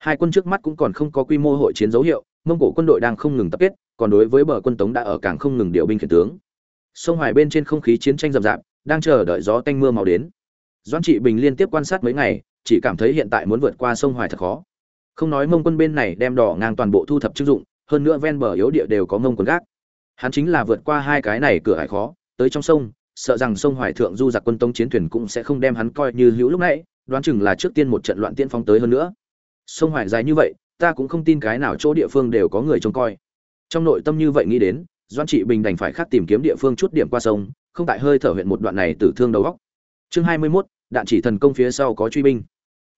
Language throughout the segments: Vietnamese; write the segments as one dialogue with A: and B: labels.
A: hai quân trước mắt cũng còn không có quy mô hội chiến dấu hiệu, mông cổ quân đội đang không ngừng tập kết, còn đối với bờ quân tống đã ở càng không ngừng điều binh khiển tướng. Sông hoài bên trên không khí chiến tranh rậm rạp, đang chờ đợi gió tanh mưa màu đến. Doãn trị bình liên tiếp quan sát mấy ngày, chỉ cảm thấy hiện tại muốn vượt qua sông hoài thật khó. Không nói mông quân bên này đem đỏ ngang toàn bộ thu thập chức dụng, hơn nữa ven bờ yếu địa đều có mông quân gác. Hắn chính là vượt qua hai cái này cửa hải khó, tới trong sông, sợ rằng sông hoài thượng du giặc quân tống chiến thuyền cũng sẽ không đem hắn coi như hữu lúc nãy, đoán chừng là trước tiên một trận loạn tiên phong tới hơn nữa sông hoài dài như vậy ta cũng không tin cái nào chỗ địa phương đều có người trông coi. Trong nội tâm như vậy nghĩ đến doan trị bình đành phải khác tìm kiếm địa phương chút điểm qua sông không tại hơi thở huyện một đoạn này tử thương đầu góc chương hai mươi 21, đạn chỉ thần công phía sau có truy binh.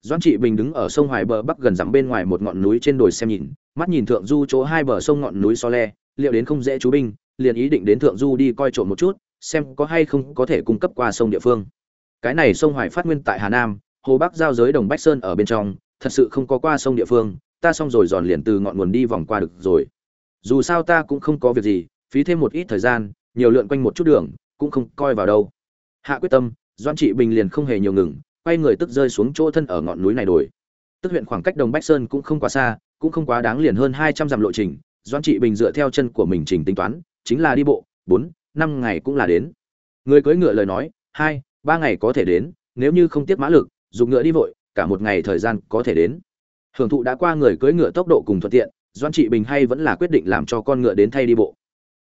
A: Doan trị bình đứng ở sông hoài bờ bắc gần dặm bên ngoài một ngọn núi trên đồi xem nhìn mắt nhìn thượng du chỗ hai bờ sông ngọn núi so le liệu đến không dễ chú binh liền ý định đến thượng du đi coi trộm một chút xem có hay không có thể cung cấp qua sông địa phương. Cái này sông hoài phát nguyên tại hà nam hồ bắc giao giới đồng bách sơn ở bên trong thật sự không có qua sông địa phương, ta xong rồi dòn liền từ ngọn nguồn đi vòng qua được rồi. Dù sao ta cũng không có việc gì, phí thêm một ít thời gian, nhiều lượn quanh một chút đường, cũng không coi vào đâu. Hạ quyết tâm doan trị bình liền không hề nhiều ngừng, quay người tức rơi xuống chỗ thân ở ngọn núi này đổi tức huyện khoảng cách đồng bách sơn cũng không quá xa, cũng không quá đáng liền hơn hai trăm dặm lộ trình doan trị bình dựa theo chân của mình trình tính toán, chính là đi bộ, bốn, năm ngày cũng là đến. Người cưỡi ngựa lời nói, hai, ba ngày có thể đến, nếu như không tiếp mã lực, dùng ngựa đi vội cả một ngày thời gian có thể đến. Hưởng thụ đã qua người cưỡi ngựa tốc độ cùng thuận tiện doan trị bình hay vẫn là quyết định làm cho con ngựa đến thay đi bộ.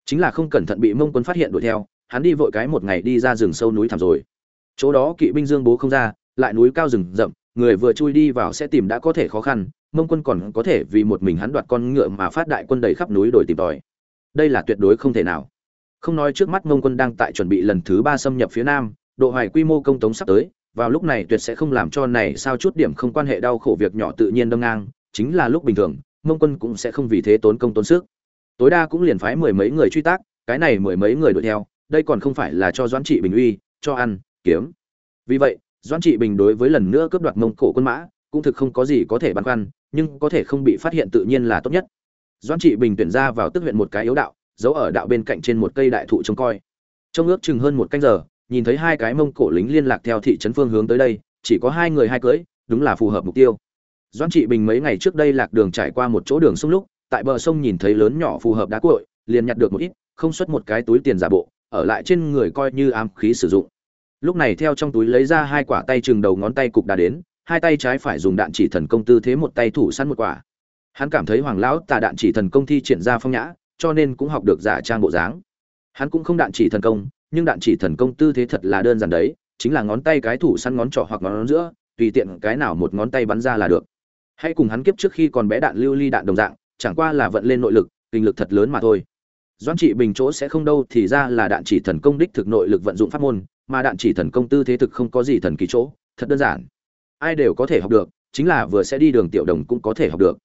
A: Chính là không cẩn thận bị mông quân phát hiện đuổi theo, hắn đi vội cái một ngày đi ra rừng sâu núi thẳm rồi. Chỗ đó kỵ binh dương bố không ra, lại núi cao rừng rậm, người vừa chui đi vào sẽ tìm đã có thể khó khăn, mông quân còn có thể vì một mình hắn đoạt con ngựa mà phát đại quân đầy khắp núi đồi tìm tòi. Đây là tuyệt đối không thể nào. Không nói trước mắt mông quân đang tại chuẩn bị lần thứ ba xâm nhập phía nam, độ hoài quy mô công tống sắp tới vào lúc này tuyệt sẽ không làm cho này sao chút điểm không quan hệ đau khổ việc nhỏ tự nhiên đâm ngang, chính là lúc bình thường, mông quân cũng sẽ không vì thế tốn công tốn sức. Tối đa cũng liền phái mười mấy người truy tác, cái này mười mấy người đuổi theo, đây còn không phải là cho doãn trị bình uy, cho ăn, kiếm. Vì vậy, doãn trị bình đối với lần nữa cướp đoạt mông cổ quân mã, cũng thực không có gì có thể băn khoăn, nhưng có thể không bị phát hiện tự nhiên là tốt nhất. Doãn trị bình tuyển ra vào tức huyện một cái yếu đạo, giấu ở đạo bên cạnh trên một cây đại thụ trông coi. Trong ước chừng hơn một canh giờ nhìn thấy hai cái mông cổ lính liên lạc theo thị trấn phương hướng tới đây, chỉ có hai người hai cưỡi đúng là phù hợp mục tiêu. Doãn trị bình mấy ngày trước đây lạc đường trải qua một chỗ đường sông lúc, tại bờ sông nhìn thấy lớn nhỏ phù hợp đá cội liền nhặt được một ít, không xuất một cái túi tiền giả bộ, ở lại trên người coi như ám khí sử dụng. Lúc này theo trong túi lấy ra hai quả tay chừng đầu ngón tay cục đá đến, hai tay trái phải dùng đạn chỉ thần công tư thế một tay thủ săn một quả. Hắn cảm thấy hoàng lão tà đạn chỉ thần công thi triển ra phong nhã, cho nên cũng học được giả trang bộ dáng. Hắn cũng không đạn chỉ thần công nhưng đạn chỉ thần công tư thế thật là đơn giản đấy, chính là ngón tay cái thủ săn ngón trỏ hoặc ngón giữa, tùy tiện cái nào một ngón tay bắn ra là được. Hãy cùng hắn kiếp trước khi còn bé đạn lưu ly đạn đồng dạng, chẳng qua là vận lên nội lực, kinh lực thật lớn mà thôi. Doãn trị bình chỗ sẽ không đâu thì ra là đạn chỉ thần công đích thực nội lực vận dụng pháp môn, mà đạn chỉ thần công tư thế thực không có gì thần kỳ chỗ, thật đơn giản. Ai đều có thể học được, chính là vừa sẽ đi đường tiểu đồng cũng có thể học được.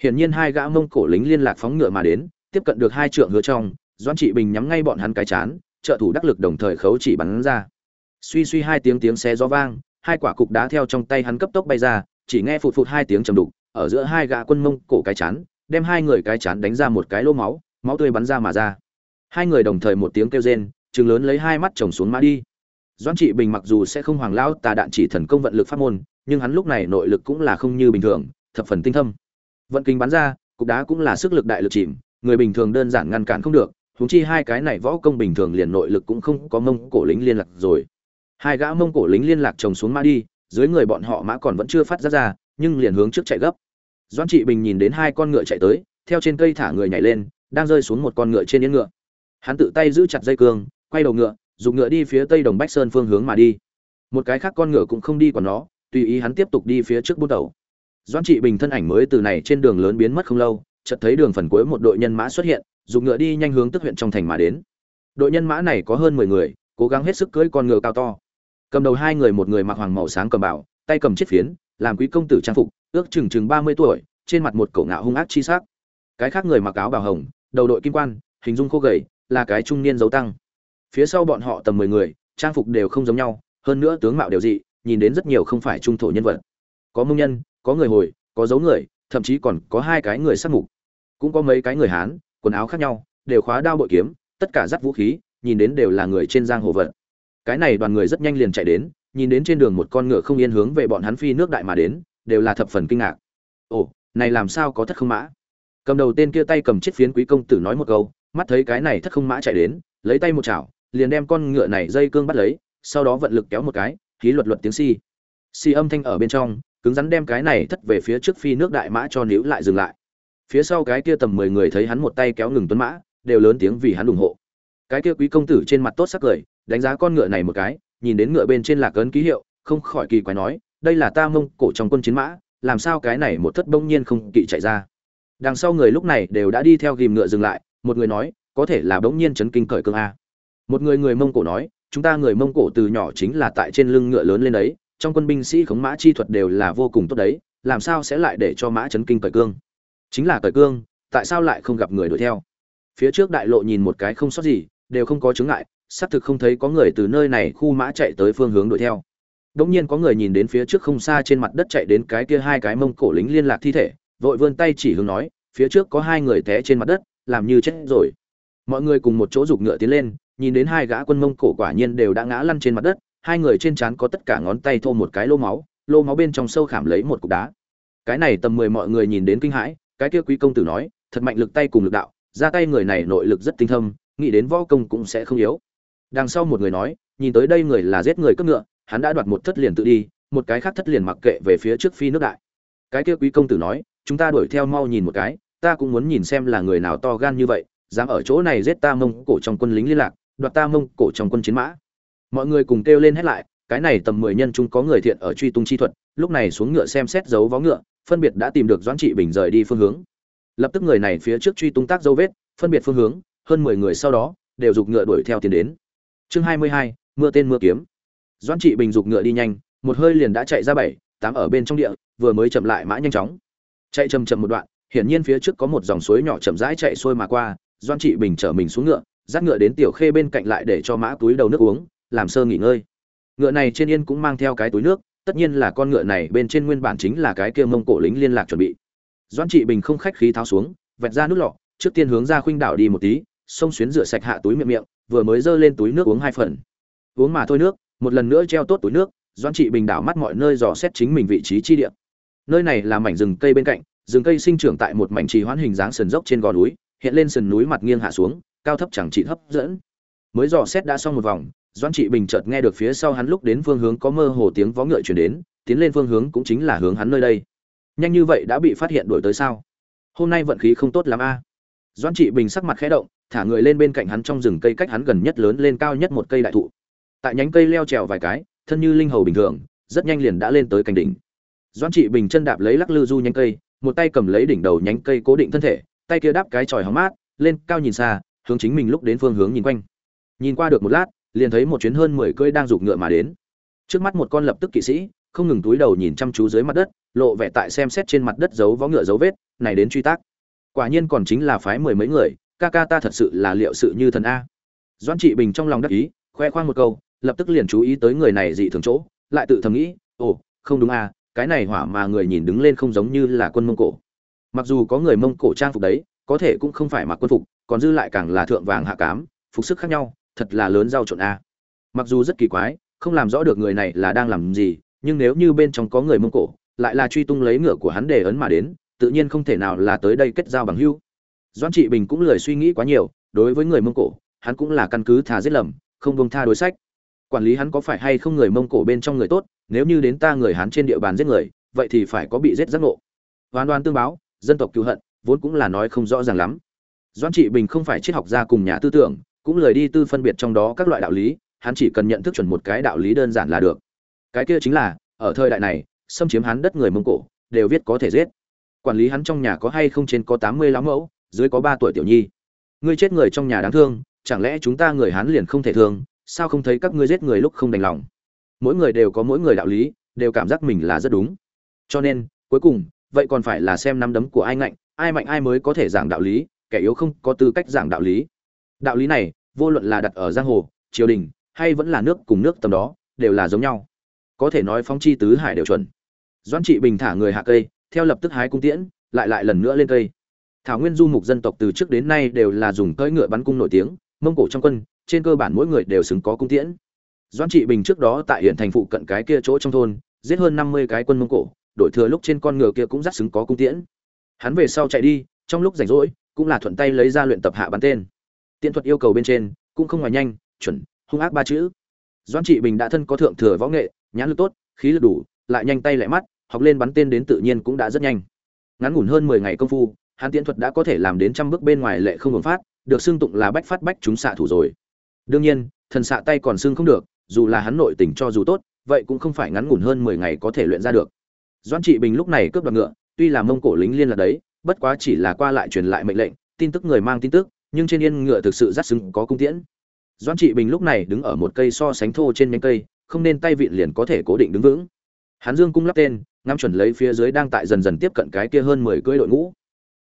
A: Hiển nhiên hai gã mông cổ lính liên lạc phóng ngựa mà đến, tiếp cận được hai trượng hứa trong, doãn trị bình nhắm ngay bọn hắn cái chán trợ thủ đắc lực đồng thời khấu chỉ bắn ra. Suy suy hai tiếng tiếng xé gió vang, hai quả cục đá theo trong tay hắn cấp tốc bay ra, chỉ nghe phụt phụt hai tiếng trầm đục, ở giữa hai gã quân mông cổ cái chán, đem hai người cái chán đánh ra một cái lỗ máu máu tươi bắn ra mà ra. Hai người đồng thời một tiếng kêu rên chừng lớn lấy hai mắt chồng xuống mã đi. Doãn trị bình mặc dù sẽ không hoàng lão tà đạn chỉ thần công vận lực pháp môn, nhưng hắn lúc này nội lực cũng là không như bình thường, thập phần tinh thâm. Vận kinh bắn ra, cục đá cũng là sức lực đại lực chìm, người bình thường đơn giản ngăn cản không được huống chi hai cái này võ công bình thường liền nội lực cũng không có mông cổ lính liên lạc rồi. Hai gã mông cổ lính liên lạc chồng xuống mã đi, dưới người bọn họ mã còn vẫn chưa phát ra ra, nhưng liền hướng trước chạy gấp. Doãn trị bình nhìn đến hai con ngựa chạy tới, theo trên cây thả người nhảy lên, đang rơi xuống một con ngựa trên yên ngựa. Hắn tự tay giữ chặt dây cương, quay đầu ngựa, dùng ngựa đi phía tây đồng bách sơn phương hướng mà đi. Một cái khác con ngựa cũng không đi còn nó, tùy ý hắn tiếp tục đi phía trước bút đầu. Doãn trị bình thân ảnh mới từ này trên đường lớn biến mất không lâu chợt thấy đường phần cuối một đội nhân mã xuất hiện, dùng ngựa đi nhanh hướng tức huyện trong thành mà đến. Đội nhân mã này có hơn mười người, cố gắng hết sức cưỡi con ngựa cao to. Cầm đầu hai người một người mặc hoàng màu sáng cầm bảo tay cầm chiếc phiến, làm quý công tử trang phục, ước chừng chừng ba mươi tuổi, trên mặt một cậu ngạo hung ác chi sắc. Cái khác người mặc áo bào hồng, đầu đội kim quan, hình dung khô gầy, là cái trung niên dấu tăng. Phía sau bọn họ tầm mười người, trang phục đều không giống nhau, hơn nữa tướng mạo đều dị, nhìn đến rất nhiều không phải trung thổ nhân vật. Có mông nhân, có người hồi, có dấu người, thậm chí còn có hai cái người sắc mục cũng có mấy cái người hán, quần áo khác nhau, đều khóa đao bội kiếm, tất cả dắt vũ khí, nhìn đến đều là người trên giang hồ vận. cái này đoàn người rất nhanh liền chạy đến, nhìn đến trên đường một con ngựa không yên hướng về bọn hắn phi nước đại mà đến, đều là thập phần kinh ngạc. Ồ, này làm sao có thất không mã? Cầm đầu tên kia tay cầm chiếc phiến quý công tử nói một câu, mắt thấy cái này thất không mã chạy đến, lấy tay một chảo, liền đem con ngựa này dây cương bắt lấy, sau đó vận lực kéo một cái, khí luật luật tiếng si si âm thanh ở bên trong, cứng rắn đem cái này thất về phía trước phi nước đại mã cho níu lại dừng lại phía sau cái kia tầm mười người thấy hắn một tay kéo ngừng tuấn mã, đều lớn tiếng vì hắn ủng hộ. Cái kia quý công tử trên mặt tốt sắc cười, đánh giá con ngựa này một cái, nhìn đến ngựa bên trên lạc ấn ký hiệu, không khỏi kỳ quái nói, đây là ta mông cổ trong quân chiến mã, làm sao cái này một thất bỗng nhiên không kỵ chạy ra? Đằng sau người lúc này đều đã đi theo ghìm ngựa dừng lại, một người nói, có thể là bỗng nhiên chấn kinh cởi cương a. Một người người mông cổ nói, chúng ta người mông cổ từ nhỏ chính là tại trên lưng ngựa lớn lên đấy, trong quân binh sĩ khống mã chi thuật đều là vô cùng tốt đấy, làm sao sẽ lại để cho mã chấn kinh cởi cương? Chính là cởi cương, tại sao lại không gặp người đuổi theo? Phía trước đại lộ nhìn một cái không sót gì, đều không có chứng ngại, xác thực không thấy có người từ nơi này khu mã chạy tới phương hướng đuổi theo. Đống nhiên có người nhìn đến phía trước không xa trên mặt đất chạy đến cái kia hai cái mông cổ lính liên lạc thi thể, vội vươn tay chỉ hướng nói, phía trước có hai người té trên mặt đất, làm như chết rồi. Mọi người cùng một chỗ giục ngựa tiến lên, nhìn đến hai gã quân mông cổ quả nhiên đều đã ngã lăn trên mặt đất, hai người trên trán có tất cả ngón tay thô một cái lô máu lô máu bên trong sâu khảm lấy một cục đá. Cái này tầm mười mọi người nhìn đến kinh hãi cái kia quý công tử nói, thật mạnh lực tay cùng lực đạo, ra tay người này nội lực rất tinh thâm, nghĩ đến võ công cũng sẽ không yếu. Đằng sau một người nói, nhìn tới đây người là giết người cướp ngựa, hắn đã đoạt một thất liền tự đi, một cái khác thất liền mặc kệ về phía trước phi nước đại. Cái kia quý công tử nói, chúng ta đuổi theo mau nhìn một cái, ta cũng muốn nhìn xem là người nào to gan như vậy, dám ở chỗ này giết ta mông cổ trong quân lính liên lạc, đoạt ta mông cổ trong quân chiến mã. Mọi người cùng kêu lên hết lại, cái này tầm mười nhân chúng có người thiện ở truy tung chi thuật, lúc này xuống ngựa xem xét dấu vó ngựa phân biệt đã tìm được doãn trị bình rời đi phương hướng. Lập tức người này phía trước truy tung tác dấu vết, phân biệt phương hướng, hơn mười người sau đó, đều giục ngựa đuổi theo tiến đến. Chương hai mươi hai, mưa tên mưa kiếm. Doãn trị bình giục ngựa đi nhanh, một hơi liền đã chạy ra bảy, tám ở bên trong địa, vừa mới chậm lại mã nhanh chóng. Chạy chậm chậm một đoạn, hiển nhiên phía trước có một dòng suối nhỏ chậm rãi chạy xuôi mà qua, doãn trị bình chở mình xuống ngựa, dắt ngựa đến tiểu khê bên cạnh lại để cho mã túi đầu nước uống, làm sơ nghỉ ngơi. Ngựa này trên yên cũng mang theo cái túi nước tất nhiên là con ngựa này bên trên nguyên bản chính là cái kia mông cổ lính liên lạc chuẩn bị. Doãn trị bình không khách khí tháo xuống vẹt ra nút lọ, trước tiên hướng ra khuynh đảo đi một tí, xông xuyến rửa sạch hạ túi miệng miệng, vừa mới giơ lên túi nước uống hai phần. Uống mà thôi nước, một lần nữa treo tốt túi nước, doãn trị bình đảo mắt mọi nơi dò xét chính mình vị trí chi địa. Nơi này là mảnh rừng cây bên cạnh, rừng cây sinh trưởng tại một mảnh trì hoãn hình dáng sườn dốc trên gò núi, hiện lên sườn núi mặt nghiêng hạ xuống, cao thấp chẳng trị hấp dẫn. Mới dò xét đã xong một vòng doãn trị bình chợt nghe được phía sau hắn lúc đến phương hướng có mơ hồ tiếng vó ngựa chuyển đến, tiến lên phương hướng cũng chính là hướng hắn nơi đây. Nhanh như vậy đã bị phát hiện đuổi tới sao? Hôm nay vận khí không tốt lắm a. À. doãn trị bình sắc mặt khẽ động, thả người lên bên cạnh hắn trong rừng cây cách hắn gần nhất lớn lên cao nhất một cây đại thụ. Tại nhánh cây leo trèo vài cái, thân như linh hầu bình thường, rất nhanh liền đã lên tới cành đỉnh. Doãn trị bình chân đạp lấy lắc lư du nhánh cây, một tay cầm lấy đỉnh đầu nhánh cây cố định thân thể, tay kia đáp cái chòi hóng mát, lên cao nhìn xa, hướng chính mình lúc đến phương hướng nhìn quanh. Nhìn qua được một lát liền thấy một chuyến hơn mười cưỡi đang rục ngựa mà đến. Trước mắt một con lập tức kỵ sĩ, không ngừng túi đầu nhìn chăm chú dưới mặt đất, lộ vẻ tại xem xét trên mặt đất dấu vó ngựa dấu vết, này đến truy tác. Quả nhiên còn chính là phái mười mấy người, ca ca ta thật sự là liệu sự như thần a. Doãn trị bình trong lòng đắc ý, khoe khoang một câu, lập tức liền chú ý tới người này dị thường chỗ, lại tự thầm nghĩ, ồ, không đúng a, cái này hỏa mà người nhìn đứng lên không giống như là quân mông cổ. Mặc dù có người mông cổ trang phục đấy, có thể cũng không phải mặc quân phục, còn dư lại càng là thượng vàng hạ cám, phục sức khác nhau thật là lớn rau trộn a. Mặc dù rất kỳ quái, không làm rõ được người này là đang làm gì, nhưng nếu như bên trong có người mông cổ, lại là truy tung lấy ngựa của hắn để ấn mà đến, tự nhiên không thể nào là tới đây kết giao bằng hữu. Doan trị bình cũng lười suy nghĩ quá nhiều, đối với người mông cổ, hắn cũng là căn cứ thà giết lầm, không bông tha đối sách. Quản lý hắn có phải hay không người mông cổ bên trong người tốt, nếu như đến ta người hắn trên địa bàn giết người, vậy thì phải có bị giết giác ngộ. Hoàn đoan tương báo, dân tộc cứu hận, vốn cũng là nói không rõ ràng lắm. Doan trị bình không phải triết học gia cùng nhà tư tưởng cũng lời đi tư phân biệt trong đó các loại đạo lý, hắn chỉ cần nhận thức chuẩn một cái đạo lý đơn giản là được. Cái kia chính là, ở thời đại này, xâm chiếm hắn đất người mông cổ, đều viết có thể giết. Quản lý hắn trong nhà có hay không trên có tám mươi lắm mẫu, dưới có ba tuổi tiểu nhi. Ngươi chết người trong nhà đáng thương, chẳng lẽ chúng ta người hắn liền không thể thương, sao không thấy các ngươi giết người lúc không đành lòng? Mỗi người đều có mỗi người đạo lý, đều cảm giác mình là rất đúng. Cho nên, cuối cùng, vậy còn phải là xem nắm đấm của ai ngạnh, ai mạnh ai mới có thể giảng đạo lý, kẻ yếu không có tư cách giảng đạo lý. Đạo lý này vô luận là đặt ở giang hồ, triều đình, hay vẫn là nước cùng nước tầm đó, đều là giống nhau. Có thể nói phong chi tứ hải đều chuẩn. Doãn trị bình thả người hạ cây, theo lập tức hái cung tiễn, lại lại lần nữa lên cây. Thảo nguyên du mục dân tộc từ trước đến nay đều là dùng cưỡi ngựa bắn cung nổi tiếng, mông cổ trong quân, trên cơ bản mỗi người đều xứng có cung tiễn. Doãn trị bình trước đó tại huyện thành phụ cận cái kia chỗ trong thôn, giết hơn năm mươi cái quân mông cổ đội thừa lúc trên con ngựa kia cũng rất xứng có cung tiễn. Hắn về sau chạy đi, trong lúc rảnh rỗi, cũng là thuận tay lấy ra luyện tập hạ bắn tên tiện thuật yêu cầu bên trên, cũng không ngoài nhanh, chuẩn, hung ác ba chữ. Doãn trị bình đã thân có thượng thừa võ nghệ, nhãn lực tốt, khí lực đủ, lại nhanh tay lại mắt, học lên bắn tên đến tự nhiên cũng đã rất nhanh. Ngắn ngủn hơn mười ngày công phu, hắn tiễn thuật đã có thể làm đến trăm bước bên ngoài lệ không ngừng phát, được xưng tụng là bách phát bách chúng xạ thủ rồi. Đương nhiên, thần xạ tay còn xưng không được, dù là hắn nội tình cho dù tốt, vậy cũng không phải ngắn ngủn hơn mười ngày có thể luyện ra được. Doãn trị bình lúc này cướp đoạt ngựa, tuy là mông cổ lính liên lạc đấy, bất quá chỉ là qua lại truyền lại mệnh lệnh, tin tức người mang tin tức nhưng trên yên ngựa thực sự rất xứng có cung tiễn. Doãn trị bình lúc này đứng ở một cây so sánh thô trên nhánh cây, không nên tay vịn liền có thể cố định đứng vững. Hắn dương cung lắp tên, ngắm chuẩn lấy phía dưới đang tại dần dần tiếp cận cái kia hơn mười cưỡi đội ngũ.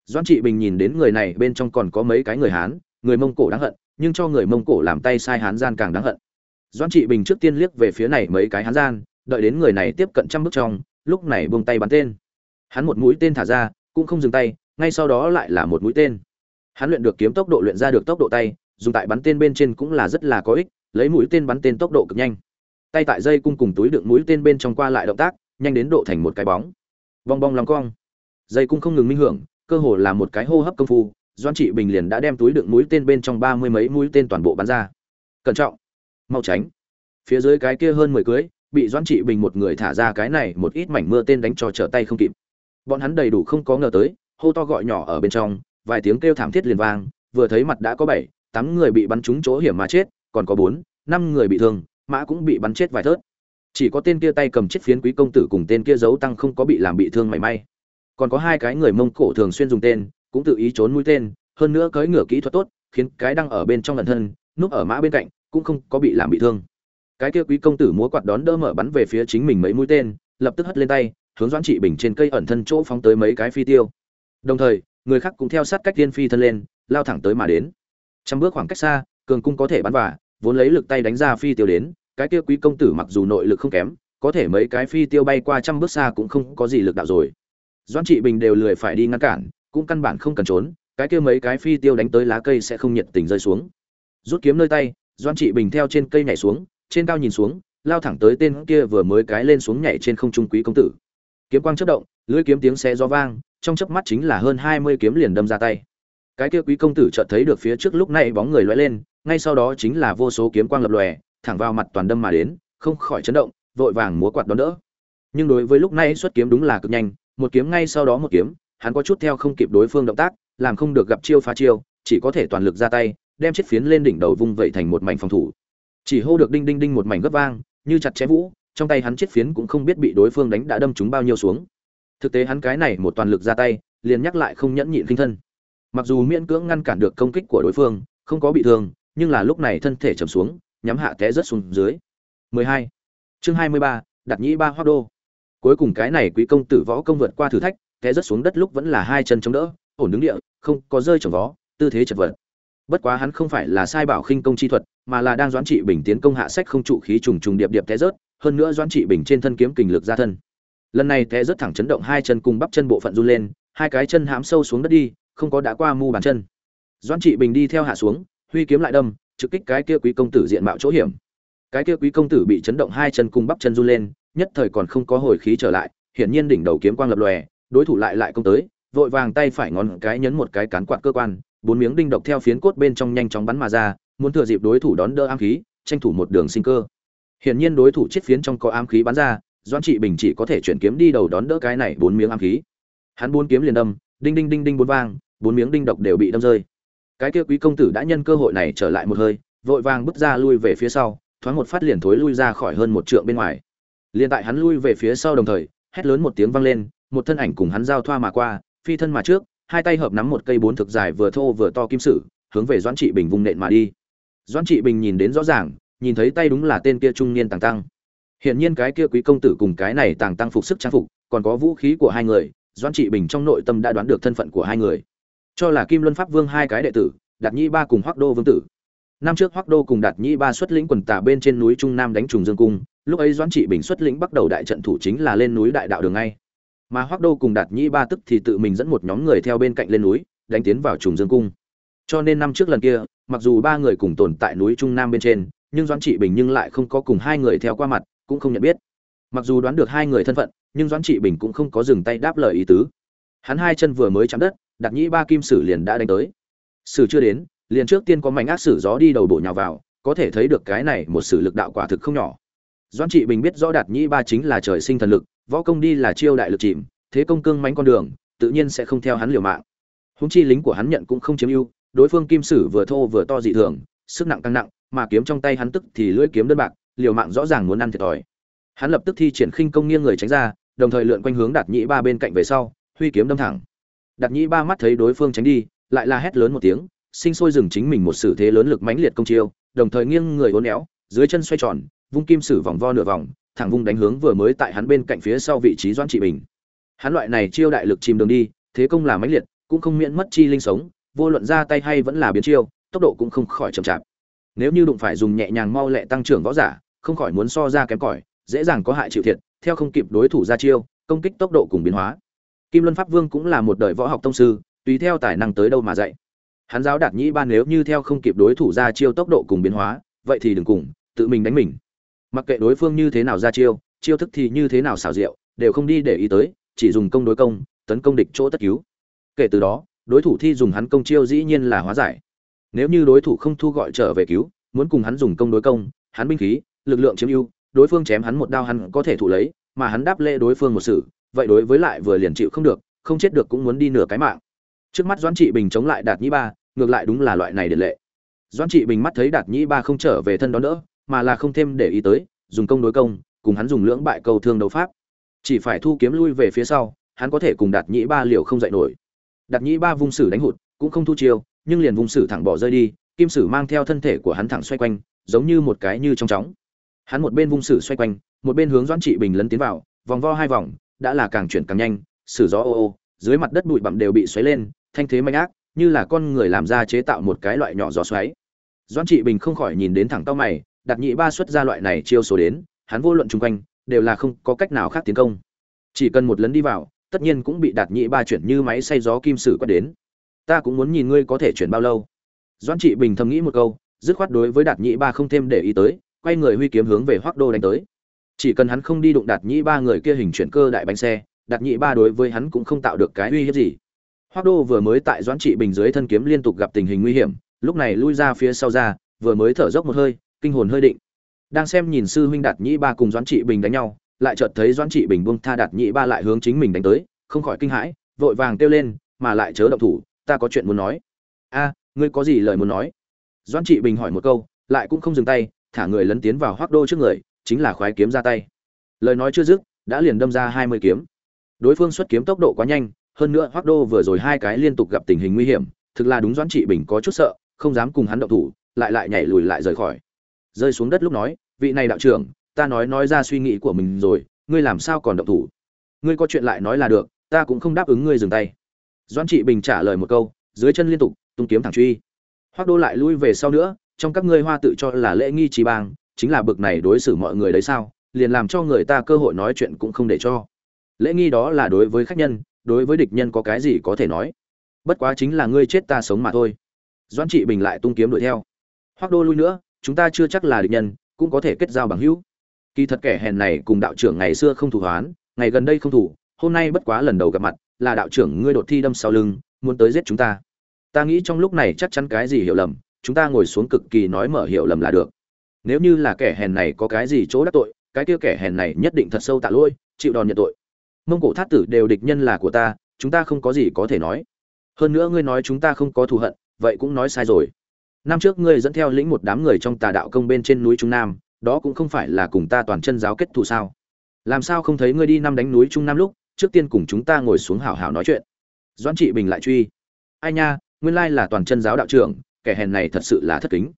A: Doãn trị bình nhìn đến người này, bên trong còn có mấy cái người hán, người mông cổ đáng hận, nhưng cho người mông cổ làm tay sai hán gian càng đáng hận. Doãn trị bình trước tiên liếc về phía này mấy cái hán gian, đợi đến người này tiếp cận trăm bước trong, lúc này buông tay bắn tên. Hắn một mũi tên thả ra, cũng không dừng tay, ngay sau đó lại là một mũi tên hắn luyện được kiếm tốc độ luyện ra được tốc độ tay, dùng tại bắn tên bên trên cũng là rất là có ích, lấy mũi tên bắn tên tốc độ cực nhanh. Tay tại dây cung cùng túi đựng mũi tên bên trong qua lại động tác, nhanh đến độ thành một cái bóng. Bong bong lòng cong. Dây cung không ngừng minh hưởng, cơ hồ là một cái hô hấp công phu doan trị bình liền đã đem túi đựng mũi tên bên trong ba mươi mấy mũi tên toàn bộ bắn ra. Cẩn trọng. Mau tránh. Phía dưới cái kia hơn mười cưới, bị doan trị bình một người thả ra cái này một ít mảnh mưa tên đánh cho trở tay không kịp. Bọn hắn đầy đủ không có ngờ tới, hô to gọi nhỏ ở bên trong vài tiếng kêu thảm thiết liền vang, vừa thấy mặt đã có bảy, tám người bị bắn trúng chỗ hiểm mà chết, còn có bốn, năm người bị thương, mã cũng bị bắn chết vài thớt. Chỉ có tên kia tay cầm chiếc phiến quý công tử cùng tên kia giấu tăng không có bị làm bị thương mảy may. Còn có hai cái người mông cổ thường xuyên dùng tên, cũng tự ý trốn mũi tên, hơn nữa cưỡi ngựa kỹ thuật tốt, khiến cái đang ở bên trong lần thân, núp ở mã bên cạnh, cũng không có bị làm bị thương. Cái kia quý công tử múa quạt đón đỡ mở bắn về phía chính mình mấy mũi tên, lập tức hất lên tay, hướng doãn trị bình trên cây ẩn thân chỗ phóng tới mấy cái phi tiêu. Đồng thời người khác cũng theo sát cách tiên phi thân lên, lao thẳng tới mà đến. Trăm bước khoảng cách xa, cường cung có thể bắn vả vốn lấy lực tay đánh ra phi tiêu đến, cái kia quý công tử mặc dù nội lực không kém, có thể mấy cái phi tiêu bay qua trăm bước xa cũng không có gì lực đạo rồi. Doãn trị bình đều lười phải đi ngăn cản, cũng căn bản không cần trốn, cái kia mấy cái phi tiêu đánh tới lá cây sẽ không nhiệt tình rơi xuống. Rút kiếm nơi tay, doãn trị bình theo trên cây nhảy xuống, trên cao nhìn xuống, lao thẳng tới tên kia vừa mới cái lên xuống nhảy trên không trung quý công tử. Kiếm quang chớp động, lưỡi kiếm tiếng xé gió vang trong chớp mắt chính là hơn hai mươi kiếm liền đâm ra tay. Cái kia quý công tử chợt thấy được phía trước lúc này bóng người lóe lên, ngay sau đó chính là vô số kiếm quang lập lòe, thẳng vào mặt toàn đâm mà đến, không khỏi chấn động, vội vàng múa quạt đón đỡ. Nhưng đối với lúc này xuất kiếm đúng là cực nhanh, một kiếm ngay sau đó một kiếm, hắn có chút theo không kịp đối phương động tác, làm không được gặp chiêu phá chiêu, chỉ có thể toàn lực ra tay, đem chiếc phiến lên đỉnh đầu vung vậy thành một mảnh phòng thủ. Chỉ hô được đinh đinh đinh một mảnh gấp vang, như chặt chẽ vũ, trong tay hắn chiếc phiến cũng không biết bị đối phương đánh đã đâm chúng bao nhiêu xuống thực tế hắn cái này một toàn lực ra tay liền nhắc lại không nhẫn nhịn kinh thân. Mặc dù miễn cưỡng ngăn cản được công kích của đối phương không có bị thương nhưng là lúc này thân thể trầm xuống nhắm hạ té rất xuống dưới. 12. chương 23, đặt nhĩ ba hoa đô. Cuối cùng cái này quý công tử võ công vượt qua thử thách té rất xuống đất lúc vẫn là hai chân chống đỡ ổn đứng địa không có rơi trồng vó tư thế chật vật. Bất quá hắn không phải là sai bảo khinh công chi thuật mà là đang doãn trị bình tiến công hạ sách không trụ khí trùng trùng điệp điệp té rớt hơn nữa doãn trị bình trên thân kiếm kình lực ra thân lần này té rất thẳng chấn động hai chân cùng bắp chân bộ phận run lên, hai cái chân hãm sâu xuống đất đi, không có đã qua mu bàn chân. Doãn trị bình đi theo hạ xuống, huy kiếm lại đâm, trực kích cái kia quý công tử diện mạo chỗ hiểm. Cái kia quý công tử bị chấn động hai chân cùng bắp chân run lên, nhất thời còn không có hồi khí trở lại, hiển nhiên đỉnh đầu kiếm quang lập lòe, đối thủ lại lại công tới, vội vàng tay phải ngón cái nhấn một cái cán quạt cơ quan, bốn miếng đinh độc theo phiến cốt bên trong nhanh chóng bắn mà ra, muốn thừa dịp đối thủ đón đỡ ám khí, tranh thủ một đường sinh cơ. Hiển nhiên đối thủ chết phiến trong có ám khí bắn ra doãn trị bình chỉ có thể chuyển kiếm đi đầu đón đỡ cái này bốn miếng ám khí. Hắn bốn kiếm liền đâm, đinh đinh đinh đinh bốn vang, bốn miếng đinh độc đều bị đâm rơi. Cái kia quý công tử đã nhân cơ hội này trở lại một hơi, vội vàng bước ra lui về phía sau, thoáng một phát liền thối lui ra khỏi hơn một trượng bên ngoài. Liền tại hắn lui về phía sau đồng thời, hét lớn một tiếng vang lên, một thân ảnh cùng hắn giao thoa mà qua, phi thân mà trước, hai tay hợp nắm một cây bốn thực dài vừa thô vừa to kim sử, hướng về doãn trị bình vùng nện mà đi. Doãn trị bình nhìn đến rõ ràng, nhìn thấy tay đúng là tên kia trung niên tàng tăng hiện nhiên cái kia quý công tử cùng cái này tàng tăng phục sức trang phục, còn có vũ khí của hai người, doãn trị bình trong nội tâm đã đoán được thân phận của hai người. Cho là kim luân pháp vương hai cái đệ tử, đạt nhĩ ba cùng hoắc đô vương tử. Năm trước hoắc đô cùng đạt nhĩ ba xuất lĩnh quần tả bên trên núi trung nam đánh trùng dương cung, lúc ấy doãn trị bình xuất lĩnh bắt đầu đại trận thủ chính là lên núi đại đạo đường ngay. Mà hoắc đô cùng đạt nhĩ ba tức thì tự mình dẫn một nhóm người theo bên cạnh lên núi, đánh tiến vào trùng dương cung. Cho nên năm trước lần kia, mặc dù ba người cùng tồn tại núi trung nam bên trên, nhưng doãn trị bình nhưng lại không có cùng hai người theo qua mặt cũng không nhận biết. Mặc dù đoán được hai người thân phận, nhưng doãn trị bình cũng không có dừng tay đáp lời ý tứ. Hắn hai chân vừa mới chạm đất đặc nhĩ ba kim sử liền đã đánh tới. Sử chưa đến, liền trước tiên có mảnh ác sử gió đi đầu bổ nhào vào, có thể thấy được cái này một sử lực đạo quả thực không nhỏ. Doãn trị bình biết rõ đạt nhĩ ba chính là trời sinh thần lực, võ công đi là chiêu đại lực chìm, thế công cương mánh con đường, tự nhiên sẽ không theo hắn liều mạng. Húng chi lính của hắn nhận cũng không chiếm ưu, đối phương kim sử vừa thô vừa to dị thường, sức nặng tăng nặng, mà kiếm trong tay hắn tức thì lưỡi kiếm đơn bạc liều mạng rõ ràng muốn ăn thiệt thòi. Hắn lập tức thi triển khinh công nghiêng người tránh ra, đồng thời lượn quanh hướng đạt nhĩ ba bên cạnh về sau, huy kiếm đâm thẳng. Đạt nhĩ ba mắt thấy đối phương tránh đi, lại la hét lớn một tiếng, sinh sôi dừng chính mình một sự thế lớn lực mãnh liệt công chiêu, đồng thời nghiêng người uốn éo, dưới chân xoay tròn, vung kim sử vòng vo nửa vòng, thẳng vung đánh hướng vừa mới tại hắn bên cạnh phía sau vị trí doãn trị bình. Hắn loại này chiêu đại lực chìm đường đi, thế công là mãnh liệt, cũng không miễn mất chi linh sống, vô luận ra tay hay vẫn là biến chiêu, tốc độ cũng không khỏi chậm chạp. Nếu như đụng phải dùng nhẹ nhàng mau lẹ tăng trưởng võ giả không khỏi muốn so ra kém cỏi, dễ dàng có hại chịu thiệt, theo không kịp đối thủ ra chiêu, công kích tốc độ cùng biến hóa. Kim luân pháp vương cũng là một đời võ học tông sư, tùy theo tài năng tới đâu mà dạy. Hắn giáo đạt nhĩ ban nếu như theo không kịp đối thủ ra chiêu tốc độ cùng biến hóa, vậy thì đừng cùng, tự mình đánh mình. Mặc kệ đối phương như thế nào ra chiêu chiêu thức thì như thế nào xảo diệu, đều không đi để ý tới, chỉ dùng công đối công, tấn công địch chỗ tất cứu. Kể từ đó, đối thủ thi dùng hắn công chiêu dĩ nhiên là hóa giải. Nếu như đối thủ không thu gọi trở về cứu, muốn cùng hắn dùng công đối công, hắn binh khí lực lượng chiếm ưu, đối phương chém hắn một đao hắn có thể thụ lấy, mà hắn đáp lễ đối phương một sự, vậy đối với lại vừa liền chịu không được, không chết được cũng muốn đi nửa cái mạng. Trước mắt doãn trị bình chống lại đạt nhĩ ba, ngược lại đúng là loại này điển lệ. Doãn trị bình mắt thấy đạt nhĩ ba không trở về thân đón đỡ mà là không thêm để ý tới, dùng công đối công, cùng hắn dùng lưỡng bại cầu thương đấu pháp. Chỉ phải thu kiếm lui về phía sau, hắn có thể cùng đạt nhĩ ba liều không dậy nổi. Đạt nhĩ ba vung sử đánh hụt, cũng không thu chiêu, nhưng liền vung sử thẳng bỏ rơi đi, kim sử mang theo thân thể của hắn thẳng xoay quanh, giống như một cái như trong chóng hắn một bên vung sử xoay quanh, một bên hướng doãn trị bình lấn tiến vào, vòng vo hai vòng, đã là càng chuyển càng nhanh, sử gió ô ô, dưới mặt đất bụi bặm đều bị xoáy lên, thanh thế mạnh ác, như là con người làm ra chế tạo một cái loại nhỏ gió xoáy. Doãn trị bình không khỏi nhìn đến thẳng tao mày, đặt nhị ba xuất ra loại này chiêu số đến, hắn vô luận chung quanh, đều là không có cách nào khác tiến công. Chỉ cần một lấn đi vào, tất nhiên cũng bị đạt nhị ba chuyển như máy xay gió kim sử quét đến. Ta cũng muốn nhìn ngươi có thể chuyển bao lâu. Doãn trị bình thầm nghĩ một câu, dứt khoát đối với đạt nhị ba không thêm để ý tới quay người huy kiếm hướng về Hoắc đô đánh tới. Chỉ cần hắn không đi đụng đạt nhị ba người kia hình chuyển cơ đại bánh xe, đạt nhị ba đối với hắn cũng không tạo được cái uy hiếp gì. Hoắc đô vừa mới tại doãn trị bình dưới thân kiếm liên tục gặp tình hình nguy hiểm, lúc này lui ra phía sau ra, vừa mới thở dốc một hơi, kinh hồn hơi định. Đang xem nhìn sư huynh đạt nhị ba cùng doãn trị bình đánh nhau, lại chợt thấy doãn trị bình buông tha đạt nhị ba lại hướng chính mình đánh tới, không khỏi kinh hãi, vội vàng kêu lên, mà lại chớ động thủ, ta có chuyện muốn nói. A, ngươi có gì lời muốn nói? Doãn trị bình hỏi một câu, lại cũng không dừng tay thả người lấn tiến vào hoác đô trước người, chính là khoái kiếm ra tay. Lời nói chưa dứt, đã liền đâm ra hai mươi kiếm. Đối phương xuất kiếm tốc độ quá nhanh, hơn nữa hoác đô vừa rồi hai cái liên tục gặp tình hình nguy hiểm, thực là đúng doãn trị bình có chút sợ, không dám cùng hắn động thủ, lại lại nhảy lùi lại rời khỏi. Rơi xuống đất lúc nói, vị này đạo trưởng, ta nói nói ra suy nghĩ của mình rồi, ngươi làm sao còn động thủ? Ngươi có chuyện lại nói là được, ta cũng không đáp ứng ngươi dừng tay. Doãn trị bình trả lời một câu, dưới chân liên tục, tung kiếm thẳng truy. Hoác đô lại lui về sau nữa trong các ngươi hoa tự cho là lễ nghi trí bang, chính là bực này đối xử mọi người đấy sao? Liền làm cho người ta cơ hội nói chuyện cũng không để cho. Lễ nghi đó là đối với khách nhân, đối với địch nhân có cái gì có thể nói? Bất quá chính là ngươi chết ta sống mà thôi. Doãn trị bình lại tung kiếm đuổi theo. Hoác đô lui nữa, chúng ta chưa chắc là địch nhân, cũng có thể kết giao bằng hữu. Kỳ thật kẻ hèn này cùng đạo trưởng ngày xưa không thủ hoán, ngày gần đây không thủ, hôm nay bất quá lần đầu gặp mặt, là đạo trưởng ngươi đột thi đâm sau lưng, muốn tới giết chúng ta. Ta nghĩ trong lúc này chắc chắn cái gì hiểu lầm chúng ta ngồi xuống cực kỳ nói mở hiểu lầm là được. Nếu như là kẻ hèn này có cái gì chỗ đắc tội, cái kia kẻ hèn này nhất định thật sâu tạ lỗi, chịu đòn nhận tội. Mông cổ thát tử đều địch nhân là của ta, chúng ta không có gì có thể nói. Hơn nữa ngươi nói chúng ta không có thù hận, vậy cũng nói sai rồi. Năm trước ngươi dẫn theo lĩnh một đám người trong tà đạo công bên trên núi trung nam, đó cũng không phải là cùng ta toàn chân giáo kết thù sao? Làm sao không thấy ngươi đi năm đánh núi trung nam lúc, trước tiên cùng chúng ta ngồi xuống hảo hảo nói chuyện? Doãn trị bình lại truy. Ai nha, nguyên lai là toàn chân giáo đạo trưởng kẻ hèn này thật sự là thất kính.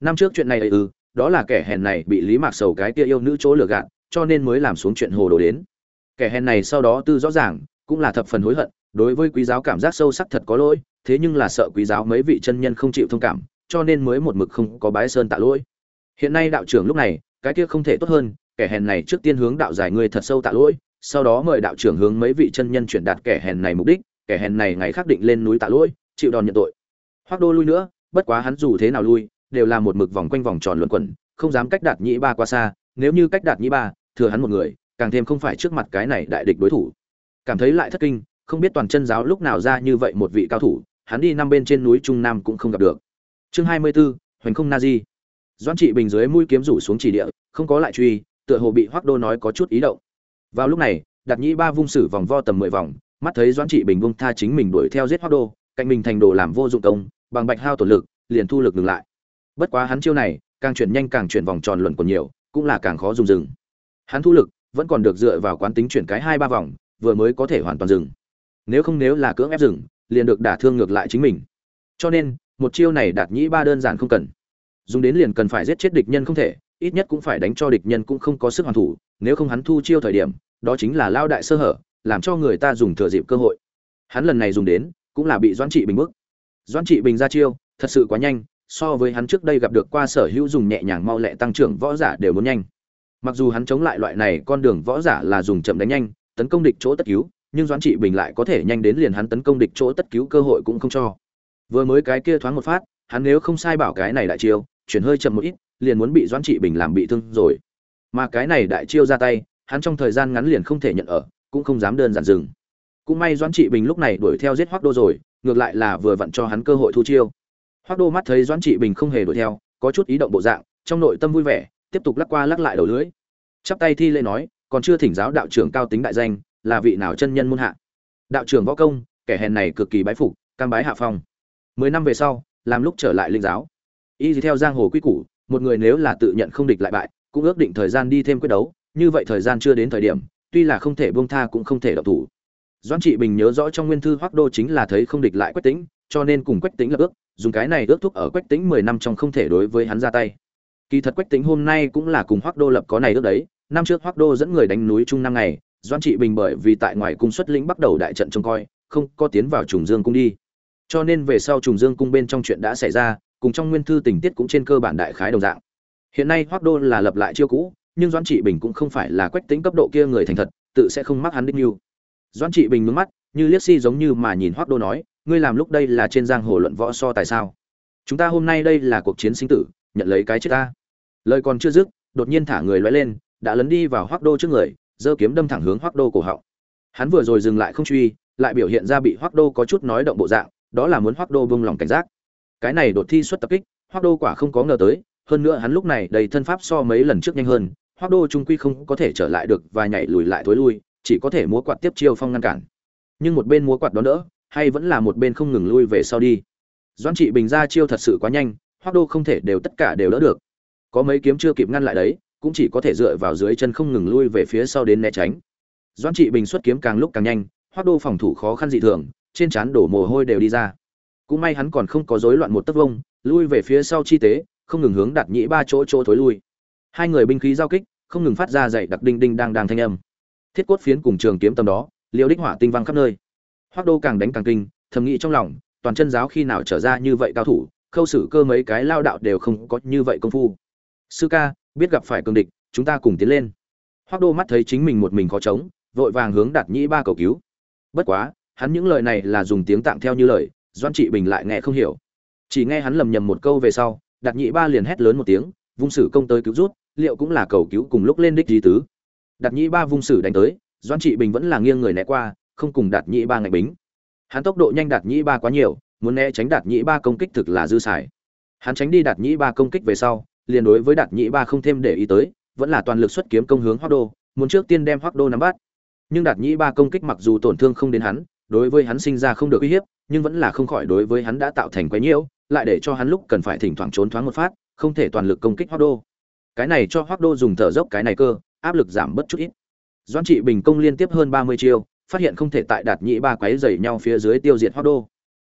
A: Năm trước chuyện này ấy ư đó là kẻ hèn này bị lý mạc sầu cái kia yêu nữ chỗ lừa gạt, cho nên mới làm xuống chuyện hồ đồ đến. Kẻ hèn này sau đó tư rõ ràng, cũng là thập phần hối hận, đối với quý giáo cảm giác sâu sắc thật có lỗi, thế nhưng là sợ quý giáo mấy vị chân nhân không chịu thông cảm, cho nên mới một mực không có bái sơn tạ lỗi. Hiện nay đạo trưởng lúc này, cái kia không thể tốt hơn, kẻ hèn này trước tiên hướng đạo giải người thật sâu tạ lỗi, sau đó mời đạo trưởng hướng mấy vị chân nhân chuyển đạt kẻ hèn này mục đích, kẻ hèn này ngày khắc định lên núi tạ lỗi, chịu đòn nhận tội. Hoác đô lui nữa bất quá hắn dù thế nào lui đều là một mực vòng quanh vòng tròn luẩn quẩn không dám cách đạt nhĩ ba qua xa nếu như cách đạt nhĩ ba thừa hắn một người càng thêm không phải trước mặt cái này đại địch đối thủ. Cảm thấy lại thất kinh không biết toàn chân giáo lúc nào ra như vậy một vị cao thủ hắn đi năm bên trên núi trung nam cũng không gặp được. Chương hai mươi 24, hoành không nazi doãn trị bình dưới mũi kiếm rủ xuống chỉ địa không có lại truy tựa hồ bị hoắc đô nói có chút ý động. Vào lúc này đạt nhĩ ba vung sử vòng vo tầm mười vòng mắt thấy doãn trị bình vung tha chính mình đuổi theo giết hoắc đô cạnh mình thành đồ làm vô dụng công bằng bạch hao tổn lực, liền thu lực ngừng lại. Bất quá hắn chiêu này, càng chuyển nhanh càng chuyển vòng tròn luẩn còn nhiều, cũng là càng khó dùng dừng. Hắn thu lực, vẫn còn được dựa vào quán tính chuyển cái hai ba vòng, vừa mới có thể hoàn toàn dừng. Nếu không nếu là cưỡng ép dừng, liền được đả thương ngược lại chính mình. Cho nên, một chiêu này đạt nhĩ ba đơn giản không cần. Dùng đến liền cần phải giết chết địch nhân không thể, ít nhất cũng phải đánh cho địch nhân cũng không có sức hoàn thủ, nếu không hắn thu chiêu thời điểm, đó chính là lao đại sơ hở, làm cho người ta dùng thừa dịp cơ hội. Hắn lần này dùng đến, cũng là bị doãn trị bình bức doãn trị bình ra chiêu, thật sự quá nhanh, so với hắn trước đây gặp được qua sở hữu dùng nhẹ nhàng mau lẹ tăng trưởng võ giả đều muốn nhanh. Mặc dù hắn chống lại loại này, con đường võ giả là dùng chậm đánh nhanh, tấn công địch chỗ tất cứu, nhưng doãn trị bình lại có thể nhanh đến liền hắn tấn công địch chỗ tất cứu cơ hội cũng không cho. Vừa mới cái kia thoáng một phát, hắn nếu không sai bảo cái này đại chiêu, chuyển hơi chậm một ít, liền muốn bị doãn trị bình làm bị thương rồi. Mà cái này đại chiêu ra tay, hắn trong thời gian ngắn liền không thể nhận ở, cũng không dám đơn giản dừng. Cũng may doãn trị bình lúc này đuổi theo giết hoác đô rồi ngược lại là vừa vặn cho hắn cơ hội thu chiêu. Hoác đô mắt thấy doãn trị bình không hề đuổi theo, có chút ý động bộ dạng, trong nội tâm vui vẻ, tiếp tục lắc qua lắc lại đầu lưỡi. Chắp tay thi lễ nói, còn chưa thỉnh giáo đạo trưởng cao tính đại danh, là vị nào chân nhân môn hạ? Đạo trưởng võ công, kẻ hèn này cực kỳ bái phục, cam bái hạ phong. Mười năm về sau, làm lúc trở lại linh giáo. Y theo giang hồ quy củ, một người nếu là tự nhận không địch lại bại, cũng ước định thời gian đi thêm quyết đấu, như vậy thời gian chưa đến thời điểm, tuy là không thể buông tha cũng không thể độc thủ doãn trị bình nhớ rõ trong nguyên thư hoác đô chính là thấy không địch lại quách tính cho nên cùng quách tính lập ước, dùng cái này ước thúc ở quách tính mười năm trong không thể đối với hắn ra tay. Kỳ thật quách tính hôm nay cũng là cùng hoác đô lập có này ước đấy, năm trước hoác đô dẫn người đánh núi trung năm ngày, doãn trị bình bởi vì tại ngoài cung xuất lĩnh bắt đầu đại trận trông coi, không có tiến vào trùng dương cung đi. Cho nên về sau trùng dương cung bên trong chuyện đã xảy ra, cùng trong nguyên thư tình tiết cũng trên cơ bản đại khái đồng dạng. Hiện nay hoác đô là lập lại chiêu cũ, nhưng doãn trị bình cũng không phải là quách tính cấp độ kia người thành thật, tự sẽ không mắc hắn đích mưu doãn trị bình mướn mắt, như liếc si giống như mà nhìn hoác đô nói, ngươi làm lúc đây là trên giang hồ luận võ so tại sao? Chúng ta hôm nay đây là cuộc chiến sinh tử, nhận lấy cái chết ta. Lời còn chưa dứt, đột nhiên thả người loay lên, đã lấn đi vào hoác đô trước người, giơ kiếm đâm thẳng hướng hoác đô cổ họng. Hắn vừa rồi dừng lại không truy, lại biểu hiện ra bị hoác đô có chút nói động bộ dạng, đó là muốn hoác đô bông lòng cảnh giác. Cái này đột thi xuất tập kích hoác đô quả không có ngờ tới, hơn nữa hắn lúc này đầy thân pháp so mấy lần trước nhanh hơn hoác đô trung quy không có thể trở lại được và nhảy lùi lại thối lui chỉ có thể múa quạt tiếp chiêu phong ngăn cản. Nhưng một bên múa quạt đó đỡ, hay vẫn là một bên không ngừng lui về sau đi. Doan trị bình ra chiêu thật sự quá nhanh hoác đô không thể đều tất cả đều đỡ được. Có mấy kiếm chưa kịp ngăn lại đấy, cũng chỉ có thể dựa vào dưới chân không ngừng lui về phía sau đến né tránh. Doan trị bình xuất kiếm càng lúc càng nhanh hoác đô phòng thủ khó khăn dị thường, trên trán đổ mồ hôi đều đi ra. Cũng may hắn còn không có rối loạn một tấc vông, lui về phía sau chi tế, không ngừng hướng đặt nhĩ ba chỗ chỗ thối lui. Hai người binh khí giao kích, không ngừng phát ra dậy đặc đinh đinh đang đang thanh âm thiết cốt phiến cùng trường kiếm tầm đó liều đích hỏa tinh văng khắp nơi. Hoác đô càng đánh càng kinh, thầm nghĩ trong lòng, toàn chân giáo khi nào trở ra như vậy cao thủ, khâu xử cơ mấy cái lao đạo đều không có như vậy công phu. Sư ca, biết gặp phải cường địch, chúng ta cùng tiến lên. Hoác đô mắt thấy chính mình một mình khó chống, vội vàng hướng đặt nhĩ ba cầu cứu. Bất quá, hắn những lời này là dùng tiếng tạng theo như lời doan trị bình lại nghe không hiểu. Chỉ nghe hắn lầm nhầm một câu về sau đặt nhĩ ba liền hét lớn một tiếng, vung sử công tới cứu rút, liệu cũng là cầu cứu cùng lúc lên đích di tứ. Đạt nhĩ ba vung sử đánh tới doan trị bình vẫn là nghiêng người né qua, không cùng Đạt nhĩ ba ngạch bính. Hắn tốc độ nhanh đạt nhĩ ba quá nhiều, muốn né tránh đạt nhĩ ba công kích thực là dư xài. Hắn tránh đi đạt nhĩ ba công kích về sau, liền đối với đạt nhĩ ba không thêm để ý tới, vẫn là toàn lực xuất kiếm công hướng hoác đô, muốn trước tiên đem hoác đô nắm bắt. Nhưng đạt nhĩ ba công kích mặc dù tổn thương không đến hắn, đối với hắn sinh ra không được uy hiếp, nhưng vẫn là không khỏi đối với hắn đã tạo thành quấy nhiễu, lại để cho hắn lúc cần phải thỉnh thoảng trốn thoáng một phát, không thể toàn lực công kích hoác đô. Cái này cho hoác đô dùng thở dốc cái này cơ áp lực giảm bớt chút ít. Doan trị bình công liên tiếp hơn ba mươi chiêu, phát hiện không thể tại đạt nhĩ ba quấy dày nhau phía dưới tiêu diệt hoác đô.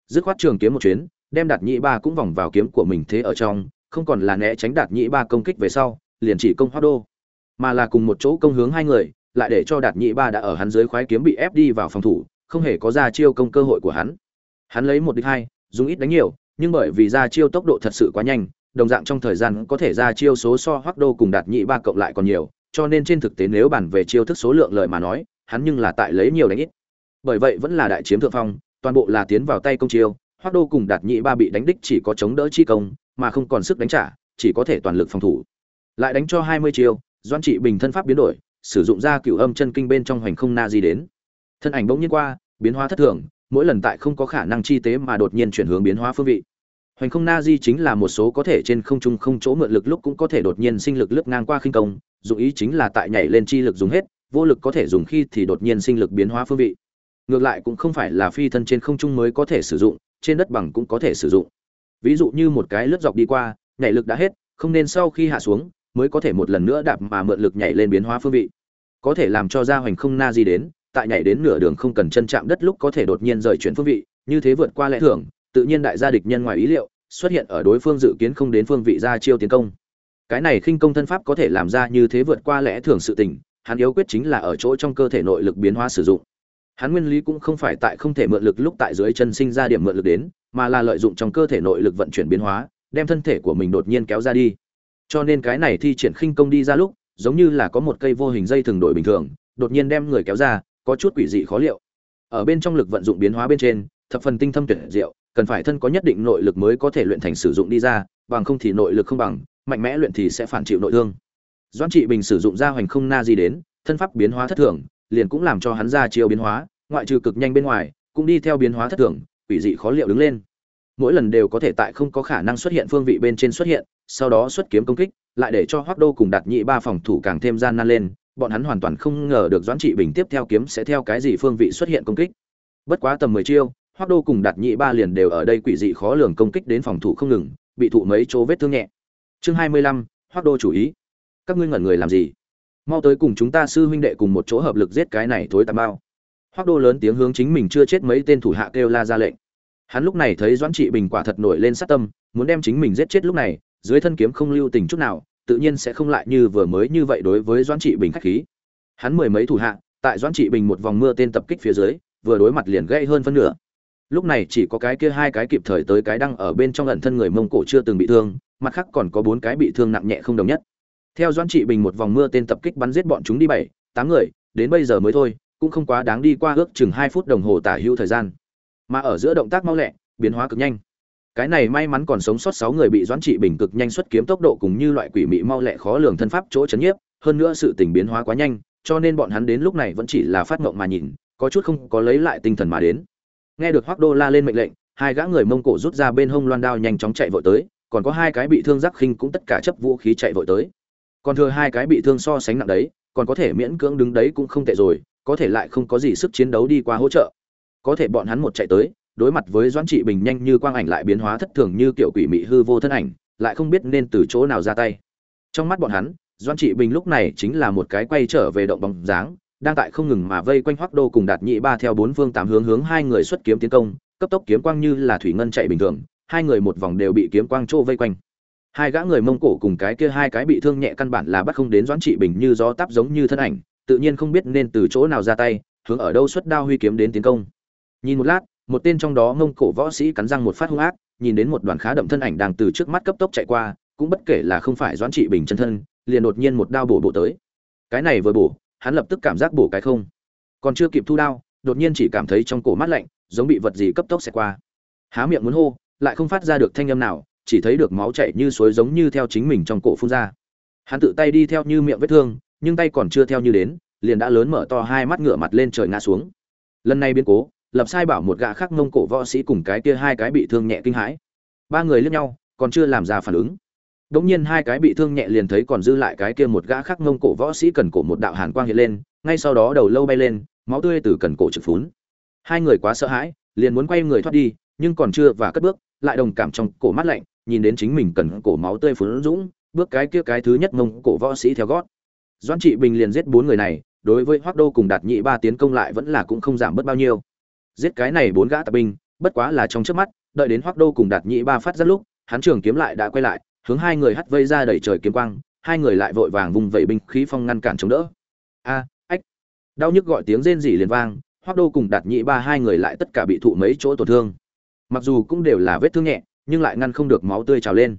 A: Dứt khoát trường kiếm một chuyến, đem đạt nhĩ ba cũng vòng vào kiếm của mình thế ở trong, không còn là né tránh đạt nhĩ ba công kích về sau, liền chỉ công hoác đô. Mà là cùng một chỗ công hướng hai người, lại để cho đạt nhĩ ba đã ở hắn dưới khoái kiếm bị ép đi vào phòng thủ, không hề có ra chiêu công cơ hội của hắn. Hắn lấy một địch hai, dùng ít đánh nhiều, nhưng bởi vì ra chiêu tốc độ thật sự quá nhanh, đồng dạng trong thời gian có thể ra chiêu số so hoác đô cùng đạt nhị ba cộng lại còn nhiều cho nên trên thực tế nếu bàn về chiêu thức số lượng lời mà nói, hắn nhưng là tại lấy nhiều đánh ít. Bởi vậy vẫn là đại chiếm thượng phong, toàn bộ là tiến vào tay công chiêu, Hoắc đô cùng đạt nhị ba bị đánh đích chỉ có chống đỡ chi công, mà không còn sức đánh trả, chỉ có thể toàn lực phòng thủ. Lại đánh cho hai mươi chiêu doan trị bình thân pháp biến đổi, sử dụng ra cửu âm chân kinh bên trong hoành không na di đến. Thân ảnh bỗng nhiên qua, biến hóa thất thường, mỗi lần tại không có khả năng chi tế mà đột nhiên chuyển hướng biến hóa phương vị hoành không na di chính là một số có thể trên không trung không chỗ mượn lực lúc cũng có thể đột nhiên sinh lực lướt ngang qua khinh công, dụng ý chính là tại nhảy lên chi lực dùng hết, vô lực có thể dùng khi thì đột nhiên sinh lực biến hóa phương vị. Ngược lại cũng không phải là phi thân trên không trung mới có thể sử dụng, trên đất bằng cũng có thể sử dụng. Ví dụ như một cái lướt dọc đi qua, nhảy lực đã hết, không nên sau khi hạ xuống, mới có thể một lần nữa đạp mà mượn lực nhảy lên biến hóa phương vị. Có thể làm cho ra hoành không na di đến, tại nhảy đến nửa đường không cần chân chạm đất lúc có thể đột nhiên rời chuyển phương vị, như thế vượt qua lẽ thường tự nhiên đại gia địch nhân ngoài ý liệu, xuất hiện ở đối phương dự kiến không đến phương vị ra chiêu tiến công. Cái này khinh công thân pháp có thể làm ra như thế vượt qua lẽ thường sự tình, hắn yếu quyết chính là ở chỗ trong cơ thể nội lực biến hóa sử dụng. Hắn nguyên lý cũng không phải tại không thể mượn lực lúc tại dưới chân sinh ra điểm mượn lực đến, mà là lợi dụng trong cơ thể nội lực vận chuyển biến hóa, đem thân thể của mình đột nhiên kéo ra đi. Cho nên cái này thi triển khinh công đi ra lúc, giống như là có một cây vô hình dây thường đổi bình thường, đột nhiên đem người kéo ra, có chút quỷ dị khó liệu. Ở bên trong lực vận dụng biến hóa bên trên, thập phần tinh thâm tuyệt diệu cần phải thân có nhất định nội lực mới có thể luyện thành sử dụng đi ra, bằng không thì nội lực không bằng, mạnh mẽ luyện thì sẽ phản chịu nội thương. Doãn trị bình sử dụng ra hoành không na gì đến, thân pháp biến hóa thất thường, liền cũng làm cho hắn ra chiêu biến hóa, ngoại trừ cực nhanh bên ngoài, cũng đi theo biến hóa thất thường, quỷ dị khó liệu đứng lên. Mỗi lần đều có thể tại không có khả năng xuất hiện phương vị bên trên xuất hiện, sau đó xuất kiếm công kích, lại để cho hoác đô cùng đặt nhị ba phòng thủ càng thêm gian nan lên, bọn hắn hoàn toàn không ngờ được doãn trị bình tiếp theo kiếm sẽ theo cái gì phương vị xuất hiện công kích. Bất quá tầm mười chiêu hoác đô cùng đặt nhị ba liền đều ở đây quỷ dị khó lường công kích đến phòng thủ không ngừng, bị thụ mấy chỗ vết thương nhẹ. Chương hai mươi lăm hoác đô chủ ý. Các ngươi ngẩn người làm gì? Mau tới cùng chúng ta sư huynh đệ cùng một chỗ hợp lực giết cái này thối tà bao. Hoác đô lớn tiếng hướng chính mình chưa chết mấy tên thủ hạ kêu la ra lệnh. Hắn lúc này thấy doãn trị bình quả thật nổi lên sát tâm, muốn đem chính mình giết chết lúc này, dưới thân kiếm không lưu tình chút nào, tự nhiên sẽ không lại như vừa mới như vậy đối với doãn trị bình khách khí. Hắn mười mấy thủ hạ, tại doãn trị bình một vòng mưa tên tập kích phía dưới, vừa đối mặt liền gây hơn phân nửa lúc này chỉ có cái kia hai cái kịp thời tới cái đăng ở bên trong ẩn thân người mông cổ chưa từng bị thương, mặt khác còn có bốn cái bị thương nặng nhẹ không đồng nhất. Theo doãn trị bình một vòng mưa tên tập kích bắn giết bọn chúng đi bảy, tám người, đến bây giờ mới thôi, cũng không quá đáng đi qua ước chừng hai phút đồng hồ tả hữu thời gian. Mà ở giữa động tác mau lẹ, biến hóa cực nhanh. Cái này may mắn còn sống sót sáu người bị doãn trị bình cực nhanh xuất kiếm tốc độ cùng như loại quỷ mị mau lẹ khó lường thân pháp chỗ chấn nhiếp, hơn nữa sự tình biến hóa quá nhanh, cho nên bọn hắn đến lúc này vẫn chỉ là phát mộng mà nhìn, có chút không có lấy lại tinh thần mà đến nghe được hoác đô la lên mệnh lệnh, hai gã người mông cổ rút ra bên hông loan đao nhanh chóng chạy vội tới, còn có hai cái bị thương giác khinh cũng tất cả chấp vũ khí chạy vội tới. Còn thừa hai cái bị thương so sánh nặng đấy, còn có thể miễn cưỡng đứng đấy cũng không tệ rồi, có thể lại không có gì sức chiến đấu đi qua hỗ trợ. Có thể bọn hắn một chạy tới, đối mặt với doãn trị bình nhanh như quang ảnh lại biến hóa thất thường như kiểu quỷ mị hư vô thân ảnh, lại không biết nên từ chỗ nào ra tay. Trong mắt bọn hắn, doãn trị bình lúc này chính là một cái quay trở về động bóng dáng đang tại không ngừng mà vây quanh hoắc đô cùng đạt nhị ba theo bốn phương tám hướng hướng hai người xuất kiếm tiến công, cấp tốc kiếm quang như là thủy ngân chạy bình thường, hai người một vòng đều bị kiếm quang trô vây quanh. Hai gã người mông cổ cùng cái kia hai cái bị thương nhẹ căn bản là bắt không đến doãn trị bình như gió táp giống như thân ảnh, tự nhiên không biết nên từ chỗ nào ra tay, hướng ở đâu xuất đao huy kiếm đến tiến công. Nhìn một lát, một tên trong đó mông cổ võ sĩ cắn răng một phát hung ác, nhìn đến một đoàn khá đậm thân ảnh đang từ trước mắt cấp tốc chạy qua, cũng bất kể là không phải doãn trị bình chân thân, liền đột nhiên một đao bổ bổ tới. Cái này vừa bổ hắn lập tức cảm giác bổ cái không. Còn chưa kịp thu đao, đột nhiên chỉ cảm thấy trong cổ mát lạnh, giống bị vật gì cấp tốc xẹt qua. Há miệng muốn hô, lại không phát ra được thanh âm nào, chỉ thấy được máu chảy như suối giống như theo chính mình trong cổ phun ra. Hắn tự tay đi theo như miệng vết thương, nhưng tay còn chưa theo như đến, liền đã lớn mở to hai mắt ngửa mặt lên trời ngã xuống. Lần này biến cố, lập sai bảo một gã khác mông cổ võ sĩ cùng cái kia hai cái bị thương nhẹ kinh hãi. Ba người liếc nhau, còn chưa làm ra phản ứng đống nhiên hai cái bị thương nhẹ liền thấy còn dư lại cái kia một gã khác ngông cổ võ sĩ cần cổ một đạo hàn quang hiện lên, ngay sau đó đầu lâu bay lên, máu tươi từ cần cổ trực phún. Hai người quá sợ hãi, liền muốn quay người thoát đi, nhưng còn chưa và cất bước, lại đồng cảm trong cổ mắt lạnh, nhìn đến chính mình cần cổ máu tươi phún dũng, bước cái kia cái thứ nhất ngông cổ võ sĩ theo gót. Doan trị bình liền giết bốn người này, đối với hoác đô cùng đạt nhị ba tiến công lại vẫn là cũng không giảm bớt bao nhiêu. Giết cái này bốn gã tạp binh, bất quá là trong trước mắt, đợi đến hoác đô cùng đạt nhị ba phát ra lúc, hắn trường kiếm lại đã quay lại hướng hai người hắt vây ra đẩy trời kiếm quang, hai người lại vội vàng vùng vẩy binh khí phong ngăn cản chống đỡ. A, ách. Đau nhức gọi tiếng rên rỉ liền vang hoác đô cùng đạt nhị ba hai người lại tất cả bị thụ mấy chỗ tổn thương. Mặc dù cũng đều là vết thương nhẹ, nhưng lại ngăn không được máu tươi trào lên.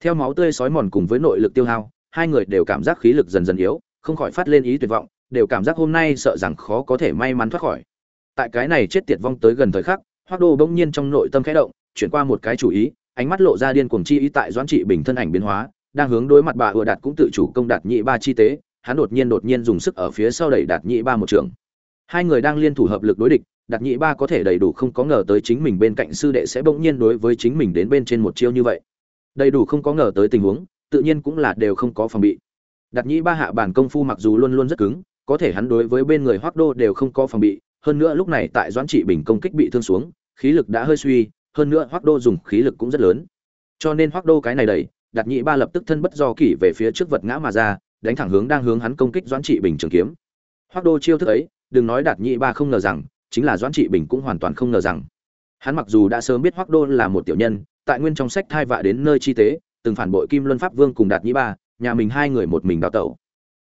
A: Theo máu tươi sói mòn cùng với nội lực tiêu hao, hai người đều cảm giác khí lực dần dần yếu, không khỏi phát lên ý tuyệt vọng, đều cảm giác hôm nay sợ rằng khó có thể may mắn thoát khỏi. Tại cái này chết tiệt vong tới gần thời khắc hoác đô bỗng nhiên trong nội tâm khẽ động, chuyển qua một cái chủ ý ánh mắt lộ ra điên cuồng chi ý tại doãn trị bình thân ảnh biến hóa, đang hướng đối mặt bà ưa đạt cũng tự chủ công đạt nhị ba chi tế, hắn đột nhiên đột nhiên dùng sức ở phía sau đẩy đạt nhị ba một trường. Hai người đang liên thủ hợp lực đối địch, đạt nhị ba có thể đầy đủ không có ngờ tới chính mình bên cạnh sư đệ sẽ bỗng nhiên đối với chính mình đến bên trên một chiêu như vậy. Đầy đủ không có ngờ tới tình huống, tự nhiên cũng là đều không có phòng bị. Đạt nhị ba hạ bản công phu mặc dù luôn luôn rất cứng, có thể hắn đối với bên người hoác đô đều không có phòng bị, hơn nữa lúc này tại doãn trị bình công kích bị thương xuống, khí lực đã hơi suy hơn nữa hoác đô dùng khí lực cũng rất lớn. Cho nên hoác đô cái này đẩy đặt nhị ba lập tức thân bất do kỷ về phía trước vật ngã mà ra, đánh thẳng hướng đang hướng hắn công kích doãn trị bình trường kiếm. Hoác đô chiêu thức ấy, đừng nói đạt nhị ba không ngờ rằng, chính là doãn trị bình cũng hoàn toàn không ngờ rằng. Hắn mặc dù đã sớm biết hoác đô là một tiểu nhân, tại nguyên trong sách thai vạ đến nơi chi tế, từng phản bội kim luân pháp vương cùng đạt nhị ba, nhà mình hai người một mình đào tẩu.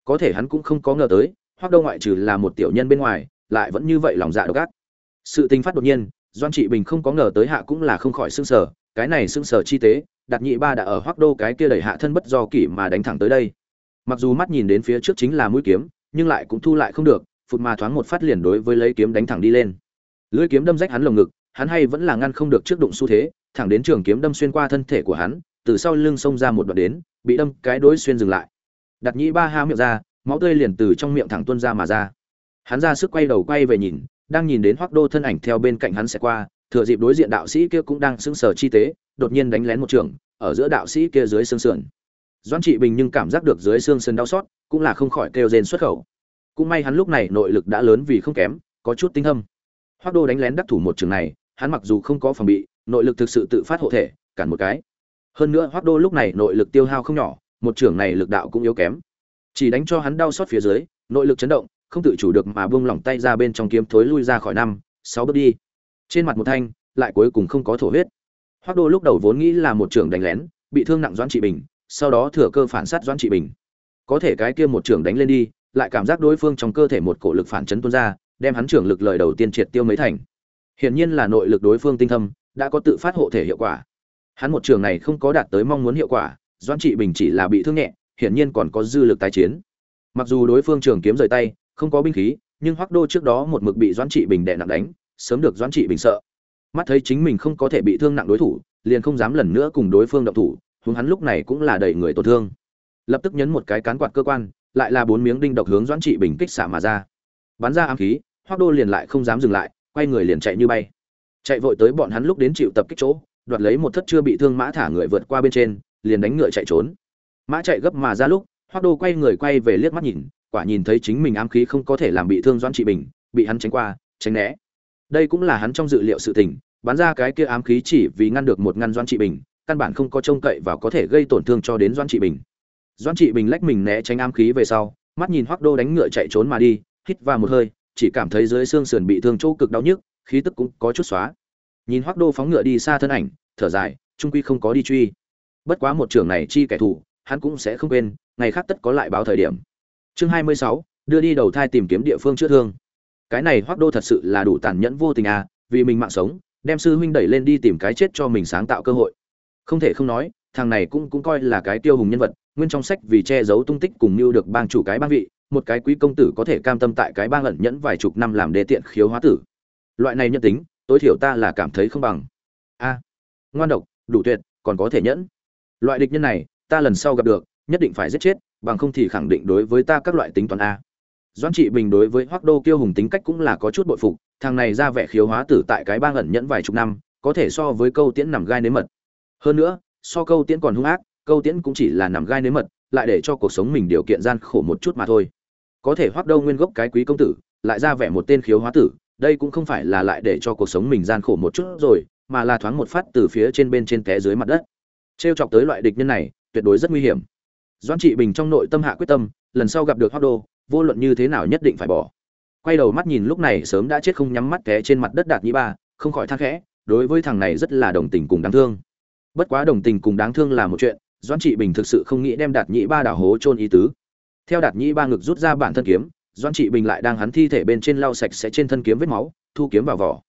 A: Có thể hắn cũng không có ngờ tới hoác đô ngoại trừ là một tiểu nhân bên ngoài, lại vẫn như vậy lòng dạ độc ác. Sự tình phát đột nhiên doan trị bình không có ngờ tới hạ cũng là không khỏi xương sở cái này xương sở chi tế, đạt nhị ba đã ở hoác đô cái kia đẩy hạ thân bất do kỷ mà đánh thẳng tới đây. Mặc dù mắt nhìn đến phía trước chính là mũi kiếm, nhưng lại cũng thu lại không được, phụt mà thoáng một phát liền đối với lấy kiếm đánh thẳng đi lên. Lưỡi kiếm đâm rách hắn lồng ngực, hắn hay vẫn là ngăn không được trước đụng xu thế, thẳng đến trường kiếm đâm xuyên qua thân thể của hắn, từ sau lưng xông ra một đoạn đến, bị đâm cái đối xuyên dừng lại. Đặt nhĩ ba há miệng ra, máu tươi liền từ trong miệng thẳng tuôn ra mà ra. Hắn ra sức quay đầu quay về nhìn đang nhìn đến hoắc đô thân ảnh theo bên cạnh hắn sẽ qua, thừa dịp đối diện đạo sĩ kia cũng đang sững sờ chi tế, đột nhiên đánh lén một trường, ở giữa đạo sĩ kia dưới xương sườn. Doãn trị bình nhưng cảm giác được dưới xương sườn đau xót, cũng là không khỏi kêu rên xuất khẩu. Cũng may hắn lúc này nội lực đã lớn vì không kém, có chút tinh thâm hoắc đô đánh lén đắc thủ một trường này, hắn mặc dù không có phòng bị, nội lực thực sự tự phát hộ thể, cản một cái. Hơn nữa hoắc đô lúc này nội lực tiêu hao không nhỏ, một trường này lực đạo cũng yếu kém. Chỉ đánh cho hắn đau xót phía dưới, nội lực chấn động không tự chủ được mà buông lỏng tay ra bên trong kiếm thối lui ra khỏi năm, sáu bước đi. Trên mặt một thanh, lại cuối cùng không có thổ huyết. Hoác đô lúc đầu vốn nghĩ là một trưởng đánh lén, bị thương nặng doãn trị bình, sau đó thừa cơ phản sát doãn trị bình. Có thể cái kia một trưởng đánh lên đi, lại cảm giác đối phương trong cơ thể một cổ lực phản chấn tuôn ra, đem hắn trưởng lực lời đầu tiên triệt tiêu mấy thành. Hiển nhiên là nội lực đối phương tinh thâm, đã có tự phát hộ thể hiệu quả. Hắn một trường này không có đạt tới mong muốn hiệu quả, doãn trị bình chỉ là bị thương nhẹ, hiển nhiên còn có dư lực tái chiến. Mặc dù đối phương trường kiếm rời tay không có binh khí, nhưng hoắc đô trước đó một mực bị doãn trị bình đè nặng đánh, sớm được doãn trị bình sợ. Mắt thấy chính mình không có thể bị thương nặng đối thủ, liền không dám lần nữa cùng đối phương động thủ hướng hắn lúc này cũng là đầy người tổn thương. Lập tức nhấn một cái cán quạt cơ quan, lại là bốn miếng đinh độc hướng doãn trị bình kích xả mà ra. Bắn ra ám khí, hoắc đô liền lại không dám dừng lại, quay người liền chạy như bay. Chạy vội tới bọn hắn lúc đến chịu tập kích chỗ, đoạt lấy một thất chưa bị thương mã thả người vượt qua bên trên, liền đánh ngựa chạy trốn. Mã chạy gấp mà ra lúc, hoắc đô quay người quay về liếc mắt nhìn quả nhìn thấy chính mình ám khí không có thể làm bị thương doãn trị bình, bị hắn tránh qua, tránh né. Đây cũng là hắn trong dự liệu sự tình bắn ra cái kia ám khí chỉ vì ngăn được một ngăn doãn trị bình, căn bản không có trông cậy vào có thể gây tổn thương cho đến doãn trị bình. Doãn trị bình lách mình né tránh ám khí về sau, mắt nhìn hoắc đô đánh ngựa chạy trốn mà đi, hít vào một hơi, chỉ cảm thấy dưới xương sườn bị thương chỗ cực đau nhức, khí tức cũng có chút xóa. Nhìn hoắc đô phóng ngựa đi xa thân ảnh, thở dài, trung quy không có đi truy. Bất quá một trường này chi kẻ thù, hắn cũng sẽ không quên, ngày khác tất có lại báo thời điểm chương hai mươi sáu, đưa đi đầu thai tìm kiếm địa phương chữa thương. Cái này hoác đô thật sự là đủ tàn nhẫn vô tình à vì mình mạng sống, đem sư huynh đẩy lên đi tìm cái chết cho mình sáng tạo cơ hội. Không thể không nói, thằng này cũng cũng coi là cái tiêu hùng nhân vật, nguyên trong sách vì che giấu tung tích cùng như được bang chủ cái bang vị, một cái quý công tử có thể cam tâm tại cái bang ẩn nhẫn vài chục năm làm đê tiện khiếu hóa tử. Loại này nhân tính, tối thiểu ta là cảm thấy không bằng. A, ngoan độc, đủ tuyệt, còn có thể nhẫn. Loại địch nhân này, ta lần sau gặp được, nhất định phải giết chết bằng không thì khẳng định đối với ta các loại tính toán a. Doãn trị bình đối với hoắc đô kiêu hùng tính cách cũng là có chút bội phục, thằng này ra vẻ khiếu hóa tử tại cái bang ẩn nhẫn vài chục năm, có thể so với câu tiễn nằm gai nếm mật. Hơn nữa, so câu tiễn còn hung ác, câu tiễn cũng chỉ là nằm gai nếm mật, lại để cho cuộc sống mình điều kiện gian khổ một chút mà thôi. Có thể hoắc đô nguyên gốc cái quý công tử, lại ra vẻ một tên khiếu hóa tử, đây cũng không phải là lại để cho cuộc sống mình gian khổ một chút rồi, mà là thoáng một phát từ phía trên bên trên té dưới mặt đất. Trêu chọc tới loại địch nhân này, tuyệt đối rất nguy hiểm doãn trị bình trong nội tâm hạ quyết tâm, lần sau gặp được hoác đô, vô luận như thế nào nhất định phải bỏ. Quay đầu mắt nhìn lúc này sớm đã chết không nhắm mắt té trên mặt đất đạt nhĩ ba, không khỏi thang khẽ, đối với thằng này rất là đồng tình cùng đáng thương. Bất quá đồng tình cùng đáng thương là một chuyện, doãn trị bình thực sự không nghĩ đem đạt nhĩ ba đảo hố chôn ý tứ. Theo đạt nhĩ ba ngực rút ra bản thân kiếm, doãn trị bình lại đang hắn thi thể bên trên lau sạch sẽ trên thân kiếm vết máu, thu kiếm vào vỏ.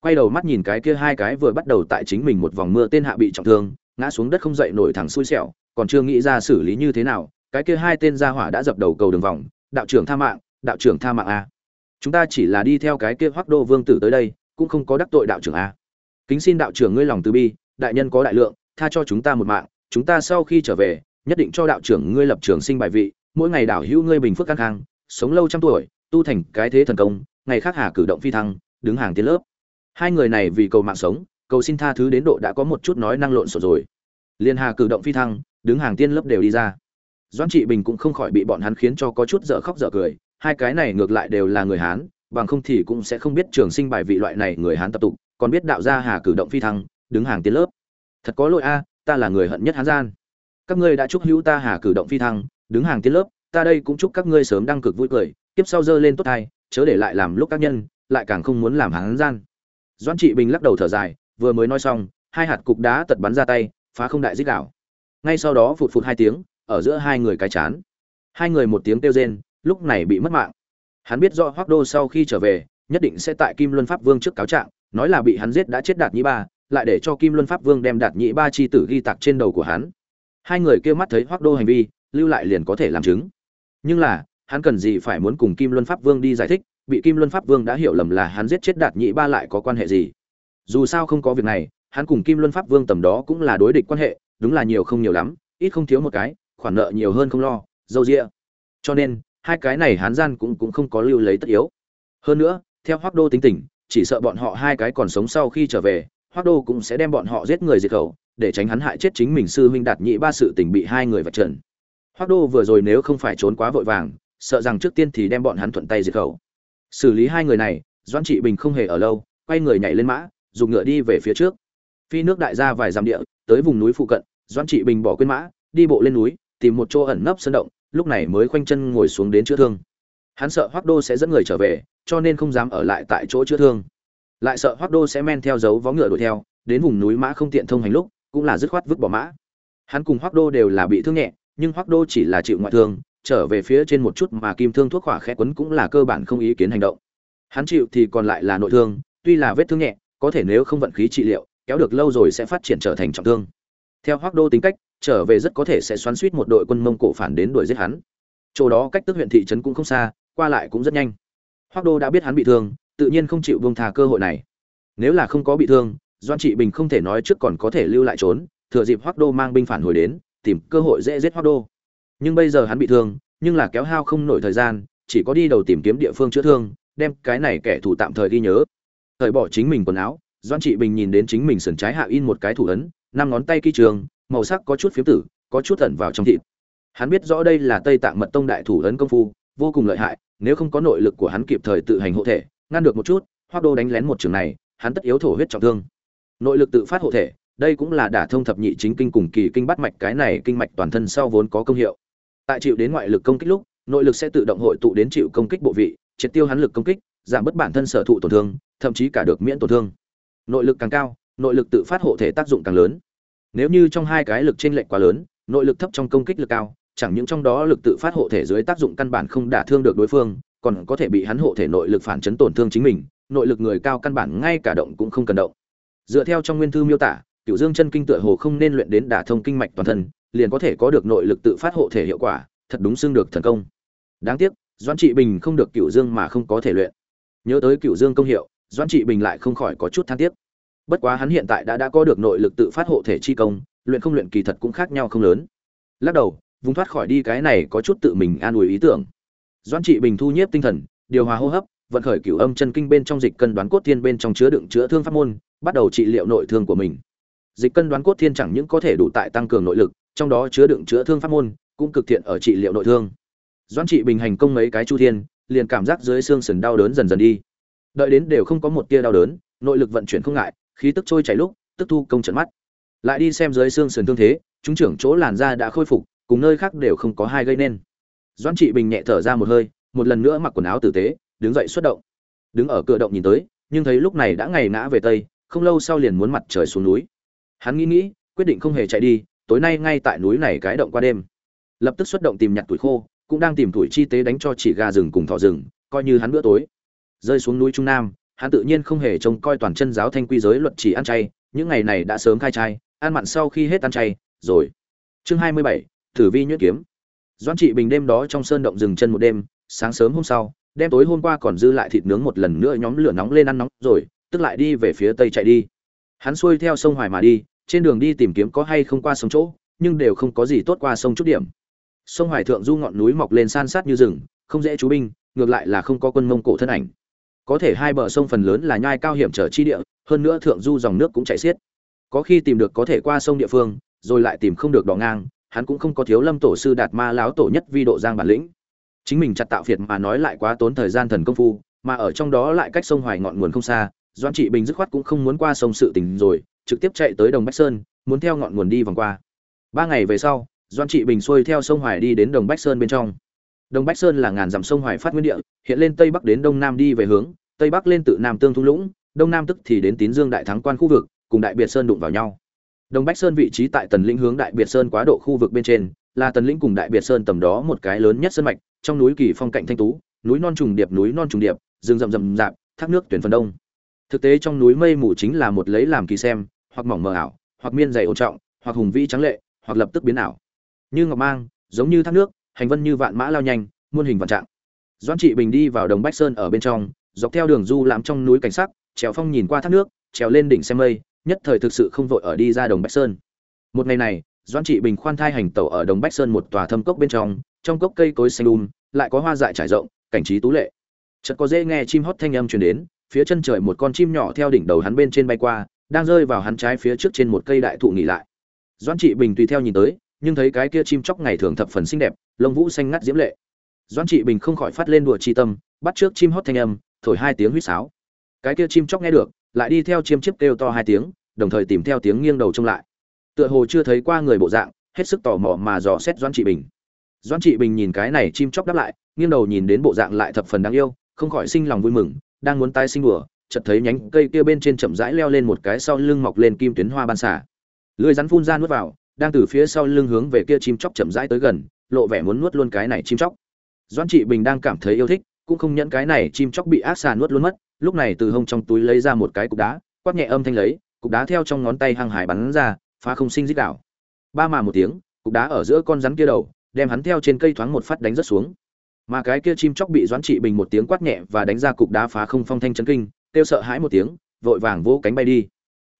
A: Quay đầu mắt nhìn cái kia hai cái vừa bắt đầu tại chính mình một vòng mưa tên hạ bị trọng thương, ngã xuống đất không dậy nổi thẳng xui xẻo còn chưa nghĩ ra xử lý như thế nào, cái kia hai tên gia hỏa đã dập đầu cầu đường vòng, đạo trưởng tha mạng, đạo trưởng tha mạng a. Chúng ta chỉ là đi theo cái kia hoắc đô vương tử tới đây, cũng không có đắc tội đạo trưởng a. Kính xin đạo trưởng ngươi lòng từ bi, đại nhân có đại lượng, tha cho chúng ta một mạng, chúng ta sau khi trở về, nhất định cho đạo trưởng ngươi lập trường sinh bài vị, mỗi ngày đảo hữu ngươi bình phước căng khang, sống lâu trăm tuổi, tu thành cái thế thần công, ngày khác hà cử động phi thăng, đứng hàng tiến lớp. Hai người này vì cầu mạng sống, cầu xin tha thứ đến độ đã có một chút nói năng lộn xộn rồi. Liên hà cử động phi thăng đứng hàng tiên lớp đều đi ra. Doãn trị bình cũng không khỏi bị bọn hắn khiến cho có chút dở khóc dở cười, hai cái này ngược lại đều là người hán, bằng không thì cũng sẽ không biết trường sinh bài vị loại này người hán tập tục, còn biết đạo gia hà cử động phi thăng, đứng hàng tiên lớp. Thật có lỗi a, ta là người hận nhất hán gian. Các ngươi đã chúc hữu ta hà cử động phi thăng, đứng hàng tiên lớp, ta đây cũng chúc các ngươi sớm đăng cực vui cười tiếp sau dơ lên tốt thai, chớ để lại làm lúc các nhân, lại càng không muốn làm hán gian. Doãn trị bình lắc đầu thở dài, vừa mới nói xong, hai hạt cục đá tật bắn ra tay, phá không đại dích đảo ngay sau đó phụt phụt hai tiếng, ở giữa hai người cái chán. Hai người một tiếng kêu rên, lúc này bị mất mạng. Hắn biết rõ hoác đô sau khi trở về, nhất định sẽ tại kim luân pháp vương trước cáo trạng, nói là bị hắn giết đã chết đạt nhĩ ba, lại để cho kim luân pháp vương đem đạt nhĩ ba chi tử ghi tặc trên đầu của hắn. Hai người kêu mắt thấy hoác đô hành vi, lưu lại liền có thể làm chứng. Nhưng là, hắn cần gì phải muốn cùng kim luân pháp vương đi giải thích, bị kim luân pháp vương đã hiểu lầm là hắn giết chết đạt nhĩ ba lại có quan hệ gì? Dù sao không có việc này, hắn cùng kim luân pháp vương tầm đó cũng là đối địch quan hệ đúng là nhiều không nhiều lắm, ít không thiếu một cái, khoản nợ nhiều hơn không lo, dâu rịa cho nên, hai cái này hán gian cũng cũng không có lưu lấy tất yếu. Hơn nữa, theo hoác đô tính tình, chỉ sợ bọn họ hai cái còn sống sau khi trở về hoác đô cũng sẽ đem bọn họ giết người diệt khẩu, để tránh hắn hại chết chính mình sư huynh đạt nhị ba sự tình bị hai người vạch trần. Hoác đô vừa rồi nếu không phải trốn quá vội vàng, sợ rằng trước tiên thì đem bọn hắn thuận tay diệt khẩu. Xử lý hai người này, doãn trị bình không hề ở lâu, quay người nhảy lên mã, dùng ngựa đi về phía trước. Phi nước đại ra vài dặm địa tới vùng núi phụ cận, doãn trị bình bỏ quên mã, đi bộ lên núi, tìm một chỗ ẩn nấp sơn động, lúc này mới khoanh chân ngồi xuống đến chữa thương. Hắn sợ hoác đô sẽ dẫn người trở về, cho nên không dám ở lại tại chỗ chữa thương. Lại sợ hoác đô sẽ men theo dấu vó ngựa đuổi theo, đến vùng núi mã không tiện thông hành lúc, cũng là dứt khoát vứt bỏ mã. Hắn cùng hoác đô đều là bị thương nhẹ, nhưng hoác đô chỉ là chịu ngoại thương, trở về phía trên một chút mà kim thương thuốc hỏa khẽ quấn cũng là cơ bản không ý kiến hành động. Hắn chịu thì còn lại là nội thương, tuy là vết thương nhẹ, có thể nếu không vận khí trị liệu kéo được lâu rồi sẽ phát triển trở thành trọng thương. Theo hoác đô tính cách, trở về rất có thể sẽ xoắn suýt một đội quân mông cổ phản đến đuổi giết hắn. Chỗ đó cách tức huyện thị trấn cũng không xa, qua lại cũng rất nhanh. Hoác đô đã biết hắn bị thương, tự nhiên không chịu buông thà cơ hội này. Nếu là không có bị thương, doan trị bình không thể nói trước còn có thể lưu lại trốn, thừa dịp hoác đô mang binh phản hồi đến, tìm cơ hội dễ giết hoác đô. Nhưng bây giờ hắn bị thương, nhưng là kéo hao không nổi thời gian, chỉ có đi đầu tìm kiếm địa phương chữa thương, đem cái này kẻ thù tạm thời ghi nhớ. Thời bỏ chính mình quần áo doan trị bình nhìn đến chính mình sườn trái hạ in một cái thủ ấn, năm ngón tay ký trường, màu sắc có chút phiếm tử, có chút ẩn vào trong thịt. Hắn biết rõ đây là tây tạng mật tông đại thủ ấn công phu, vô cùng lợi hại, nếu không có nội lực của hắn kịp thời tự hành hộ thể, ngăn được một chút hoác đô đánh lén một trường này, hắn tất yếu thổ huyết trọng thương. Nội lực tự phát hộ thể, đây cũng là đả thông thập nhị chính kinh cùng kỳ kinh bắt mạch, cái này kinh mạch toàn thân sau vốn có công hiệu. Tại chịu đến ngoại lực công kích lúc, nội lực sẽ tự động hội tụ đến chịu công kích bộ vị, triệt tiêu hắn lực công kích, giảm bớt bản thân sở thụ tổn thương, thậm chí cả được miễn tổn thương nội lực càng cao, nội lực tự phát hộ thể tác dụng càng lớn. Nếu như trong hai cái lực trên lệch quá lớn, nội lực thấp trong công kích lực cao, chẳng những trong đó lực tự phát hộ thể dưới tác dụng căn bản không đả thương được đối phương, còn có thể bị hắn hộ thể nội lực phản chấn tổn thương chính mình, nội lực người cao căn bản ngay cả động cũng không cần động. Dựa theo trong nguyên thư miêu tả cựu dương chân kinh tựa hồ không nên luyện đến đả thông kinh mạch toàn thân, liền có thể có được nội lực tự phát hộ thể hiệu quả, thật đúng xưng được thần công. Đáng tiếc, doãn trị bình không được cựu dương mà không có thể luyện. Nhớ tới cựu dương công hiệu doãn trị bình lại không khỏi có chút than tiếc. Bất quá hắn hiện tại đã đã có được nội lực tự phát hộ thể chi công, luyện không luyện kỳ thật cũng khác nhau không lớn. Lắc đầu, vùng thoát khỏi đi cái này có chút tự mình an ủi ý tưởng. Doãn trị bình thu nhiếp tinh thần, điều hòa hô hấp, vận khởi cửu âm chân kinh bên trong dịch cân đoán cốt thiên bên trong chứa đựng chữa thương pháp môn, bắt đầu trị liệu nội thương của mình. Dịch cân đoán cốt thiên chẳng những có thể đủ tại tăng cường nội lực, trong đó chứa đựng chữa thương pháp môn cũng cực thiện ở trị liệu nội thương. Doãn trị bình hành công mấy cái chu thiên, liền cảm giác dưới xương sườn đau đớn dần dần đi đợi đến đều không có một tia đau đớn, nội lực vận chuyển không ngại, khí tức trôi chảy lúc, tức thu công trận mắt. Lại đi xem dưới xương sườn thương thế, chúng trưởng chỗ làn da đã khôi phục, cùng nơi khác đều không có hai gây nên. Doãn trị bình nhẹ thở ra một hơi, một lần nữa mặc quần áo tử tế, đứng dậy xuất động. Đứng ở cửa động nhìn tới, nhưng thấy lúc này đã ngày ngã về tây, không lâu sau liền muốn mặt trời xuống núi. Hắn nghĩ nghĩ, quyết định không hề chạy đi, tối nay ngay tại núi này cái động qua đêm. Lập tức xuất động tìm nhặt tuổi khô, cũng đang tìm tuổi chi tế đánh cho chỉ gà rừng cùng thỏ rừng, coi như hắn bữa tối rơi xuống núi trung nam, hắn tự nhiên không hề trông coi toàn chân giáo thanh quy giới luật chỉ ăn chay, những ngày này đã sớm khai trai, ăn mặn sau khi hết ăn chay, rồi. Chương hai mươi bảy, tử vi nhuyễn kiếm. Doãn trị bình đêm đó trong sơn động dừng chân một đêm, sáng sớm hôm sau, đêm tối hôm qua còn dư lại thịt nướng một lần nữa nhóm lửa nóng lên ăn nóng, rồi, tức lại đi về phía tây chạy đi. Hắn xuôi theo sông hoài mà đi, trên đường đi tìm kiếm có hay không qua sông chỗ, nhưng đều không có gì tốt qua sông chút điểm. Sông hoài thượng du ngọn núi mọc lên san sát như rừng, không dễ chú binh, ngược lại là không có quân mông cổ thân ảnh có thể hai bờ sông phần lớn là nhai cao hiểm trở chi địa, hơn nữa thượng du dòng nước cũng chảy xiết. Có khi tìm được có thể qua sông địa phương, rồi lại tìm không được đỏ ngang, hắn cũng không có thiếu lâm tổ sư đạt ma láo tổ nhất vi độ giang bản lĩnh. Chính mình chặt tạo phiệt mà nói lại quá tốn thời gian thần công phu, mà ở trong đó lại cách sông hoài ngọn nguồn không xa doan trị bình dứt khoát cũng không muốn qua sông sự tình rồi, trực tiếp chạy tới đồng bách sơn, muốn theo ngọn nguồn đi vòng qua. Ba ngày về sau doan trị bình xuôi theo sông hoài đi đến đồng bách sơn bên trong. Đồng bách sơn là ngàn dặm sông hoài phát nguyên địa, hiện lên tây bắc đến đông nam đi về hướng tây bắc lên tự nam tương thung lũng, đông nam tức thì đến tín dương đại thắng quan khu vực, cùng đại biệt sơn đụng vào nhau. Đồng bách sơn vị trí tại tần lĩnh hướng đại biệt sơn quá độ khu vực bên trên, là tần lĩnh cùng đại biệt sơn tầm đó một cái lớn nhất sơn mạch, trong núi kỳ phong cạnh thanh tú, núi non trùng điệp, núi non trùng điệp, rừng rậm rậm rạp, thác nước tuyển phần đông. Thực tế trong núi mây mù chính là một lấy làm kỳ xem, hoặc mỏng mờ ảo, hoặc miên dày ổn trọng, hoặc hùng vĩ trắng lệ, hoặc lập tức biến ảo. Như ngọc mang, giống như thác nước, hành vân như vạn mã lao nhanh, muôn hình vạn trạng. Doãn trị bình đi vào đồng bách sơn ở bên trong dọc theo đường du lãm trong núi cảnh sắc, trèo phong nhìn qua thác nước, trèo lên đỉnh xem mây, nhất thời thực sự không vội ở đi ra đồng bách sơn. Một ngày này, doãn trị bình khoan thai hành tẩu ở đồng bách sơn một tòa thâm cốc bên trong trong cốc cây cối xanh um lại có hoa dại trải rộng, cảnh trí tú lệ. Chợt có dễ nghe chim hót thanh âm truyền đến, phía chân trời một con chim nhỏ theo đỉnh đầu hắn bên trên bay qua, đang rơi vào hắn trái phía trước trên một cây đại thụ nghỉ lại. Doãn trị bình tùy theo nhìn tới, nhưng thấy cái kia chim chóc ngày thường thập phần xinh đẹp, lông vũ xanh ngắt diễm lệ. Doãn trị bình không khỏi phát lên đùa chi tâm, bắt trước chim hót thanh âm thổi hai tiếng huýt sáo. Cái kia chim chóc nghe được, lại đi theo chiêm chiếp kêu to hai tiếng, đồng thời tìm theo tiếng nghiêng đầu trông lại. Tựa hồ chưa thấy qua người bộ dạng, hết sức tò mò mà dò xét doãn trị bình. Doãn trị bình nhìn cái này chim chóc đáp lại, nghiêng đầu nhìn đến bộ dạng lại thập phần đáng yêu, không khỏi sinh lòng vui mừng, đang muốn tái sinh đùa, chợt thấy nhánh cây kia bên trên chậm rãi leo lên một cái sau lưng mọc lên kim tuyến hoa ban xả lưỡi rắn phun ra nuốt vào, đang từ phía sau lưng hướng về kia chim chóc chậm rãi tới gần, lộ vẻ muốn nuốt luôn cái này chim chóc. Doãn trị bình đang cảm thấy yêu thích cũng không nhẫn cái này chim chóc bị ác xà nuốt luôn mất, lúc này từ hông trong túi lấy ra một cái cục đá, quát nhẹ âm thanh lấy, cục đá theo trong ngón tay hăng hải bắn ra, phá không sinh dích đảo ba mà một tiếng, cục đá ở giữa con rắn kia đầu, đem hắn theo trên cây thoáng một phát đánh rất xuống. Mà cái kia chim chóc bị doãn trị bình một tiếng quát nhẹ và đánh ra cục đá phá không phong thanh chấn kinh, kêu sợ hãi một tiếng, vội vàng vỗ cánh bay đi.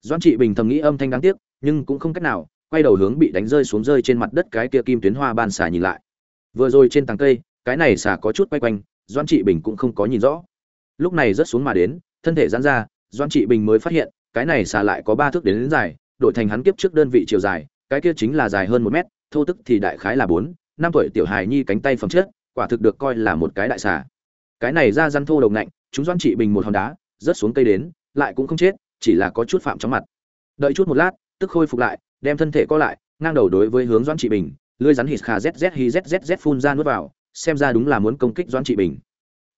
A: Doãn trị bình thầm nghĩ âm thanh đáng tiếc, nhưng cũng không cách nào, quay đầu hướng bị đánh rơi xuống rơi trên mặt đất cái kia kim tuyến hoa ban xà nhìn lại. Vừa rồi trên tàng cây, cái này xà có chút quay quanh doãn trị bình cũng không có nhìn rõ. Lúc này rất xuống mà đến thân thể giãn ra doãn trị bình mới phát hiện cái này xà lại có ba thước đến, đến dài đổi thành hắn kiếp trước đơn vị chiều dài cái kia chính là dài hơn một mét thô tức thì đại khái là bốn năm tuổi tiểu hài nhi cánh tay phẩm chất quả thực được coi là một cái đại xà. Cái này ra răn thô đầu ngạnh chúng doãn trị bình một hòn đá rớt xuống cây đến lại cũng không chết chỉ là có chút phạm trong mặt. Đợi chút một lát tức khôi phục lại đem thân thể co lại ngang đầu đối với hướng doãn trị bình lưỡi rắn hít khà zz hi zzz phun ra nuốt vào xem ra đúng là muốn công kích doãn trị bình.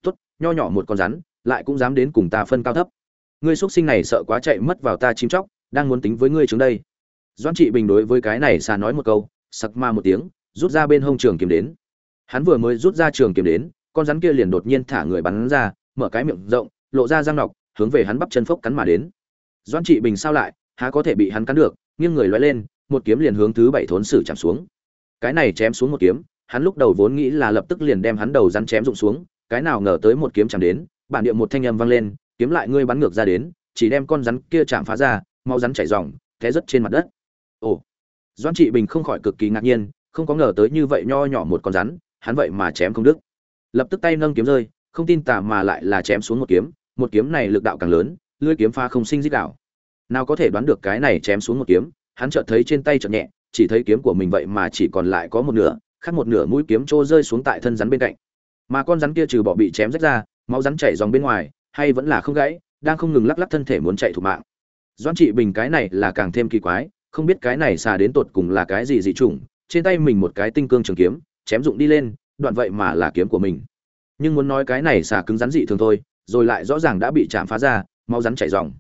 A: Tốt, nho nhỏ một con rắn, lại cũng dám đến cùng ta phân cao thấp. Ngươi xuất sinh này sợ quá chạy mất vào ta chim chóc, đang muốn tính với ngươi trước đây. Doãn trị bình đối với cái này xà nói một câu, sặc ma một tiếng, rút ra bên hông trường kiếm đến. Hắn vừa mới rút ra trường kiếm đến, con rắn kia liền đột nhiên thả người bắn ra, mở cái miệng rộng, lộ ra răng nọc, hướng về hắn bắp chân phốc cắn mà đến. Doãn trị bình sao lại, há có thể bị hắn cắn được, nghiêng người loay lên, một kiếm liền hướng thứ bảy thốn sử chạm xuống. Cái này chém xuống một kiếm hắn lúc đầu vốn nghĩ là lập tức liền đem hắn đầu rắn chém rụng xuống, cái nào ngờ tới một kiếm chạm đến, bản địa một thanh âm vang lên, kiếm lại ngươi bắn ngược ra đến, chỉ đem con rắn kia chạm phá ra, mau rắn chảy ròng, té rất trên mặt đất. Ồ. Doãn trị bình không khỏi cực kỳ ngạc nhiên, không có ngờ tới như vậy nho nhỏ một con rắn, hắn vậy mà chém không đứt. Lập tức tay nâng kiếm rơi, không tin tà mà lại là chém xuống một kiếm một kiếm này lực đạo càng lớn, lưỡi kiếm pha không sinh dích đạo. Nào có thể đoán được cái này chém xuống một kiếm, hắn chợt thấy trên tay chợt nhẹ, chỉ thấy kiếm của mình vậy mà chỉ còn lại có một nửa khác một nửa mũi kiếm trô rơi xuống tại thân rắn bên cạnh. Mà con rắn kia trừ bỏ bị chém rách ra, máu rắn chảy dòng bên ngoài, hay vẫn là không gãy, đang không ngừng lắc lắc thân thể muốn chạy thủ mạng. Doãn trị bình cái này là càng thêm kỳ quái, không biết cái này xà đến tột cùng là cái gì dị chủng, trên tay mình một cái tinh cương trường kiếm, chém dụng đi lên, đoạn vậy mà là kiếm của mình. Nhưng muốn nói cái này xà cứng rắn dị thường thôi, rồi lại rõ ràng đã bị chạm phá ra, máu rắn chảy dòng.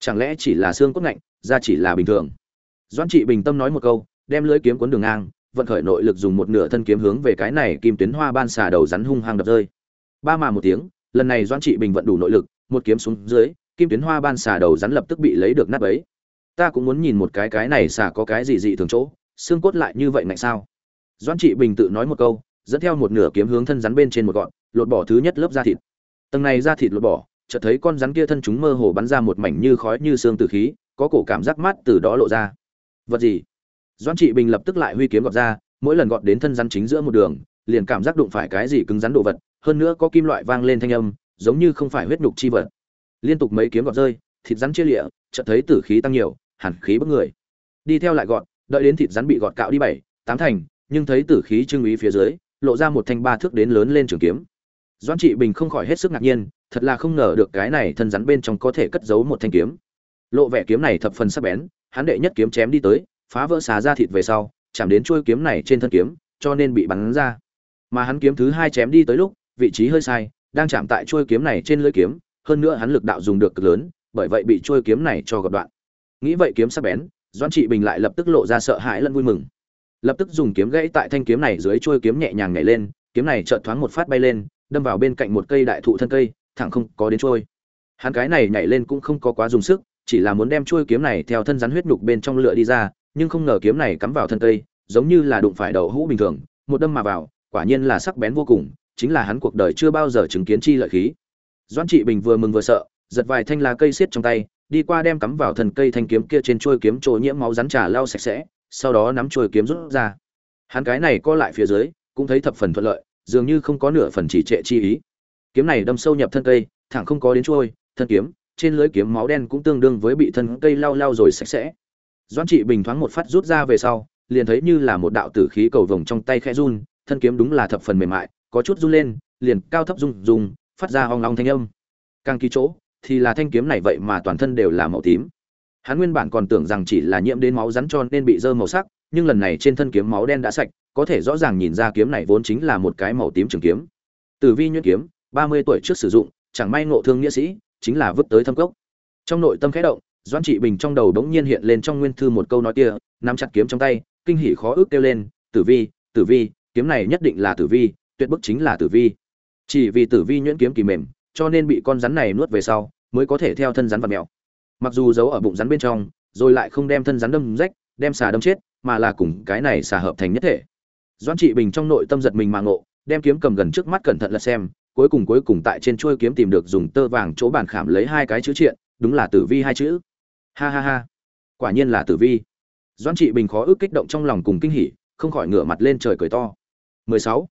A: chẳng lẽ chỉ là xương cốt ngạnh da chỉ là bình thường? Doãn trị bình tâm nói một câu, đem lưỡi kiếm cuốn đường ngang vận khởi nội lực dùng một nửa thân kiếm hướng về cái này kim tuyến hoa ban xà đầu rắn hung hăng đập rơi. Ba mà một tiếng, lần này doãn trị bình vận đủ nội lực, một kiếm xuống dưới, kim tuyến hoa ban xà đầu rắn lập tức bị lấy được nát ấy ta cũng muốn nhìn một cái cái này xà có cái gì dị thường chỗ, xương cốt lại như vậy ngạnh sao? Doãn trị bình tự nói một câu, dẫn theo một nửa kiếm hướng thân rắn bên trên một gọn, lột bỏ thứ nhất lớp da thịt. Tầng này da thịt lột bỏ, chợt thấy con rắn kia thân chúng mơ hồ bắn ra một mảnh như khói như xương từ khí, có cổ cảm giác mát từ đó lộ ra. Vật gì? Doãn trị bình lập tức lại huy kiếm gọt ra, mỗi lần gọt đến thân rắn chính giữa một đường, liền cảm giác đụng phải cái gì cứng rắn đồ vật, hơn nữa có kim loại vang lên thanh âm, giống như không phải huyết nhục chi vật. Liên tục mấy kiếm gọt rơi, thịt rắn chia lịa, chợt thấy tử khí tăng nhiều hẳn khí bức người. Đi theo lại gọt, đợi đến thịt rắn bị gọt cạo đi bảy, tám thành, nhưng thấy tử khí trưng ý phía dưới, lộ ra một thanh ba thước đến lớn lên trường kiếm. Doãn trị bình không khỏi hết sức ngạc nhiên, thật là không ngờ được cái này thân rắn bên trong có thể cất giấu một thanh kiếm. Lộ vẻ kiếm này thập phần sắc bén, hắn đệ nhất kiếm chém đi tới phá vỡ xà ra thịt về sau, chạm đến chuôi kiếm này trên thân kiếm, cho nên bị bắn ra. Mà hắn kiếm thứ hai chém đi tới lúc, vị trí hơi sai, đang chạm tại chuôi kiếm này trên lưỡi kiếm, hơn nữa hắn lực đạo dùng được cực lớn, bởi vậy bị chuôi kiếm này cho gập đoạn. Nghĩ vậy kiếm sắc bén, doãn trị bình lại lập tức lộ ra sợ hãi lẫn vui mừng. Lập tức dùng kiếm gãy tại thanh kiếm này dưới chuôi kiếm nhẹ nhàng nhảy lên, kiếm này chợt thoáng một phát bay lên, đâm vào bên cạnh một cây đại thụ thân cây, thẳng không có đến trôi hắn cái này nhảy lên cũng không có quá dùng sức, chỉ là muốn đem chuôi kiếm này theo thân rắn huyết nhục bên trong lửa đi ra nhưng không ngờ kiếm này cắm vào thân cây, giống như là đụng phải đậu hũ bình thường, một đâm mà vào, quả nhiên là sắc bén vô cùng, chính là hắn cuộc đời chưa bao giờ chứng kiến chi lợi khí. Doãn trị bình vừa mừng vừa sợ, giật vài thanh lá cây xiết trong tay, đi qua đem cắm vào thân cây thanh kiếm kia trên chuôi kiếm trôi nhiễm máu rắn trà lau sạch sẽ, sau đó nắm chuôi kiếm rút ra. Hắn cái này co lại phía dưới, cũng thấy thập phần thuận lợi, dường như không có nửa phần chỉ trệ chi ý. Kiếm này đâm sâu nhập thân cây, thẳng không có đến chuôi, thân kiếm, trên lưỡi kiếm máu đen cũng tương đương với bị thân cây lau lau rồi sạch sẽ doãn trị bình thoáng một phát rút ra về sau, liền thấy như là một đạo tử khí cầu vồng trong tay khẽ run, thân kiếm đúng là thập phần mềm mại, có chút run lên, liền cao thấp rung rung, phát ra hoang long thanh âm. Càng kỳ chỗ, thì là thanh kiếm này vậy mà toàn thân đều là màu tím. Hắn nguyên bản còn tưởng rằng chỉ là nhiễm đến máu rắn tròn nên bị dơ màu sắc, nhưng lần này trên thân kiếm máu đen đã sạch, có thể rõ ràng nhìn ra kiếm này vốn chính là một cái màu tím trường kiếm. Tử vi nhuyễn kiếm, ba mươi tuổi trước sử dụng, chẳng may ngộ thương nghĩa sĩ, chính là vứt tới thâm cốc. Trong nội tâm khẽ động doãn trị bình trong đầu đống nhiên hiện lên trong nguyên thư một câu nói kia, nắm chặt kiếm trong tay, kinh hỉ khó ước kêu lên, tử vi tử vi, kiếm này nhất định là tử vi, tuyệt bức chính là tử vi. Chỉ vì tử vi nhuyễn kiếm kỳ mềm, cho nên bị con rắn này nuốt về sau, mới có thể theo thân rắn và mèo. Mặc dù giấu ở bụng rắn bên trong, rồi lại không đem thân rắn đâm rách, đem xà đâm chết, mà là cùng cái này xà hợp thành nhất thể. Doãn trị bình trong nội tâm giật mình mà ngộ, đem kiếm cầm gần trước mắt cẩn thận lật xem, cuối cùng cuối cùng tại trên chuôi kiếm tìm được dùng tơ vàng chỗ bản khảm lấy hai cái chữ triện, đúng là tử vi hai chữ ha ha ha. Quả nhiên là tử vi. Doãn trị bình khó ước kích động trong lòng cùng kinh hỉ không khỏi ngửa mặt lên trời cười to. 16.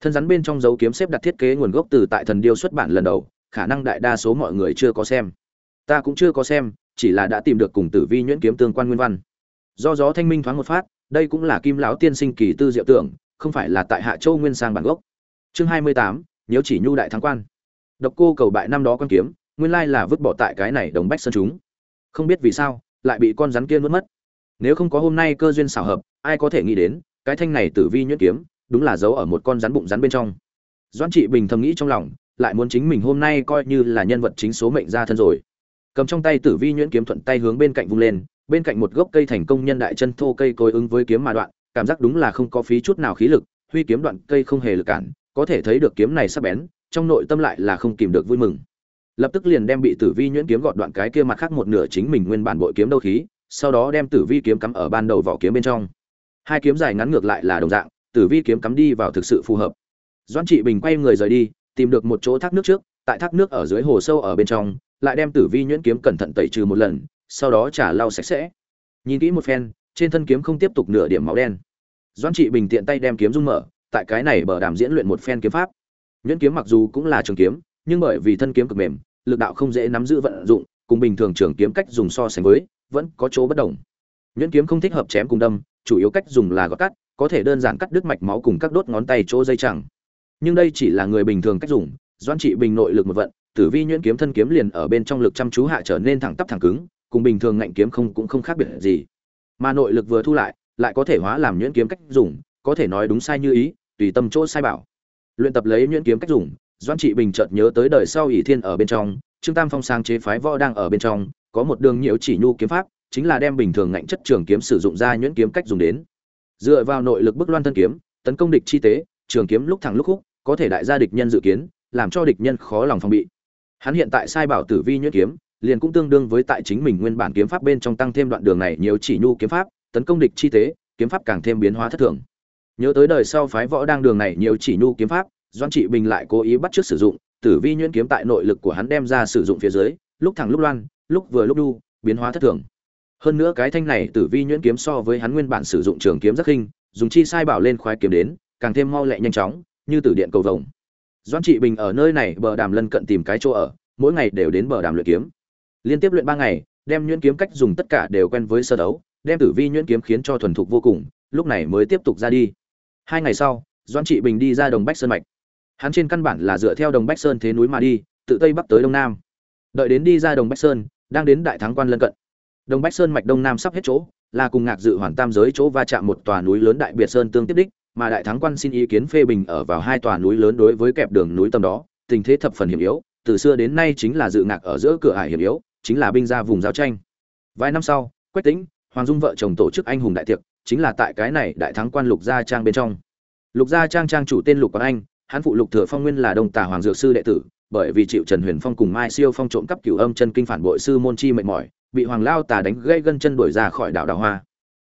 A: thân rắn bên trong dấu kiếm xếp đặt thiết kế nguồn gốc từ tại thần điêu xuất bản lần đầu khả năng đại đa số mọi người chưa có xem. Ta cũng chưa có xem chỉ là đã tìm được cùng tử vi nhuyễn kiếm tương quan nguyên văn. Do gió thanh minh thoáng một phát đây cũng là kim lão tiên sinh kỳ tư diệu tưởng không phải là tại hạ châu nguyên sang bản gốc. Chương 28, nhớ chỉ nhu đại thắng quan. Độc cô cầu bại năm đó quan kiếm nguyên lai là vứt bỏ tại cái này đồng bách sơn chúng không biết vì sao, lại bị con rắn kia nuốt mất. Nếu không có hôm nay cơ duyên xảo hợp, ai có thể nghĩ đến, cái thanh này tử vi nhuyễn kiếm, đúng là giấu ở một con rắn bụng rắn bên trong. Doãn trị bình thầm nghĩ trong lòng, lại muốn chính mình hôm nay coi như là nhân vật chính số mệnh ra thân rồi. Cầm trong tay tử vi nhuyễn kiếm thuận tay hướng bên cạnh vung lên, bên cạnh một gốc cây thành công nhân đại chân thô cây cối ứng với kiếm mà đoạn, cảm giác đúng là không có phí chút nào khí lực, huy kiếm đoạn cây không hề lực cản, có thể thấy được kiếm này sắp bén, trong nội tâm lại là không kìm được vui mừng lập tức liền đem bị tử vi nhuyễn kiếm gọt đoạn cái kia mặt khác một nửa chính mình nguyên bản bội kiếm đâu khí, sau đó đem tử vi kiếm cắm ở ban đầu vỏ kiếm bên trong. Hai kiếm dài ngắn ngược lại là đồng dạng, tử vi kiếm cắm đi vào thực sự phù hợp. Doãn trị bình quay người rời đi, tìm được một chỗ thác nước trước, tại thác nước ở dưới hồ sâu ở bên trong, lại đem tử vi nhuyễn kiếm cẩn thận tẩy trừ một lần, sau đó trả lau sạch sẽ. Nhìn kỹ một phen, trên thân kiếm không tiếp tục nửa điểm máu đen. Doãn trị bình tiện tay đem kiếm rung mở, tại cái này bờ đàm diễn luyện một phen kiếm pháp. Nhuyễn kiếm mặc dù cũng là trường kiếm, nhưng bởi vì thân kiếm cực mềm lực đạo không dễ nắm giữ vận dụng, cùng bình thường trường kiếm cách dùng so sánh với, vẫn có chỗ bất đồng. Nhuyễn kiếm không thích hợp chém cùng đâm, chủ yếu cách dùng là gọt cắt, có thể đơn giản cắt đứt mạch máu cùng các đốt ngón tay chỗ dây chẳng. Nhưng đây chỉ là người bình thường cách dùng doan trị bình nội lực một vận, tử vi nhuyễn kiếm thân kiếm liền ở bên trong lực chăm chú hạ trở nên thẳng tắp thẳng cứng, cùng bình thường ngạnh kiếm không cũng không khác biệt gì. Mà nội lực vừa thu lại lại có thể hóa làm nhuyễn kiếm cách dùng, có thể nói đúng sai như ý, tùy tâm chỗ sai bảo. Luyện tập lấy nhuyễn kiếm cách dùng doan trị bình chợt nhớ tới đời sau ỷ thiên ở bên trong, trương tam phong sáng chế phái võ đang ở bên trong, có một đường nhiễu chỉ nhu kiếm pháp, chính là đem bình thường ngạnh chất trường kiếm sử dụng ra nhuyễn kiếm cách dùng đến. Dựa vào nội lực bức loan thân kiếm, tấn công địch chi tế, trường kiếm lúc thẳng lúc khúc, có thể đại gia địch nhân dự kiến, làm cho địch nhân khó lòng phòng bị. Hắn hiện tại sai bảo tử vi nhuyễn kiếm, liền cũng tương đương với tại chính mình nguyên bản kiếm pháp bên trong tăng thêm đoạn đường này nhiều chỉ nhu kiếm pháp, tấn công địch chi tế, kiếm pháp càng thêm biến hóa thất thường. Nhớ tới đời sau phái võ đang đường này nhiều chỉ nhu kiếm pháp doan trị bình lại cố ý bắt trước sử dụng, tử vi nhuyễn kiếm tại nội lực của hắn đem ra sử dụng phía dưới, lúc thẳng lúc loan, lúc vừa lúc đu, biến hóa thất thường. Hơn nữa cái thanh này tử vi nhuyễn kiếm so với hắn nguyên bản sử dụng trường kiếm rất khinh, dùng chi sai bảo lên khoái kiếm đến, càng thêm mau lẹ nhanh chóng, như tử điện cầu vồng. Doan trị bình ở nơi này bờ đàm lân cận tìm cái chỗ ở, mỗi ngày đều đến bờ đàm luyện kiếm. Liên tiếp luyện ba ngày, đem nhuyễn kiếm cách dùng tất cả đều quen với sơ đấu, đem tử vi nhuyễn kiếm khiến cho thuần thục vô cùng, lúc này mới tiếp tục ra đi. Hai ngày sau doan trị bình đi ra đồng bách sơn mạch hắn trên căn bản là dựa theo đồng bách sơn thế núi mà đi, tự tây bắc tới đông nam. Đợi đến đi ra đồng bách sơn, đang đến đại thắng quan lân cận. Đồng bách sơn mạch đông nam sắp hết chỗ, là cùng ngạc dự hoàn tam giới chỗ va chạm một tòa núi lớn đại biệt sơn tương tiếp đích, mà đại thắng quan xin ý kiến phê bình ở vào hai tòa núi lớn đối với kẹp đường núi tầm đó, tình thế thập phần hiểm yếu, từ xưa đến nay chính là dự ngạc ở giữa cửa ải hiểm yếu, chính là binh ra vùng giao tranh. Vài năm sau, quách tĩnh, hoàng dung vợ chồng tổ chức anh hùng đại tiệc, chính là tại cái này đại thắng quan lục gia trang bên trong. Lục gia trang trang chủ tên lục quang anh hắn phụ lục thừa phong nguyên là đông tà hoàng dược sư đệ tử, bởi vì chịu trần huyền phong cùng mai siêu phong trộm cắp cửu âm chân kinh phản bội sư môn chi mệt mỏi, bị hoàng lao tà đánh gãy gân chân đuổi ra khỏi đảo đào hoa.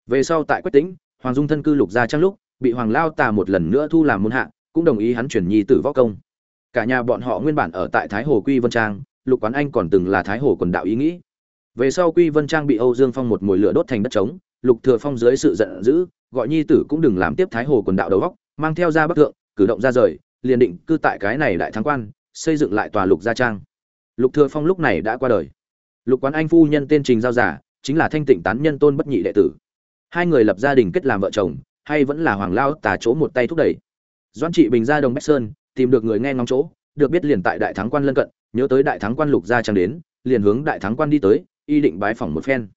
A: Về sau tại quách tĩnh, hoàng dung thân cư lục gia trang lúc, bị hoàng lao tà một lần nữa thu làm môn hạ, cũng đồng ý hắn chuyển nhi tử võ công. Cả nhà bọn họ nguyên bản ở tại thái hồ quy vân trang, lục quán anh còn từng là thái hồ quần đạo ý nghĩ. Về sau quy vân trang bị âu dương phong một mồi lửa đốt thành đất trống, lục thừa phong dưới sự giận dữ, gọi nhi tử cũng đừng làm tiếp thái hồ quần đạo đầu góc mang theo ra bắc thượng, cử động ra rời liền định cư tại cái này đại thắng quan, xây dựng lại tòa lục gia trang. Lục thừa phong lúc này đã qua đời. Lục quán anh phu nhân tên trình giao giả, chính là thanh tịnh tán nhân tôn bất nhị đệ tử. Hai người lập gia đình kết làm vợ chồng, hay vẫn là hoàng lao tà chỗ một tay thúc đẩy. Doãn trị bình ra đồng bách sơn, tìm được người nghe ngóng chỗ, được biết liền tại đại thắng quan lân cận, nhớ tới đại thắng quan lục gia trang đến, liền hướng đại thắng quan đi tới, y định bái phỏng một phen.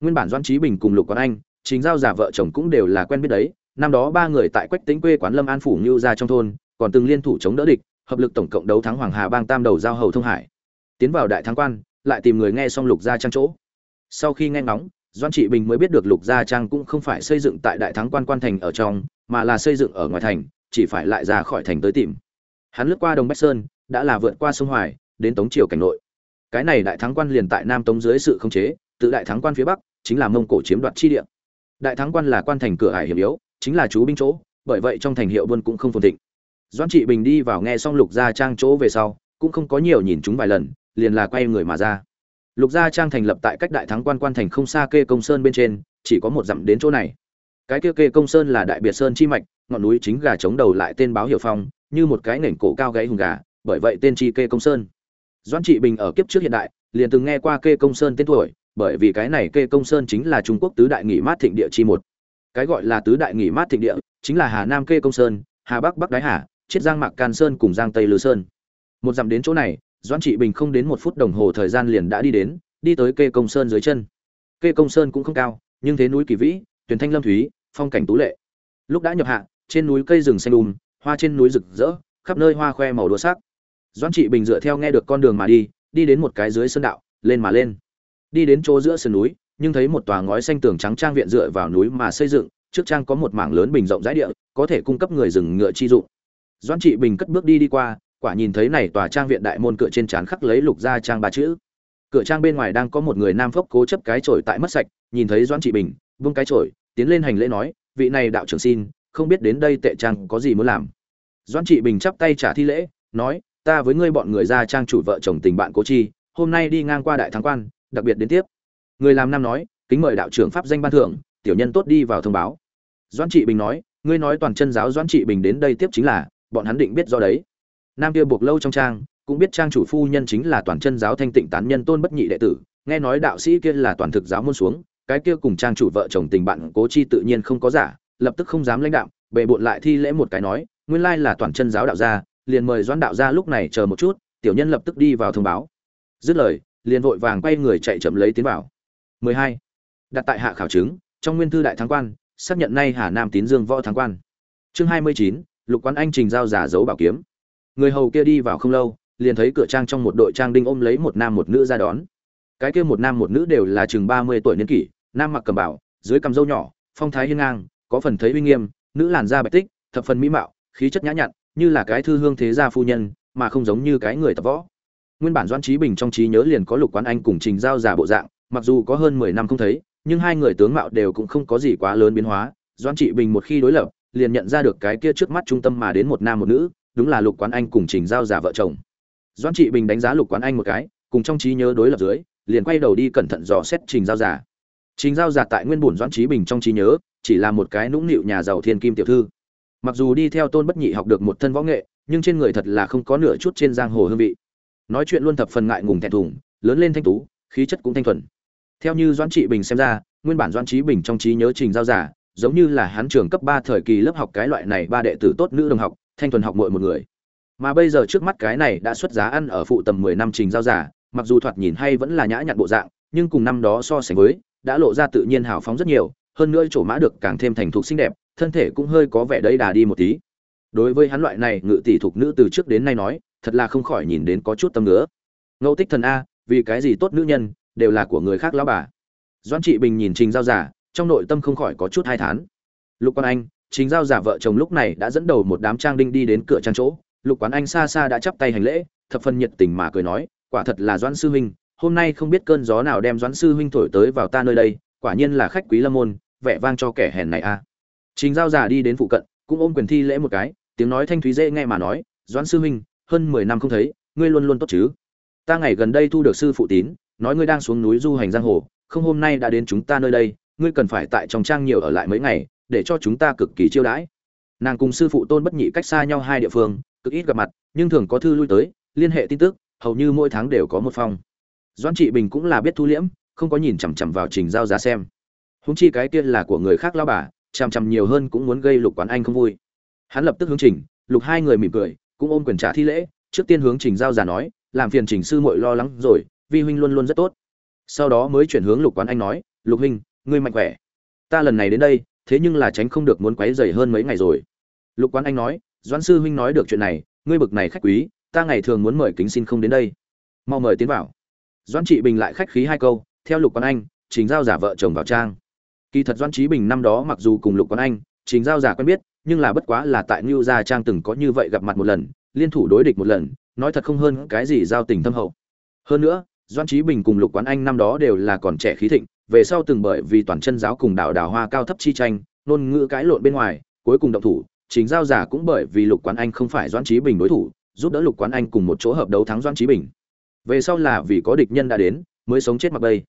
A: Nguyên bản doãn trí bình cùng lục quán anh chính giao giả vợ chồng cũng đều là quen biết đấy. Năm đó ba người tại quách tính quê quán lâm an phủ như ra trong thôn còn từng liên thủ chống đỡ địch, hợp lực tổng cộng đấu thắng hoàng hà bang tam đầu giao hầu thông hải. Tiến vào đại thắng quan, lại tìm người nghe xong lục gia trang chỗ. Sau khi nghe ngóng doan trị bình mới biết được lục gia trang cũng không phải xây dựng tại đại thắng quan quan thành ở trong, mà là xây dựng ở ngoài thành, chỉ phải lại ra khỏi thành tới tìm. Hắn lướt qua đồng bách sơn, đã là vượt qua sông hoài, đến tống triều cảnh nội. Cái này đại thắng quan liền tại nam tống dưới sự khống chế, tự đại thắng quan phía bắc, chính là mông cổ chiếm đoạt chi địa. Đại thắng quan là quan thành cửa hải hiểm yếu, chính là chú binh chỗ, bởi vậy trong thành hiệu buôn cũng không phồn thịnh doan trị bình đi vào nghe xong lục gia trang chỗ về sau, cũng không có nhiều nhìn chúng vài lần, liền là quay người mà ra. Lục gia trang thành lập tại cách đại thắng quan quan thành không xa kê công sơn bên trên, chỉ có một dặm đến chỗ này. Cái kia kê công sơn là đại biệt sơn chi mạch, ngọn núi chính gà chống đầu lại tên báo hiệu phong, như một cái nền cổ cao gáy hùng gà, bởi vậy tên chi kê công sơn. Doan trị bình ở kiếp trước hiện đại, liền từng nghe qua kê công sơn tên tuổi, bởi vì cái này kê công sơn chính là trung quốc tứ đại nghỉ mát thịnh địa chi một. Cái gọi là tứ đại nghỉ mát thịnh địa, chính là hà nam kê công sơn, hà bắc bắc đái hà chiết giang mạc can sơn cùng giang tây lư sơn. Một dặm đến chỗ này, doãn trị bình không đến một phút đồng hồ thời gian liền đã đi đến, đi tới kê công sơn dưới chân. Kê công sơn cũng không cao, nhưng thế núi kỳ vĩ tuyển thanh lâm thúy, phong cảnh tú lệ. Lúc đã nhập hạ, trên núi cây rừng xanh đùm hoa trên núi rực rỡ, khắp nơi hoa khoe màu đua sắc. Doãn trị bình dựa theo nghe được con đường mà đi đi đến một cái dưới sơn đạo, lên mà lên. Đi đến chỗ giữa sườn núi, nhưng thấy một tòa ngói xanh tường trắng trang viện dựa vào núi mà xây dựng, trước trang có một mảng lớn bình rộng rãi địa, có thể cung cấp người rừng ngựa chi dụng doãn trị bình cất bước đi đi qua, quả nhìn thấy này tòa trang viện đại môn cửa trên trán khắc lấy lục gia trang ba chữ. Cửa trang bên ngoài đang có một người nam phốc cố chấp cái chổi tại mất sạch, nhìn thấy doãn trị bình, vung cái chổi, tiến lên hành lễ nói, vị này đạo trưởng xin, không biết đến đây tệ trang có gì muốn làm. Doãn trị bình chắp tay trả thi lễ, nói, ta với ngươi bọn người ra trang chủ vợ chồng tình bạn cố chi, hôm nay đi ngang qua đại thắng quan, đặc biệt đến tiếp. Người làm nam nói, kính mời đạo trưởng pháp danh ban thưởng, tiểu nhân tốt đi vào thông báo. Doãn trị bình nói, ngươi nói toàn chân giáo doãn trị bình đến đây tiếp chính là bọn hắn định biết do đấy. Nam kia buộc lâu trong trang cũng biết trang chủ phu nhân chính là toàn chân giáo thanh tịnh tán nhân tôn bất nhị đệ tử nghe nói đạo sĩ kia là toàn thực giáo môn xuống cái kia cùng trang chủ vợ chồng tình bạn cố chi tự nhiên không có giả lập tức không dám lãnh đạo bệ bộn lại thi lễ một cái nói nguyên lai là toàn chân giáo đạo gia liền mời doãn đạo gia lúc này chờ một chút tiểu nhân lập tức đi vào thông báo. Dứt lời liền vội vàng quay người chạy chậm lấy tiến vào. 12. đặt tại hạ khảo chứng trong nguyên thư đại thắng quan xác nhận nay hà nam tín dương võ thắng quan. Chương 29, lục quán anh trình giao giả dấu bảo kiếm. Người hầu kia đi vào không lâu, liền thấy cửa trang trong một đội trang đinh ôm lấy một nam một nữ ra đón. Cái kia một nam một nữ đều là chừng ba mươi tuổi niên kỷ, nam mặc cầm bảo, dưới cầm râu nhỏ, phong thái hiên ngang, có phần thấy uy nghiêm, nữ làn da bạch tích, thập phần mỹ mạo, khí chất nhã nhặn, như là cái thư hương thế gia phu nhân, mà không giống như cái người tập võ. Nguyên bản doãn trí bình trong trí nhớ liền có lục quán anh cùng trình giao giả bộ dạng, mặc dù có hơn mười năm không thấy, nhưng hai người tướng mạo đều cũng không có gì quá lớn biến hóa. Doãn trị bình một khi đối lập liền nhận ra được cái kia trước mắt trung tâm mà đến một nam một nữ, đúng là lục quán anh cùng trình giao giả vợ chồng. Doãn trị bình đánh giá lục quán anh một cái, cùng trong trí nhớ đối lập dưới, liền quay đầu đi cẩn thận dò xét trình giao giả trình giao giả tại nguyên bổn doãn trí bình trong trí nhớ, chỉ là một cái nũng nịu nhà giàu thiên kim tiểu thư. Mặc dù đi theo tôn bất nhị học được một thân võ nghệ, nhưng trên người thật là không có nửa chút trên giang hồ hương vị. Nói chuyện luôn thập phần ngại ngùng thẹn thùng, lớn lên thanh tú, khí chất cũng thanh thuần. Theo như doãn trị bình xem ra, nguyên bản doãn trí bình trong trí nhớ trình giao giả giống như là hắn trường cấp ba thời kỳ lớp học cái loại này ba đệ tử tốt nữ đồng học, thanh thuần học muội một người. Mà bây giờ trước mắt cái này đã xuất giá ăn ở phụ tầm mười năm trình giao giả, mặc dù thoạt nhìn hay vẫn là nhã nhặn bộ dạng, nhưng cùng năm đó so sánh với, đã lộ ra tự nhiên hào phóng rất nhiều, hơn nữa chỗ mã được càng thêm thành thục xinh đẹp, thân thể cũng hơi có vẻ đấy đà đi một tí. Đối với hắn loại này ngự tỷ thuộc nữ từ trước đến nay nói, thật là không khỏi nhìn đến có chút tâm nữa ngẫu tích thần a, vì cái gì tốt nữ nhân, đều là của người khác lão bà. Doãn trị bình nhìn trình giao giả trong nội tâm không khỏi có chút hai thán. Lục quan anh trình giao giả vợ chồng lúc này đã dẫn đầu một đám trang đinh đi đến cửa trang chỗ. Lục quán anh xa xa đã chắp tay hành lễ, thập phần nhiệt tình mà cười nói, quả thật là doãn sư huynh, hôm nay không biết cơn gió nào đem doãn sư huynh thổi tới vào ta nơi đây, quả nhiên là khách quý lâm môn, vẻ vang cho kẻ hèn này a. Trình giao giả đi đến phụ cận, cũng ôm quyền thi lễ một cái, tiếng nói thanh thúy dễ nghe mà nói, doãn sư huynh, hơn mười năm không thấy, ngươi luôn luôn tốt chứ? Ta ngày gần đây thu được sư phụ tín, nói ngươi đang xuống núi du hành giang hồ, không hôm nay đã đến chúng ta nơi đây ngươi cần phải tại trong trang nhiều ở lại mấy ngày, để cho chúng ta cực kỳ chiêu đãi. Nàng cùng sư phụ tôn bất nhị cách xa nhau hai địa phương, cực ít gặp mặt, nhưng thường có thư lui tới, liên hệ tin tức, hầu như mỗi tháng đều có một phong. Doãn trị bình cũng là biết thu liễm, không có nhìn chằm chằm vào trình giao giá xem. Húng chi cái kia là của người khác lao bà, chằm chằm nhiều hơn cũng muốn gây lục quán anh không vui. Hắn lập tức hướng trình, lục hai người mỉm cười, cũng ôm quyền trả thi lễ, trước tiên hướng trình giao giả nói, làm phiền trình sư muội lo lắng rồi, vi huynh luôn luôn rất tốt. Sau đó mới chuyển hướng lục quán anh nói, lục huynh ngươi mạnh khỏe. Ta lần này đến đây, thế nhưng là tránh không được muốn quấy rầy hơn mấy ngày rồi. Lục quán anh nói, doãn sư huynh nói được chuyện này, ngươi bực này khách quý, ta ngày thường muốn mời kính xin không đến đây. Mau mời tiến vào. Doãn trị bình lại khách khí hai câu, theo lục quán anh, trình giao giả vợ chồng vào trang. Kỳ thật doãn trí bình năm đó mặc dù cùng lục quán anh, trình giao giả quen biết, nhưng là bất quá là tại ngưu gia trang từng có như vậy gặp mặt một lần, liên thủ đối địch một lần, nói thật không hơn cái gì giao tình thâm hậu. Hơn nữa, doãn trí bình cùng lục quán anh năm đó đều là còn trẻ khí thịnh về sau từng bởi vì toàn chân giáo cùng đảo đào hoa cao thấp chi tranh, ngôn ngữ cãi lộn bên ngoài, cuối cùng động thủ, chính giao giả cũng bởi vì lục quán anh không phải doãn trí bình đối thủ, giúp đỡ lục quán anh cùng một chỗ hợp đấu thắng doãn trí bình. Về sau là vì có địch nhân đã đến, mới sống chết mặc bây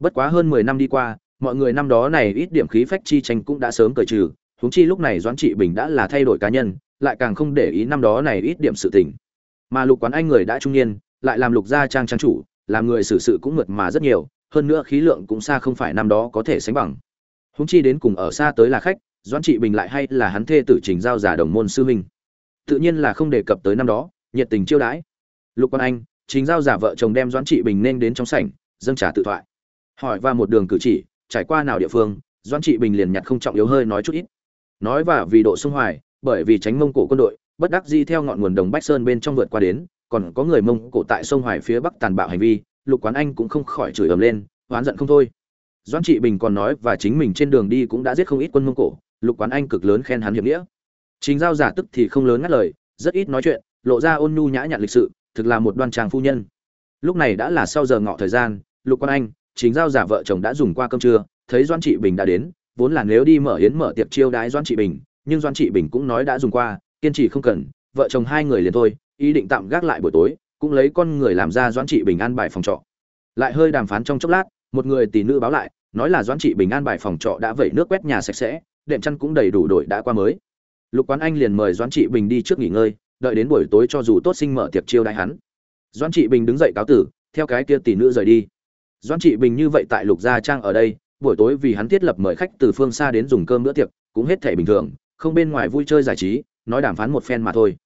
A: bất quá hơn mười năm đi qua, mọi người năm đó này ít điểm khí phách chi tranh cũng đã sớm cởi trừ, huống chi lúc này doãn trị bình đã là thay đổi cá nhân, lại càng không để ý năm đó này ít điểm sự tình. Mà lục quán anh người đã trung niên, lại làm lục gia trang trang chủ, làm người xử sự cũng mượt mà rất nhiều hơn nữa khí lượng cũng xa không phải năm đó có thể sánh bằng. Huống chi đến cùng ở xa tới là khách, doãn trị bình lại hay là hắn thê tử trình giao giả đồng môn sư huynh. Tự nhiên là không đề cập tới năm đó, nhiệt tình chiêu đãi. Lục quan anh, trình giao giả vợ chồng đem doãn trị bình nên đến trong sảnh, dâng trà tự thoại. Hỏi và một đường cử chỉ, trải qua nào địa phương, doãn trị bình liền nhặt không trọng yếu hơi nói chút ít. Nói và vì độ sông hoài, bởi vì tránh mông cổ quân đội, bất đắc di theo ngọn nguồn đồng bách sơn bên trong vượt qua đến, còn có người mông cổ tại sông hoài phía bắc tàn bạo hành vi lục quán anh cũng không khỏi chửi ầm lên, oán giận không thôi. Doãn trị bình còn nói và chính mình trên đường đi cũng đã giết không ít quân mông cổ, lục quán anh cực lớn khen hắn hiệp nghĩa. Chính giao giả tức thì không lớn ngắt lời, rất ít nói chuyện, lộ ra ôn nhu nhã nhặn lịch sự, thực là một đoan tràng phu nhân. Lúc này đã là sau giờ ngọ thời gian, lục quán anh chính giao giả vợ chồng đã dùng qua cơm trưa, thấy doãn trị bình đã đến, vốn là nếu đi mở yến mở tiệc chiêu đái doãn trị bình, nhưng doãn trị bình cũng nói đã dùng qua, kiên trì không cần, vợ chồng hai người liền thôi, ý định tạm gác lại buổi tối cũng lấy con người làm ra doãn trị bình an bài phòng trọ. Lại hơi đàm phán trong chốc lát, một người tỷ nữ báo lại, nói là doãn trị bình an bài phòng trọ đã vẩy nước quét nhà sạch sẽ, đệm chăn cũng đầy đủ đổi đã qua mới. Lục quán anh liền mời doãn trị bình đi trước nghỉ ngơi, đợi đến buổi tối cho dù tốt sinh mở tiệc chiêu đại hắn. Doãn trị bình đứng dậy cáo tử, theo cái kia tỷ nữ rời đi. Doãn trị bình như vậy tại lục gia trang ở đây, buổi tối vì hắn thiết lập mời khách từ phương xa đến dùng cơm bữa tiệc, cũng hết thể bình thường, không bên ngoài vui chơi giải trí, nói đàm phán một phen mà thôi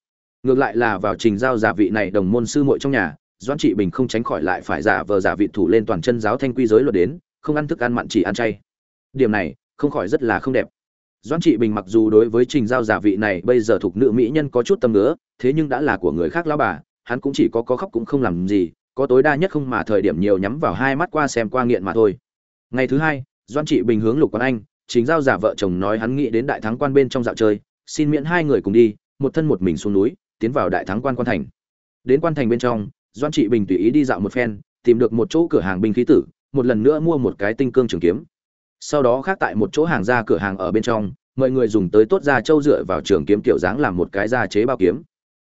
A: ngược lại là vào trình giao giả vị này đồng môn sư muội trong nhà, doãn trị bình không tránh khỏi lại phải giả vờ giả vị thủ lên toàn chân giáo thanh quy giới luật đến, không ăn thức ăn mặn chỉ ăn chay. Điểm này, không khỏi rất là không đẹp. Doãn trị bình mặc dù đối với trình giao giả vị này bây giờ thuộc nữ mỹ nhân có chút tâm nữa thế nhưng đã là của người khác lão bà, hắn cũng chỉ có có khóc cũng không làm gì, có tối đa nhất không mà thời điểm nhiều nhắm vào hai mắt qua xem qua nghiện mà thôi. Ngày thứ hai, doãn trị bình hướng lục quán anh chính giao giả vợ chồng nói hắn nghĩ đến đại thắng quan bên trong dạo chơi, xin miễn hai người cùng đi, một thân một mình xuống núi tiến vào đại thắng quan quan thành. Đến quan thành bên trong doan trị bình tùy ý đi dạo một phen, tìm được một chỗ cửa hàng binh khí tử, một lần nữa mua một cái tinh cương trường kiếm. Sau đó khác tại một chỗ hàng ra cửa hàng ở bên trong mời người dùng tới tốt da trâu dựa vào trường kiếm kiểu dáng làm một cái da chế bao kiếm.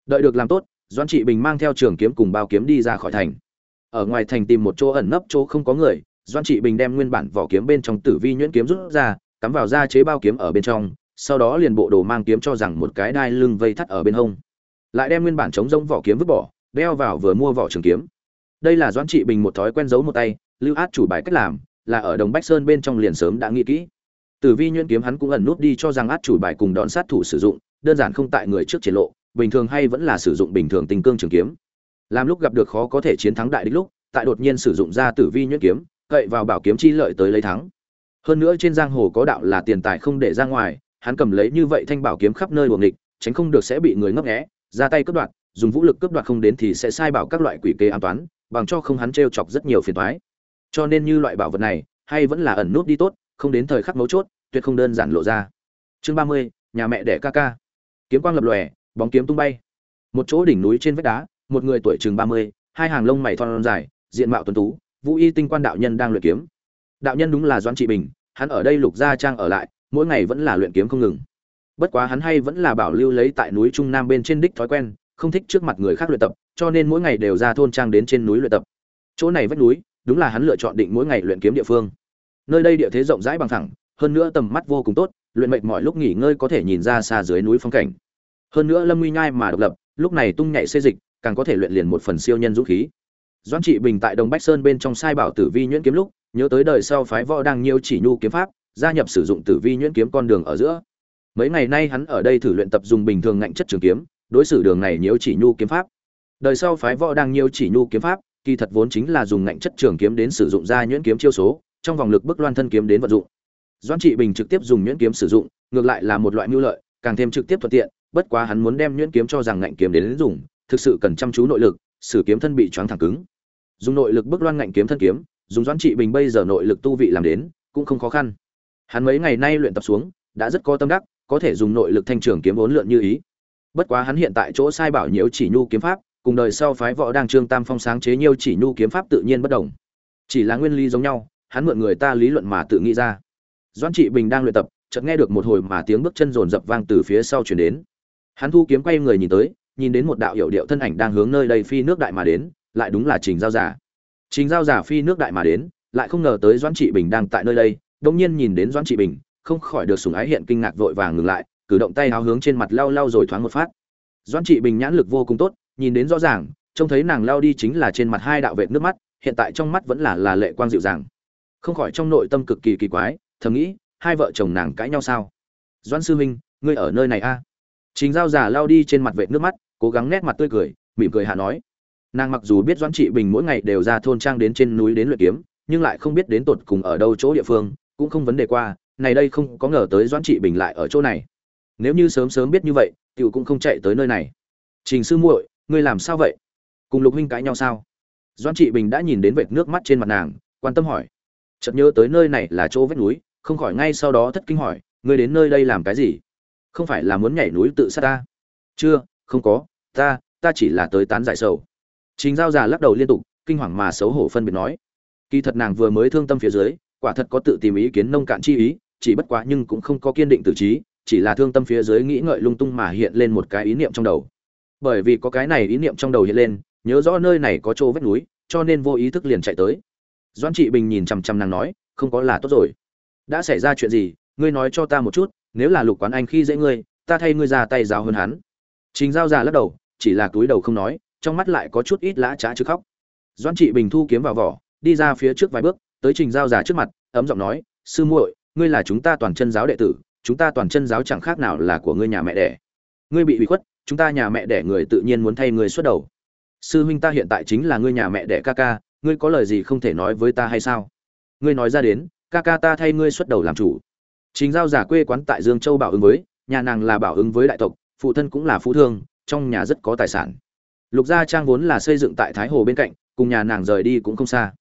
A: Đợi được làm tốt doan trị bình mang theo trường kiếm cùng bao kiếm đi ra khỏi thành. Ở ngoài thành tìm một chỗ ẩn nấp chỗ không có người doan trị bình đem nguyên bản vỏ kiếm bên trong tử vi nhuyễn kiếm rút ra, cắm vào da chế bao kiếm ở bên trong, sau đó liền bộ đồ mang kiếm cho rằng một cái đai lưng vây thắt ở bên hông lại đem nguyên bản chống rông vỏ kiếm vứt bỏ, đeo vào vừa mua vỏ trường kiếm. Đây là doãn trị bình một thói quen giấu một tay, lưu át chủ bài cách làm, là ở đồng bách sơn bên trong liền sớm đã nghĩ kỹ. Tử vi nhuyễn kiếm hắn cũng ẩn nút đi cho rằng át chủ bài cùng đòn sát thủ sử dụng, đơn giản không tại người trước triển lộ, bình thường hay vẫn là sử dụng bình thường tình cương trường kiếm. Làm lúc gặp được khó có thể chiến thắng đại đích lúc, tại đột nhiên sử dụng ra tử vi nhuyễn kiếm, cậy vào bảo kiếm chi lợi tới lấy thắng. Hơn nữa trên giang hồ có đạo là tiền tài không để ra ngoài, hắn cầm lấy như vậy thanh bảo kiếm khắp nơi buồng địch tránh không được sẽ bị người ngấp nghé ra tay cướp đoạt, dùng vũ lực cướp đoạt không đến thì sẽ sai bảo các loại quỷ kế an toán, bằng cho không hắn t chọc rất nhiều phiền toái. Cho nên như loại bảo vật này, hay vẫn là ẩn nút đi tốt, không đến thời khắc mấu chốt, tuyệt không đơn giản lộ ra. Chương ba mươi, nhà mẹ đẻ ca ca. Kiếm quang lập lòe, bóng kiếm tung bay. Một chỗ đỉnh núi trên vách đá, một người tuổi chừng ba mươi, hai hàng lông mày thon dài, diện mạo tuấn tú, vũ y tinh quan đạo nhân đang luyện kiếm. Đạo nhân đúng là doãn trị bình, hắn ở đây lục gia trang ở lại, mỗi ngày vẫn là luyện kiếm không ngừng bất quá hắn hay vẫn là bảo lưu lấy tại núi trung nam bên trên đích thói quen, không thích trước mặt người khác luyện tập, cho nên mỗi ngày đều ra thôn trang đến trên núi luyện tập. Chỗ này vách núi, đúng là hắn lựa chọn định mỗi ngày luyện kiếm địa phương. Nơi đây địa thế rộng rãi bằng thẳng, hơn nữa tầm mắt vô cùng tốt, luyện mệnh mọi lúc nghỉ ngơi có thể nhìn ra xa dưới núi phong cảnh. Hơn nữa lâm nguy nhai mà độc lập, lúc này tung nhảy xê dịch, càng có thể luyện liền một phần siêu nhân dũng khí. Doãn trị bình tại đồng bách sơn bên trong sai bảo tử vi nhuyễn kiếm lúc, nhớ tới đời sau phái võ đang nhiêu chỉ nhu kiếm pháp, gia nhập sử dụng tử vi nhuyễn kiếm con đường ở giữa mấy ngày nay hắn ở đây thử luyện tập dùng bình thường ngạnh chất trường kiếm, đối xử đường này nhiễu chỉ nhu kiếm pháp. Đời sau phái võ đang nhiễu chỉ nhu kiếm pháp, kỳ thật vốn chính là dùng ngạnh chất trường kiếm đến sử dụng ra nhuyễn kiếm chiêu số, trong vòng lực bức loan thân kiếm đến vận dụng. Doãn trị bình trực tiếp dùng nhuyễn kiếm sử dụng, ngược lại là một loại mưu lợi, càng thêm trực tiếp thuận tiện, bất quá hắn muốn đem nhuyễn kiếm cho rằng ngạnh kiếm đến dùng, thực sự cần chăm chú nội lực, sử kiếm thân bị choáng thẳng cứng. Dùng nội lực bức loan ngạnh kiếm thân kiếm, dùng doãn trị bình bây giờ nội lực tu vị làm đến, cũng không khó khăn. Hắn mấy ngày nay luyện tập xuống, đã rất có tâm đắc có thể dùng nội lực thanh trường kiếm vốn lượn như ý. Bất quá hắn hiện tại chỗ sai bảo nhiễu chỉ nhu kiếm pháp, cùng đời sau phái võ đang trương tam phong sáng chế nhiêu chỉ nhu kiếm pháp tự nhiên bất đồng. Chỉ là nguyên lý giống nhau, hắn mượn người ta lý luận mà tự nghĩ ra. Doãn trị bình đang luyện tập, chợt nghe được một hồi mà tiếng bước chân rồn rập vang từ phía sau chuyển đến. Hắn thu kiếm quay người nhìn tới, nhìn đến một đạo hiệu điệu thân ảnh đang hướng nơi đây phi nước đại mà đến, lại đúng là trình giao giả trình giao giả phi nước đại mà đến, lại không ngờ tới doãn trị bình đang tại nơi đây đông nhiên nhìn đến doãn trị bình không khỏi được sùng ái hiện kinh ngạc vội vàng ngừng lại, cử động tay háo hướng trên mặt lau lau rồi thoáng một phát. Doãn trị bình nhãn lực vô cùng tốt, nhìn đến rõ ràng, trông thấy nàng lau đi chính là trên mặt hai đạo vệt nước mắt, hiện tại trong mắt vẫn là là lệ quang dịu dàng. Không khỏi trong nội tâm cực kỳ kỳ quái, thầm nghĩ, hai vợ chồng nàng cãi nhau sao? Doãn sư huynh, ngươi ở nơi này a à? trình giao giả lau đi trên mặt vệt nước mắt, cố gắng nét mặt tươi cười, mỉm cười hạ nói. Nàng mặc dù biết doãn trị bình mỗi ngày đều ra thôn trang đến trên núi đến luyện kiếm, nhưng lại không biết đến tột cùng ở đâu chỗ địa phương, cũng không vấn đề qua này đây không có ngờ tới doãn trị bình lại ở chỗ này. Nếu như sớm sớm biết như vậy, tiểu cũng không chạy tới nơi này. Trình sư muội, ngươi làm sao vậy? Cùng lục huynh cãi nhau sao? Doãn trị bình đã nhìn đến vệt nước mắt trên mặt nàng, quan tâm hỏi. Chợt nhớ tới nơi này là chỗ vách núi, không khỏi ngay sau đó thất kinh hỏi, ngươi đến nơi đây làm cái gì? Không phải là muốn nhảy núi tự sát ta? Chưa, không có, ta ta chỉ là tới tán giải sầu. Trình giao già lắc đầu liên tục, kinh hoàng mà xấu hổ phân biệt nói. Kỳ thật nàng vừa mới thương tâm phía dưới, quả thật có tự tìm ý kiến nông cạn chi ý chỉ bất quá nhưng cũng không có kiên định tự trí, chỉ là thương tâm phía dưới nghĩ ngợi lung tung mà hiện lên một cái ý niệm trong đầu. Bởi vì có cái này ý niệm trong đầu hiện lên, nhớ rõ nơi này có chỗ vách núi, cho nên vô ý thức liền chạy tới. Doãn trị bình nhìn chằm chằm nàng nói, không có là tốt rồi. Đã xảy ra chuyện gì, ngươi nói cho ta một chút, nếu là lục quán anh khi dễ ngươi, ta thay ngươi ra tay giáo hơn hắn. Trình giao già lắc đầu, chỉ là túi đầu không nói, trong mắt lại có chút ít lã trá chứ khóc. Doãn trị bình thu kiếm vào vỏ, đi ra phía trước vài bước, tới trình giao già trước mặt, ấm giọng nói, sư muội ngươi là chúng ta toàn chân giáo đệ tử, chúng ta toàn chân giáo chẳng khác nào là của ngươi nhà mẹ đẻ. Ngươi bị bị khuất, chúng ta nhà mẹ đẻ người tự nhiên muốn thay ngươi xuất đầu. Sư huynh ta hiện tại chính là ngươi nhà mẹ đẻ ca ca, ngươi có lời gì không thể nói với ta hay sao? Ngươi nói ra đến, ca ca ta thay ngươi xuất đầu làm chủ. Chính giao giả quê quán tại dương châu bảo ứng với, nhà nàng là bảo ứng với đại tộc, phụ thân cũng là phú thương, trong nhà rất có tài sản. Lục gia trang vốn là xây dựng tại thái hồ bên cạnh, cùng nhà nàng rời đi cũng không xa.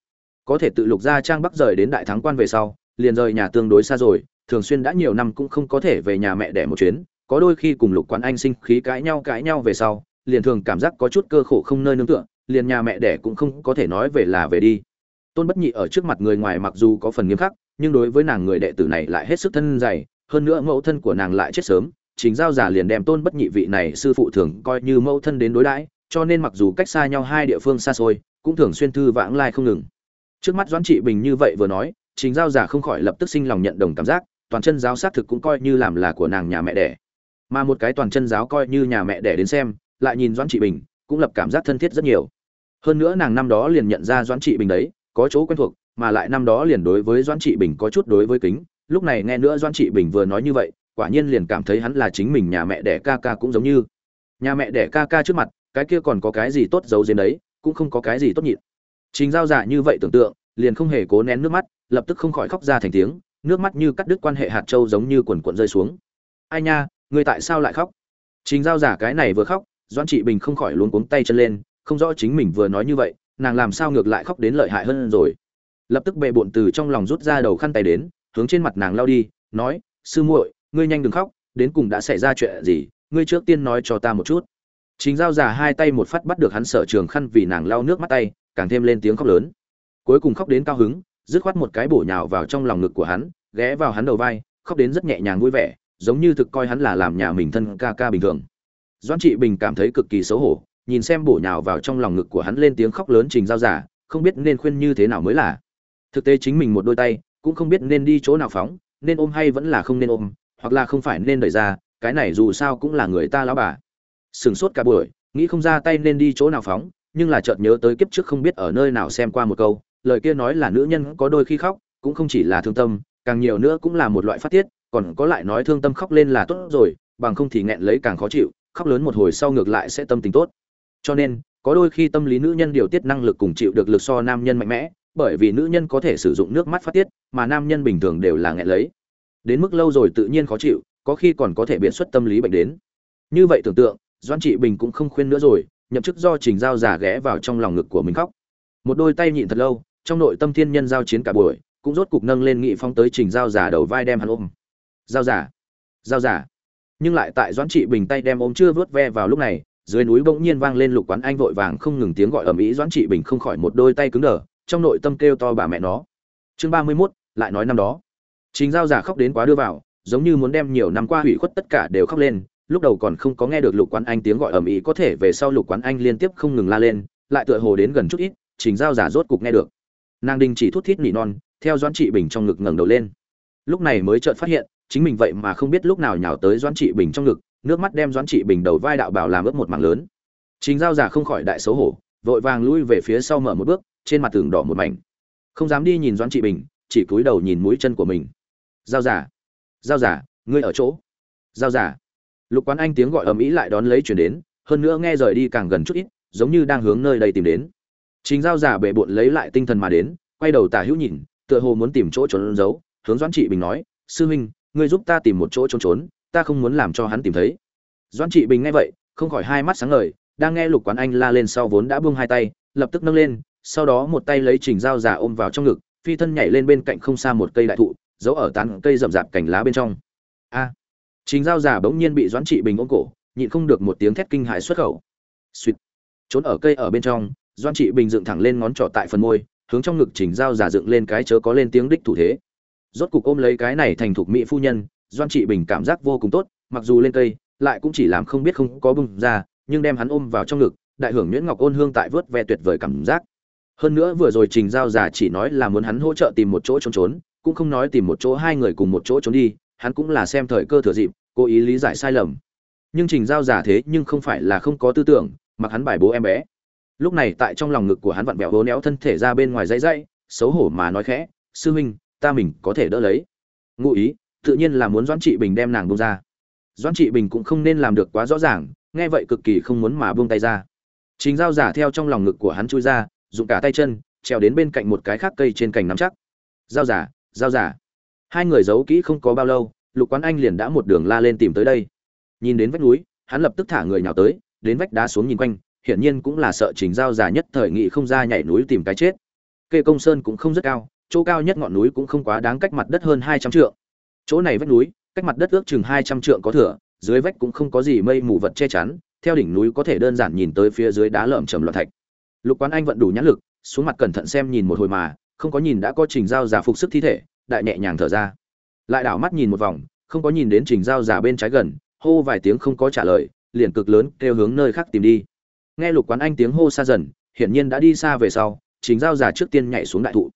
A: Có thể tự lục gia trang bắc rời đến đại thắng quan về sau liền rời nhà tương đối xa rồi, thường xuyên đã nhiều năm cũng không có thể về nhà mẹ đẻ một chuyến, có đôi khi cùng lục quán anh sinh khí cãi nhau cãi nhau về sau, liền thường cảm giác có chút cơ khổ không nơi nương tựa, liền nhà mẹ đẻ cũng không có thể nói về là về đi. Tôn bất nhị ở trước mặt người ngoài mặc dù có phần nghiêm khắc, nhưng đối với nàng người đệ tử này lại hết sức thân dày, hơn nữa mẫu thân của nàng lại chết sớm, chính giao giả liền đem tôn bất nhị vị này sư phụ thường coi như mẫu thân đến đối đãi, cho nên mặc dù cách xa nhau hai địa phương xa xôi, cũng thường xuyên thư vãng lai không ngừng. Trước mắt doãn trị bình như vậy vừa nói chính giao giả không khỏi lập tức sinh lòng nhận đồng cảm giác, toàn chân giáo xác thực cũng coi như làm là của nàng nhà mẹ đẻ. Mà một cái toàn chân giáo coi như nhà mẹ đẻ đến xem, lại nhìn doãn trị bình, cũng lập cảm giác thân thiết rất nhiều. Hơn nữa nàng năm đó liền nhận ra doãn trị bình đấy, có chỗ quen thuộc, mà lại năm đó liền đối với doãn trị bình có chút đối với kính. Lúc này nghe nữa doãn trị bình vừa nói như vậy, quả nhiên liền cảm thấy hắn là chính mình nhà mẹ đẻ ca ca cũng giống như. Nhà mẹ đẻ ca ca trước mặt, cái kia còn có cái gì tốt giấu giếm đấy, cũng không có cái gì tốt nhịn. Trình giao giả như vậy tưởng tượng, liền không hề cố nén nước mắt lập tức không khỏi khóc ra thành tiếng, nước mắt như cắt đứt quan hệ hạt châu giống như quần cuộn rơi xuống. Ai nha, người tại sao lại khóc? Chính giao giả cái này vừa khóc, doãn trị bình không khỏi luống cuống tay chân lên, không rõ chính mình vừa nói như vậy, nàng làm sao ngược lại khóc đến lợi hại hơn rồi. Lập tức bệ bộn từ trong lòng rút ra đầu khăn tay đến, hướng trên mặt nàng lao đi, nói, sư muội, ngươi nhanh đừng khóc, đến cùng đã xảy ra chuyện gì, ngươi trước tiên nói cho ta một chút. Chính giao giả hai tay một phát bắt được hắn sở trường khăn vì nàng lao nước mắt tay, càng thêm lên tiếng khóc lớn. Cuối cùng khóc đến cao hứng dứt khoát một cái bổ nhào vào trong lòng ngực của hắn, ghé vào hắn đầu vai, khóc đến rất nhẹ nhàng vui vẻ, giống như thực coi hắn là làm nhà mình thân ca ca bình thường. Doãn trị bình cảm thấy cực kỳ xấu hổ, nhìn xem bổ nhào vào trong lòng ngực của hắn lên tiếng khóc lớn trình giao giả, không biết nên khuyên như thế nào mới là. Thực tế chính mình một đôi tay, cũng không biết nên đi chỗ nào phóng, nên ôm hay vẫn là không nên ôm, hoặc là không phải nên đẩy ra, cái này dù sao cũng là người ta lão bà. Sửng sốt cả buổi, nghĩ không ra tay nên đi chỗ nào phóng, nhưng là chợt nhớ tới kiếp trước không biết ở nơi nào xem qua một câu lời kia nói là nữ nhân có đôi khi khóc, cũng không chỉ là thương tâm, càng nhiều nữa cũng là một loại phát tiết, còn có lại nói thương tâm khóc lên là tốt rồi, bằng không thì nghẹn lấy càng khó chịu, khóc lớn một hồi sau ngược lại sẽ tâm tình tốt. Cho nên, có đôi khi tâm lý nữ nhân điều tiết năng lực cùng chịu được lực so nam nhân mạnh mẽ, bởi vì nữ nhân có thể sử dụng nước mắt phát tiết, mà nam nhân bình thường đều là nghẹn lấy. Đến mức lâu rồi tự nhiên khó chịu, có khi còn có thể biện xuất tâm lý bệnh đến. Như vậy tưởng tượng doan trị bình cũng không khuyên nữa rồi, nhậm chức do trình giao giả ghé vào trong lòng ngực của mình khóc. Một đôi tay nhịn thật lâu trong nội tâm thiên nhân giao chiến cả buổi cũng rốt cục nâng lên nghị phong tới trình giao giả đầu vai đem hắn ôm. Giao giả giao giả. Nhưng lại tại doãn trị bình tay đem ôm chưa vớt ve vào lúc này dưới núi bỗng nhiên vang lên lục quán anh vội vàng không ngừng tiếng gọi ở mỹ doãn trị bình không khỏi một đôi tay cứng đờ trong nội tâm kêu to bà mẹ nó. Chương ba mươi 31, lại nói năm đó. Trình giao giả khóc đến quá đưa vào giống như muốn đem nhiều năm qua hủy khuất tất cả đều khóc lên lúc đầu còn không có nghe được lục quán anh tiếng gọi ầm mỹ có thể về sau lục quán anh liên tiếp không ngừng la lên lại tựa hồ đến gần chút ít trình giao giả rốt cục nghe được nàng đình chỉ thút thít nỉ non, theo doãn trị bình trong ngực ngẩng đầu lên. Lúc này mới chợt phát hiện, chính mình vậy mà không biết lúc nào nhào tới doãn trị bình trong ngực, nước mắt đem doãn trị bình đầu vai đạo bảo làm ướt một mảng lớn. Chính giao giả không khỏi đại xấu hổ, vội vàng lui về phía sau mở một bước, trên mặt tường đỏ một mảnh. Không dám đi nhìn doãn trị bình, chỉ cúi đầu nhìn mũi chân của mình. Giao giả giao giả ngươi ở chỗ? Giao giả lục quán anh tiếng gọi ầm ĩ lại đón lấy chuyển đến, hơn nữa nghe rời đi càng gần chút ít, giống như đang hướng nơi đây tìm đến chính giao giả bệ bội lấy lại tinh thần mà đến, quay đầu tả hữu nhìn, tựa hồ muốn tìm chỗ trốn giấu, hướng doãn trị bình nói, sư huynh, ngươi giúp ta tìm một chỗ trốn trốn, ta không muốn làm cho hắn tìm thấy. Doãn trị bình nghe vậy, không khỏi hai mắt sáng ngời, đang nghe lục quán anh la lên sau vốn đã buông hai tay, lập tức nâng lên, sau đó một tay lấy trình Giao giả ôm vào trong ngực, phi thân nhảy lên bên cạnh không xa một cây đại thụ, giấu ở tán cây rậm rạp cành lá bên trong. A! Trình Giao giả bỗng nhiên bị doãn trị bình ôm cổ, nhịn không được một tiếng thét kinh hãi xuất khẩu. Xuyệt. trốn ở cây ở bên trong Doan trị bình dựng thẳng lên ngón trỏ tại phần môi, hướng trong ngực chỉnh dao giả dựng lên cái chớ có lên tiếng đích thủ thế. Rốt cục ôm lấy cái này thành thục mỹ phu nhân, doan trị bình cảm giác vô cùng tốt, mặc dù lên cây, lại cũng chỉ làm không biết không có bưng ra, nhưng đem hắn ôm vào trong ngực, đại hưởng nhuyễn ngọc ôn hương tại vớt ve tuyệt vời cảm giác. Hơn nữa vừa rồi trình giao giả chỉ nói là muốn hắn hỗ trợ tìm một chỗ trốn trốn, cũng không nói tìm một chỗ hai người cùng một chỗ trốn đi, hắn cũng là xem thời cơ thừa dịp, cố ý lý giải sai lầm. Nhưng trình giao giả thế nhưng không phải là không có tư tưởng, mặc hắn bài bố em bé lúc này tại trong lòng ngực của hắn vặn vẹo hố néo thân thể ra bên ngoài dãy dãy, xấu hổ mà nói khẽ, sư huynh, ta mình có thể đỡ lấy. Ngụ ý, tự nhiên là muốn doãn trị bình đem nàng buông ra. Doãn trị bình cũng không nên làm được quá rõ ràng, nghe vậy cực kỳ không muốn mà buông tay ra. Chính giao giả theo trong lòng ngực của hắn chui ra, dùng cả tay chân, trèo đến bên cạnh một cái khác cây trên cành nắm chắc. Giao giả giao giả. Hai người giấu kỹ không có bao lâu, lục quán anh liền đã một đường la lên tìm tới đây. Nhìn đến vách núi, hắn lập tức thả người nhào tới, đến vách đá xuống nhìn quanh hiển nhiên cũng là sợ trình giao giả nhất thời nghị không ra nhảy núi tìm cái chết. Kê công sơn cũng không rất cao, chỗ cao nhất ngọn núi cũng không quá đáng cách mặt đất hơn hai trăm trượng. Chỗ này vách núi, cách mặt đất ước chừng hai trăm trượng có thừa, dưới vách cũng không có gì mây mù vật che chắn, theo đỉnh núi có thể đơn giản nhìn tới phía dưới đá lởm chầm loạn thạch. Lục quán anh vận đủ nhãn lực, xuống mặt cẩn thận xem nhìn một hồi mà, không có nhìn đã có trình giao giả phục sức thi thể, đại nhẹ nhàng thở ra. Lại đảo mắt nhìn một vòng, không có nhìn đến trình giao giả bên trái gần, hô vài tiếng không có trả lời, liền cực lớn kêu hướng nơi khác tìm đi nghe lục quán anh tiếng hô xa dần, hiển nhiên đã đi xa về sau, trình giao giả trước tiên nhảy xuống đại thụ.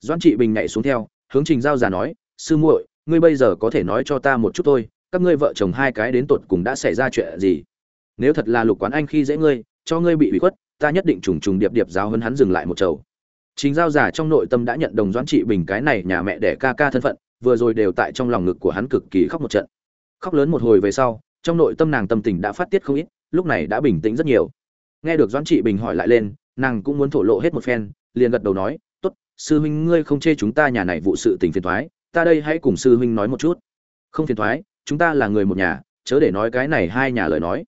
A: Doan trị bình nhảy xuống theo, hướng trình giao giả nói, sư muội, ngươi bây giờ có thể nói cho ta một chút thôi, các ngươi vợ chồng hai cái đến tột cùng đã xảy ra chuyện gì? Nếu thật là lục quán anh khi dễ ngươi, cho ngươi bị bị khuất, ta nhất định trùng trùng điệp điệp giáo hơn hắn dừng lại một chầu. Chính giao giả trong nội tâm đã nhận đồng doãn trị bình cái này nhà mẹ đẻ ca ca thân phận, vừa rồi đều tại trong lòng ngực của hắn cực kỳ khóc một trận. Khóc lớn một hồi về sau, trong nội tâm nàng tâm tình đã phát tiết không ít, lúc này đã bình tĩnh rất nhiều nghe được doãn trị bình hỏi lại lên, nàng cũng muốn thổ lộ hết một phen, liền gật đầu nói, tốt, sư huynh ngươi không chê chúng ta nhà này vụ sự tình phiền thoái ta đây hãy cùng sư huynh nói một chút. Không phiền thoái chúng ta là người một nhà, chớ để nói cái này hai nhà lời nói.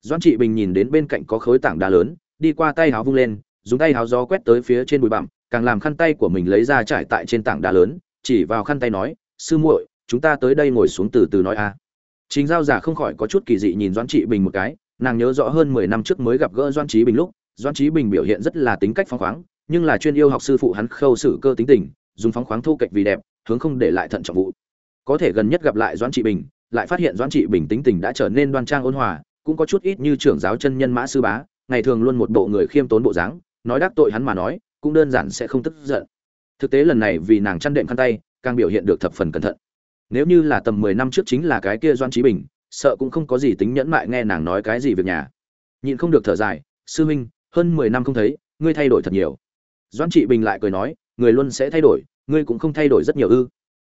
A: Doãn trị bình nhìn đến bên cạnh có khối tảng đá lớn, đi qua tay háo vung lên, dùng tay háo gió quét tới phía trên bụi bặm, càng làm khăn tay của mình lấy ra trải tại trên tảng đá lớn, chỉ vào khăn tay nói, sư muội, chúng ta tới đây ngồi xuống từ từ nói a. Chính giao giả không khỏi có chút kỳ dị nhìn doãn trị bình một cái nàng nhớ rõ hơn mười năm trước mới gặp gỡ doãn Chí bình lúc, doãn Chí bình biểu hiện rất là tính cách phóng khoáng, nhưng là chuyên yêu học sư phụ hắn khâu sự cơ tính tình, dùng phóng khoáng thu kịch vì đẹp, hướng không để lại thận trọng vụ. Có thể gần nhất gặp lại doãn trị bình, lại phát hiện doãn trị bình tính tình đã trở nên đoan trang ôn hòa, cũng có chút ít như trưởng giáo chân nhân mã sư bá, ngày thường luôn một bộ người khiêm tốn bộ dáng, nói đắc tội hắn mà nói, cũng đơn giản sẽ không tức giận. Thực tế lần này vì nàng chăn đệm khăn tay, càng biểu hiện được thập phần cẩn thận. Nếu như là tầm mười năm trước chính là cái kia doan Chí bình sợ cũng không có gì tính nhẫn mại nghe nàng nói cái gì việc nhà. Nhịn không được thở dài, sư huynh hơn mười năm không thấy, ngươi thay đổi thật nhiều. Doãn trị bình lại cười nói, người luôn sẽ thay đổi, ngươi cũng không thay đổi rất nhiều ư.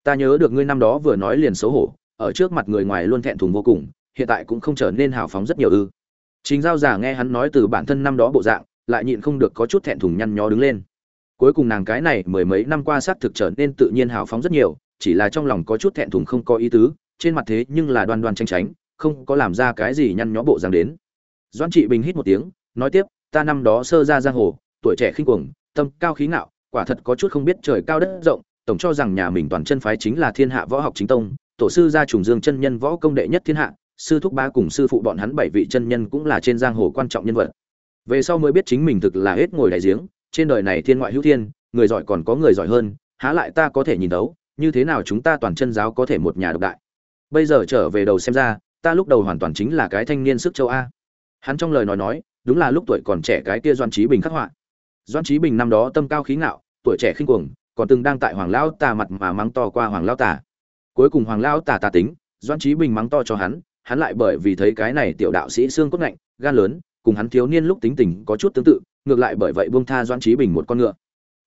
A: Ta nhớ được ngươi năm đó vừa nói liền xấu hổ, ở trước mặt người ngoài luôn thẹn thùng vô cùng, hiện tại cũng không trở nên hào phóng rất nhiều ư. Chính giao giả nghe hắn nói từ bản thân năm đó bộ dạng, lại nhịn không được có chút thẹn thùng nhăn nhó đứng lên. Cuối cùng nàng cái này mười mấy năm qua xác thực trở nên tự nhiên hào phóng rất nhiều, chỉ là trong lòng có chút thẹn thùng không có ý tứ trên mặt thế nhưng là đoan đoan tranh tránh không có làm ra cái gì nhăn nhó bộ dáng đến. Doãn trị bình hít một tiếng, nói tiếp, ta năm đó sơ ra giang hồ, tuổi trẻ khinh cuồng, tâm cao khí ngạo, quả thật có chút không biết trời cao đất rộng, tổng cho rằng nhà mình toàn chân phái chính là thiên hạ võ học chính tông, tổ sư gia trùng dương chân nhân võ công đệ nhất thiên hạ, sư thúc ba cùng sư phụ bọn hắn bảy vị chân nhân cũng là trên giang hồ quan trọng nhân vật. Về sau mới biết chính mình thực là hết ngồi đại giếng, trên đời này thiên ngoại hữu thiên, người giỏi còn có người giỏi hơn, há lại ta có thể nhìn đấu như thế nào chúng ta toàn chân giáo có thể một nhà độc đại? Bây giờ trở về đầu xem ra, ta lúc đầu hoàn toàn chính là cái thanh niên sức châu a. Hắn trong lời nói nói, đúng là lúc tuổi còn trẻ cái kia doan trí bình khắc họa. Doan trí bình năm đó tâm cao khí ngạo, tuổi trẻ khinh cuồng, còn từng đang tại hoàng lão tà mặt mà mắng to qua hoàng lão tà. Cuối cùng hoàng lão tà tà tính doan trí bình mắng to cho hắn hắn lại bởi vì thấy cái này tiểu đạo sĩ xương cốt ngạnh, gan lớn, cùng hắn thiếu niên lúc tính tình có chút tương tự, ngược lại bởi vậy buông tha doan trí bình một con ngựa.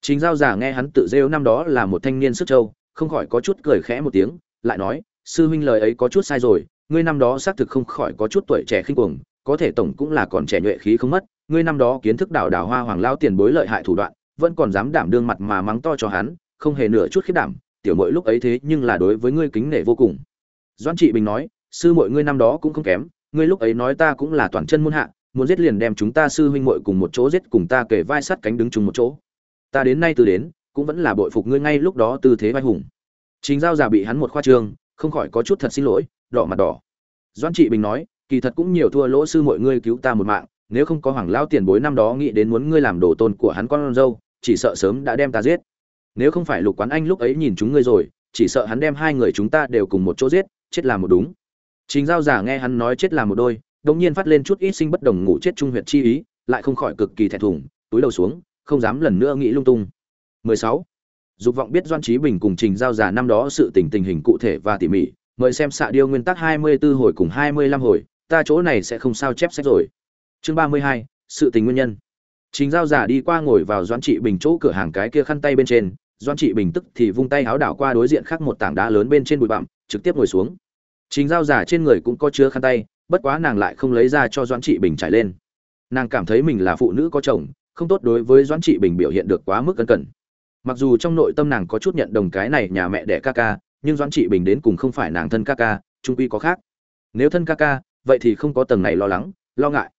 A: Chính giao giả nghe hắn tự rêu năm đó là một thanh niên sức châu, không khỏi có chút cười khẽ một tiếng, lại nói sư huynh lời ấy có chút sai rồi, ngươi năm đó xác thực không khỏi có chút tuổi trẻ khinh cuồng, có thể tổng cũng là còn trẻ nhuệ khí không mất, ngươi năm đó kiến thức đảo đảo hoa hoàng lao tiền bối lợi hại thủ đoạn, vẫn còn dám đảm đương mặt mà mắng to cho hắn, không hề nửa chút khiết đảm, tiểu mội lúc ấy thế nhưng là đối với ngươi kính nể vô cùng. Doãn trị bình nói, sư muội ngươi năm đó cũng không kém, ngươi lúc ấy nói ta cũng là toàn chân muôn hạ, muốn giết liền đem chúng ta sư huynh muội cùng một chỗ giết cùng ta kể vai sắt cánh đứng chung một chỗ. Ta đến nay từ đến, cũng vẫn là bội phục ngươi ngay lúc đó tư thế vai hùng. Chính giao già bị hắn một khoa trương không khỏi có chút thật xin lỗi đỏ mặt đỏ doãn trị bình nói kỳ thật cũng nhiều thua lỗ sư mọi ngươi cứu ta một mạng nếu không có hoàng lao tiền bối năm đó nghĩ đến muốn ngươi làm đồ tôn của hắn con dâu chỉ sợ sớm đã đem ta giết nếu không phải lục quán anh lúc ấy nhìn chúng ngươi rồi chỉ sợ hắn đem hai người chúng ta đều cùng một chỗ giết chết là một đúng chính Giao giả nghe hắn nói chết là một đôi, đột nhiên phát lên chút ít sinh bất đồng ngủ chết trung huyệt chi ý, lại không khỏi cực kỳ thẹn thùng, túi đầu xuống, không dám lần nữa nghĩ lung tung. 16. Dục vọng biết Doan Chí Bình cùng Trình Giao giả năm đó sự tình tình hình cụ thể và tỉ mỉ, mời xem xạ điêu nguyên tắc 24 hồi cùng 25 hồi, ta chỗ này sẽ không sao chép sách rồi. Chương 32, sự tình nguyên nhân. Trình Giao giả đi qua ngồi vào Doan Trị Bình chỗ cửa hàng cái kia khăn tay bên trên, Doan Trị Bình tức thì vung tay háo đảo qua đối diện khác một tảng đá lớn bên trên bụi bặm, trực tiếp ngồi xuống. Trình giao giả trên người cũng có chứa khăn tay, bất quá nàng lại không lấy ra cho Doãn Trị Bình trải lên. Nàng cảm thấy mình là phụ nữ có chồng, không tốt đối với Doãn Trị Bình biểu hiện được quá mức cẩn cẩn. Mặc dù trong nội tâm nàng có chút nhận đồng cái này nhà mẹ đẻ ca ca, nhưng Doãn Trị Bình đến cùng không phải nàng thân ca ca, trung quy có khác. Nếu thân ca ca, vậy thì không có tầng này lo lắng, lo ngại.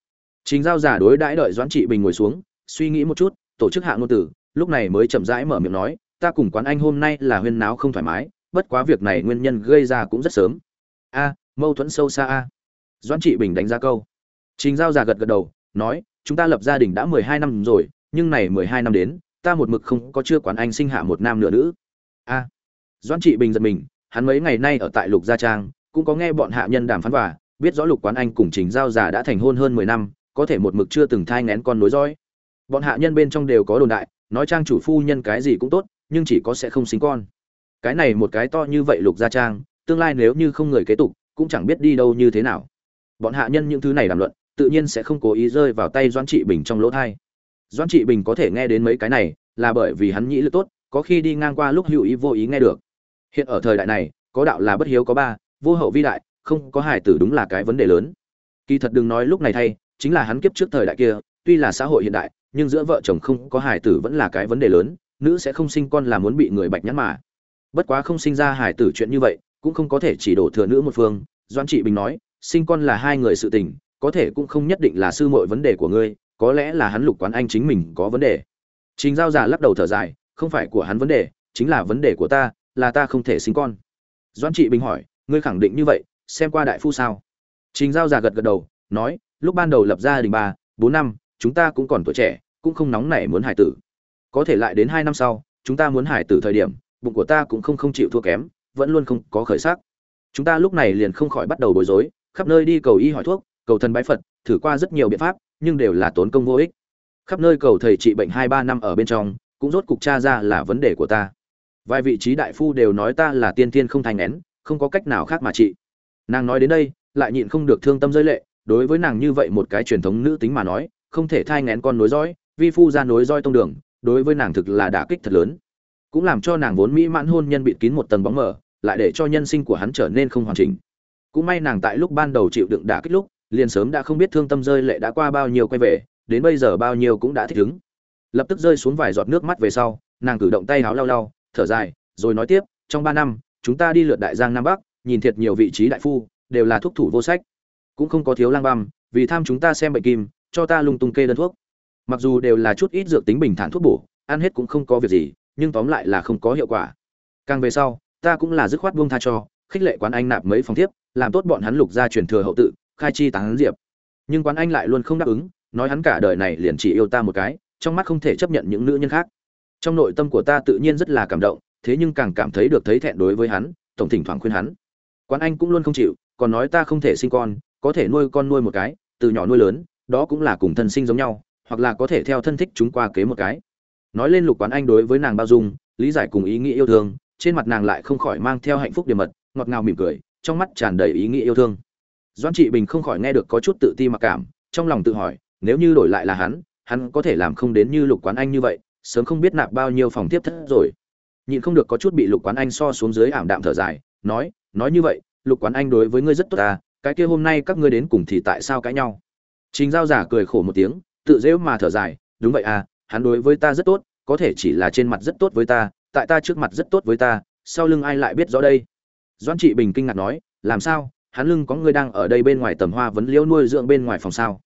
A: chính giao giả đối đãi đợi Doãn Trị Bình ngồi xuống, suy nghĩ một chút, tổ chức hạ ngôn tử, lúc này mới chậm rãi mở miệng nói, ta cùng quán anh hôm nay là huyên náo không thoải mái, bất quá việc này nguyên nhân gây ra cũng rất sớm a mâu thuẫn sâu xa a doãn trị bình đánh giá câu chính giao giả gật gật đầu nói chúng ta lập gia đình đã mười hai năm rồi nhưng này mười hai năm đến ta một mực không có chưa quán anh sinh hạ một nam nửa nữ. A. Doãn trị bình giật mình, hắn mấy ngày nay ở tại lục gia trang, cũng có nghe bọn hạ nhân đàm phán và biết rõ lục quán anh cùng trình giao già đã thành hôn hơn mười năm, có thể một mực chưa từng thai ngén con nối dõi. Bọn hạ nhân bên trong đều có đồn đại, nói trang chủ phu nhân cái gì cũng tốt, nhưng chỉ có sẽ không sinh con. Cái này một cái to như vậy lục gia trang, tương lai nếu như không người kế tục, cũng chẳng biết đi đâu như thế nào. Bọn hạ nhân những thứ này đàm luận, tự nhiên sẽ không cố ý rơi vào tay doãn trị bình trong lỗ thai doãn trị bình có thể nghe đến mấy cái này, là bởi vì hắn nhĩ lực tốt, có khi đi ngang qua lúc hữu ý vô ý nghe được. Hiện ở thời đại này, có đạo là bất hiếu có ba, vô hậu vi đại, không có hài tử đúng là cái vấn đề lớn. Kỳ thật đừng nói lúc này thay, chính là hắn kiếp trước thời đại kia, tuy là xã hội hiện đại, nhưng giữa vợ chồng không có hài tử vẫn là cái vấn đề lớn, nữ sẽ không sinh con là muốn bị người bạch nhãn mà. Bất quá không sinh ra hài tử chuyện như vậy, cũng không có thể chỉ đổ thừa nữ một phương. Doan trị bình nói, sinh con là hai người sự tình, có thể cũng không nhất định là sư muội vấn đề của ngươi có lẽ là hắn lục quán anh chính mình có vấn đề. Trình giao giả lắc đầu thở dài, không phải của hắn vấn đề, chính là vấn đề của ta, là ta không thể sinh con. Doan trị bình hỏi, ngươi khẳng định như vậy, xem qua đại phu sao? Trình giao giả gật gật đầu, nói, lúc ban đầu lập gia đình ba bốn năm, chúng ta cũng còn tuổi trẻ, cũng không nóng nảy muốn hải tử. Có thể lại đến hai năm sau, chúng ta muốn hải tử thời điểm, bụng của ta cũng không không chịu thua kém, vẫn luôn không có khởi sắc. Chúng ta lúc này liền không khỏi bắt đầu bối rối, khắp nơi đi cầu y hỏi thuốc, cầu thần bái phật, thử qua rất nhiều biện pháp nhưng đều là tốn công vô ích. Khắp nơi cầu thầy trị bệnh hai ba năm ở bên trong, cũng rốt cục tra ra là vấn đề của ta. Vài vị trí đại phu đều nói ta là tiên tiên không thành nén, không có cách nào khác mà trị. Nàng nói đến đây, lại nhịn không được thương tâm rơi lệ, đối với nàng như vậy một cái truyền thống nữ tính mà nói, không thể thai ngén con nối dõi, vi phu ra nối roi tông đường, đối với nàng thực là đả kích thật lớn. Cũng làm cho nàng vốn mỹ mãn hôn nhân bịt kín một tầng bóng mờ, lại để cho nhân sinh của hắn trở nên không hoàn chỉnh. Cũng may nàng tại lúc ban đầu chịu đựng đả kích lúc liền sớm đã không biết thương tâm rơi lệ đã qua bao nhiêu quay về, đến bây giờ bao nhiêu cũng đã thích ứng. Lập tức rơi xuống vài giọt nước mắt về sau, nàng cử động tay háo lau lau, thở dài, rồi nói tiếp, trong ba năm, chúng ta đi lượt đại giang nam bắc, nhìn thiệt nhiều vị trí đại phu, đều là thuốc thủ vô sách. Cũng không có thiếu lang băm, vì tham chúng ta xem bệnh kim, cho ta lung tung kê đơn thuốc. Mặc dù đều là chút ít dược tính bình thản thuốc bổ, ăn hết cũng không có việc gì, nhưng tóm lại là không có hiệu quả. Càng về sau, ta cũng là dứt khoát buông tha cho, khích lệ quán anh nạp mấy phòng tiếp làm tốt bọn hắn lục gia truyền thừa hậu tự khai chi tán diệp. Nhưng quán anh lại luôn không đáp ứng, nói hắn cả đời này liền chỉ yêu ta một cái, trong mắt không thể chấp nhận những nữ nhân khác. Trong nội tâm của ta tự nhiên rất là cảm động, thế nhưng càng cảm thấy được thấy thẹn đối với hắn, tổng thỉnh thoảng khuyên hắn. Quán anh cũng luôn không chịu, còn nói ta không thể sinh con, có thể nuôi con nuôi một cái, từ nhỏ nuôi lớn, đó cũng là cùng thân sinh giống nhau, hoặc là có thể theo thân thích chúng qua kế một cái. Nói lên lục quán anh đối với nàng bao dung, lý giải cùng ý nghĩa yêu thương, trên mặt nàng lại không khỏi mang theo hạnh phúc điểm mật, ngọt ngào mỉm cười, trong mắt tràn đầy ý nghĩa yêu thương doan trị bình không khỏi nghe được có chút tự ti mặc cảm, trong lòng tự hỏi, nếu như đổi lại là hắn hắn có thể làm không đến như lục quán anh như vậy, sớm không biết nạp bao nhiêu phòng tiếp thất rồi. Nhịn không được có chút bị lục quán anh so xuống dưới ảm đạm thở dài, nói nói như vậy, lục quán anh đối với ngươi rất tốt ta cái kia hôm nay các ngươi đến cùng thì tại sao cãi nhau? Trình giao giả cười khổ một tiếng, tự dễu mà thở dài, đúng vậy à hắn đối với ta rất tốt, có thể chỉ là trên mặt rất tốt với ta, tại ta trước mặt rất tốt với ta, sau lưng ai lại biết rõ đây? Doãn trị bình kinh ngạc nói, làm sao? Hắn lưng có người đang ở đây bên ngoài tầm hoa vấn liễu nuôi dưỡng bên ngoài phòng sao?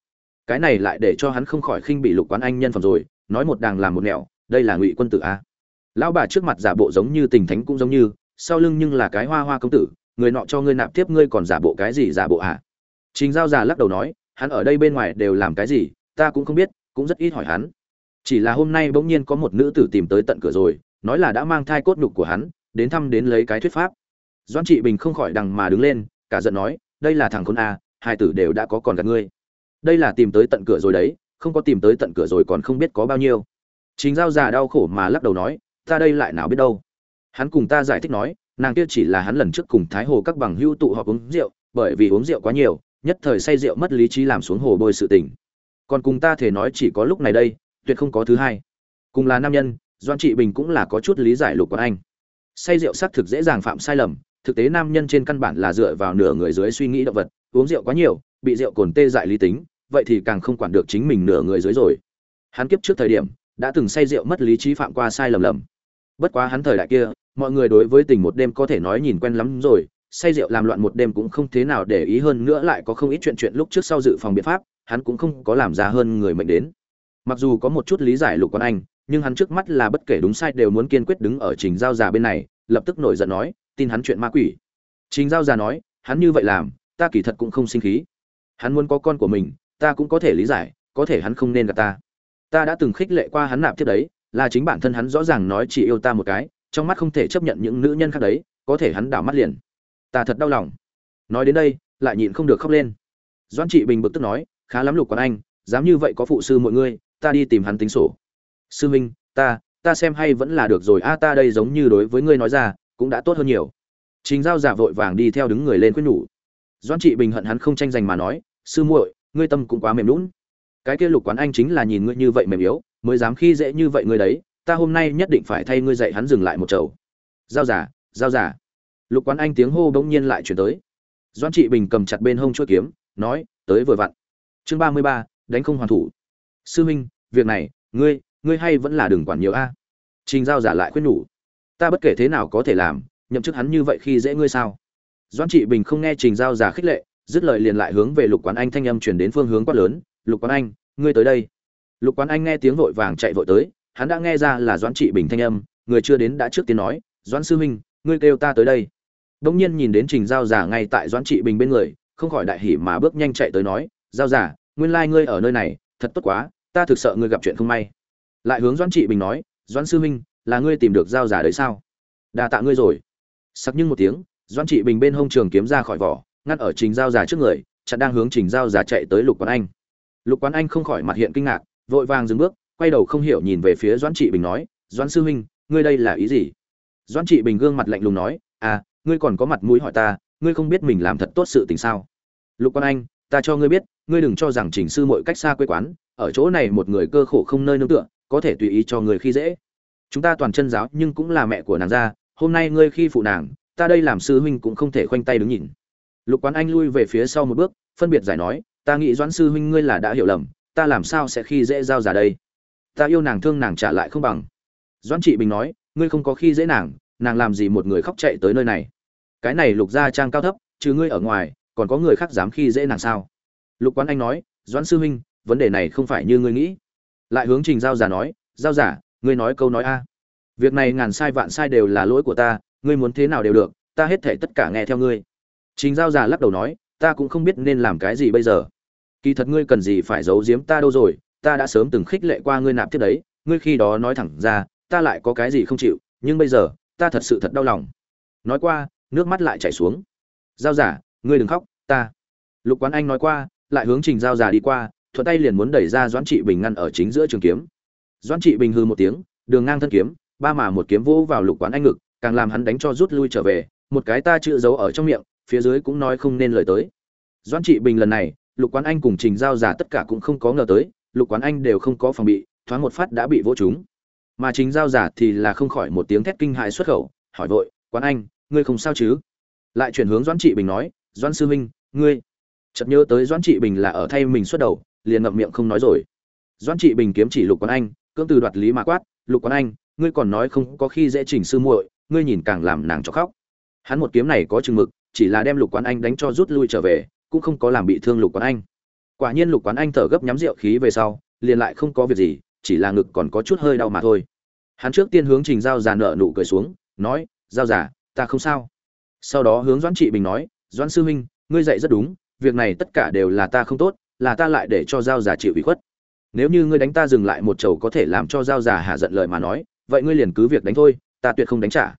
A: Cái này lại để cho hắn không khỏi khinh bị lục quán anh nhân phẩm rồi, nói một đàng làm một nẻo, đây là ngụy quân tử a. Lão bà trước mặt giả bộ giống như tình thánh cũng giống như, sau lưng nhưng là cái hoa hoa công tử, người nọ cho ngươi nạp tiếp ngươi còn giả bộ cái gì giả bộ à? trình giao già lắc đầu nói, hắn ở đây bên ngoài đều làm cái gì, ta cũng không biết, cũng rất ít hỏi hắn. Chỉ là hôm nay bỗng nhiên có một nữ tử tìm tới tận cửa rồi, nói là đã mang thai cốt nhục của hắn, đến thăm đến lấy cái thuyết pháp. Doan trị bình không khỏi đằng mà đứng lên cả giận nói, đây là thằng con a, hai tử đều đã có còn gạt ngươi. Đây là tìm tới tận cửa rồi đấy, không có tìm tới tận cửa rồi còn không biết có bao nhiêu. Chính giao già đau khổ mà lắc đầu nói, ta đây lại nào biết đâu. Hắn cùng ta giải thích nói, nàng kia chỉ là hắn lần trước cùng thái hồ các bằng hưu tụ họp uống rượu, bởi vì uống rượu quá nhiều, nhất thời say rượu mất lý trí làm xuống hồ bôi sự tình. Còn cùng ta thể nói chỉ có lúc này đây, tuyệt không có thứ hai. Cùng là nam nhân doan trị bình cũng là có chút lý giải lục của anh. Say rượu xác thực dễ dàng phạm sai lầm thực tế nam nhân trên căn bản là dựa vào nửa người dưới suy nghĩ động vật, uống rượu quá nhiều, bị rượu cồn tê dại lý tính, vậy thì càng không quản được chính mình nửa người dưới rồi. Hắn kiếp trước thời điểm, đã từng say rượu mất lý trí phạm qua sai lầm lầm. Bất quá hắn thời đại kia, mọi người đối với tình một đêm có thể nói nhìn quen lắm rồi, say rượu làm loạn một đêm cũng không thế nào để ý hơn nữa lại có không ít chuyện chuyện lúc trước sau dự phòng biện pháp, hắn cũng không có làm ra hơn người mệnh đến. Mặc dù có một chút lý giải lục quan anh, nhưng hắn trước mắt là bất kể đúng sai đều muốn kiên quyết đứng ở trình giao già bên này, lập tức nổi giận nói tin hắn chuyện ma quỷ. Trình giao già nói, hắn như vậy làm, ta kỳ thật cũng không sinh khí. Hắn muốn có con của mình, ta cũng có thể lý giải, có thể hắn không nên gặp ta. Ta đã từng khích lệ qua hắn nạp tiếp đấy, là chính bản thân hắn rõ ràng nói chỉ yêu ta một cái, trong mắt không thể chấp nhận những nữ nhân khác đấy, có thể hắn đảo mắt liền. Ta thật đau lòng. Nói đến đây, lại nhịn không được khóc lên. Doan trị bình bực tức nói, khá lắm lục quán anh, dám như vậy có phụ sư mọi người, ta đi tìm hắn tính sổ. Sư minh, ta ta xem hay vẫn là được rồi. A, ta đây giống như đối với ngươi nói ra cũng đã tốt hơn nhiều. Trình giao giả vội vàng đi theo đứng người lên khuyên nhủ. Doãn trị bình hận hắn không tranh giành mà nói, sư muội, ngươi tâm cũng quá mềm lún cái kia lục quán anh chính là nhìn ngươi như vậy mềm yếu, mới dám khi dễ như vậy ngươi đấy, ta hôm nay nhất định phải thay ngươi dạy hắn dừng lại một chầu. Giao giả giao giả. Lục quán anh tiếng hô bỗng nhiên lại chuyển tới. Doãn trị bình cầm chặt bên hông chuôi kiếm, nói, tới vừa vặn. Chương ba mươi ba, đánh không hoàn thủ. Sư huynh, việc này, ngươi ngươi hay vẫn là đừng quản nhiều a. Trình giao giả lại khuyên nhủ ta bất kể thế nào có thể làm, nhậm chức hắn như vậy khi dễ ngươi sao? Doãn trị bình không nghe trình giao giả khích lệ, dứt lời liền lại hướng về lục quán anh thanh âm chuyển đến phương hướng quát lớn, lục quán anh, ngươi tới đây. Lục quán anh nghe tiếng vội vàng chạy vội tới, hắn đã nghe ra là doãn trị bình thanh âm, người chưa đến đã trước tiên nói, doãn sư huynh, ngươi kêu ta tới đây. Bỗng nhiên nhìn đến trình giao giả ngay tại doãn trị bình bên người, không khỏi đại hỉ mà bước nhanh chạy tới nói, giao giả nguyên lai ngươi ở nơi này, thật tốt quá, ta thực sợ ngươi gặp chuyện không may. Lại hướng doãn trị bình nói, doãn sư huynh là ngươi tìm được giao giả đấy sao? Đa tạ ngươi rồi. Sắc nhưng một tiếng, doãn trị bình bên hông trường kiếm ra khỏi vỏ, ngăn ở trình giao giả trước người, chặn đang hướng trình giao giả chạy tới lục quán anh. Lục quán anh không khỏi mặt hiện kinh ngạc, vội vàng dừng bước, quay đầu không hiểu nhìn về phía doãn trị bình nói, doãn sư huynh, ngươi đây là ý gì? Doãn trị bình gương mặt lạnh lùng nói à ngươi còn có mặt mũi hỏi ta, ngươi không biết mình làm thật tốt sự tình sao? Lục quán anh, ta cho ngươi biết, ngươi đừng cho rằng trình sư mọi cách xa quê quán, ở chỗ này một người cơ khổ không nơi nương tựa, có thể tùy ý cho người khi dễ chúng ta toàn chân giáo nhưng cũng là mẹ của nàng ra, hôm nay ngươi khi phụ nàng, ta đây làm sư huynh cũng không thể khoanh tay đứng nhìn. Lục quán anh lui về phía sau một bước, phân biệt giải nói, ta nghĩ doãn sư huynh ngươi là đã hiểu lầm, ta làm sao sẽ khi dễ giao giả đây? Ta yêu nàng thương nàng trả lại không bằng. Doãn trị bình nói, ngươi không có khi dễ nàng nàng làm gì một người khóc chạy tới nơi này? Cái này lục gia trang cao thấp, trừ ngươi ở ngoài, còn có người khác dám khi dễ nàng sao? Lục quán anh nói, doãn sư huynh, vấn đề này không phải như ngươi nghĩ. Lại hướng trình giao giả nói, giao giả ngươi nói câu nói a. Việc này ngàn sai vạn sai đều là lỗi của ta, ngươi muốn thế nào đều được, ta hết thể tất cả nghe theo ngươi. Trình giao giả lắc đầu nói, ta cũng không biết nên làm cái gì bây giờ. Kỳ thật ngươi cần gì phải giấu giếm ta đâu rồi, ta đã sớm từng khích lệ qua ngươi nạp thiết đấy, ngươi khi đó nói thẳng ra, ta lại có cái gì không chịu, nhưng bây giờ, ta thật sự thật đau lòng. Nói qua, nước mắt lại chảy xuống. Giao giả ngươi đừng khóc, ta. Lục quán anh nói qua, lại hướng trình giao giả đi qua, thuận tay liền muốn đẩy ra doãn trị bình ngăn ở chính giữa trường kiếm doãn trị bình hư một tiếng, đường ngang thân kiếm, ba mà một kiếm vỗ vào lục quán anh ngực, càng làm hắn đánh cho rút lui trở về, một cái ta chữ giấu ở trong miệng, phía dưới cũng nói không nên lời tới. Doãn trị bình lần này, lục quán anh cùng trình giao giả tất cả cũng không có ngờ tới, lục quán anh đều không có phòng bị, thoáng một phát đã bị vỗ trúng. Mà trình giao giả thì là không khỏi một tiếng thét kinh hại xuất khẩu, hỏi vội, quán anh, ngươi không sao chứ? Lại chuyển hướng doãn trị bình nói, doãn sư huynh, ngươi chợt nhớ tới doãn trị bình là ở thay mình xuất đầu, liền ngậm miệng không nói rồi. Doãn trị bình kiếm chỉ lục quán anh cưỡng từ đoạt lý mà quát, lục quán anh, ngươi còn nói không có khi dễ chỉnh sư muội, ngươi nhìn càng làm nàng cho khóc. Hắn một kiếm này có chừng mực, chỉ là đem lục quán anh đánh cho rút lui trở về, cũng không có làm bị thương lục quán anh. Quả nhiên lục quán anh thở gấp nhắm rượu khí về sau, liền lại không có việc gì, chỉ là ngực còn có chút hơi đau mà thôi. Hắn trước tiên hướng trình giao già nợ nụ cười xuống, nói, giao giả ta không sao. Sau đó hướng doãn trị bình nói, doãn sư huynh, ngươi dạy rất đúng, việc này tất cả đều là ta không tốt, là ta lại để cho giao giả chịu ủy khuất nếu như ngươi đánh ta dừng lại một chầu có thể làm cho giao giả hạ giận lời mà nói, vậy ngươi liền cứ việc đánh thôi, ta tuyệt không đánh trả.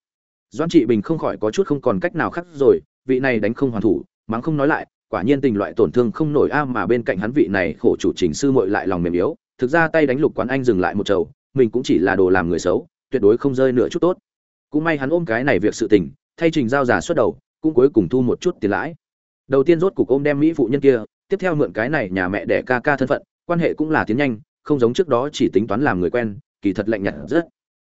A: Doãn trị bình không khỏi có chút không còn cách nào khác rồi, vị này đánh không hoàn thủ, mắng không nói lại, quả nhiên tình loại tổn thương không nổi a mà bên cạnh hắn vị này khổ chủ trình sư muội lại lòng mềm yếu, thực ra tay đánh lục quán anh dừng lại một chầu, mình cũng chỉ là đồ làm người xấu, tuyệt đối không rơi nửa chút tốt. Cũng may hắn ôm cái này việc sự tình, thay trình giao giả xuất đầu, cũng cuối cùng thu một chút tiền lãi. Đầu tiên rốt cục ôm đem mỹ phụ nhân kia, tiếp theo mượn cái này nhà mẹ đẻ ca ca thân phận quan hệ cũng là tiến nhanh, không giống trước đó chỉ tính toán làm người quen, kỳ thật lạnh nhạt rất.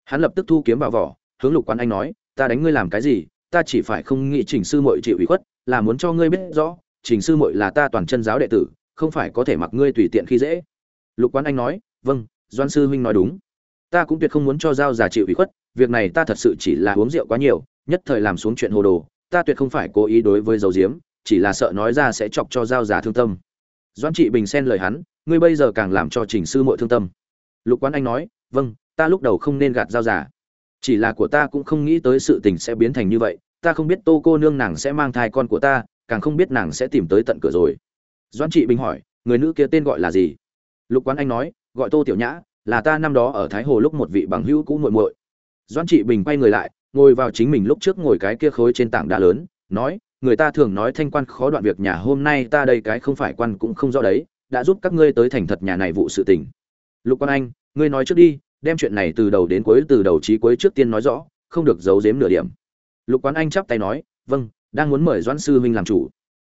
A: Hắn lập tức thu kiếm vào vỏ, hướng lục quán anh nói, ta đánh ngươi làm cái gì? Ta chỉ phải không nghĩ trình sư muội chịu ủy khuất, là muốn cho ngươi biết rõ, trình sư muội là ta toàn chân giáo đệ tử, không phải có thể mặc ngươi tùy tiện khi dễ. Lục quán anh nói vâng doan sư huynh nói đúng. Ta cũng tuyệt không muốn cho giao già chịu ủy khuất, việc này ta thật sự chỉ là uống rượu quá nhiều, nhất thời làm xuống chuyện hồ đồ, ta tuyệt không phải cố ý đối với dầu diếm, chỉ là sợ nói ra sẽ chọc cho giao già thương tâm doan trị bình xen lời hắn ngươi bây giờ càng làm cho trình sư muội thương tâm. Lục quán anh nói vâng ta lúc đầu không nên gạt giao giả, chỉ là của ta cũng không nghĩ tới sự tình sẽ biến thành như vậy. Ta không biết tô cô nương nàng sẽ mang thai con của ta càng không biết nàng sẽ tìm tới tận cửa rồi. Doan trị bình hỏi người nữ kia tên gọi là gì? Lục quán anh nói gọi tô tiểu nhã là ta năm đó ở thái hồ lúc một vị bằng hữu cũ muội muội. Doan trị bình quay người lại ngồi vào chính mình lúc trước ngồi cái kia khối trên tảng đá lớn nói người ta thường nói thanh quan khó đoạn việc nhà hôm nay ta đây cái không phải quan cũng không rõ đấy, đã giúp các ngươi tới thành thật nhà này vụ sự tình. Lục quan anh, ngươi nói trước đi, đem chuyện này từ đầu đến cuối, từ đầu chí cuối trước tiên nói rõ, không được giấu giếm nửa điểm. Lục quán anh chắp tay nói vâng đang muốn mời doãn sư huynh làm chủ.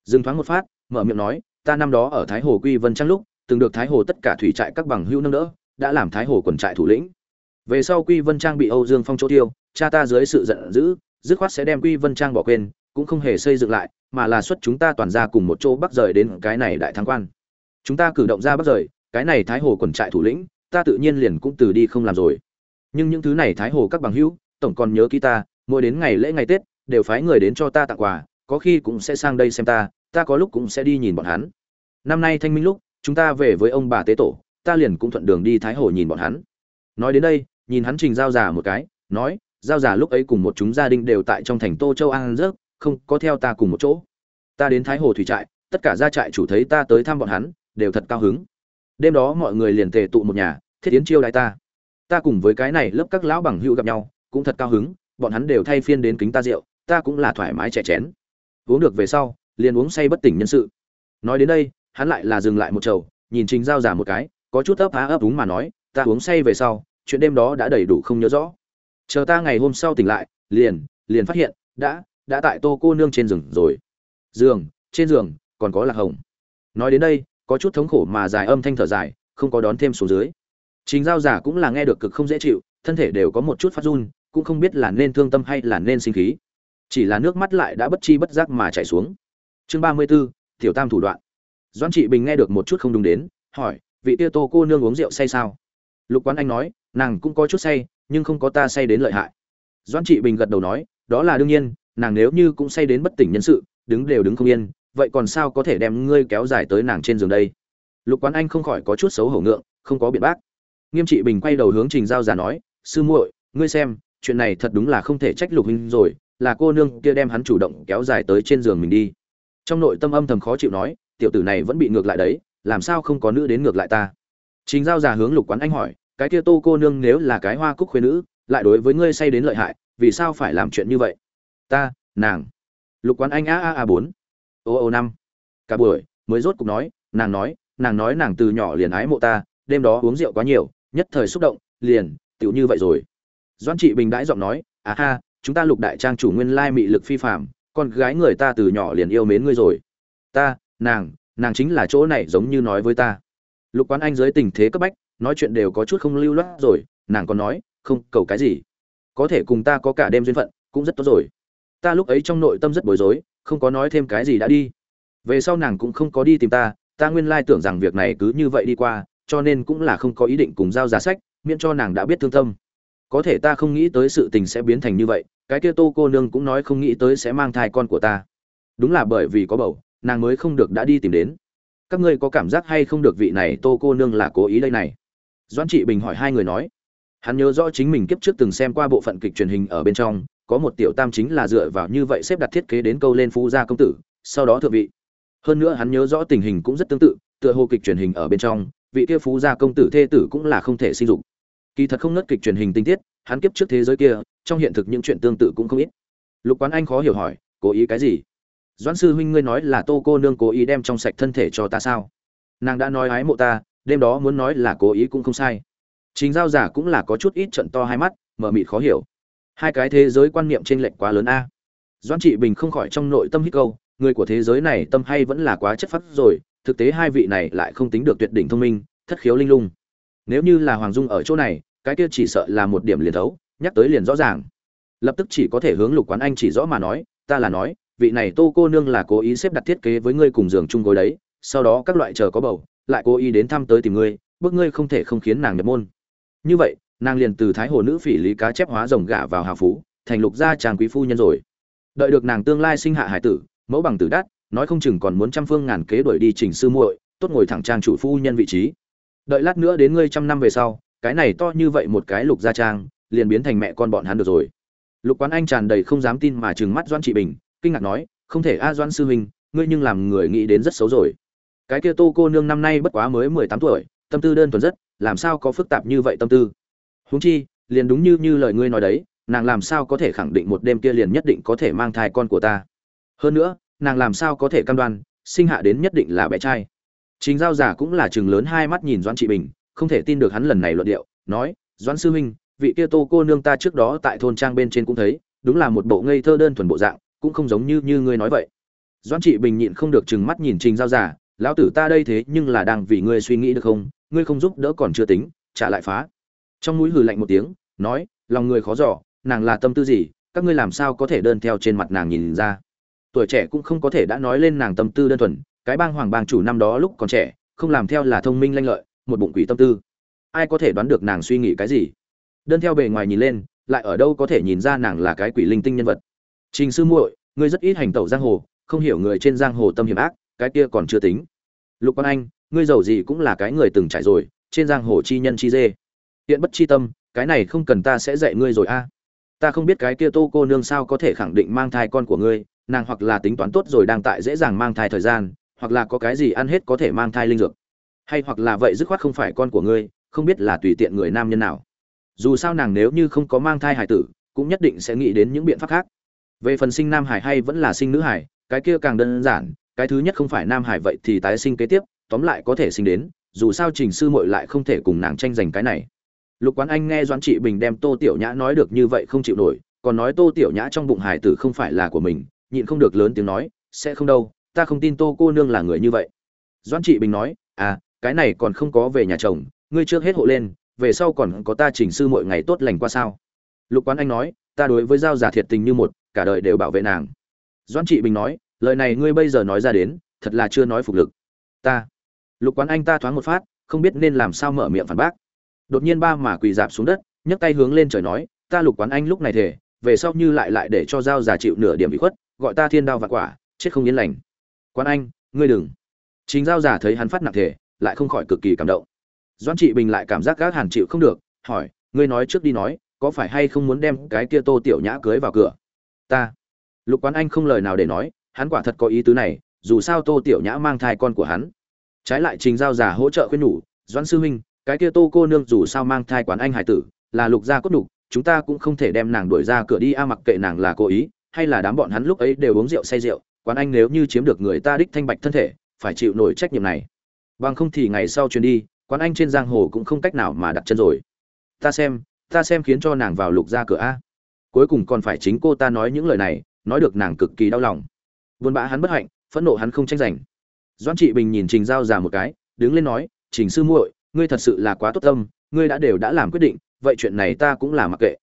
A: Dừng thoáng một phát, mở miệng nói, ta năm đó ở thái hồ quy vân trang lúc, từng được thái hồ tất cả thủy trại các bằng hữu nâng đỡ, đã làm thái hồ quần trại thủ lĩnh. Về sau quy vân trang bị âu dương phong chỗ tiêu, cha ta dưới sự giận dữ, dứt khoát sẽ đem quy vân trang bỏ quên cũng không hề xây dựng lại, mà là xuất chúng ta toàn ra cùng một chỗ bắc rời đến cái này đại thắng quan. Chúng ta cử động ra bắc rời, cái này thái hồ quần trại thủ lĩnh, ta tự nhiên liền cũng từ đi không làm rồi. Nhưng những thứ này thái hồ các bằng hữu, tổng còn nhớ ký ta, mỗi đến ngày lễ ngày tết, đều phái người đến cho ta tặng quà, có khi cũng sẽ sang đây xem ta ta có lúc cũng sẽ đi nhìn bọn hắn. Năm nay thanh minh lúc, chúng ta về với ông bà tế tổ, ta liền cũng thuận đường đi thái hồ nhìn bọn hắn. Nói đến đây, nhìn hắn trình giao giả một cái, nói, giao giả lúc ấy cùng một chúng gia đình đều tại trong thành tô châu an rớt không có theo ta cùng một chỗ. Ta đến thái hồ thủy trại, tất cả gia trại chủ thấy ta tới thăm bọn hắn, đều thật cao hứng. Đêm đó mọi người liền tề tụ một nhà, thiết yến chiêu đại ta. Ta cùng với cái này lớp các lão bằng hữu gặp nhau, cũng thật cao hứng, bọn hắn đều thay phiên đến kính ta rượu, ta cũng là thoải mái chè chén. Uống được về sau, liền uống say bất tỉnh nhân sự. Nói đến đây, hắn lại là dừng lại một chầu, nhìn trình giao giả một cái, có chút ấp á ấp úng mà nói, ta uống say về sau, chuyện đêm đó đã đầy đủ không nhớ rõ. Chờ ta ngày hôm sau tỉnh lại, liền liền phát hiện, đã đã tại tô cô nương trên giường rồi. Giường trên giường còn có lạc hồng. Nói đến đây có chút thống khổ mà dài âm thanh thở dài không có đón thêm xuống dưới. Chính giao giả cũng là nghe được cực không dễ chịu thân thể đều có một chút phát run cũng không biết là nên thương tâm hay là nên sinh khí. Chỉ là nước mắt lại đã bất chi bất giác mà chảy xuống. Chương ba mươi 34, tiểu tam thủ đoạn. Doãn trị bình nghe được một chút không đúng đến hỏi vị tia tô cô nương uống rượu say sao? Lục quán anh nói nàng cũng có chút say nhưng không có ta say đến lợi hại. Doãn trị bình gật đầu nói đó là đương nhiên nàng nếu như cũng say đến bất tỉnh nhân sự, đứng đều đứng không yên, vậy còn sao có thể đem ngươi kéo dài tới nàng trên giường đây? Lục quán anh không khỏi có chút xấu hổ ngượng, không có biện bác. Nghiêm trị bình quay đầu hướng trình giao già nói, sư muội, ngươi xem, chuyện này thật đúng là không thể trách lục huynh rồi, là cô nương kia đem hắn chủ động kéo dài tới trên giường mình đi. Trong nội tâm âm thầm khó chịu nói, tiểu tử này vẫn bị ngược lại đấy, làm sao không có nữ đến ngược lại ta? Trình giao già hướng lục quán anh hỏi, cái kia tô cô nương nếu là cái hoa cúc khuyên nữ, lại đối với ngươi say đến lợi hại, vì sao phải làm chuyện như vậy? Ta, nàng. Lục quán anh a a a bốn. Ô ô năm. Cả buổi, mới rốt cục nói, nàng nói nàng nói nàng từ nhỏ liền ái mộ ta, đêm đó uống rượu quá nhiều, nhất thời xúc động, liền tựu như vậy rồi. Doan trị bình đãi giọng nói à ha, chúng ta lục đại trang chủ nguyên lai mị lực phi phạm con gái người ta từ nhỏ liền yêu mến ngươi rồi. Ta, nàng nàng chính là chỗ này giống như nói với ta. Lục quán anh dưới tình thế cấp bách, nói chuyện đều có chút không lưu loát rồi, nàng còn nói, không, cầu cái gì? Có thể cùng ta có cả đêm duyên phận, cũng rất tốt rồi ta lúc ấy trong nội tâm rất bối rối, không có nói thêm cái gì đã đi. Về sau nàng cũng không có đi tìm ta ta nguyên lai tưởng rằng việc này cứ như vậy đi qua, cho nên cũng là không có ý định cùng giao giá sách, miễn cho nàng đã biết thương tâm. Có thể ta không nghĩ tới sự tình sẽ biến thành như vậy, cái kia tô cô nương cũng nói không nghĩ tới sẽ mang thai con của ta. Đúng là bởi vì có bầu, nàng mới không được đã đi tìm đến. Các ngươi có cảm giác hay không được vị này tô cô nương là cố ý đây này? Doãn trị bình hỏi hai người nói. Hắn nhớ rõ chính mình kiếp trước từng xem qua bộ phận kịch truyền hình ở bên trong có một tiểu tam chính là dựa vào như vậy xếp đặt thiết kế đến câu lên phú gia công tử, sau đó thượng vị. Hơn nữa hắn nhớ rõ tình hình cũng rất tương tự, tựa hồ kịch truyền hình ở bên trong, vị kia phú gia công tử thê tử cũng là không thể sinh dục. Kỳ thật không nớt kịch truyền hình tinh tiết, hắn kiếp trước thế giới kia, trong hiện thực những chuyện tương tự cũng không ít. Lục quán anh khó hiểu hỏi, cố ý cái gì? Doãn sư huynh ngươi nói là tô cô nương cố ý đem trong sạch thân thể cho ta sao? Nàng đã nói ái mộ ta, đêm đó muốn nói là cố ý cũng không sai. Chính giao giả cũng là có chút ít trận to hai mắt mờ mịt khó hiểu hai cái thế giới quan niệm trên lệch quá lớn a. Doãn trị bình không khỏi trong nội tâm hít câu, người của thế giới này tâm hay vẫn là quá chất phát rồi, thực tế hai vị này lại không tính được tuyệt đỉnh thông minh, thất khiếu linh lung. Nếu như là hoàng dung ở chỗ này, cái kia chỉ sợ là một điểm liền thấu, nhắc tới liền rõ ràng. Lập tức chỉ có thể hướng lục quán anh chỉ rõ mà nói, ta là nói, vị này tô cô nương là cố ý xếp đặt thiết kế với ngươi cùng giường chung gối đấy, sau đó các loại chờ có bầu, lại cố ý đến thăm tới tìm ngươi bước ngươi không thể không khiến nàng nhập môn. Như vậy nàng liền từ thái hồ nữ phỉ lý cá chép hóa rồng gả vào hào phú, thành lục gia tràng quý phu nhân rồi. Đợi được nàng tương lai sinh hạ hải tử, mẫu bằng tử đắt nói không chừng còn muốn trăm phương ngàn kế đuổi đi trình sư muội, tốt ngồi thẳng trang chủ phu nhân vị trí. Đợi lát nữa đến ngươi trăm năm về sau, cái này to như vậy một cái lục gia trang, liền biến thành mẹ con bọn hắn được rồi. Lục quán anh tràn đầy không dám tin mà trừng mắt doan trị bình, kinh ngạc nói, không thể a doan sư huynh, ngươi nhưng làm người nghĩ đến rất xấu rồi. Cái kia tô cô nương năm nay bất quá mới mười tám tuổi, tâm tư đơn thuần rất, làm sao có phức tạp như vậy tâm tư? Huống chi, liền đúng như như lời ngươi nói đấy, nàng làm sao có thể khẳng định một đêm kia liền nhất định có thể mang thai con của ta? Hơn nữa, nàng làm sao có thể cam đoan, sinh hạ đến nhất định là bé trai? Chính giao giả cũng là chừng lớn hai mắt nhìn doãn trị bình, không thể tin được hắn lần này luận điệu, nói, doãn sư huynh, vị kia tô cô nương ta trước đó tại thôn trang bên trên cũng thấy, đúng là một bộ ngây thơ đơn thuần bộ dạng, cũng không giống như như ngươi nói vậy. Doãn trị bình nhịn không được chừng mắt nhìn trình giao giả lão tử ta đây thế nhưng là đang vì ngươi suy nghĩ được không? Ngươi không giúp đỡ còn chưa tính, trả lại phá trong mũi hừ lạnh một tiếng, nói, lòng người khó dò, nàng là tâm tư gì? Các ngươi làm sao có thể đơn theo trên mặt nàng nhìn ra? Tuổi trẻ cũng không có thể đã nói lên nàng tâm tư đơn thuần, cái bang hoàng bang chủ năm đó lúc còn trẻ, không làm theo là thông minh lanh lợi, một bụng quỷ tâm tư. Ai có thể đoán được nàng suy nghĩ cái gì? Đơn theo bề ngoài nhìn lên, lại ở đâu có thể nhìn ra nàng là cái quỷ linh tinh nhân vật? Trình sư muội, ngươi rất ít hành tẩu giang hồ, không hiểu người trên giang hồ tâm hiểm ác, cái kia còn chưa tính. Lục quan anh, ngươi giàu gì cũng là cái người từng trải rồi, trên giang hồ chi nhân chi dê hiện bất chi tâm, cái này không cần ta sẽ dạy ngươi rồi a. Ta không biết cái kia tô cô nương sao có thể khẳng định mang thai con của ngươi, nàng hoặc là tính toán tốt rồi đang tại dễ dàng mang thai thời gian, hoặc là có cái gì ăn hết có thể mang thai linh dược. Hay hoặc là vậy dứt khoát không phải con của ngươi, không biết là tùy tiện người nam nhân nào. Dù sao nàng nếu như không có mang thai hải tử, cũng nhất định sẽ nghĩ đến những biện pháp khác. Về phần sinh nam hải hay vẫn là sinh nữ hải, cái kia càng đơn giản, cái thứ nhất không phải nam hải vậy thì tái sinh kế tiếp, tóm lại có thể sinh đến, dù sao trình sư muội lại không thể cùng nàng tranh giành cái này lục quán anh nghe doãn trị bình đem tô tiểu nhã nói được như vậy không chịu nổi, còn nói tô tiểu nhã trong bụng hải tử không phải là của mình, nhịn không được lớn tiếng nói, sẽ không đâu, ta không tin tô cô nương là người như vậy. Doãn trị bình nói à cái này còn không có về nhà chồng, ngươi trước hết hộ lên, về sau còn có ta chỉnh sư mọi ngày tốt lành qua sao? Lục quán anh nói, ta đối với giao giả thiệt tình như một, cả đời đều bảo vệ nàng. Doãn trị bình nói, lời này ngươi bây giờ nói ra đến, thật là chưa nói phục lực. Ta. Lục quán anh ta thoáng một phát, không biết nên làm sao mở miệng phản bác đột nhiên ba mà quỳ dạp xuống đất, nhấc tay hướng lên trời nói, ta lục quán anh lúc này thể về sau như lại lại để cho giao giả chịu nửa điểm bị khuất, gọi ta thiên đao vặt quả, chết không yên lành. Quán anh, ngươi đừng. Chính giao giả thấy hắn phát nặng thể lại không khỏi cực kỳ cảm động. Doãn trị bình lại cảm giác gác hàn chịu không được, hỏi, ngươi nói trước đi nói, có phải hay không muốn đem cái kia tô tiểu nhã cưới vào cửa? Ta. Lục quán anh không lời nào để nói, hắn quả thật có ý tứ này, dù sao tô tiểu nhã mang thai con của hắn. Trái lại trình giao giả hỗ trợ khuyên nhủ, doãn sư huynh cái kia tô cô nương dù sao mang thai quán anh hải tử, là lục gia cốt đục chúng ta cũng không thể đem nàng đuổi ra cửa đi, a, mặc kệ nàng là cố ý, hay là đám bọn hắn lúc ấy đều uống rượu say rượu, quán anh nếu như chiếm được người ta đích thanh bạch thân thể, phải chịu nổi trách nhiệm này. Bằng không thì ngày sau chuyến đi, quán anh trên giang hồ cũng không cách nào mà đặt chân rồi. Ta xem ta xem khiến cho nàng vào lục ra cửa, a. Cuối cùng còn phải chính cô ta nói những lời này, nói được nàng cực kỳ đau lòng. Buồn bã hắn bất hạnh, phẫn nộ hắn không tranh giành. Doãn trị bình nhìn trình giao già một cái, đứng lên nói, trình sư muội ngươi thật sự là quá tốt tâm, ngươi đã đều đã làm quyết định, vậy chuyện này ta cũng là mặc kệ.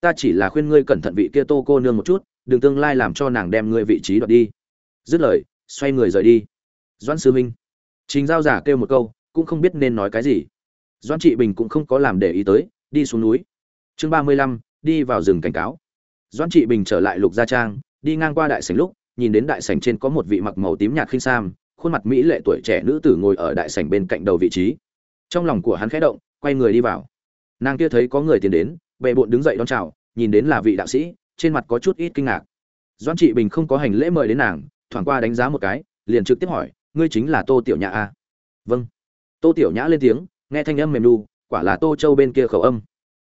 A: Ta chỉ là khuyên ngươi cẩn thận vị kia tô cô nương một chút, đừng tương lai làm cho nàng đem ngươi vị trí đoạt đi. Dứt lời, xoay người rời đi. Doãn sư minh. Trình giao giả kêu một câu, cũng không biết nên nói cái gì. Doãn trị bình cũng không có làm để ý tới, đi xuống núi. Chương ba mươi lăm, đi vào rừng cảnh cáo. Doãn trị bình trở lại lục gia trang, đi ngang qua đại sảnh lúc, nhìn đến đại sảnh trên có một vị mặc màu tím nhạt khinh sam, khuôn mặt mỹ lệ tuổi trẻ nữ tử ngồi ở đại sảnh bên cạnh đầu vị trí trong lòng của hắn khẽ động, quay người đi vào. Nàng kia thấy có người tiến đến, bệ bộn đứng dậy đón chào, nhìn đến là vị đạo sĩ, trên mặt có chút ít kinh ngạc. Doãn trị bình không có hành lễ mời đến nàng, thoảng qua đánh giá một cái, liền trực tiếp hỏi, ngươi chính là tô tiểu nhã à? vâng. Tô tiểu nhã lên tiếng, nghe thanh âm mềm đu quả là tô châu bên kia khẩu âm.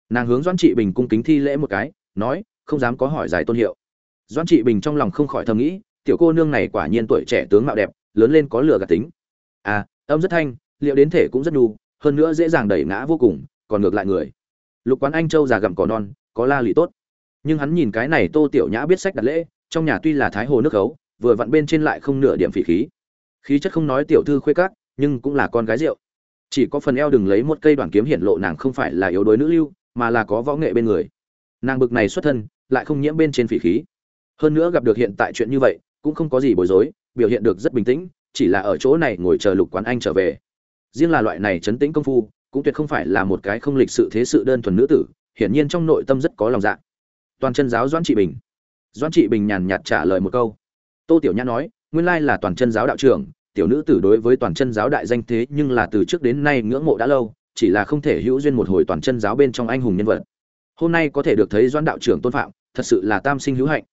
A: Nàng hướng doãn trị bình cung kính thi lễ một cái, nói, không dám có hỏi giải tôn hiệu. Doãn trị bình trong lòng không khỏi thầm nghĩ, tiểu cô nương này quả nhiên tuổi trẻ tướng mạo đẹp, lớn lên có lửa gạt tính. À âm rất thanh, liệu đến thể cũng rất đu hơn nữa dễ dàng đẩy ngã vô cùng, còn ngược lại người. Lục quán anh châu già gặm cỏ non, có la lị tốt. Nhưng hắn nhìn cái này tô tiểu nhã biết sách đặt lễ, trong nhà tuy là thái hồ nước khấu vừa vặn bên trên lại không nửa điểm phỉ khí. Khí chất không nói tiểu thư khuê cát nhưng cũng là con gái rượu. Chỉ có phần eo đừng lấy một cây đoàn kiếm hiện lộ nàng không phải là yếu đuối nữ lưu, mà là có võ nghệ bên người. Nàng bực này xuất thân, lại không nhiễm bên trên phỉ khí. Hơn nữa gặp được hiện tại chuyện như vậy, cũng không có gì bối rối, biểu hiện được rất bình tĩnh, chỉ là ở chỗ này ngồi chờ lục quán anh trở về riêng là loại này chấn tĩnh công phu, cũng tuyệt không phải là một cái không lịch sự thế sự đơn thuần nữ tử, hiển nhiên trong nội tâm rất có lòng dạ. Toàn chân giáo doãn trị bình. Doãn trị bình nhàn nhạt trả lời một câu. Tô tiểu nhã nói, nguyên lai là toàn chân giáo đạo trưởng, tiểu nữ tử đối với toàn chân giáo đại danh thế nhưng là từ trước đến nay ngưỡng mộ đã lâu, chỉ là không thể hữu duyên một hồi toàn chân giáo bên trong anh hùng nhân vật. Hôm nay có thể được thấy doãn đạo trưởng tôn phạm, thật sự là tam sinh hữu hạnh.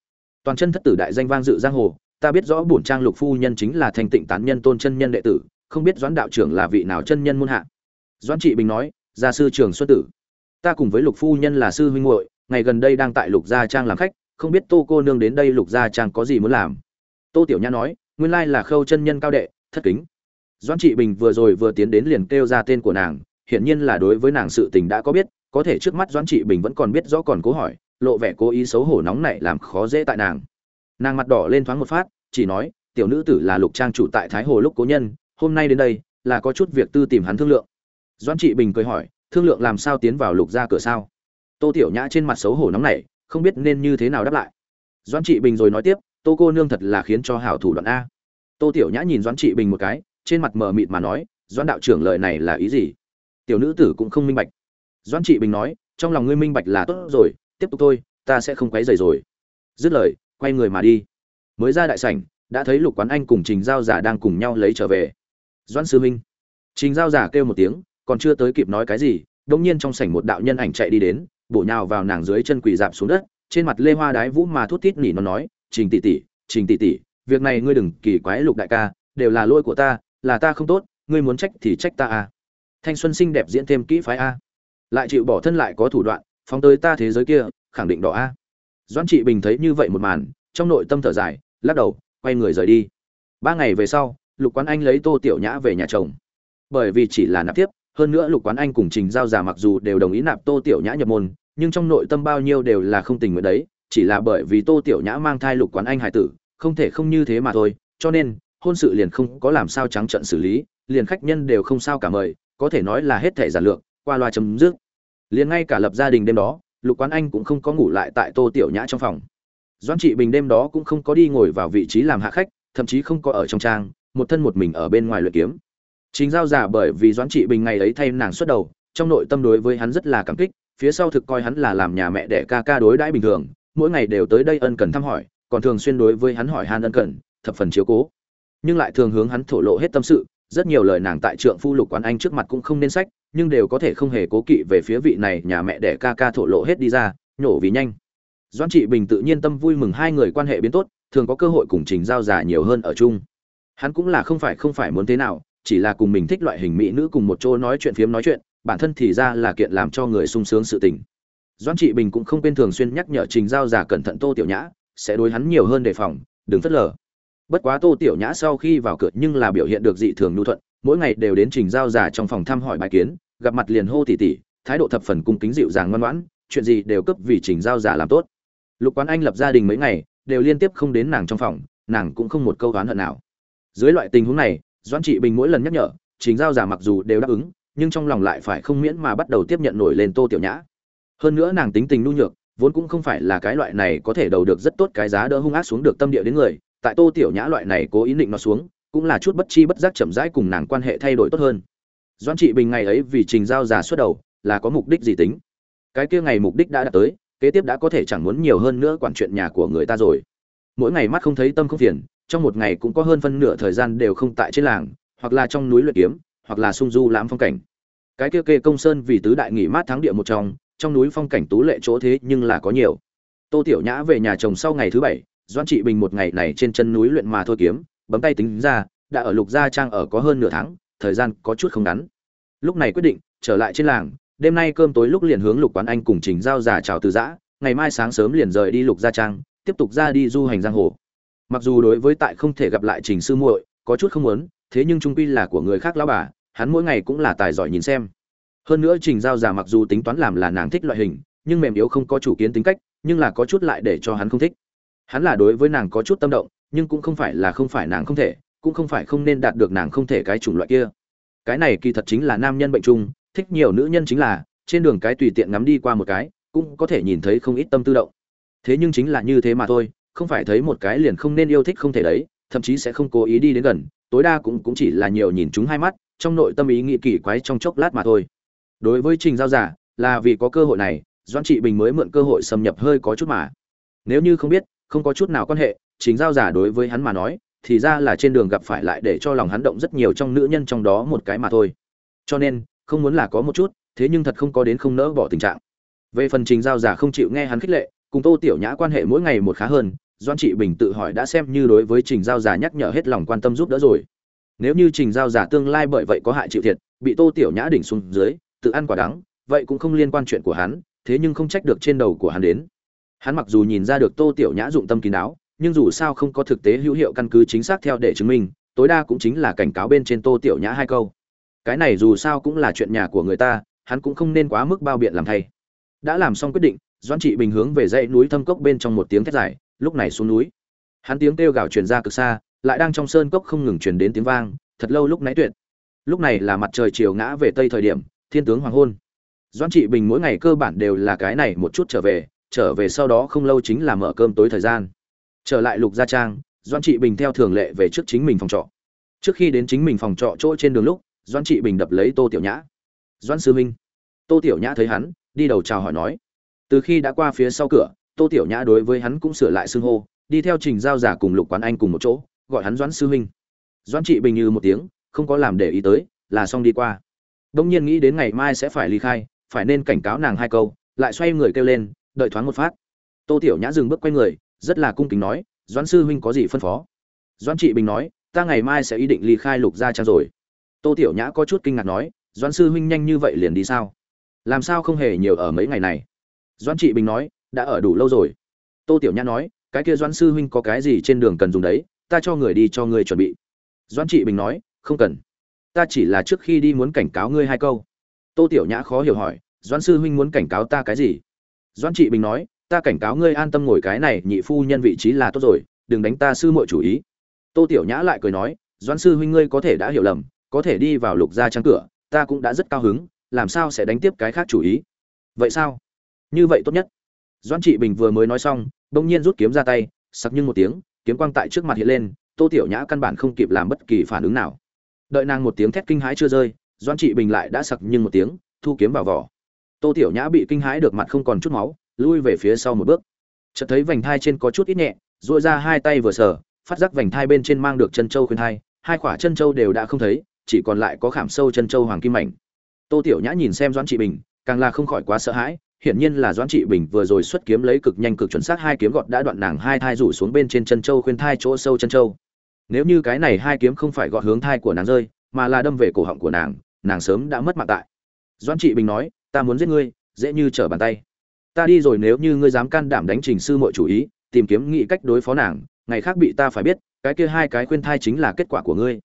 A: Toàn chân thất tử đại danh vang dự giang hồ, ta biết rõ bổn trang lục phu nhân chính là thành tịnh tán nhân tôn chân nhân đệ tử không biết doãn đạo trưởng là vị nào chân nhân môn hạ. Doãn trị bình nói, gia sư trường xuất tử, ta cùng với lục phu nhân là sư huynh muội, ngày gần đây đang tại lục gia trang làm khách, không biết tô cô nương đến đây lục gia trang có gì muốn làm. Tô tiểu nhã nói, nguyên lai là khâu chân nhân cao đệ, thất kính. Doãn trị bình vừa rồi vừa tiến đến liền kêu ra tên của nàng, hiển nhiên là đối với nàng sự tình đã có biết, có thể trước mắt doãn trị bình vẫn còn biết rõ còn cố hỏi, lộ vẻ cố ý xấu hổ nóng nảy làm khó dễ tại nàng. Nàng mặt đỏ lên thoáng một phát, chỉ nói, tiểu nữ tử là lục trang chủ tại thái hồ lúc cố nhân hôm nay đến đây, là có chút việc tư tìm hắn thương lượng. Doãn trị bình cười hỏi, thương lượng làm sao tiến vào lục ra cửa sao? Tô tiểu nhã trên mặt xấu hổ nóng nảy, không biết nên như thế nào đáp lại. Doãn trị bình rồi nói tiếp, tô cô nương thật là khiến cho hảo thủ đoạn a. Tô tiểu nhã nhìn doãn trị bình một cái, trên mặt mờ mịt mà nói, doãn đạo trưởng lời này là ý gì? Tiểu nữ tử cũng không minh bạch. Doãn trị bình nói, trong lòng ngươi minh bạch là tốt rồi, tiếp tục thôi, ta sẽ không quấy rầy rồi. Dứt lời, quay người mà đi. Mới ra đại sảnh, đã thấy lục quán anh cùng trình giao giả đang cùng nhau lấy trở về doãn sư minh. Trình giao giả kêu một tiếng, còn chưa tới kịp nói cái gì đông nhiên trong sảnh một đạo nhân ảnh chạy đi đến, bổ nhào vào nàng dưới chân quỳ dạp xuống đất, trên mặt lê hoa đái vũ mà thút thít nỉ nó nói, trình tỷ tỷ, trình tỷ tỷ, việc này ngươi đừng kỳ quái lục đại ca, đều là lỗi của ta, là ta không tốt, ngươi muốn trách thì trách ta à. Thanh xuân xinh đẹp diễn thêm kỹ phái a. Lại chịu bỏ thân lại có thủ đoạn, phóng tới ta thế giới kia, khẳng định đỏ a. Doãn trị bình thấy như vậy một màn, trong nội tâm thở dài, lắc đầu, quay người rời đi. Ba ngày về sau lục quán anh lấy tô tiểu nhã về nhà chồng. Bởi vì chỉ là nạp tiếp, hơn nữa lục quán anh cùng trình giao giả mặc dù đều đồng ý nạp tô tiểu nhã nhập môn, nhưng trong nội tâm bao nhiêu đều là không tình nguyện đấy, chỉ là bởi vì tô tiểu nhã mang thai lục quán anh hải tử, không thể không như thế mà thôi, cho nên, hôn sự liền không có làm sao trắng trận xử lý, liền khách nhân đều không sao cả mời, có thể nói là hết thể giản lược, qua loa chấm dứt. Liền ngay cả lập gia đình đêm đó, lục quán anh cũng không có ngủ lại tại tô tiểu nhã trong phòng. Doãn trị bình đêm đó cũng không có đi ngồi vào vị trí làm hạ khách, thậm chí không có ở trong trang một thân một mình ở bên ngoài luyện kiếm. Chính giao giả bởi vì doãn trị bình ngày ấy thay nàng xuất đầu, trong nội tâm đối với hắn rất là cảm kích, phía sau thực coi hắn là làm nhà mẹ đẻ ca ca đối đãi bình thường, mỗi ngày đều tới đây ân cần thăm hỏi, còn thường xuyên đối với hắn hỏi han ân cần, thập phần chiếu cố. Nhưng lại thường hướng hắn thổ lộ hết tâm sự, rất nhiều lời nàng tại trượng phu lục quán anh trước mặt cũng không nên sách, nhưng đều có thể không hề cố kỵ về phía vị này nhà mẹ đẻ ca ca thổ lộ hết đi ra, nhổ vì nhanh. Doãn trị bình tự nhiên tâm vui mừng hai người quan hệ biến tốt, thường có cơ hội cùng trình giao giả nhiều hơn ở chung hắn cũng là không phải không phải muốn thế nào, chỉ là cùng mình thích loại hình mỹ nữ cùng một chỗ nói chuyện phiếm nói chuyện, bản thân thì ra là kiện làm cho người sung sướng sự tình. Doãn trị bình cũng không quên thường xuyên nhắc nhở trình giao giả cẩn thận tô tiểu nhã, sẽ đối hắn nhiều hơn đề phòng, đừng phớt lờ. Bất quá tô tiểu nhã sau khi vào cửa nhưng là biểu hiện được dị thường nhu thuận, mỗi ngày đều đến trình giao giả trong phòng thăm hỏi bài kiến, gặp mặt liền hô tỉ tỉ, thái độ thập phần cung kính dịu dàng ngoan ngoãn, chuyện gì đều cấp vì trình giao giả làm tốt. Lục quán anh lập gia đình mấy ngày, đều liên tiếp không đến nàng trong phòng, nàng cũng không một câu oán hận nào dưới loại tình huống này, doãn trị bình mỗi lần nhắc nhở, trình giao giả mặc dù đều đáp ứng, nhưng trong lòng lại phải không miễn mà bắt đầu tiếp nhận nổi lên tô tiểu nhã. Hơn nữa nàng tính tình nhu nhược, vốn cũng không phải là cái loại này có thể đầu được rất tốt cái giá đỡ hung ác xuống được tâm địa đến người, tại tô tiểu nhã loại này cố ý định nó xuống, cũng là chút bất chi bất giác chậm rãi cùng nàng quan hệ thay đổi tốt hơn. Doãn trị bình ngày ấy vì trình giao giả xuất đầu, là có mục đích gì tính? Cái kia ngày mục đích đã đạt tới, kế tiếp đã có thể chẳng muốn nhiều hơn nữa quản chuyện nhà của người ta rồi. Mỗi ngày mắt không thấy tâm không phiền trong một ngày cũng có hơn phân nửa thời gian đều không tại trên làng, hoặc là trong núi luyện kiếm, hoặc là sung du lãm phong cảnh. Cái kia kê công sơn vì tứ đại nghỉ mát thắng địa một trong trong núi phong cảnh tú lệ chỗ thế nhưng là có nhiều. Tô tiểu nhã về nhà chồng sau ngày thứ bảy doan trị bình một ngày này trên chân núi luyện mà thôi kiếm, bấm tay tính ra, đã ở lục gia trang ở có hơn nửa tháng, thời gian có chút không ngắn. Lúc này quyết định, trở lại trên làng, đêm nay cơm tối lúc liền hướng lục quán anh cùng trình giao giả chào từ giã, ngày mai sáng sớm liền rời đi lục gia trang, tiếp tục ra đi du hành giang hồ mặc dù đối với tại không thể gặp lại trình sư muội có chút không muốn, thế nhưng trung quy là của người khác lão bà, hắn mỗi ngày cũng là tài giỏi nhìn xem. Hơn nữa trình giao già mặc dù tính toán làm là nàng thích loại hình, nhưng mềm yếu không có chủ kiến tính cách, nhưng là có chút lại để cho hắn không thích. Hắn là đối với nàng có chút tâm động, nhưng cũng không phải là không phải nàng không thể, cũng không phải không nên đạt được nàng không thể cái chủng loại kia. Cái này kỳ thật chính là nam nhân bệnh chung, thích nhiều nữ nhân chính là, trên đường cái tùy tiện ngắm đi qua một cái, cũng có thể nhìn thấy không ít tâm tư động. Thế nhưng chính là như thế mà thôi không phải thấy một cái liền không nên yêu thích không thể đấy, thậm chí sẽ không cố ý đi đến gần, tối đa cũng cũng chỉ là nhiều nhìn chúng hai mắt, trong nội tâm ý nghĩ kỳ quái trong chốc lát mà thôi. Đối với trình giao giả, là vì có cơ hội này, doãn trị bình mới mượn cơ hội xâm nhập hơi có chút mà. Nếu như không biết, không có chút nào quan hệ, Trình giao giả đối với hắn mà nói, thì ra là trên đường gặp phải lại để cho lòng hắn động rất nhiều trong nữ nhân trong đó một cái mà thôi. Cho nên, không muốn là có một chút, thế nhưng thật không có đến không nỡ bỏ tình trạng. Về phần trình giao giả không chịu nghe hắn khích lệ cùng tô tiểu nhã quan hệ mỗi ngày một khá hơn doan trị bình tự hỏi đã xem như đối với trình giao giả nhắc nhở hết lòng quan tâm giúp đỡ rồi. Nếu như trình giao giả tương lai bởi vậy có hại chịu thiệt, bị tô tiểu nhã đỉnh xuống dưới, tự ăn quả đắng, vậy cũng không liên quan chuyện của hắn, thế nhưng không trách được trên đầu của hắn đến. Hắn mặc dù nhìn ra được tô tiểu nhã dụng tâm kín đáo, nhưng dù sao không có thực tế hữu hiệu căn cứ chính xác theo để chứng minh, tối đa cũng chính là cảnh cáo bên trên tô tiểu nhã hai câu. Cái này dù sao cũng là chuyện nhà của người ta, hắn cũng không nên quá mức bao biện làm thay. Đã làm xong quyết định doãn trị bình hướng về dãy núi thâm cốc bên trong một tiếng thét dài, lúc này xuống núi. Hắn tiếng kêu gào truyền ra cực xa, lại đang trong sơn cốc không ngừng truyền đến tiếng vang, thật lâu lúc nãy tuyệt. Lúc này là mặt trời chiều ngã về tây thời điểm, thiên tướng hoàng hôn. Doãn trị bình mỗi ngày cơ bản đều là cái này một chút trở về trở về sau đó không lâu chính là mở cơm tối thời gian. Trở lại lục gia trang, doãn trị bình theo thường lệ về trước chính mình phòng trọ. Trước khi đến chính mình phòng trọ chỗ trên đường lúc, doãn trị bình đập lấy tô tiểu nhã. Doãn sư minh tô tiểu nhã thấy hắn, đi đầu chào hỏi nói từ khi đã qua phía sau cửa, tô tiểu nhã đối với hắn cũng sửa lại xưng hô, đi theo trình giao giả cùng lục quán anh cùng một chỗ, gọi hắn doãn sư huynh. Doãn trị bình như một tiếng, không có làm để ý tới, là xong đi qua. Đông nhiên nghĩ đến ngày mai sẽ phải ly khai, phải nên cảnh cáo nàng hai câu, lại xoay người kêu lên, đợi thoáng một phát. Tô tiểu nhã dừng bước quay người, rất là cung kính nói, doãn sư huynh có gì phân phó? Doãn trị bình nói, ta ngày mai sẽ ý định ly khai lục gia trang rồi. Tô tiểu nhã có chút kinh ngạc nói, doãn sư huynh nhanh như vậy liền đi sao? Làm sao không hề nhiều ở mấy ngày này? Doãn trị bình nói, đã ở đủ lâu rồi. Tô tiểu nhã nói, cái kia doãn sư huynh có cái gì trên đường cần dùng đấy, ta cho người đi cho người chuẩn bị. Doãn trị bình nói, không cần. Ta chỉ là trước khi đi muốn cảnh cáo ngươi hai câu. Tô tiểu nhã khó hiểu hỏi, doãn sư huynh muốn cảnh cáo ta cái gì? Doãn trị bình nói, ta cảnh cáo ngươi an tâm ngồi cái này, nhị phu nhân vị trí là tốt rồi, đừng đánh ta sư muội chủ ý. Tô tiểu nhã lại cười nói, doãn sư huynh ngươi có thể đã hiểu lầm, có thể đi vào lục gia trang cửa, ta cũng đã rất cao hứng, làm sao sẽ đánh tiếp cái khác chủ ý? Vậy sao? Như vậy tốt nhất. Doãn trị bình vừa mới nói xong, bỗng nhiên rút kiếm ra tay sắc nhưng một tiếng, kiếm quang tại trước mặt hiện lên, tô tiểu nhã căn bản không kịp làm bất kỳ phản ứng nào. Đợi nàng một tiếng thét kinh hãi chưa rơi, doãn trị bình lại đã sặc nhưng một tiếng, thu kiếm vào vỏ. Tô tiểu nhã bị kinh hãi được mặt không còn chút máu, lui về phía sau một bước. Chợt thấy vành thai trên có chút ít nhẹ, duỗi ra hai tay vừa sờ, phát giác vành thai bên trên mang được chân châu khuyên thai, hai quả chân châu đều đã không thấy, chỉ còn lại có khảm sâu chân châu hoàng kim mảnh. Tô tiểu nhã nhìn xem doãn trị bình, càng là không khỏi quá sợ hãi hiển nhiên là doãn trị bình vừa rồi xuất kiếm lấy cực nhanh cực chuẩn xác hai kiếm gọt đã đoạn nàng hai thai rủ xuống bên trên chân châu khuyên thai chỗ sâu chân châu. Nếu như cái này hai kiếm không phải gọt hướng thai của nàng rơi, mà là đâm về cổ họng của nàng nàng sớm đã mất mạng tại. Doãn trị bình nói, ta muốn giết ngươi, dễ như trở bàn tay. Ta đi rồi nếu như ngươi dám can đảm đánh trình sư mọi chủ ý, tìm kiếm nghị cách đối phó nàng, ngày khác bị ta phải biết, cái kia hai cái khuyên thai chính là kết quả của ngươi.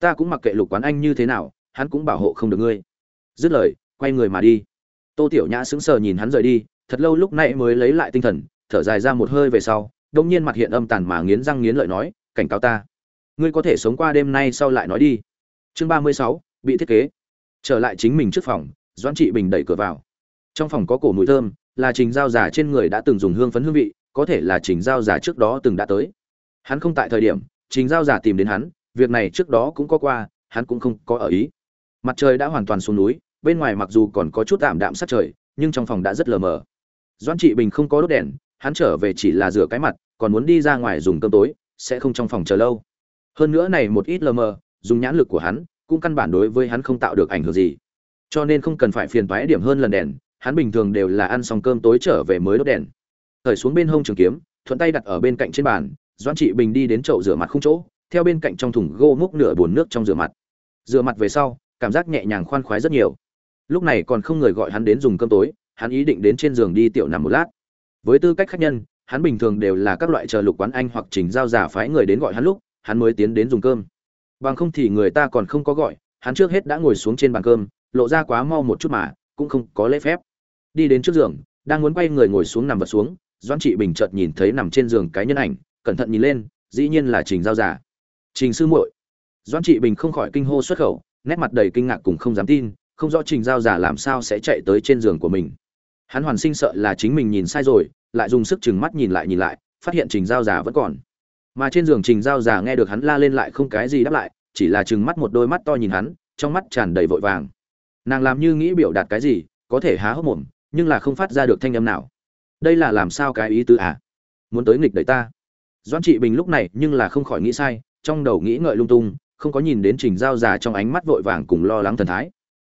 A: Ta cũng mặc kệ lục quán anh như thế nào, hắn cũng bảo hộ không được ngươi. Dứt lời, quay người mà đi tô tiểu nhã sững sờ nhìn hắn rời đi, thật lâu lúc nãy mới lấy lại tinh thần, thở dài ra một hơi về sau, đông nhiên mặt hiện âm tàn mà nghiến răng nghiến lợi nói, cảnh cáo ta, ngươi có thể sống qua đêm nay sau lại nói đi. Chương ba mươi sáu, bị thiết kế. Trở lại chính mình trước phòng, doãn trị bình đẩy cửa vào. Trong phòng có cổ mùi thơm, là trình giao giả trên người đã từng dùng hương phấn hương vị, có thể là trình giao giả trước đó từng đã tới. Hắn không tại thời điểm, trình giao giả tìm đến hắn, việc này trước đó cũng có qua, hắn cũng không có ở ý. Mặt trời đã hoàn toàn xuống núi bên ngoài mặc dù còn có chút tạm đạm sát trời, nhưng trong phòng đã rất lờ mờ. Doãn trị bình không có đốt đèn, hắn trở về chỉ là rửa cái mặt, còn muốn đi ra ngoài dùng cơm tối, sẽ không trong phòng chờ lâu. Hơn nữa này một ít lờ mờ, dùng nhãn lực của hắn, cũng căn bản đối với hắn không tạo được ảnh hưởng gì. Cho nên không cần phải phiền toái điểm hơn lần đèn, hắn bình thường đều là ăn xong cơm tối trở về mới đốt đèn. Thời xuống bên hông trường kiếm, thuận tay đặt ở bên cạnh trên bàn, doãn trị bình đi đến chậu rửa mặt không chỗ, theo bên cạnh trong thùng gô múc nửa bồn nước trong rửa mặt. Rửa mặt về sau, cảm giác nhẹ nhàng khoan khoái rất nhiều lúc này còn không người gọi hắn đến dùng cơm tối, hắn ý định đến trên giường đi tiểu nằm một lát. Với tư cách khách nhân, hắn bình thường đều là các loại chờ lục quán anh hoặc trình giao giả phái người đến gọi hắn lúc, hắn mới tiến đến dùng cơm. Bằng không thì người ta còn không có gọi, hắn trước hết đã ngồi xuống trên bàn cơm, lộ ra quá mau một chút mà, cũng không có lễ phép. Đi đến trước giường, đang muốn quay người ngồi xuống nằm vật xuống, doãn trị bình chợt nhìn thấy nằm trên giường cái nhân ảnh, cẩn thận nhìn lên, dĩ nhiên là trình giao giả. Trình sư muội. Doãn trị bình không khỏi kinh hô xuất khẩu, nét mặt đầy kinh ngạc cùng không dám tin không rõ trình giao giả làm sao sẽ chạy tới trên giường của mình. Hắn hoàn sinh sợ là chính mình nhìn sai rồi, lại dùng sức chừng mắt nhìn lại nhìn lại, phát hiện trình giao giả vẫn còn. Mà trên giường trình giao giả nghe được hắn la lên lại không cái gì đáp lại, chỉ là chừng mắt một đôi mắt to nhìn hắn, trong mắt tràn đầy vội vàng. Nàng làm như nghĩ biểu đạt cái gì, có thể há hốc mồm, nhưng là không phát ra được thanh âm nào. Đây là làm sao cái ý tứ à? Muốn tới nghịch đẩy ta. Doan trị bình lúc này nhưng là không khỏi nghĩ sai, trong đầu nghĩ ngợi lung tung, không có nhìn đến trình giao giả trong ánh mắt vội vàng cùng lo lắng thần thái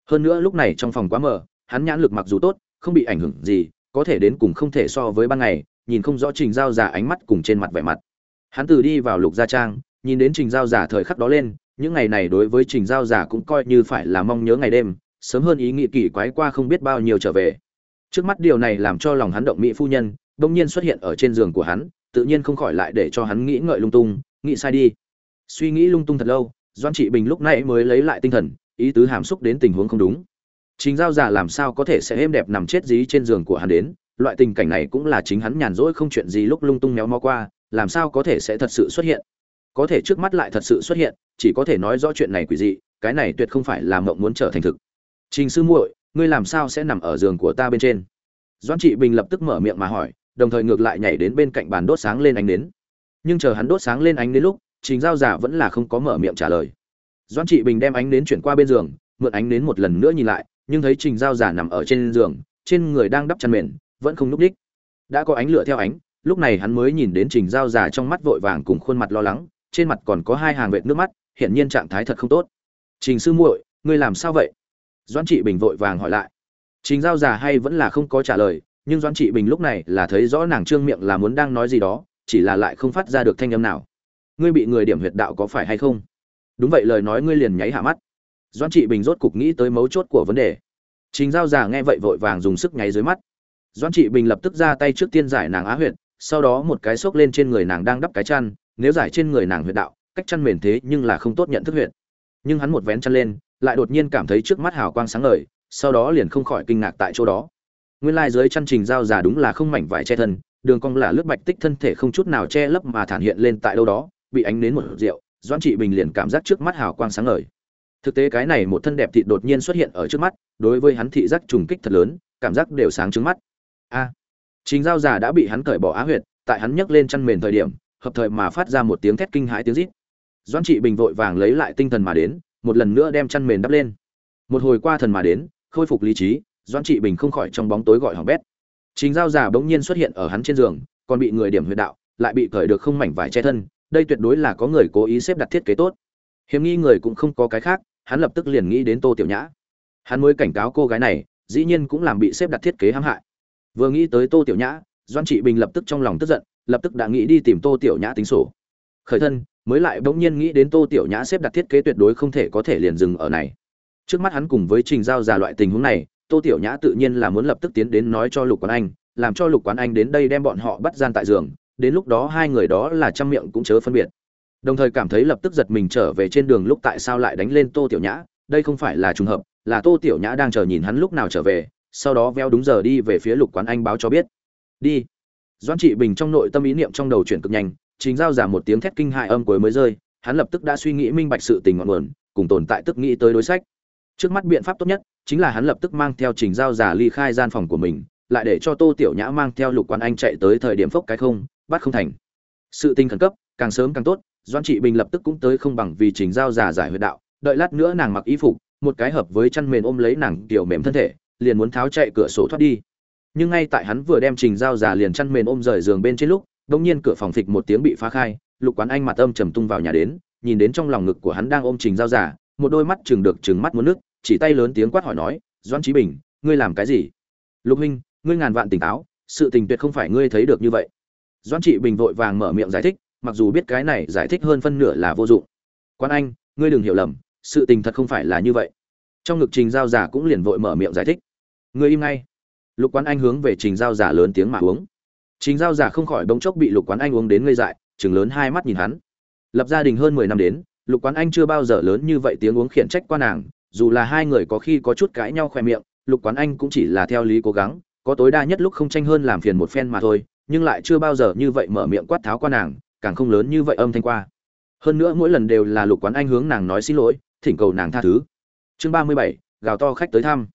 A: hơn nữa lúc này trong phòng quá mờ, hắn nhãn lực mặc dù tốt, không bị ảnh hưởng gì, có thể đến cùng không thể so với ban ngày, nhìn không rõ trình giao giả ánh mắt cùng trên mặt vẻ mặt. Hắn từ đi vào lục gia trang, nhìn đến trình giao giả thời khắc đó lên, những ngày này đối với trình giao giả cũng coi như phải là mong nhớ ngày đêm, sớm hơn ý nghĩ kỳ quái qua không biết bao nhiêu trở về. Trước mắt điều này làm cho lòng hắn động mỹ phu nhân, bỗng nhiên xuất hiện ở trên giường của hắn, tự nhiên không khỏi lại để cho hắn nghĩ ngợi lung tung, nghĩ sai đi. Suy nghĩ lung tung thật lâu doan trị bình lúc này mới lấy lại tinh thần ý tứ hàm xúc đến tình huống không đúng. Chính giao giả làm sao có thể sẽ êm đẹp nằm chết dí trên giường của hắn đến? Loại tình cảnh này cũng là chính hắn nhàn rỗi không chuyện gì lúc lung tung méo mó qua, làm sao có thể sẽ thật sự xuất hiện? Có thể trước mắt lại thật sự xuất hiện, chỉ có thể nói rõ chuyện này quỷ dị, cái này tuyệt không phải là mộng muốn trở thành thực. Trình sư muội, ngươi làm sao sẽ nằm ở giường của ta bên trên? Doãn trị bình lập tức mở miệng mà hỏi, đồng thời ngược lại nhảy đến bên cạnh bàn đốt sáng lên ánh nến. Nhưng chờ hắn đốt sáng lên ánh nến lúc, trình giao giả vẫn là không có mở miệng trả lời doãn trị bình đem ánh nến chuyển qua bên giường, mượn ánh nến một lần nữa nhìn lại, nhưng thấy trình giao giả nằm ở trên giường, trên người đang đắp chăn mền, vẫn không núp đích đã có ánh lửa theo ánh, lúc này hắn mới nhìn đến trình giao giả trong mắt vội vàng cùng khuôn mặt lo lắng, trên mặt còn có hai hàng vệt nước mắt hiện nhiên trạng thái thật không tốt. Trình sư muội, ngươi làm sao vậy? Doãn trị bình vội vàng hỏi lại. Trình giao giả hay vẫn là không có trả lời, nhưng doãn trị bình lúc này là thấy rõ nàng trương miệng là muốn đang nói gì đó, chỉ là lại không phát ra được thanh âm nào. Ngươi bị người điểm huyệt đạo có phải hay không? Đúng vậy, lời nói ngươi liền nháy hạ mắt. Doãn trị bình rốt cục nghĩ tới mấu chốt của vấn đề. Trình giao giả nghe vậy vội vàng dùng sức nháy dưới mắt. Doãn trị bình lập tức ra tay trước tiên giải nàng á huyệt, sau đó một cái xốc lên trên người nàng đang đắp cái chăn, nếu giải trên người nàng huyệt đạo, cách chăn mền thế nhưng là không tốt nhận thức huyệt. Nhưng hắn một vén chăn lên, lại đột nhiên cảm thấy trước mắt hào quang sáng ngời, sau đó liền không khỏi kinh ngạc tại chỗ đó. Nguyên lai dưới chăn trình giao giả đúng là không mảnh vải che thân, đường cong là lướt bạch tích thân thể không chút nào che lấp mà thản hiện lên tại đâu đó, bị ánh nến một rượu doãn trị bình liền cảm giác trước mắt hào quang sáng ngời. Thực tế cái này một thân đẹp thịt đột nhiên xuất hiện ở trước mắt, đối với hắn thị giác trùng kích thật lớn, cảm giác đều sáng trước mắt. A chính giao giả đã bị hắn cởi bỏ á huyệt, tại hắn nhấc lên chăn mền thời điểm, hợp thời mà phát ra một tiếng thét kinh hãi tiếng rít. Doãn trị bình vội vàng lấy lại tinh thần mà đến, một lần nữa đem chăn mền đắp lên. Một hồi qua thần mà đến, khôi phục lý trí, doãn trị bình không khỏi trong bóng tối gọi hỏng bét. Chính giao giả bỗng nhiên xuất hiện ở hắn trên giường, còn bị người điểm huyệt đạo, lại bị cởi được không mảnh vải che thân đây tuyệt đối là có người cố ý xếp đặt thiết kế tốt. Hiếm nghi người cũng không có cái khác, hắn lập tức liền nghĩ đến tô tiểu nhã. Hắn mới cảnh cáo cô gái này, dĩ nhiên cũng làm bị xếp đặt thiết kế hãm hại. Vừa nghĩ tới tô tiểu nhã doan trị bình lập tức trong lòng tức giận, lập tức đã nghĩ đi tìm tô tiểu nhã tính sổ. Khởi thân, mới lại bỗng nhiên nghĩ đến tô tiểu nhã xếp đặt thiết kế tuyệt đối không thể có thể liền dừng ở này. Trước mắt hắn cùng với trình giao giả loại tình huống này, tô tiểu nhã tự nhiên là muốn lập tức tiến đến nói cho lục quán anh, làm cho lục quán anh đến đây đem bọn họ bắt gian tại giường đến lúc đó hai người đó là trăm miệng cũng chớ phân biệt. Đồng thời cảm thấy lập tức giật mình trở về trên đường lúc tại sao lại đánh lên tô tiểu nhã, đây không phải là trùng hợp, là tô tiểu nhã đang chờ nhìn hắn lúc nào trở về, sau đó veo đúng giờ đi về phía lục quán anh báo cho biết. Đi. Doãn trị bình trong nội tâm ý niệm trong đầu chuyển cực nhanh, chính giao giả một tiếng thét kinh hại âm cuối mới rơi, hắn lập tức đã suy nghĩ minh bạch sự tình ngọn nguồn, cùng tồn tại tức nghĩ tới đối sách. Trước mắt biện pháp tốt nhất, chính là hắn lập tức mang theo trình giao giả ly khai gian phòng của mình, lại để cho tô tiểu nhã mang theo lục quán anh chạy tới thời điểm phốc cái không bắt không thành. Sự tình khẩn cấp, càng sớm càng tốt doan trị bình lập tức cũng tới không bằng vì trình giao giả giải huyệt đạo, đợi lát nữa nàng mặc y phục, một cái hợp với chăn mền ôm lấy nàng kiểu mềm thân thể, liền muốn tháo chạy cửa sổ thoát đi. Nhưng ngay tại hắn vừa đem trình giao giả liền chăn mền ôm rời giường bên trên lúc, đột nhiên cửa phòng phịch một tiếng bị phá khai, lục quán anh mặt âm trầm tung vào nhà đến, nhìn đến trong lòng ngực của hắn đang ôm trình giao giả, một đôi mắt chừng được chừng mắt muốn nước, chỉ tay lớn tiếng quát hỏi nói doan trí bình, ngươi làm cái gì? Lục huynh, ngươi ngàn vạn tỉnh táo, sự tình tuyệt không phải ngươi thấy được như vậy doan trị bình vội vàng mở miệng giải thích, mặc dù biết cái này giải thích hơn phân nửa là vô dụng. Quan anh, ngươi đừng hiểu lầm, sự tình thật không phải là như vậy. Trong ngực trình giao giả cũng liền vội mở miệng giải thích. Ngươi im ngay. Lục quán anh hướng về trình giao giả lớn tiếng mà uống. Trình giao giả không khỏi bỗng chốc bị lục quán anh uống đến ngây dại chừng lớn hai mắt nhìn hắn. Lập gia đình hơn mười năm đến, lục quán anh chưa bao giờ lớn như vậy tiếng uống khiển trách qua nàng, dù là hai người có khi có chút cãi nhau khoe miệng, lục quán anh cũng chỉ là theo lý cố gắng, có tối đa nhất lúc không tranh hơn làm phiền một phen mà thôi nhưng lại chưa bao giờ như vậy mở miệng quát tháo qua nàng, càng không lớn như vậy âm thanh qua. Hơn nữa mỗi lần đều là lục quán anh hướng nàng nói xin lỗi, thỉnh cầu nàng tha thứ. Chương ba mươi bảy, gào to khách tới thăm.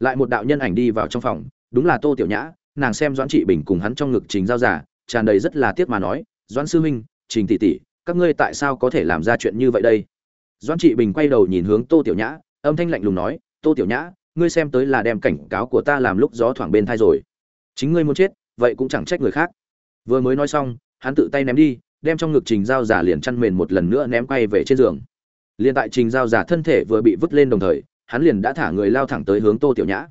A: Lại một đạo nhân ảnh đi vào trong phòng, đúng là tô tiểu nhã, nàng xem doãn trị bình cùng hắn trong ngực trình giao giả, tràn đầy rất là tiếc mà nói, doãn sư huynh, trình tỷ tỷ, các ngươi tại sao có thể làm ra chuyện như vậy đây? Doãn trị bình quay đầu nhìn hướng tô tiểu nhã, âm thanh lạnh lùng nói, tô tiểu nhã, ngươi xem tới là đem cảnh cáo của ta làm lúc gió thoảng bên thai rồi. Chính ngươi muốn chết vậy cũng chẳng trách người khác. Vừa mới nói xong, hắn tự tay ném đi, đem trong ngực trình giao giả liền chăn mền một lần nữa ném quay về trên giường. Liền tại trình giao giả thân thể vừa bị vứt lên đồng thời, hắn liền đã thả người lao thẳng tới hướng tô tiểu nhã.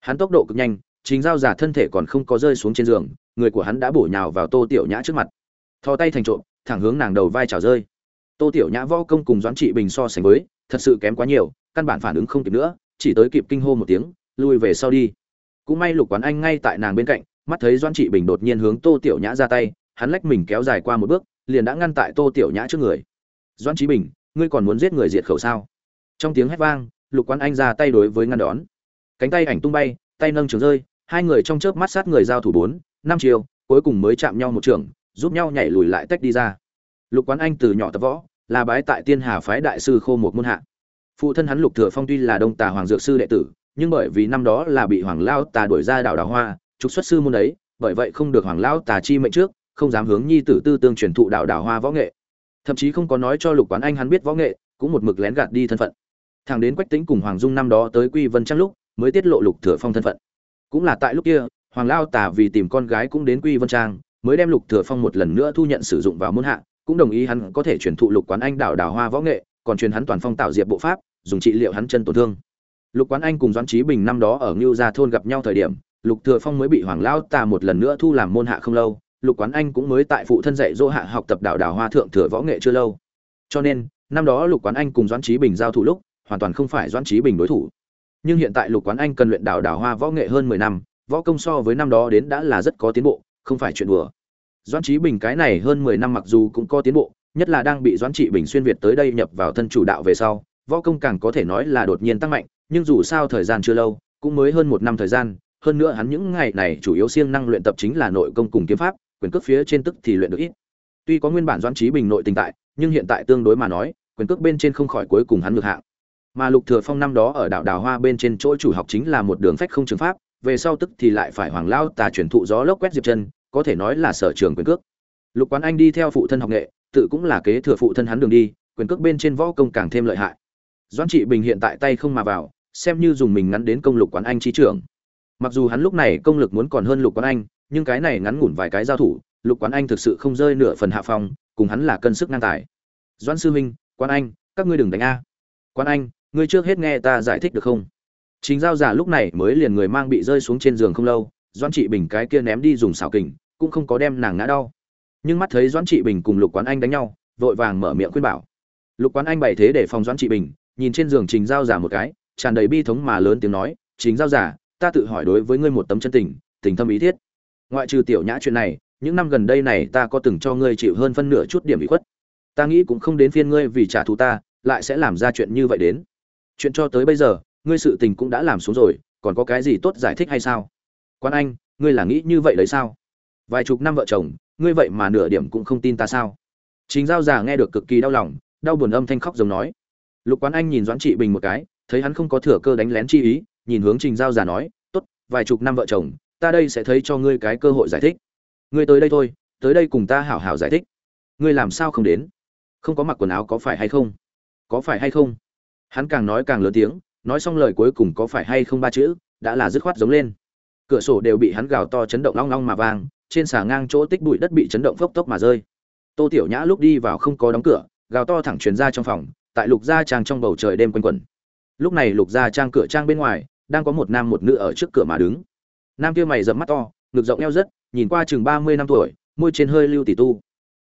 A: Hắn tốc độ cực nhanh, trình giao giả thân thể còn không có rơi xuống trên giường, người của hắn đã bổ nhào vào tô tiểu nhã trước mặt. Thò tay thành trộm, thẳng hướng nàng đầu vai trào rơi. Tô tiểu nhã võ công cùng doãn trị bình so sánh với, thật sự kém quá nhiều, căn bản phản ứng không kịp nữa, chỉ tới kịp kinh hô một tiếng, lui về sau đi. Cũng may lục quán anh ngay tại nàng bên cạnh mắt thấy doãn trị bình đột nhiên hướng tô tiểu nhã ra tay, hắn lách mình kéo dài qua một bước, liền đã ngăn tại tô tiểu nhã trước người. Doãn trí bình, ngươi còn muốn giết người diệt khẩu sao? Trong tiếng hét vang, lục quán anh ra tay đối với ngăn đón. Cánh tay ảnh tung bay, tay nâng trường rơi, hai người trong chớp mắt sát người giao thủ bốn, năm chiều, cuối cùng mới chạm nhau một trường, giúp nhau nhảy lùi lại tách đi ra. Lục quán anh từ nhỏ tập võ, là bái tại tiên hà phái đại sư khô một môn hạ. Phụ thân hắn lục thừa phong tuy là đông tà hoàng dược sư đệ tử, nhưng bởi vì năm đó là bị hoàng lao tà đuổi ra đảo đào hoa trục xuất sư môn ấy bởi vậy không được hoàng lao tà chi mệnh trước, không dám hướng nhi tử tư tương truyền thụ đạo đào hoa võ nghệ. Thậm chí không có nói cho lục quán anh hắn biết võ nghệ, cũng một mực lén gạt đi thân phận. Thằng đến quách tính cùng hoàng dung năm đó tới quy vân trang lúc, mới tiết lộ lục thừa phong thân phận. Cũng là tại lúc kia, hoàng lao tà vì tìm con gái cũng đến quy vân trang, mới đem lục thừa phong một lần nữa thu nhận sử dụng vào môn hạ, cũng đồng ý hắn có thể truyền thụ lục quán anh đảo đào hoa võ nghệ, còn truyền hắn toàn phong tạo diệp bộ pháp, dùng trị liệu hắn chân tổn thương. Lục quán anh cùng doãn trí bình năm đó ở ngưu gia thôn gặp nhau thời điểm lục thừa phong mới bị hoàng lao tà một lần nữa thu làm môn hạ không lâu, lục quán anh cũng mới tại phụ thân dạy dỗ hạ học tập đảo đào hoa thượng thừa võ nghệ chưa lâu. Cho nên, năm đó lục quán anh cùng doãn trí bình giao thủ lúc, hoàn toàn không phải doãn trí bình đối thủ. Nhưng hiện tại lục quán anh cần luyện đảo đào hoa võ nghệ hơn mười năm, võ công so với năm đó đến đã là rất có tiến bộ, không phải chuyện đùa. Doãn trí bình cái này hơn mười năm mặc dù cũng có tiến bộ, nhất là đang bị doãn trị bình xuyên việt tới đây nhập vào thân chủ đạo về sau, võ công càng có thể nói là đột nhiên tăng mạnh, nhưng dù sao thời gian chưa lâu, cũng mới hơn một năm thời gian hơn nữa hắn những ngày này chủ yếu siêng năng luyện tập chính là nội công cùng kiếm pháp, quyền cước phía trên tức thì luyện được ít. Tuy có nguyên bản doãn trí bình nội tình tại, nhưng hiện tại tương đối mà nói, quyền cước bên trên không khỏi cuối cùng hắn ngược hạng. Mà lục thừa phong năm đó ở đảo đào hoa bên trên chỗ chủ học chính là một đường phách không trường pháp, về sau tức thì lại phải hoàng lao tà chuyển thụ gió lốc quét diệp chân có thể nói là sở trường quyền cước. Lục quán anh đi theo phụ thân học nghệ, tự cũng là kế thừa phụ thân hắn đường đi, quyền cước bên trên võ công càng thêm lợi hại. Doãn trị bình hiện tại tay không mà vào, xem như dùng mình ngắn đến công lục quán anh trí trưởng mặc dù hắn lúc này công lực muốn còn hơn lục quán anh nhưng cái này ngắn ngủn vài cái giao thủ lục quán anh thực sự không rơi nửa phần hạ phòng, cùng hắn là cân sức ngang tài. Doãn sư huynh quán anh các ngươi đừng đánh a. Quán anh ngươi trước hết nghe ta giải thích được không? Chính giao giả lúc này mới liền người mang bị rơi xuống trên giường không lâu doãn trị bình cái kia ném đi dùng xảo kình cũng không có đem nàng ngã đau. Nhưng mắt thấy doãn trị bình cùng lục quán anh đánh nhau vội vàng mở miệng khuyên bảo. Lục quán anh bày thế để phòng doãn trị bình nhìn trên giường trình giao giả một cái tràn đầy bi thống mà lớn tiếng nói chính giao giả ta tự hỏi đối với ngươi một tấm chân tình tình thâm ý thiết. Ngoại trừ tiểu nhã chuyện này, những năm gần đây này ta có từng cho ngươi chịu hơn phân nửa chút điểm bị khuất. Ta nghĩ cũng không đến phiên ngươi vì trả thù ta, lại sẽ làm ra chuyện như vậy đến. Chuyện cho tới bây giờ, ngươi sự tình cũng đã làm xuống rồi, còn có cái gì tốt giải thích hay sao? Quan anh, ngươi là nghĩ như vậy đấy sao? Vài chục năm vợ chồng, ngươi vậy mà nửa điểm cũng không tin ta sao? Chính giao già nghe được cực kỳ đau lòng, đau buồn âm thanh khóc giống nói. Lục quán anh nhìn doãn trị bình một cái, thấy hắn không có thừa cơ đánh lén chi ý nhìn hướng trình giao già nói, tốt, vài chục năm vợ chồng, ta đây sẽ thấy cho ngươi cái cơ hội giải thích. Ngươi tới đây thôi, tới đây cùng ta hảo hảo giải thích. Ngươi làm sao không đến? Không có mặc quần áo có phải hay không? Có phải hay không? Hắn càng nói càng lớn tiếng, nói xong lời cuối cùng có phải hay không ba chữ, đã là dứt khoát giống lên. Cửa sổ đều bị hắn gào to chấn động long long mà vang, trên xà ngang chỗ tích bụi đất bị chấn động phốc tốc mà rơi. Tô tiểu nhã lúc đi vào không có đóng cửa, gào to thẳng truyền ra trong phòng, tại lục gia trang trong bầu trời đêm quanh quẩn. Lúc này lục gia trang cửa trang bên ngoài đang có một nam một nữ ở trước cửa mà đứng. Nam kia mày rậm mắt to, ngực rộng eo rất, nhìn qua chừng ba mươi năm tuổi, môi trên hơi lưu tỷ tu.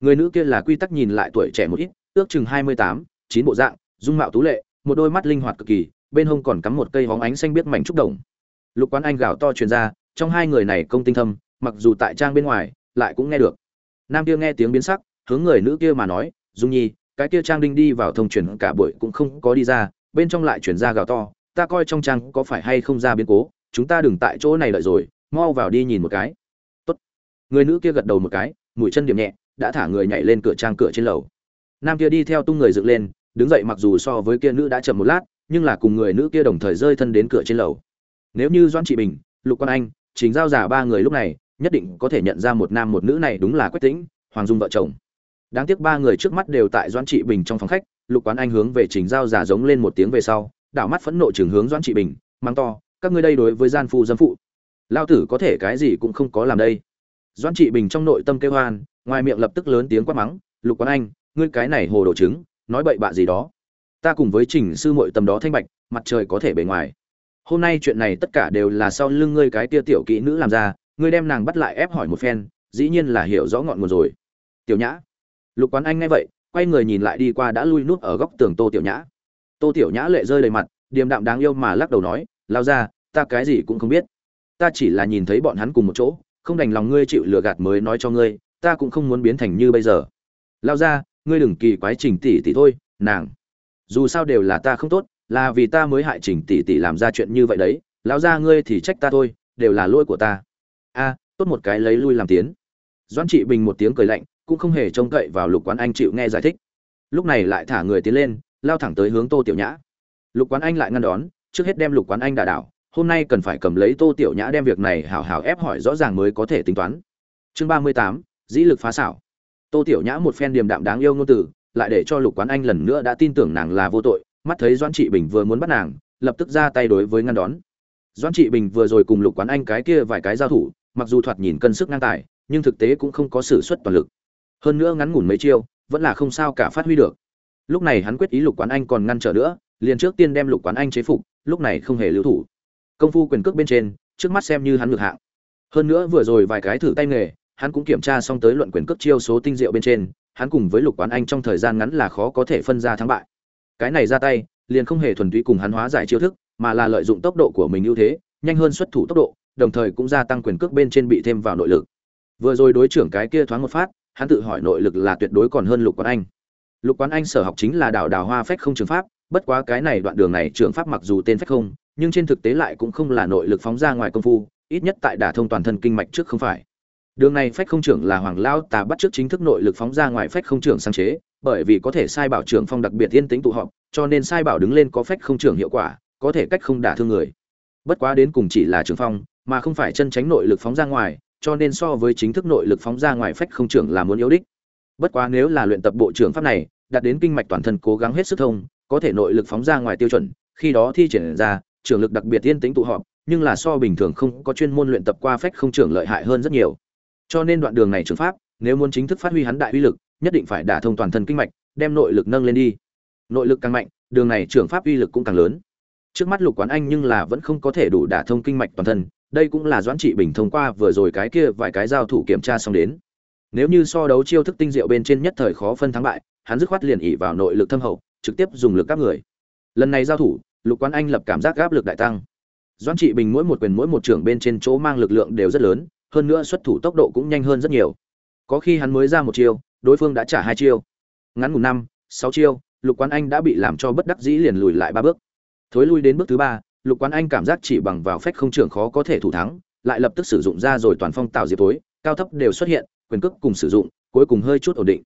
A: Người nữ kia là quy tắc nhìn lại tuổi trẻ một ít, ước chừng hai mươi tám, chín bộ dạng, dung mạo tú lệ, một đôi mắt linh hoạt cực kỳ, bên hông còn cắm một cây hóng ánh xanh biết mảnh trúc đồng. Lục quán anh gào to truyền ra, trong hai người này công tinh thâm, mặc dù tại trang bên ngoài, lại cũng nghe được. Nam kia nghe tiếng biến sắc, hướng người nữ kia mà nói, dung nhi, cái kia trang đinh đi vào thông truyền cả buổi cũng không có đi ra, bên trong lại chuyển ra gào to ta coi trong trang có phải hay không ra biến cố, chúng ta đừng tại chỗ này đợi rồi, mau vào đi nhìn một cái. Tốt. Người nữ kia gật đầu một cái, mũi chân điểm nhẹ, đã thả người nhảy lên cửa trang cửa trên lầu. Nam kia đi theo tung người dựng lên, đứng dậy mặc dù so với kia nữ đã chậm một lát, nhưng là cùng người nữ kia đồng thời rơi thân đến cửa trên lầu. Nếu như doãn trị bình, lục quan anh chính giao giả ba người lúc này, nhất định có thể nhận ra một nam một nữ này đúng là quách tĩnh, hoàng dung vợ chồng. Đáng tiếc ba người trước mắt đều tại doãn trị bình trong phòng khách, lục quán anh hướng về trình giao giả giống lên một tiếng về sau đảo mắt phẫn nộ trường hướng doãn trị bình mang to, các ngươi đây đối với gian phu dâm phụ. Lao tử có thể cái gì cũng không có làm đây. Doãn trị bình trong nội tâm kêu hoan ngoài miệng lập tức lớn tiếng quát mắng, lục quán anh, ngươi cái này hồ đồ trứng, nói bậy bạ gì đó. Ta cùng với trình sư muội tầm đó thanh bạch, mặt trời có thể bề ngoài. Hôm nay chuyện này tất cả đều là sau lưng ngươi cái tia tiểu kỹ nữ làm ra, ngươi đem nàng bắt lại ép hỏi một phen, dĩ nhiên là hiểu rõ ngọn nguồn rồi. Tiểu nhã. Lục quán anh nghe vậy, quay người nhìn lại đi qua đã lui nút ở góc tường tô tiểu nhã tô tiểu nhã lệ rơi đầy mặt, điềm đạm đáng yêu mà lắc đầu nói, lao ra, ta cái gì cũng không biết. Ta chỉ là nhìn thấy bọn hắn cùng một chỗ, không đành lòng ngươi chịu lừa gạt mới nói cho ngươi, ta cũng không muốn biến thành như bây giờ. Lao ra, ngươi đừng kỳ quái trình tỷ tỷ thôi, nàng. Dù sao đều là ta không tốt, là vì ta mới hại trình tỷ tỷ làm ra chuyện như vậy đấy. Lão ra ngươi thì trách ta thôi, đều là lỗi của ta. A, tốt một cái lấy lui làm tiến. Doãn trị bình một tiếng cười lạnh, cũng không hề trông cậy vào lục quán anh chịu nghe giải thích. Lúc này lại thả người tiến lên lao thẳng tới hướng tô tiểu nhã. Lục quán anh lại ngăn đón, trước hết đem lục quán anh đả đảo, hôm nay cần phải cầm lấy tô tiểu nhã đem việc này hảo hảo ép hỏi rõ ràng mới có thể tính toán. Chương ba mươi tám, dĩ lực phá xảo. Tô tiểu nhã một phen điềm đạm đáng yêu ngôn từ, lại để cho lục quán anh lần nữa đã tin tưởng nàng là vô tội, mắt thấy doãn trị bình vừa muốn bắt nàng, lập tức ra tay đối với ngăn đón. Doãn trị bình vừa rồi cùng lục quán anh cái kia vài cái giao thủ, mặc dù thoạt nhìn cân sức ngang tài, nhưng thực tế cũng không có sự xuất toàn lực. Hơn nữa ngắn ngủn mấy chiêu, vẫn là không sao cả phát huy được lúc này hắn quyết ý lục quán anh còn ngăn trở nữa, liền trước tiên đem lục quán anh chế phục, lúc này không hề lưu thủ. Công phu quyền cước bên trên, trước mắt xem như hắn ngược hạng. Hơn nữa vừa rồi vài cái thử tay nghề, hắn cũng kiểm tra xong tới luận quyền cước chiêu số tinh diệu bên trên, hắn cùng với lục quán anh trong thời gian ngắn là khó có thể phân ra thắng bại. Cái này ra tay, liền không hề thuần túy cùng hắn hóa giải chiêu thức, mà là lợi dụng tốc độ của mình ưu thế, nhanh hơn xuất thủ tốc độ, đồng thời cũng gia tăng quyền cước bên trên bị thêm vào nội lực. Vừa rồi đối trưởng cái kia thoáng một phát, hắn tự hỏi nội lực là tuyệt đối còn hơn lục quán anh lục quán anh sở học chính là đảo đào hoa phách không trường pháp, bất quá cái này đoạn đường này trường pháp mặc dù tên phách không, nhưng trên thực tế lại cũng không là nội lực phóng ra ngoài công phu, ít nhất tại đả thông toàn thân kinh mạch trước không phải. Đường này phách không trưởng là hoàng lao tà bắt trước chính thức nội lực phóng ra ngoài phách không trưởng sáng chế, bởi vì có thể sai bảo trưởng phong đặc biệt yên tĩnh tụ họp, cho nên sai bảo đứng lên có phách không trưởng hiệu quả, có thể cách không đả thương người. Bất quá đến cùng chỉ là trưởng phong, mà không phải chân tránh nội lực phóng ra ngoài, cho nên so với chính thức nội lực phóng ra ngoài phách không trưởng là muốn yếu đích bất quá nếu là luyện tập bộ trưởng pháp này, đạt đến kinh mạch toàn thân cố gắng hết sức thông, có thể nội lực phóng ra ngoài tiêu chuẩn, khi đó thi triển ra, trưởng lực đặc biệt yên tĩnh tụ họp, nhưng là so bình thường không có chuyên môn luyện tập qua phách không trưởng lợi hại hơn rất nhiều. Cho nên đoạn đường này trường pháp, nếu muốn chính thức phát huy hắn đại uy lực, nhất định phải đả thông toàn thân kinh mạch, đem nội lực nâng lên đi. Nội lực càng mạnh, đường này trường pháp uy lực cũng càng lớn. Trước mắt lục quán anh nhưng là vẫn không có thể đủ đả thông kinh mạch toàn thân, đây cũng là doãn trị bình thông qua vừa rồi cái kia vài cái giao thủ kiểm tra xong đến nếu như so đấu chiêu thức tinh diệu bên trên nhất thời khó phân thắng bại, hắn dứt khoát liền ỉ vào nội lực thâm hậu, trực tiếp dùng lực các người. Lần này giao thủ, lục quán anh lập cảm giác áp lực đại tăng. Doãn trị bình mỗi một quyền mỗi một trưởng bên trên chỗ mang lực lượng đều rất lớn, hơn nữa xuất thủ tốc độ cũng nhanh hơn rất nhiều. Có khi hắn mới ra một chiêu, đối phương đã trả hai chiêu. Ngắn ngủ năm, sáu chiêu, lục quán anh đã bị làm cho bất đắc dĩ liền lùi lại ba bước. Thối lui đến bước thứ ba, lục quán anh cảm giác chỉ bằng vào phách không trưởng khó có thể thủ thắng, lại lập tức sử dụng ra rồi toàn phong tạo diệp tối cao thấp đều xuất hiện quyền cước cùng sử dụng, cuối cùng hơi chút ổn định.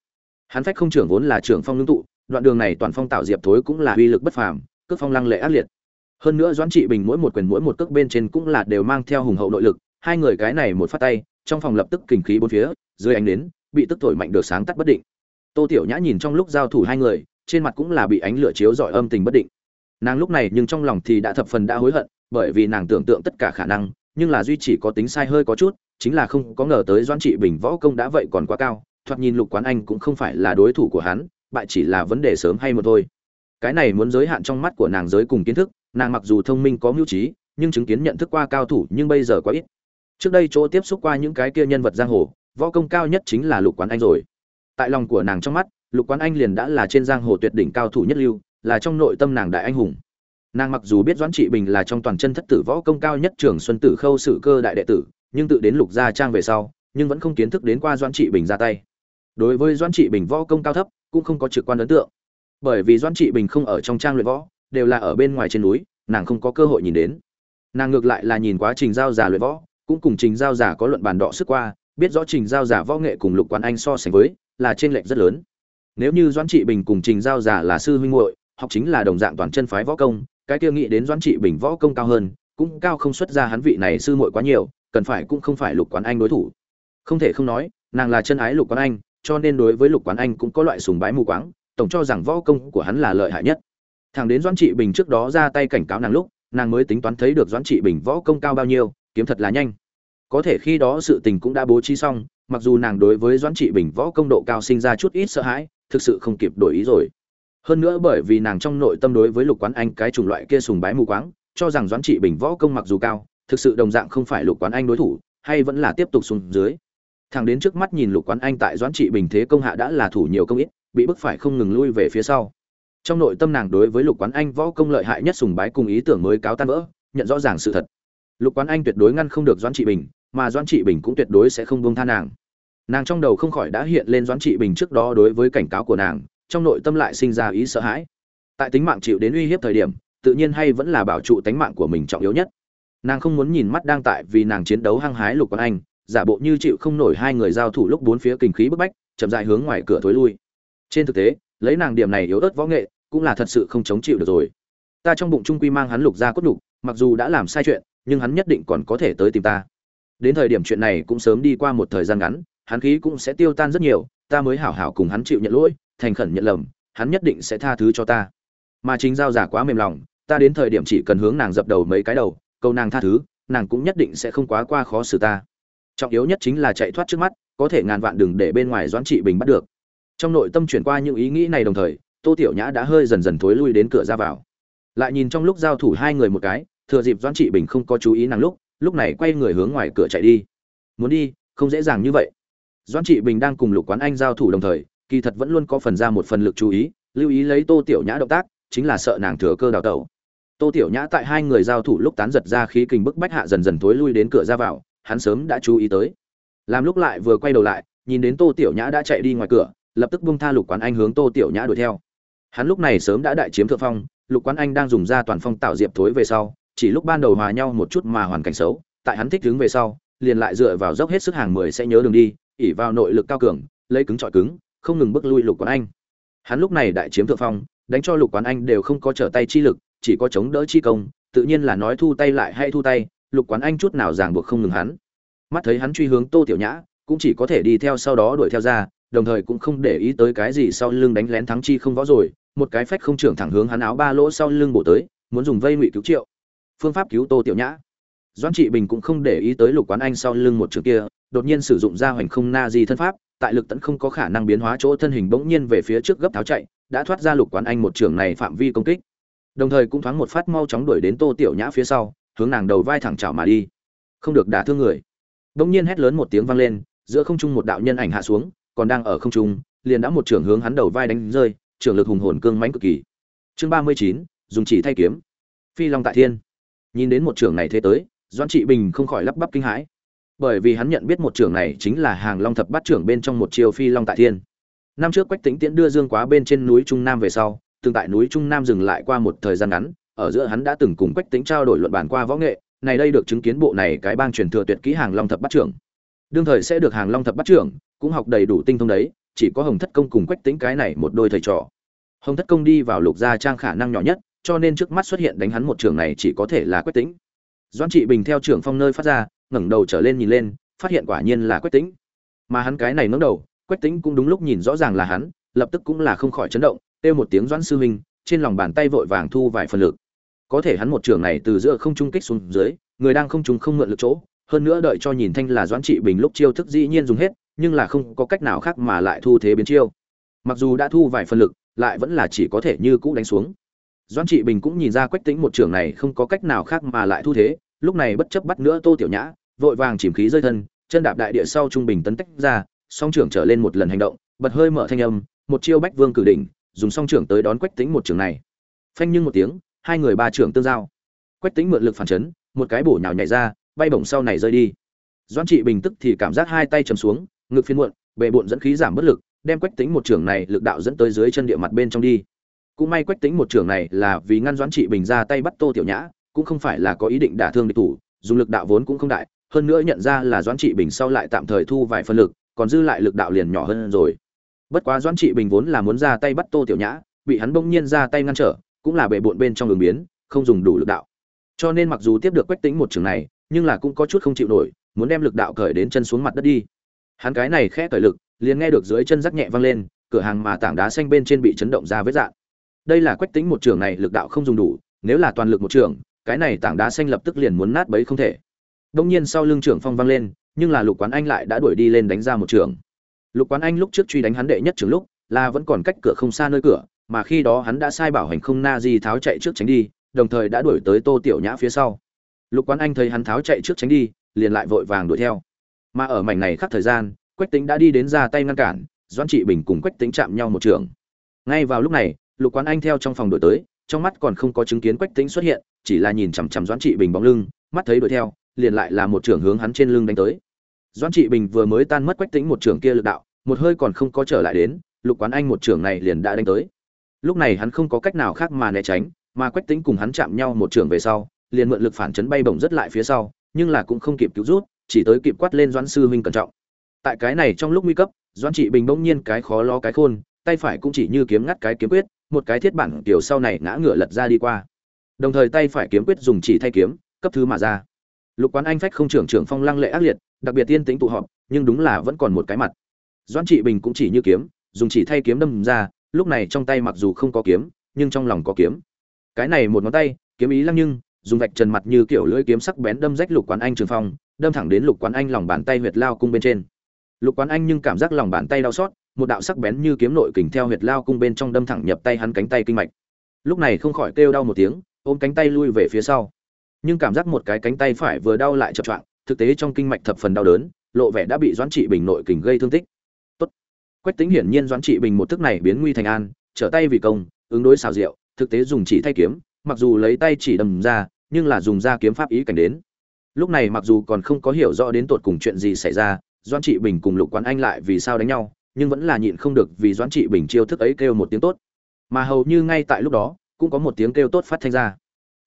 A: Hắn phách không trưởng vốn là trưởng phong ngưng tụ, đoạn đường này toàn phong tạo diệp thối cũng là uy lực bất phàm, cước phong lăng lệ ác liệt. Hơn nữa doãn trị bình mỗi một quyền mỗi một cước bên trên cũng là đều mang theo hùng hậu nội lực, hai người cái này một phát tay, trong phòng lập tức kình khí bốn phía, dưới ánh đến bị tức thổi mạnh được sáng tắt bất định. Tô tiểu nhã nhìn trong lúc giao thủ hai người, trên mặt cũng là bị ánh lửa chiếu rọi âm tình bất định. Nàng lúc này nhưng trong lòng thì đã thập phần đã hối hận, bởi vì nàng tưởng tượng tất cả khả năng, nhưng là duy chỉ có tính sai hơi có chút chính là không có ngờ tới doãn trị bình võ công đã vậy còn quá cao, thoạt nhìn lục quán anh cũng không phải là đối thủ của hắn, bại chỉ là vấn đề sớm hay một thôi. Cái này muốn giới hạn trong mắt của nàng giới cùng kiến thức, nàng mặc dù thông minh có mưu trí, nhưng chứng kiến nhận thức qua cao thủ nhưng bây giờ quá ít. Trước đây chỗ tiếp xúc qua những cái kia nhân vật giang hồ, võ công cao nhất chính là lục quán anh rồi. Tại lòng của nàng trong mắt, lục quán anh liền đã là trên giang hồ tuyệt đỉnh cao thủ nhất lưu, là trong nội tâm nàng đại anh hùng. Nàng mặc dù biết doãn trị bình là trong toàn chân thất tử võ công cao nhất trường xuân tử khâu sử cơ đại đệ tử nhưng tự đến lục gia trang về sau, nhưng vẫn không kiến thức đến qua doãn trị bình ra tay. Đối với doãn trị bình võ công cao thấp, cũng không có trực quan ấn tượng. Bởi vì doãn trị bình không ở trong trang luyện võ, đều là ở bên ngoài trên núi, nàng không có cơ hội nhìn đến. Nàng ngược lại là nhìn quá trình giao giả luyện võ, cũng cùng trình giao giả có luận bàn đọ sức qua, biết rõ trình giao giả võ nghệ cùng lục quán anh so sánh với, là trên lệnh rất lớn. Nếu như doãn trị bình cùng trình giao giả là sư huynh muội, học chính là đồng dạng toàn chân phái võ công, cái kia nghĩ đến doãn trị bình võ công cao hơn, cũng cao không xuất ra hắn vị này sư muội quá nhiều cần phải cũng không phải lục quán anh đối thủ. Không thể không nói, nàng là chân ái lục quán anh, cho nên đối với lục quán anh cũng có loại sùng bái mù quáng, tổng cho rằng võ công của hắn là lợi hại nhất. Thằng đến doãn trị bình trước đó ra tay cảnh cáo nàng lúc, nàng mới tính toán thấy được doãn trị bình võ công cao bao nhiêu, kiếm thật là nhanh. Có thể khi đó sự tình cũng đã bố trí xong, mặc dù nàng đối với doãn trị bình võ công độ cao sinh ra chút ít sợ hãi, thực sự không kịp đổi ý rồi. Hơn nữa bởi vì nàng trong nội tâm đối với lục quán anh cái chủng loại kia sùng bái mù quáng, cho rằng doãn trị bình võ công mặc dù cao thực sự đồng dạng không phải lục quán anh đối thủ, hay vẫn là tiếp tục xuống dưới. Thằng đến trước mắt nhìn lục quán anh tại doãn trị bình thế công hạ đã là thủ nhiều công ít, bị bức phải không ngừng lui về phía sau. Trong nội tâm nàng đối với lục quán anh võ công lợi hại nhất sùng bái cùng ý tưởng mới cáo tan vỡ, nhận rõ ràng sự thật. Lục quán anh tuyệt đối ngăn không được doãn trị bình, mà doãn trị bình cũng tuyệt đối sẽ không buông tha nàng. Nàng trong đầu không khỏi đã hiện lên doãn trị bình trước đó đối với cảnh cáo của nàng, trong nội tâm lại sinh ra ý sợ hãi. Tại tính mạng chịu đến uy hiếp thời điểm, tự nhiên hay vẫn là bảo trụ tính mạng của mình trọng yếu nhất nàng không muốn nhìn mắt đang tại vì nàng chiến đấu hăng hái lục quang anh, giả bộ như chịu không nổi hai người giao thủ lúc bốn phía kinh khí bức bách, chậm dại hướng ngoài cửa thối lui. Trên thực tế, lấy nàng điểm này yếu ớt võ nghệ, cũng là thật sự không chống chịu được rồi. Ta trong bụng trung quy mang hắn lục ra cốt đục mặc dù đã làm sai chuyện, nhưng hắn nhất định còn có thể tới tìm ta. Đến thời điểm chuyện này cũng sớm đi qua một thời gian ngắn, hắn khí cũng sẽ tiêu tan rất nhiều, ta mới hảo hảo cùng hắn chịu nhận lỗi, thành khẩn nhận lầm, hắn nhất định sẽ tha thứ cho ta. Mà chính giao giả quá mềm lòng, ta đến thời điểm chỉ cần hướng nàng dập đầu mấy cái đầu Cầu nàng tha thứ, nàng cũng nhất định sẽ không quá qua khó xử ta. Trọng yếu nhất chính là chạy thoát trước mắt, có thể ngàn vạn đừng để bên ngoài doãn trị bình bắt được. Trong nội tâm chuyển qua những ý nghĩ này đồng thời, tô tiểu nhã đã hơi dần dần thối lui đến cửa ra vào. Lại nhìn trong lúc giao thủ hai người một cái, thừa dịp doãn trị bình không có chú ý nàng lúc lúc này quay người hướng ngoài cửa chạy đi. Muốn đi, không dễ dàng như vậy. Doãn trị bình đang cùng lục quán anh giao thủ đồng thời, kỳ thật vẫn luôn có phần ra một phần lực chú ý, lưu ý lấy tô tiểu nhã động tác, chính là sợ nàng thừa cơ đào tẩu tô tiểu nhã tại hai người giao thủ lúc tán giật ra khí kình bức bách hạ dần dần thối lui đến cửa ra vào, hắn sớm đã chú ý tới. Làm lúc lại vừa quay đầu lại, nhìn đến tô tiểu nhã đã chạy đi ngoài cửa, lập tức bung tha lục quán anh hướng tô tiểu nhã đuổi theo. Hắn lúc này sớm đã đại chiếm thượng phong, lục quán anh đang dùng ra toàn phong tạo diệp thối về sau, chỉ lúc ban đầu hòa nhau một chút mà hoàn cảnh xấu, tại hắn thích đứng về sau, liền lại dựa vào dốc hết sức hàng mười sẽ nhớ đường đi ỉ vào nội lực cao cường, lấy cứng trọi cứng, không ngừng bước lui lục quán anh. Hắn lúc này đại chiếm thượng phong, đánh cho lục quán anh đều không có trở tay chi lực chỉ có chống đỡ chi công, tự nhiên là nói thu tay lại hay thu tay, lục quán anh chút nào ràng buộc không ngừng hắn. Mắt thấy hắn truy hướng tô tiểu nhã, cũng chỉ có thể đi theo sau đó đuổi theo ra, đồng thời cũng không để ý tới cái gì sau lưng đánh lén thắng chi không võ rồi, một cái phách không trưởng thẳng hướng hắn áo ba lỗ sau lưng bổ tới, muốn dùng vây ngụy cứu triệu. Phương pháp cứu tô tiểu nhã. Doãn trị bình cũng không để ý tới lục quán anh sau lưng một trường kia, đột nhiên sử dụng ra hoành không na di thân pháp, tại lực tấn không có khả năng biến hóa chỗ thân hình bỗng nhiên về phía trước gấp tháo chạy, đã thoát ra lục quán anh một trường này phạm vi công kích đồng thời cũng thoáng một phát mau chóng đuổi đến tô tiểu nhã phía sau, hướng nàng đầu vai thẳng chảo mà đi. Không được đả thương người. Bỗng nhiên hét lớn một tiếng vang lên, giữa không trung một đạo nhân ảnh hạ xuống, còn đang ở không trung, liền đã một trưởng hướng hắn đầu vai đánh rơi, trưởng lực hùng hồn cương mãnh cực kỳ. Chương ba mươi chín, dùng chỉ thay kiếm. Phi long tại thiên. Nhìn đến một trưởng này thế tới, doãn trị bình không khỏi lắp bắp kinh hãi. Bởi vì hắn nhận biết một trưởng này chính là hàng long thập bát trưởng bên trong một chiều phi long tại thiên. Năm trước quách tính tiễn đưa dương quá bên trên núi trung nam về sau từng tại núi trung nam dừng lại qua một thời gian ngắn ở giữa hắn đã từng cùng quách Tĩnh trao đổi luận bàn qua võ nghệ này đây được chứng kiến bộ này cái bang truyền thừa tuyệt kỹ hàng long thập bát trưởng. Đương thời sẽ được hàng long thập bát trưởng cũng học đầy đủ tinh thông đấy chỉ có hồng thất công cùng quách Tĩnh cái này một đôi thầy trò. Hồng thất công đi vào lục gia trang khả năng nhỏ nhất cho nên trước mắt xuất hiện đánh hắn một trường này chỉ có thể là quách Tĩnh. Doãn trị bình theo trưởng phong nơi phát ra ngẩng đầu trở lên nhìn lên phát hiện quả nhiên là quách Tĩnh, mà hắn cái này ngẩng đầu quách Tĩnh cũng đúng lúc nhìn rõ ràng là hắn lập tức cũng là không khỏi chấn động kêu một tiếng doãn sư huynh, trên lòng bàn tay vội vàng thu vài phần lực. Có thể hắn một trường này từ giữa không trung kích xuống dưới, người đang không trung không mượn lực chỗ, hơn nữa đợi cho nhìn thanh là doãn trị bình lúc chiêu thức dĩ nhiên dùng hết, nhưng là không có cách nào khác mà lại thu thế biến chiêu. Mặc dù đã thu vài phần lực, lại vẫn là chỉ có thể như cũ đánh xuống. Doãn trị bình cũng nhìn ra quách tính một trường này không có cách nào khác mà lại thu thế, lúc này bất chấp bắt nữa tô tiểu nhã, vội vàng chìm khí rơi thân, chân đạp đại địa sau trung bình tấn tách ra, song trưởng trở lên một lần hành động, bật hơi mở thanh âm, một chiêu bách vương cử đỉnh dùng song trưởng tới đón quách tính một trường này. Phanh nhưng một tiếng, hai người ba trưởng tương giao. Quách tính mượn lực phản chấn, một cái bổ nhào nhảy ra, bay bổng sau này rơi đi. Doãn trị bình tức thì cảm giác hai tay chầm xuống, ngực phiên muộn bệ bụng dẫn khí giảm bất lực, đem quách tính một trường này lực đạo dẫn tới dưới chân địa mặt bên trong đi. Cũng may quách tính một trường này là vì ngăn doãn trị bình ra tay bắt tô tiểu nhã, cũng không phải là có ý định đả thương địch thủ, dùng lực đạo vốn cũng không đại, hơn nữa nhận ra là doãn trị bình sau lại tạm thời thu vài phân lực, còn dư lại lực đạo liền nhỏ hơn rồi bất quá doãn trị bình vốn là muốn ra tay bắt tô tiểu nhã, bị hắn bỗng nhiên ra tay ngăn trở, cũng là bệ bộn bên trong đường biến, không dùng đủ lực đạo. Cho nên mặc dù tiếp được quách tính một trường này, nhưng là cũng có chút không chịu nổi, muốn đem lực đạo cởi đến chân xuống mặt đất đi. Hắn cái này khẽ cởi lực, liền nghe được dưới chân rắc nhẹ văng lên, cửa hàng mà tảng đá xanh bên trên bị chấn động ra với dạng đây là quách tính một trường này, lực đạo không dùng đủ, nếu là toàn lực một trường, cái này tảng đá xanh lập tức liền muốn nát bấy không thể. Đông nhiên sau lưng trưởng phong văng lên, nhưng là lục quán anh lại đã đuổi đi lên đánh ra một trường lục quán anh lúc trước truy đánh hắn đệ nhất trường lúc, là vẫn còn cách cửa không xa nơi cửa, mà khi đó hắn đã sai bảo hành không na di tháo chạy trước tránh đi, đồng thời đã đuổi tới tô tiểu nhã phía sau. Lục quán anh thấy hắn tháo chạy trước tránh đi, liền lại vội vàng đuổi theo. Mà ở mảnh này khác thời gian, quách Tĩnh đã đi đến ra tay ngăn cản, doãn trị bình cùng quách Tĩnh chạm nhau một trường. Ngay vào lúc này, lục quán anh theo trong phòng đuổi tới, trong mắt còn không có chứng kiến quách Tĩnh xuất hiện, chỉ là nhìn chằm chằm doãn trị bình bóng lưng, mắt thấy đuổi theo, liền lại là một trường hướng hắn trên lưng đánh tới. Doãn trị bình vừa mới tan mất quách Tĩnh một trường kia lực đạo một hơi còn không có trở lại đến, lục quán anh một trưởng này liền đã đánh tới. Lúc này hắn không có cách nào khác mà né tránh, mà quách tính cùng hắn chạm nhau một trưởng về sau, liền mượn lực phản chấn bay bổng rất lại phía sau, nhưng là cũng không kịp cứu rút, chỉ tới kịp quát lên doãn sư huynh cẩn trọng. Tại cái này trong lúc nguy cấp, doãn trị bình bỗng nhiên cái khó lo cái khôn, tay phải cũng chỉ như kiếm ngắt cái kiếm quyết, một cái thiết bản kiểu sau này ngã ngựa lật ra đi qua. Đồng thời tay phải kiếm quyết dùng chỉ thay kiếm, cấp thứ mà ra. Lục quán anh phách không trưởng trưởng phong lăng lệ ác liệt, đặc biệt tiên tính tụ họp, nhưng đúng là vẫn còn một cái mặt doãn trị bình cũng chỉ như kiếm, dùng chỉ thay kiếm đâm ra, lúc này trong tay mặc dù không có kiếm, nhưng trong lòng có kiếm. Cái này một ngón tay, kiếm ý lăng nhưng, dùng vạch trần mặt như kiểu lưỡi kiếm sắc bén đâm rách lục quán anh trường phong, đâm thẳng đến lục quán anh lòng bàn tay huyệt lao cung bên trên. Lục quán anh nhưng cảm giác lòng bàn tay đau xót, một đạo sắc bén như kiếm nội kình theo huyệt lao cung bên trong đâm thẳng nhập tay hắn cánh tay kinh mạch. Lúc này không khỏi kêu đau một tiếng, ôm cánh tay lui về phía sau. Nhưng cảm giác một cái cánh tay phải vừa đau lại chập choạng, thực tế trong kinh mạch thập phần đau đớn, lộ vẻ đã bị doãn trị bình nội kình gây thương tích quách tính hiển nhiên doãn trị bình một thức này biến nguy thành an, trở tay vì công, ứng đối xào rượu thực tế dùng chỉ thay kiếm, mặc dù lấy tay chỉ đầm ra, nhưng là dùng ra kiếm pháp ý cảnh đến. Lúc này mặc dù còn không có hiểu rõ đến tột cùng chuyện gì xảy ra, doãn trị bình cùng lục quán anh lại vì sao đánh nhau, nhưng vẫn là nhịn không được vì doãn trị bình chiêu thức ấy kêu một tiếng tốt. Mà hầu như ngay tại lúc đó, cũng có một tiếng kêu tốt phát thanh ra.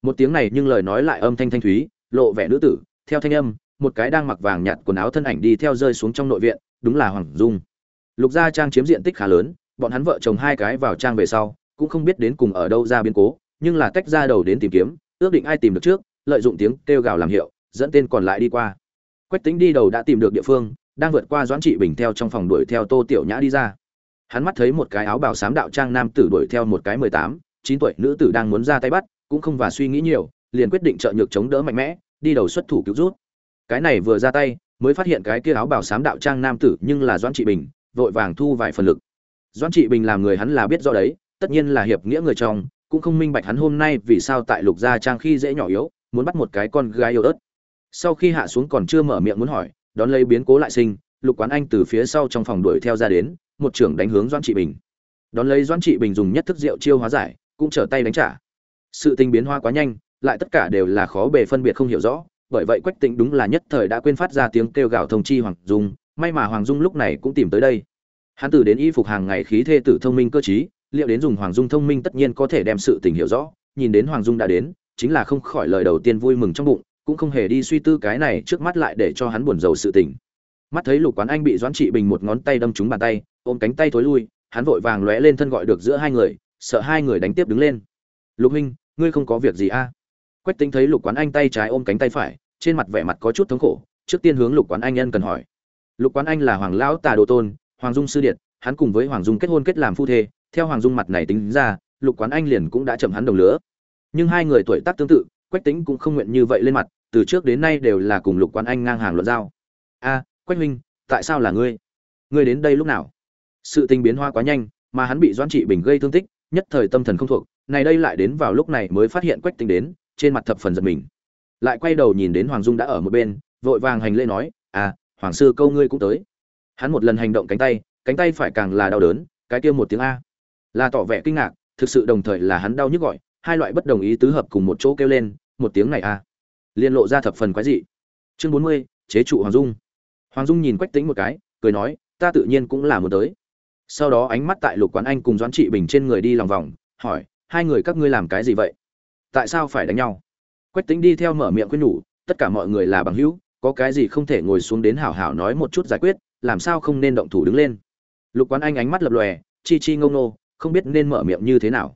A: Một tiếng này nhưng lời nói lại âm thanh thanh thúy, lộ vẻ nữ tử, theo thanh âm, một cái đang mặc vàng nhạt quần áo thân ảnh đi theo rơi xuống trong nội viện, đúng là hoàng dung lục gia trang chiếm diện tích khá lớn, bọn hắn vợ chồng hai cái vào trang về sau, cũng không biết đến cùng ở đâu ra biến cố, nhưng là tách ra đầu đến tìm kiếm, ước định ai tìm được trước, lợi dụng tiếng kêu gào làm hiệu, dẫn tên còn lại đi qua. Quách tính đi đầu đã tìm được địa phương, đang vượt qua doãn trị bình theo trong phòng đuổi theo tô tiểu nhã đi ra. Hắn mắt thấy một cái áo bào xám đạo trang nam tử đuổi theo một cái mười tám, chín tuổi nữ tử đang muốn ra tay bắt, cũng không và suy nghĩ nhiều, liền quyết định trợ nhược chống đỡ mạnh mẽ, đi đầu xuất thủ cứu rút. Cái này vừa ra tay, mới phát hiện cái kia áo bào xám đạo trang nam tử nhưng là doãn trị bình vội vàng thu vài phần lực. Doãn trị bình làm người hắn là biết rõ đấy, tất nhiên là hiệp nghĩa người trong, cũng không minh bạch hắn hôm nay vì sao tại lục gia trang khi dễ nhỏ yếu, muốn bắt một cái con gái yêu ớt. Sau khi hạ xuống còn chưa mở miệng muốn hỏi, đón lấy biến cố lại sinh, lục quán anh từ phía sau trong phòng đuổi theo ra đến, một trưởng đánh hướng doãn trị bình. Đón lấy doãn trị bình dùng nhất thức rượu chiêu hóa giải, cũng trở tay đánh trả. Sự tình biến hóa quá nhanh, lại tất cả đều là khó bề phân biệt không hiểu rõ, bởi vậy quách tĩnh đúng là nhất thời đã quên phát ra tiếng kêu gào thông chi hoàng dung may mà hoàng dung lúc này cũng tìm tới đây. Hắn từ đến y phục hàng ngày khí thê tử thông minh cơ trí, liệu đến dùng hoàng dung thông minh tất nhiên có thể đem sự tình hiểu rõ, nhìn đến hoàng dung đã đến, chính là không khỏi lời đầu tiên vui mừng trong bụng, cũng không hề đi suy tư cái này trước mắt lại để cho hắn buồn rầu sự tình. Mắt thấy lục quán anh bị doãn trị bình một ngón tay đâm trúng bàn tay, ôm cánh tay thối lui, hắn vội vàng lóe lên thân gọi được giữa hai người, sợ hai người đánh tiếp đứng lên. Lục huynh, ngươi không có việc gì a quách tính thấy lục quán anh tay trái ôm cánh tay phải, trên mặt vẻ mặt có chút thống khổ, trước tiên hướng lục quán anh nhân cần hỏi lục quán anh là hoàng lão tà đồ tôn, hoàng dung sư điện, hắn cùng với hoàng dung kết hôn kết làm phu thê, theo hoàng dung mặt này tính ra, lục quán anh liền cũng đã chậm hắn đồng lứa nhưng hai người tuổi tác tương tự, quách tính cũng không nguyện như vậy lên mặt, từ trước đến nay đều là cùng lục quán anh ngang hàng luận giao. A, quách huynh, tại sao là ngươi? Ngươi đến đây lúc nào? Sự tình biến hoa quá nhanh, mà hắn bị doãn trị bình gây thương tích, nhất thời tâm thần không thuộc, này đây lại đến vào lúc này mới phát hiện quách tính đến, trên mặt thập phần giật mình. Lại quay đầu nhìn đến hoàng dung đã ở một bên, vội vàng hành lễ nói à hoàng sư câu ngươi cũng tới. Hắn một lần hành động cánh tay cánh tay phải càng là đau đớn, cái kia một tiếng a. Là tỏ vẻ kinh ngạc, thực sự đồng thời là hắn đau nhức gọi, hai loại bất đồng ý tứ hợp cùng một chỗ kêu lên, một tiếng này a. Liên lộ ra thập phần quái dị. Chương bốn mươi, chế trụ hoàng dung. Hoàng dung nhìn quách tính một cái, cười nói, ta tự nhiên cũng là muốn tới. Sau đó ánh mắt tại lục quán anh cùng doãn trị bình trên người đi lòng vòng, hỏi, hai người các ngươi làm cái gì vậy? Tại sao phải đánh nhau? Quách tính đi theo mở miệng khuyên nhủ, tất cả mọi người là bằng hữu có cái gì không thể ngồi xuống đến hảo hảo nói một chút giải quyết, làm sao không nên động thủ đứng lên. Lục quán anh ánh mắt lập lòe, chi chi ngông nô không biết nên mở miệng như thế nào.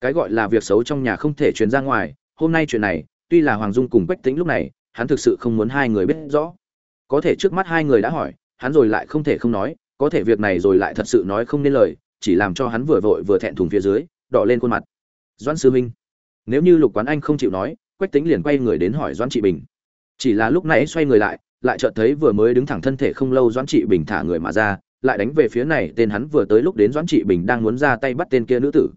A: Cái gọi là việc xấu trong nhà không thể truyền ra ngoài, hôm nay chuyện này, tuy là hoàng dung cùng quách tính lúc này, hắn thực sự không muốn hai người biết rõ. Có thể trước mắt hai người đã hỏi, hắn rồi lại không thể không nói, có thể việc này rồi lại thật sự nói không nên lời, chỉ làm cho hắn vừa vội vừa thẹn thùng phía dưới, đỏ lên khuôn mặt. Doãn sư minh. Nếu như lục quán anh không chịu nói, quách tính liền quay người đến hỏi doãn trị bình chỉ là lúc nãy xoay người lại lại chợt thấy vừa mới đứng thẳng thân thể không lâu doãn trị bình thả người mà ra, lại đánh về phía này, tên hắn vừa tới lúc đến doãn trị bình đang muốn ra tay bắt tên kia nữ tử.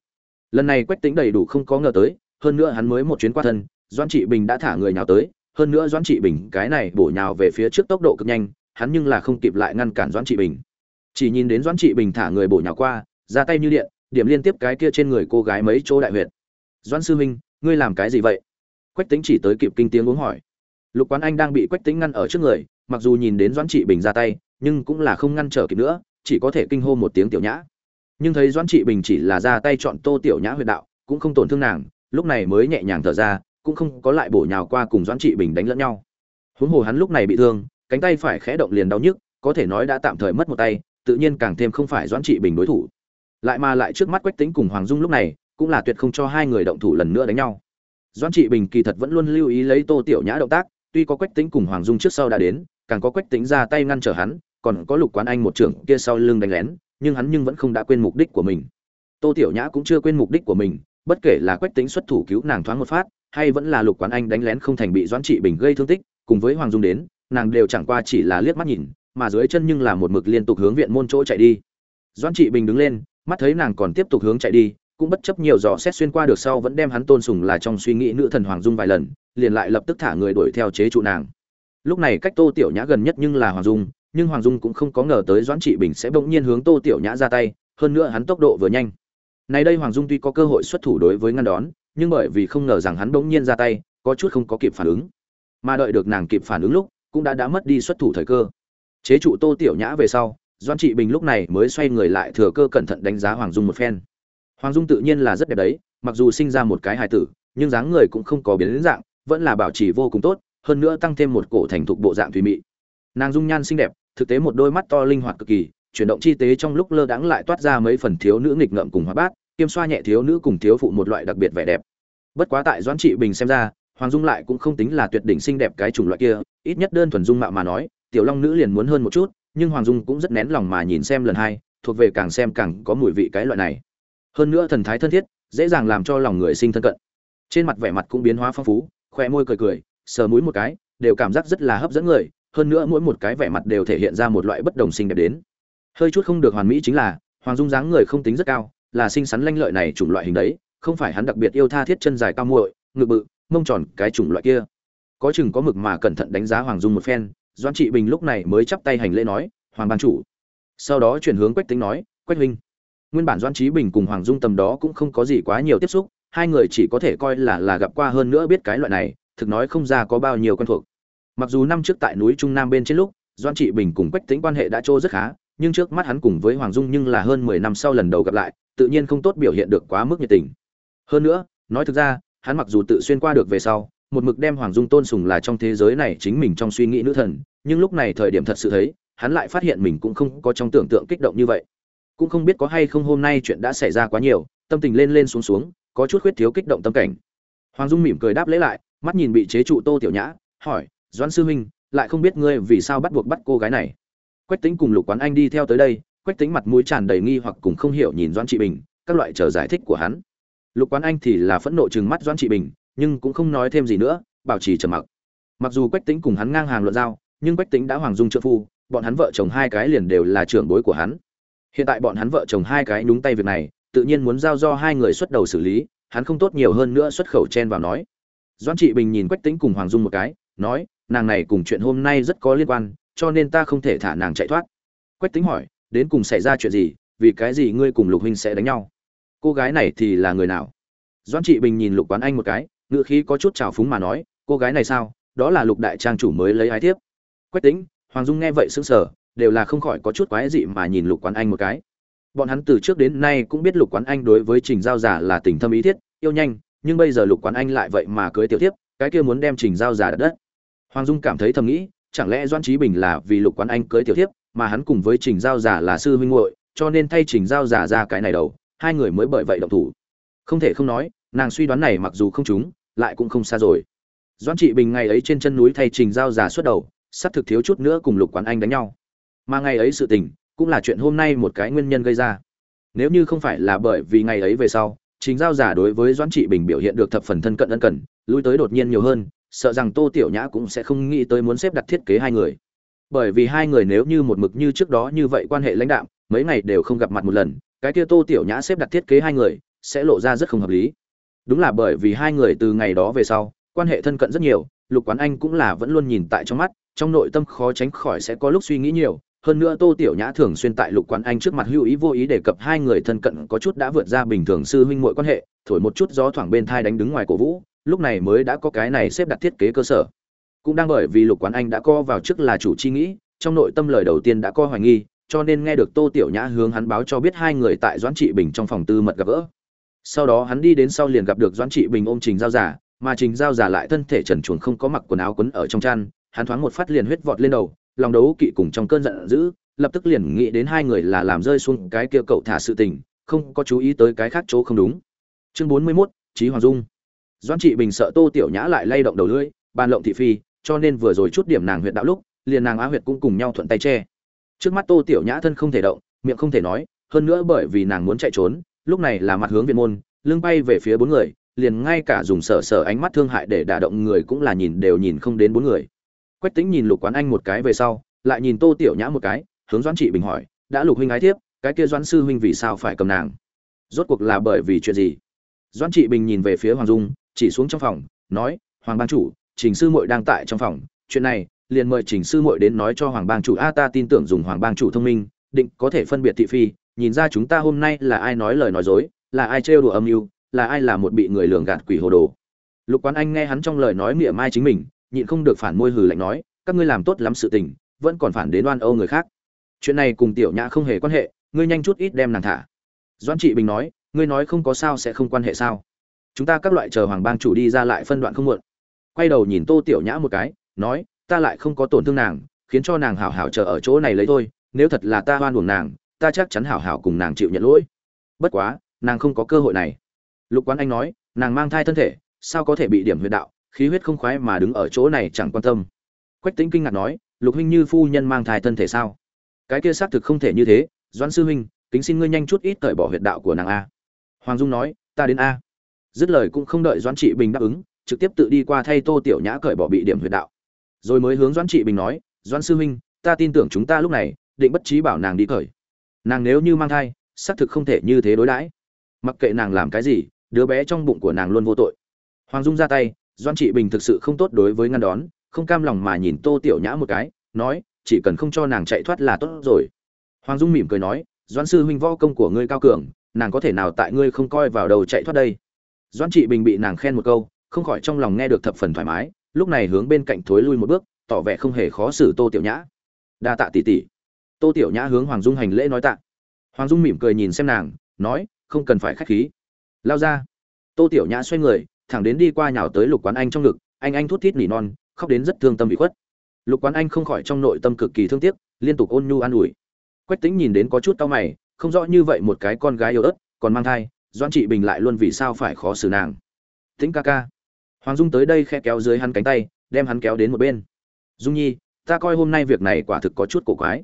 A: Lần này quách tính đầy đủ không có ngờ tới, hơn nữa hắn mới một chuyến qua thân, doãn trị bình đã thả người nhào tới, hơn nữa doãn trị bình cái này bổ nhào về phía trước tốc độ cực nhanh, hắn nhưng là không kịp lại ngăn cản doãn trị bình. Chỉ nhìn đến doãn trị bình thả người bổ nhào qua, ra tay như điện, điểm liên tiếp cái kia trên người cô gái mấy chỗ đại huyệt. Doãn sư huynh, ngươi làm cái gì vậy? Quách tính chỉ tới kịp kinh tiếng uống hỏi lục quán anh đang bị quách tính ngăn ở trước người, mặc dù nhìn đến doãn trị bình ra tay, nhưng cũng là không ngăn trở kịp nữa, chỉ có thể kinh hô một tiếng tiểu nhã. Nhưng thấy doãn trị bình chỉ là ra tay chọn tô tiểu nhã huyệt đạo, cũng không tổn thương nàng, lúc này mới nhẹ nhàng thở ra, cũng không có lại bổ nhào qua cùng doãn trị bình đánh lẫn nhau. Huống hồ hắn lúc này bị thương, cánh tay phải khẽ động liền đau nhức, có thể nói đã tạm thời mất một tay, tự nhiên càng thêm không phải doãn trị bình đối thủ. Lại mà lại trước mắt quách tính cùng hoàng dung lúc này, cũng là tuyệt không cho hai người động thủ lần nữa đánh nhau. Doãn trị bình kỳ thật vẫn luôn lưu ý lấy tô tiểu nhã động tác tuy có quách tính cùng hoàng dung trước sau đã đến, càng có quách tính ra tay ngăn trở hắn, còn có lục quán anh một trưởng kia sau lưng đánh lén, nhưng hắn nhưng vẫn không đã quên mục đích của mình. Tô tiểu nhã cũng chưa quên mục đích của mình, bất kể là quách tính xuất thủ cứu nàng thoáng một phát, hay vẫn là lục quán anh đánh lén không thành bị doãn trị bình gây thương tích, cùng với hoàng dung đến, nàng đều chẳng qua chỉ là liếc mắt nhìn, mà dưới chân nhưng là một mực liên tục hướng viện môn chỗ chạy đi. Doãn trị bình đứng lên, mắt thấy nàng còn tiếp tục hướng chạy đi cũng bất chấp nhiều dò xét xuyên qua được sau vẫn đem hắn tôn sùng là trong suy nghĩ nữ thần hoàng dung vài lần, liền lại lập tức thả người đuổi theo chế trụ nàng. Lúc này cách tô tiểu nhã gần nhất nhưng là hoàng dung, nhưng hoàng dung cũng không có ngờ tới doãn trị bình sẽ bỗng nhiên hướng tô tiểu nhã ra tay, hơn nữa hắn tốc độ vừa nhanh. Này đây hoàng dung tuy có cơ hội xuất thủ đối với ngăn đón, nhưng bởi vì không ngờ rằng hắn bỗng nhiên ra tay, có chút không có kịp phản ứng. Mà đợi được nàng kịp phản ứng lúc, cũng đã đã mất đi xuất thủ thời cơ. Chế trụ tô tiểu nhã về sau doan trị bình lúc này mới xoay người lại thừa cơ cẩn thận đánh giá hoàng dung một phen hoàng dung tự nhiên là rất đẹp đấy, mặc dù sinh ra một cái hài tử, nhưng dáng người cũng không có biến đến dạng, vẫn là bảo trì vô cùng tốt, hơn nữa tăng thêm một cổ thành thục bộ dạng thủy mị. Nàng dung nhan xinh đẹp, thực tế một đôi mắt to linh hoạt cực kỳ, chuyển động chi tế trong lúc lơ đãng lại toát ra mấy phần thiếu nữ nghịch ngợm cùng hóa bát, kiêm xoa nhẹ thiếu nữ cùng thiếu phụ một loại đặc biệt vẻ đẹp. Bất quá tại doãn trị bình xem ra, hoàng dung lại cũng không tính là tuyệt đỉnh xinh đẹp cái chủng loại kia, ít nhất đơn thuần dung mạo mà nói, tiểu long nữ liền muốn hơn một chút, nhưng hoàng dung cũng rất nén lòng mà nhìn xem lần hai, thuộc về càng xem càng có mùi vị cái loại này hơn nữa thần thái thân thiết, dễ dàng làm cho lòng người sinh thân cận. Trên mặt vẻ mặt cũng biến hóa phong phú khoe môi cười cười, sờ mũi một cái, đều cảm giác rất là hấp dẫn người, hơn nữa mỗi một cái vẻ mặt đều thể hiện ra một loại bất đồng sinh đẹp đến. Hơi chút không được hoàn mỹ chính là, hoàng dung dáng người không tính rất cao, là xinh xắn lanh lợi này chủng loại hình đấy, không phải hắn đặc biệt yêu tha thiết chân dài cao muội, ngực bự, mông tròn, cái chủng loại kia. Có chừng có mực mà cẩn thận đánh giá hoàng dung một phen, doãn trị bình lúc này mới chắp tay hành lễ nói, hoàng ban chủ. Sau đó chuyển hướng quách tính nói, quách huynh nguyên bản doãn trí bình cùng hoàng dung tầm đó cũng không có gì quá nhiều tiếp xúc, hai người chỉ có thể coi là là gặp qua hơn nữa biết cái loại này, thực nói không ra có bao nhiêu quen thuộc. Mặc dù năm trước tại núi trung nam bên trên lúc, doãn trị bình cùng quách tính quan hệ đã trô rất khá, nhưng trước mắt hắn cùng với hoàng dung nhưng là hơn mười năm sau lần đầu gặp lại, tự nhiên không tốt biểu hiện được quá mức nhiệt tình. Hơn nữa, nói thực ra, hắn mặc dù tự xuyên qua được về sau, một mực đem hoàng dung tôn sùng là trong thế giới này chính mình trong suy nghĩ nữ thần, nhưng lúc này thời điểm thật sự thấy, hắn lại phát hiện mình cũng không có trong tưởng tượng kích động như vậy cũng không biết có hay không hôm nay chuyện đã xảy ra quá nhiều, tâm tình lên lên xuống xuống, có chút khuyết thiếu kích động tâm cảnh. Hoàng dung mỉm cười đáp lễ lại, mắt nhìn bị chế trụ tô tiểu nhã, hỏi, doãn sư huynh, lại không biết ngươi vì sao bắt buộc bắt cô gái này? Quách tính cùng lục quán anh đi theo tới đây, quách tính mặt mũi tràn đầy nghi hoặc cùng không hiểu nhìn doãn trị bình, các loại chờ giải thích của hắn. Lục quán anh thì là phẫn nộ chừng mắt doãn trị bình, nhưng cũng không nói thêm gì nữa, bảo trì trầm mặc. Mặc dù quách tính cùng hắn ngang hàng luận giao, nhưng quách tính đã hoàng dung trợ phu, bọn hắn vợ chồng hai cái liền đều là trưởng bối của hắn hiện tại bọn hắn vợ chồng hai cái nhúng tay việc này, tự nhiên muốn giao do hai người xuất đầu xử lý, hắn không tốt nhiều hơn nữa xuất khẩu chen vào nói. Doãn trị bình nhìn quách tính cùng hoàng dung một cái, nói, nàng này cùng chuyện hôm nay rất có liên quan, cho nên ta không thể thả nàng chạy thoát. Quách tính hỏi, đến cùng xảy ra chuyện gì, vì cái gì ngươi cùng lục huynh sẽ đánh nhau? Cô gái này thì là người nào? Doãn trị bình nhìn lục quán anh một cái ngựa khí có chút trào phúng mà nói, cô gái này sao? Đó là lục đại trang chủ mới lấy ái thiếp. Quách tính hoàng dung nghe vậy sững sờ đều là không khỏi có chút quái dị mà nhìn lục quán anh một cái. Bọn hắn từ trước đến nay cũng biết lục quán anh đối với trình giao giả là tình thâm ý thiết, yêu nhanh, nhưng bây giờ lục quán anh lại vậy mà cưới tiểu tiếp cái kia muốn đem trình giao giả đặt đất. Hoàng dung cảm thấy thầm nghĩ, chẳng lẽ doan trí bình là vì lục quán anh cưới tiểu tiếp mà hắn cùng với trình giao giả là sư huynh muội, cho nên thay trình giao giả ra cái này đầu, hai người mới bởi vậy động thủ. Không thể không nói, nàng suy đoán này mặc dù không trúng, lại cũng không xa rồi. Doan trị bình ngày ấy trên chân núi thay trình giao giả xuất đầu, sắp thực thiếu chút nữa cùng lục quán anh đánh nhau mà ngày ấy sự tình cũng là chuyện hôm nay một cái nguyên nhân gây ra. Nếu như không phải là bởi vì ngày ấy về sau chính giao giả đối với doãn trị bình biểu hiện được thập phần thân cận ân cần, lui tới đột nhiên nhiều hơn, sợ rằng tô tiểu nhã cũng sẽ không nghĩ tới muốn xếp đặt thiết kế hai người. Bởi vì hai người nếu như một mực như trước đó như vậy quan hệ lãnh đạm, mấy ngày đều không gặp mặt một lần, cái kia tô tiểu nhã xếp đặt thiết kế hai người sẽ lộ ra rất không hợp lý. Đúng là bởi vì hai người từ ngày đó về sau, quan hệ thân cận rất nhiều, lục quán anh cũng là vẫn luôn nhìn tại trong mắt, trong nội tâm khó tránh khỏi sẽ có lúc suy nghĩ nhiều hơn nữa tô tiểu nhã thường xuyên tại lục quán anh trước mặt hữu ý vô ý đề cập hai người thân cận có chút đã vượt ra bình thường sư huynh muội quan hệ, thổi một chút gió thoảng bên thai đánh đứng ngoài cổ vũ, lúc này mới đã có cái này xếp đặt thiết kế cơ sở. Cũng đang bởi vì lục quán anh đã co vào trước là chủ chi nghĩ, trong nội tâm lời đầu tiên đã co hoài nghi, cho nên nghe được tô tiểu nhã hướng hắn báo cho biết hai người tại doãn trị bình trong phòng tư mật gặp gỡ. Sau đó hắn đi đến sau liền gặp được doãn trị bình ôm trình giao giả mà trình giao giả lại thân thể trần truồng không có mặc quần áo quấn ở trong chăn, hắn thoáng một phát liền huyết vọt lên đầu lòng đấu kỵ cùng trong cơn giận dữ lập tức liền nghĩ đến hai người là làm rơi xuống cái kia cậu thả sự tình không có chú ý tới cái khác chỗ không đúng. Chương bốn mươi 41, trí hoàng dung. Doãn trị bình sợ tô tiểu nhã lại lay động đầu lưỡi bàn lộng thị phi cho nên vừa rồi chút điểm nàng huyện đạo lúc liền nàng á huyệt cũng cùng nhau thuận tay che. Trước mắt tô tiểu nhã thân không thể động miệng không thể nói hơn nữa bởi vì nàng muốn chạy trốn lúc này là mặt hướng viện môn lưng bay về phía bốn người liền ngay cả dùng sở sở ánh mắt thương hại để đả động người cũng là nhìn đều nhìn không đến bốn người quách tính nhìn lục quán anh một cái về sau, lại nhìn tô tiểu nhã một cái, hướng doãn trị bình hỏi, đã lục huynh ái thiếp, cái kia doãn sư huynh vì sao phải cầm nàng? Rốt cuộc là bởi vì chuyện gì? Doãn trị bình nhìn về phía hoàng dung, chỉ xuống trong phòng, nói, hoàng ban chủ, trình sư muội đang tại trong phòng, chuyện này, liền mời trình sư muội đến nói cho hoàng bang chủ. A, ta tin tưởng dùng hoàng bang chủ thông minh, định có thể phân biệt thị phi, nhìn ra chúng ta hôm nay là ai nói lời nói dối, là ai trêu đùa âm mưu, là ai là một bị người lường gạt quỷ hồ đồ. Lục quán anh nghe hắn trong lời nói mỉa mai chính mình nhịn không được phản môi hừ lạnh nói, các ngươi làm tốt lắm sự tình, vẫn còn phản đến oan âu người khác. Chuyện này cùng tiểu nhã không hề quan hệ, ngươi nhanh chút ít đem nàng thả. Doãn trị bình nói, ngươi nói không có sao sẽ không quan hệ sao? Chúng ta các loại chờ hoàng bang chủ đi ra lại phân đoạn không muộn. Quay đầu nhìn tô tiểu nhã một cái, nói, ta lại không có tổn thương nàng, khiến cho nàng hảo hảo chờ ở chỗ này lấy thôi, nếu thật là ta hoan uổng nàng, ta chắc chắn hảo hảo cùng nàng chịu nhận lỗi. Bất quá, nàng không có cơ hội này. Lục quán anh nói, nàng mang thai thân thể, sao có thể bị điểm huyệt đạo? Khí huyết không khoái mà đứng ở chỗ này chẳng quan tâm. Quách tính kinh ngạc nói, lục huynh như phu nhân mang thai thân thể sao? Cái kia xác thực không thể như thế, doãn sư huynh, kính xin ngươi nhanh chút ít cởi bỏ huyệt đạo của nàng a. Hoàng dung nói, ta đến a. Dứt lời cũng không đợi doãn trị bình đáp ứng, trực tiếp tự đi qua thay tô tiểu nhã cởi bỏ bị điểm huyệt đạo. Rồi mới hướng doãn trị bình nói, doãn sư huynh, ta tin tưởng chúng ta lúc này, định bất trí bảo nàng đi cởi. Nàng nếu như mang thai, xác thực không thể như thế đối đãi. Mặc kệ nàng làm cái gì, đứa bé trong bụng của nàng luôn vô tội. Hoàng dung ra tay doan trị bình thực sự không tốt đối với ngăn đón, không cam lòng mà nhìn tô tiểu nhã một cái, nói, chỉ cần không cho nàng chạy thoát là tốt rồi. Hoàng dung mỉm cười nói, doan sư huynh võ công của ngươi cao cường, nàng có thể nào tại ngươi không coi vào đầu chạy thoát đây? Doan trị bình bị nàng khen một câu, không khỏi trong lòng nghe được thập phần thoải mái, lúc này hướng bên cạnh thối lui một bước, tỏ vẻ không hề khó xử tô tiểu nhã. Đa tạ tỷ tỷ. Tô tiểu nhã hướng hoàng dung hành lễ nói tạ. Hoàng dung mỉm cười nhìn xem nàng, nói, không cần phải khách khí. Lao ra. Tô tiểu nhã xoay người thẳng đến đi qua nhào tới lục quán anh trong ngực, anh anh thút thít nỉ non, khóc đến rất thương tâm bị khuất. Lục quán anh không khỏi trong nội tâm cực kỳ thương tiếc, liên tục ôn nhu an ủi. Quách tính nhìn đến có chút tao mày, không rõ như vậy một cái con gái yếu ớt, còn mang thai doan trị bình lại luôn vì sao phải khó xử nàng. Tĩnh ca ca. Hoàng dung tới đây khe kéo dưới hắn cánh tay, đem hắn kéo đến một bên. Dung nhi, ta coi hôm nay việc này quả thực có chút cổ quái.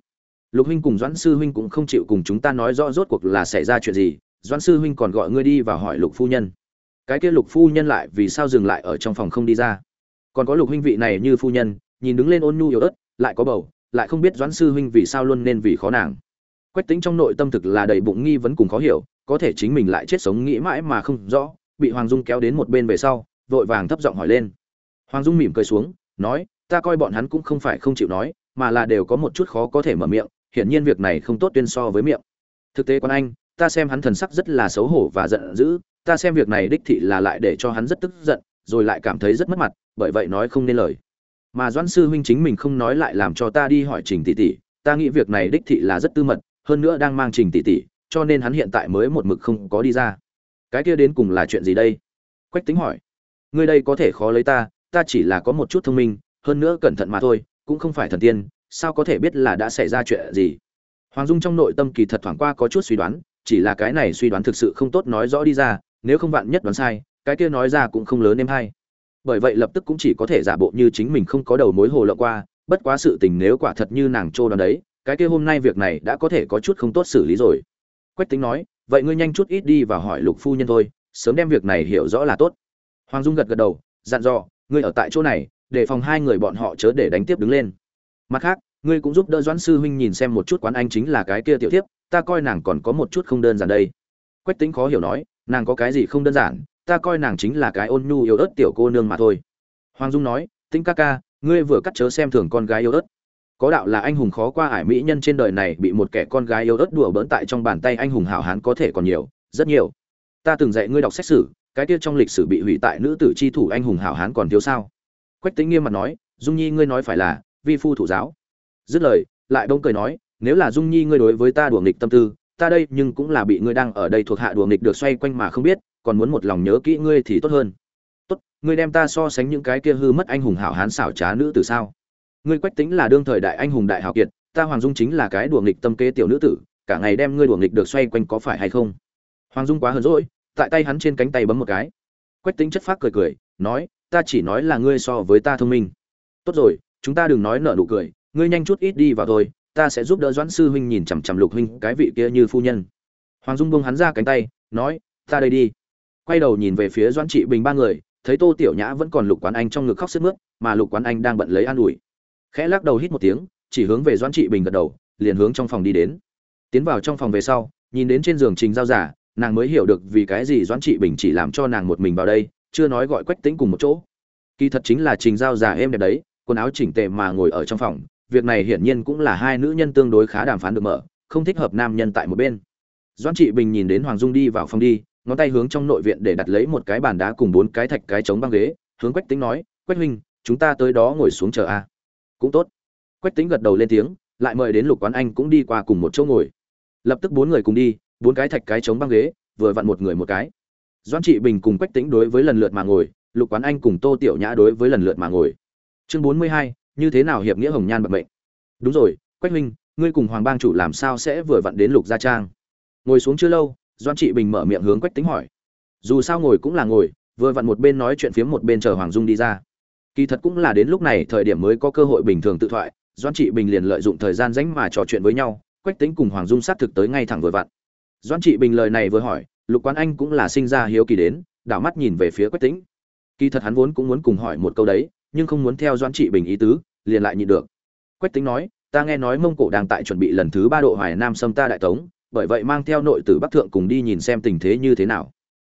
A: Lục huynh cùng doãn sư huynh cũng không chịu cùng chúng ta nói rõ rốt cuộc là xảy ra chuyện gì, doãn sư huynh còn gọi ngươi đi và hỏi lục phu nhân cái kia lục phu nhân lại vì sao dừng lại ở trong phòng không đi ra? Còn có lục huynh vị này như phu nhân, nhìn đứng lên ôn nhu yếu ớt, lại có bầu, lại không biết doãn sư huynh vì sao luôn nên vì khó nàng. Quách tính trong nội tâm thực là đầy bụng nghi vấn cùng khó hiểu, có thể chính mình lại chết sống nghĩ mãi mà không rõ, bị hoàng dung kéo đến một bên về sau, vội vàng thấp giọng hỏi lên. Hoàng dung mỉm cười xuống, nói, ta coi bọn hắn cũng không phải không chịu nói, mà là đều có một chút khó có thể mở miệng, hiển nhiên việc này không tốt tuyên so với miệng. Thực tế quan anh ta xem hắn thần sắc rất là xấu hổ và giận dữ, ta xem việc này đích thị là lại để cho hắn rất tức giận, rồi lại cảm thấy rất mất mặt, bởi vậy nói không nên lời. Mà doãn sư huynh chính mình không nói lại làm cho ta đi hỏi trình tỷ tỷ, ta nghĩ việc này đích thị là rất tư mật, hơn nữa đang mang trình tỷ tỷ, cho nên hắn hiện tại mới một mực không có đi ra. Cái kia đến cùng là chuyện gì đây? Quách tính hỏi. Ngươi đây có thể khó lấy ta ta chỉ là có một chút thông minh, hơn nữa cẩn thận mà thôi, cũng không phải thần tiên, sao có thể biết là đã xảy ra chuyện gì? Hoàng dung trong nội tâm kỳ thật thoáng qua có chút suy đoán chỉ là cái này suy đoán thực sự không tốt nói rõ đi ra, nếu không vạn nhất đoán sai, cái kia nói ra cũng không lớn em hay. Bởi vậy lập tức cũng chỉ có thể giả bộ như chính mình không có đầu mối hồ lộ qua, bất quá sự tình nếu quả thật như nàng trô đoán đấy, cái kia hôm nay việc này đã có thể có chút không tốt xử lý rồi. Quách tính nói, vậy ngươi nhanh chút ít đi và hỏi lục phu nhân thôi, sớm đem việc này hiểu rõ là tốt. Hoàng dung gật gật đầu, dặn dò, ngươi ở tại chỗ này, để phòng hai người bọn họ chớ để đánh tiếp đứng lên. Mặt khác, ngươi cũng giúp đỡ doãn sư huynh nhìn xem một chút quán anh chính là cái kia tiểu thiếp ta coi nàng còn có một chút không đơn giản đây. Quách tính khó hiểu nói, nàng có cái gì không đơn giản, ta coi nàng chính là cái ôn nhu yêu ớt tiểu cô nương mà thôi. Hoàng dung nói tính ca ca, ngươi vừa cắt chớ xem thường con gái yêu ớt. Có đạo là anh hùng khó qua ải mỹ nhân trên đời này bị một kẻ con gái yêu ớt đùa bỡn tại trong bàn tay anh hùng hảo hán có thể còn nhiều, rất nhiều. Ta từng dạy ngươi đọc sách sử, cái kia trong lịch sử bị hủy tại nữ tử chi thủ anh hùng hảo hán còn thiếu sao? Quách tính nghiêm mặt nói, dung nhi ngươi nói phải là vi phu thủ giáo. Dứt lời, lại bỗng cười nói nếu là dung nhi ngươi đối với ta đùa nghịch tâm tư, ta đây nhưng cũng là bị ngươi đang ở đây thuộc hạ đùa nghịch được xoay quanh mà không biết, còn muốn một lòng nhớ kỹ ngươi thì tốt hơn. Tốt, ngươi đem ta so sánh những cái kia hư mất anh hùng hảo hán xảo trá nữ tử sao? Ngươi quách tính là đương thời đại anh hùng đại hảo kiệt, ta hoàng dung chính là cái đùa nghịch tâm kế tiểu nữ tử, cả ngày đem ngươi đùa nghịch được xoay quanh có phải hay không? Hoàng dung quá hờn rỗi tại tay hắn trên cánh tay bấm một cái. Quách tính chất phác cười cười, nói, ta chỉ nói là ngươi so với ta thông minh. Tốt rồi, chúng ta đừng nói nợ nụ cười, ngươi nhanh chút ít đi vào thôi ta sẽ giúp đỡ doãn sư huynh nhìn chằm chằm lục huynh, cái vị kia như phu nhân. Hoàng dung buông hắn ra cánh tay, nói, ta đây đi. Quay đầu nhìn về phía doãn trị bình ba người, thấy tô tiểu nhã vẫn còn lục quán anh trong ngực khóc sức mướt, mà lục quán anh đang bận lấy an ủi. Khẽ lắc đầu hít một tiếng, chỉ hướng về doãn trị bình gật đầu, liền hướng trong phòng đi đến. Tiến vào trong phòng về sau, nhìn đến trên giường trình giao giả, nàng mới hiểu được vì cái gì doãn trị bình chỉ làm cho nàng một mình vào đây, chưa nói gọi quách tính cùng một chỗ. Kỳ thật chính là trình giao giả êm đẹp đấy, quần áo chỉnh tề mà ngồi ở trong phòng việc này hiển nhiên cũng là hai nữ nhân tương đối khá đàm phán được mở, không thích hợp nam nhân tại một bên. Doãn trị bình nhìn đến hoàng dung đi vào phòng đi, ngón tay hướng trong nội viện để đặt lấy một cái bàn đá cùng bốn cái thạch cái trống băng ghế, hướng quách tính nói, quách huynh, chúng ta tới đó ngồi xuống chờ a. Cũng tốt. Quách tính gật đầu lên tiếng, lại mời đến lục quán anh cũng đi qua cùng một chỗ ngồi. Lập tức bốn người cùng đi, bốn cái thạch cái trống băng ghế, vừa vặn một người một cái. Doãn trị bình cùng quách tính đối với lần lượt mà ngồi, lục quán anh cùng tô tiểu nhã đối với lần lượt mà ngồi. Chương bốn mươi hai như thế nào hiệp nghĩa hồng nhan bận mệnh? Đúng rồi, quách huynh, ngươi cùng hoàng bang chủ làm sao sẽ vừa vặn đến lục gia trang? Ngồi xuống chưa lâu doan trị bình mở miệng hướng quách tính hỏi. Dù sao ngồi cũng là ngồi, vừa vặn một bên nói chuyện phiếm một bên chờ hoàng dung đi ra. Kỳ thật cũng là đến lúc này thời điểm mới có cơ hội bình thường tự thoại doan trị bình liền lợi dụng thời gian rảnh mà trò chuyện với nhau, quách tính cùng hoàng dung sát thực tới ngay thẳng vừa vặn. Doan trị bình lời này vừa hỏi, lục quán anh cũng là sinh ra hiếu kỳ đến, đảo mắt nhìn về phía quách tính kỳ thật hắn vốn cũng muốn cùng hỏi một câu đấy nhưng không muốn theo Doãn trị bình ý tứ, liền lại nhịn được. Quách tính nói, ta nghe nói mông cổ đang tại chuẩn bị lần thứ ba độ hoài nam xâm ta đại tống, bởi vậy mang theo nội tử bắc thượng cùng đi nhìn xem tình thế như thế nào.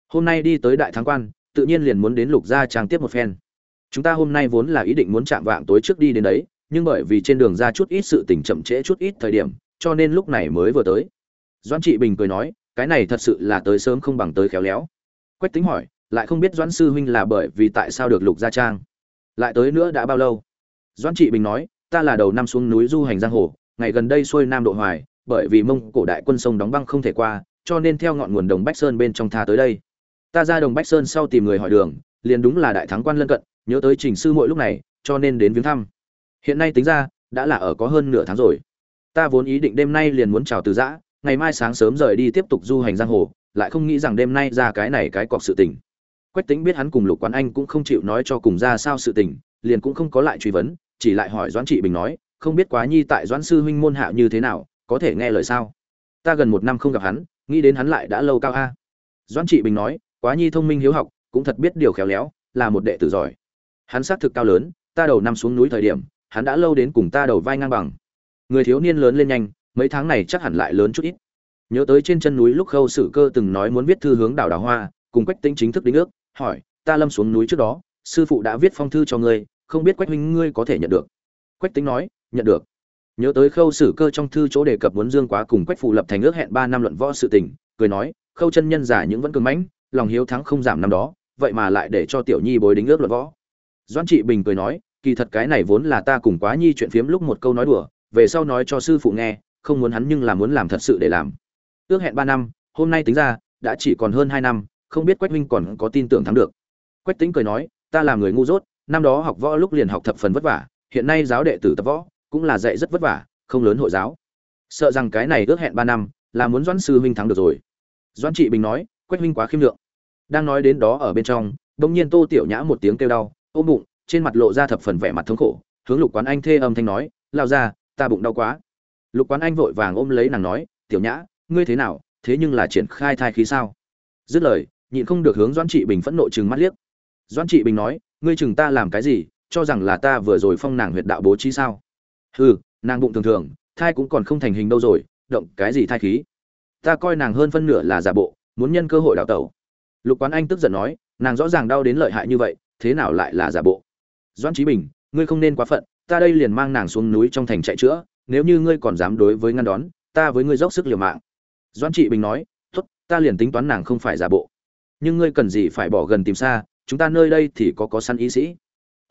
A: Hôm nay đi tới đại thắng quan, tự nhiên liền muốn đến lục gia trang tiếp một phen. Chúng ta hôm nay vốn là ý định muốn chạm vạng tối trước đi đến đấy, nhưng bởi vì trên đường ra chút ít sự tình chậm trễ chút ít thời điểm, cho nên lúc này mới vừa tới. Doãn trị bình cười nói, cái này thật sự là tới sớm không bằng tới khéo léo. Quách tính hỏi, lại không biết doãn sư huynh là bởi vì tại sao được lục gia trang? Lại tới nữa đã bao lâu? Doãn trị bình nói, ta là đầu năm xuống núi du hành giang hồ, ngày gần đây xuôi nam độ hoài, bởi vì mông cổ đại quân sông đóng băng không thể qua, cho nên theo ngọn nguồn đồng bách sơn bên trong tha tới đây. Ta ra đồng bách sơn sau tìm người hỏi đường, liền đúng là đại thắng quan lân cận, nhớ tới trình sư mỗi lúc này, cho nên đến viếng thăm. Hiện nay tính ra, đã là ở có hơn nửa tháng rồi. Ta vốn ý định đêm nay liền muốn chào từ giã, ngày mai sáng sớm rời đi tiếp tục du hành giang hồ, lại không nghĩ rằng đêm nay ra cái này cái cọc sự tình quách tính biết hắn cùng lục quán anh cũng không chịu nói cho cùng ra sao sự tình, liền cũng không có lại truy vấn, chỉ lại hỏi doãn trị bình nói, không biết quá nhi tại doãn sư huynh môn hạ như thế nào, có thể nghe lời sao? Ta gần một năm không gặp hắn, nghĩ đến hắn lại đã lâu cao a. Doãn trị bình nói, quá nhi thông minh hiếu học, cũng thật biết điều khéo léo, là một đệ tử giỏi. Hắn xác thực cao lớn, ta đầu năm xuống núi thời điểm, hắn đã lâu đến cùng ta đầu vai ngang bằng. Người thiếu niên lớn lên nhanh, mấy tháng này chắc hẳn lại lớn chút ít. Nhớ tới trên chân núi lúc khâu sử cơ từng nói muốn viết thư hướng đảo đào hoa, cùng quách tính chính thức đính ước hỏi, ta lâm xuống núi trước đó, sư phụ đã viết phong thư cho ngươi, không biết quách huynh ngươi có thể nhận được? Quách tính nói, nhận được. Nhớ tới khâu sử cơ trong thư chỗ đề cập muốn dương quá cùng quách phụ lập thành ước hẹn ba năm luận võ sự tình, cười nói, khâu chân nhân giả những vẫn cường mãnh, lòng hiếu thắng không giảm năm đó, vậy mà lại để cho tiểu nhi bối đính ước luận võ. Doãn trị bình cười nói, kỳ thật cái này vốn là ta cùng quá nhi chuyện phiếm lúc một câu nói đùa, về sau nói cho sư phụ nghe, không muốn hắn nhưng là muốn làm thật sự để làm. Ước hẹn ba năm, hôm nay tính ra, đã chỉ còn hơn hai năm không biết quách huynh còn có tin tưởng thắng được. Quách tính cười nói, ta là người ngu dốt, năm đó học võ lúc liền học thập phần vất vả, hiện nay giáo đệ tử tập võ cũng là dạy rất vất vả, không lớn hội giáo. Sợ rằng cái này ước hẹn ba năm là muốn doãn sư huynh thắng được rồi. Doãn trị bình nói, quách huynh quá khiêm lượng. Đang nói đến đó ở bên trong, bỗng nhiên tô tiểu nhã một tiếng kêu đau, ôm bụng, trên mặt lộ ra thập phần vẻ mặt thống khổ, hướng lục quán anh thê âm thanh nói lao ra ta bụng đau quá. Lục quán anh vội vàng ôm lấy nàng nói, tiểu nhã, ngươi thế nào? Thế nhưng là triển khai thai khí sao? Dứt lời nhịn không được hướng doãn trị bình phẫn nộ chừng mắt liếc. Doãn trị bình nói, ngươi chừng ta làm cái gì, cho rằng là ta vừa rồi phong nàng huyệt đạo bố trí sao? Hừ, nàng bụng thường thường, thai cũng còn không thành hình đâu rồi, động cái gì thai khí? Ta coi nàng hơn phân nửa là giả bộ, muốn nhân cơ hội đào tẩu. Lục quán anh tức giận nói, nàng rõ ràng đau đến lợi hại như vậy, thế nào lại là giả bộ? Doãn trí bình, ngươi không nên quá phận, ta đây liền mang nàng xuống núi trong thành chạy chữa, nếu như ngươi còn dám đối với ngăn đón, ta với ngươi dốc sức liều mạng. Doãn trị bình nói, tốt, ta liền tính toán nàng không phải giả bộ nhưng ngươi cần gì phải bỏ gần tìm xa, chúng ta nơi đây thì có có săn y sĩ.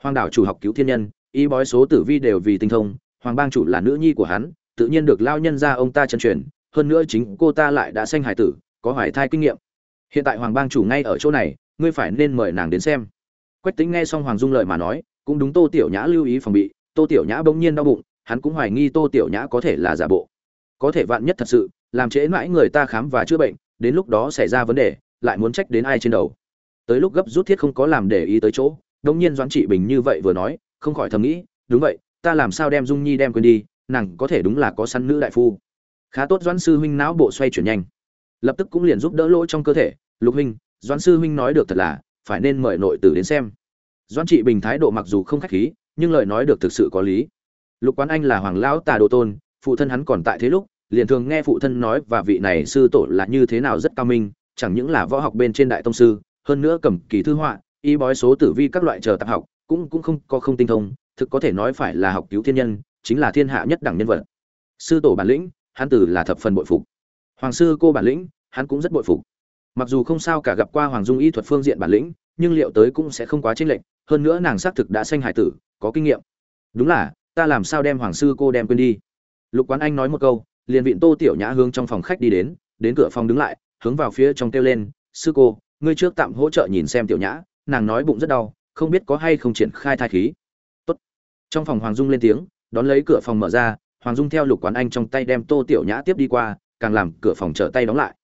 A: Hoàng đảo chủ học cứu thiên nhân, y bói số tử vi đều vì tinh thông, hoàng bang chủ là nữ nhi của hắn, tự nhiên được lao nhân ra ông ta chân truyền, hơn nữa chính cô ta lại đã sanh hải tử, có hoài thai kinh nghiệm. Hiện tại hoàng bang chủ ngay ở chỗ này, ngươi phải nên mời nàng đến xem. Quách tính nghe xong hoàng dung lợi mà nói, cũng đúng tô tiểu nhã lưu ý phòng bị, tô tiểu nhã bỗng nhiên đau bụng, hắn cũng hoài nghi tô tiểu nhã có thể là giả bộ. Có thể vạn nhất thật sự, làm trễ mãi người ta khám và chữa bệnh, đến lúc đó xảy ra vấn đề lại muốn trách đến ai trên đầu. Tới lúc gấp rút thiết không có làm để ý tới chỗ đông nhiên doãn trị bình như vậy vừa nói, không khỏi thầm nghĩ, đúng vậy, ta làm sao đem dung nhi đem quên đi, nàng có thể đúng là có săn nữ đại phu. Khá tốt doãn sư huynh não bộ xoay chuyển nhanh. Lập tức cũng liền giúp đỡ lỗ trong cơ thể, lục huynh, doãn sư huynh nói được thật là, phải nên mời nội tử đến xem. Doãn trị bình thái độ mặc dù không khách khí, nhưng lời nói được thực sự có lý. Lục quán anh là hoàng lão tà đồ tôn, phụ thân hắn còn tại thế lúc, liền thường nghe phụ thân nói và vị này sư tổ là như thế nào rất cao minh chẳng những là võ học bên trên đại tông sư, hơn nữa cầm kỳ thư họa, y bói số tử vi các loại chờ tạp học, cũng cũng không có không tinh thông, thực có thể nói phải là học cứu thiên nhân, chính là thiên hạ nhất đẳng nhân vật. Sư tổ bản lĩnh, hắn tử là thập phần bội phục. Hoàng sư cô bản lĩnh, hắn cũng rất bội phục. Mặc dù không sao cả gặp qua hoàng dung y thuật phương diện bản lĩnh, nhưng liệu tới cũng sẽ không quá chênh lệch, hơn nữa nàng xác thực đã sanh hải tử, có kinh nghiệm. Đúng là, ta làm sao đem hoàng sư cô đem quên đi? Lục quán anh nói một câu, liền vịn tô tiểu nhã hướng trong phòng khách đi đến đến cửa phòng đứng lại hướng vào phía trong kêu lên, sư cô, ngươi trước tạm hỗ trợ nhìn xem tiểu nhã, nàng nói bụng rất đau, không biết có hay không triển khai thai khí. Tốt. trong phòng hoàng dung lên tiếng, đón lấy cửa phòng mở ra, hoàng dung theo lục quán anh trong tay đem tô tiểu nhã tiếp đi qua, càng làm cửa phòng trở tay đóng lại.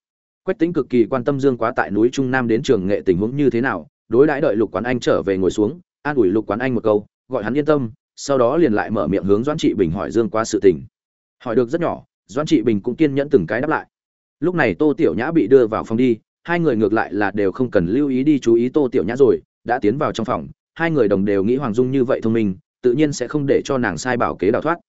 A: Quách tính cực kỳ quan tâm dương quá tại núi trung nam đến trường nghệ tình huống như thế nào, đối đãi đợi lục quán anh trở về ngồi xuống, an ủi lục quán anh một câu, gọi hắn yên tâm, sau đó liền lại mở miệng hướng doãn trị bình hỏi dương quá sự tình. Hỏi được rất nhỏ, doãn trị bình cũng kiên nhẫn từng cái đáp lại lúc này tô tiểu nhã bị đưa vào phòng đi, hai người ngược lại là đều không cần lưu ý đi chú ý tô tiểu nhã rồi, đã tiến vào trong phòng, hai người đồng đều nghĩ hoàng dung như vậy thông minh, tự nhiên sẽ không để cho nàng sai bảo kế đào thoát.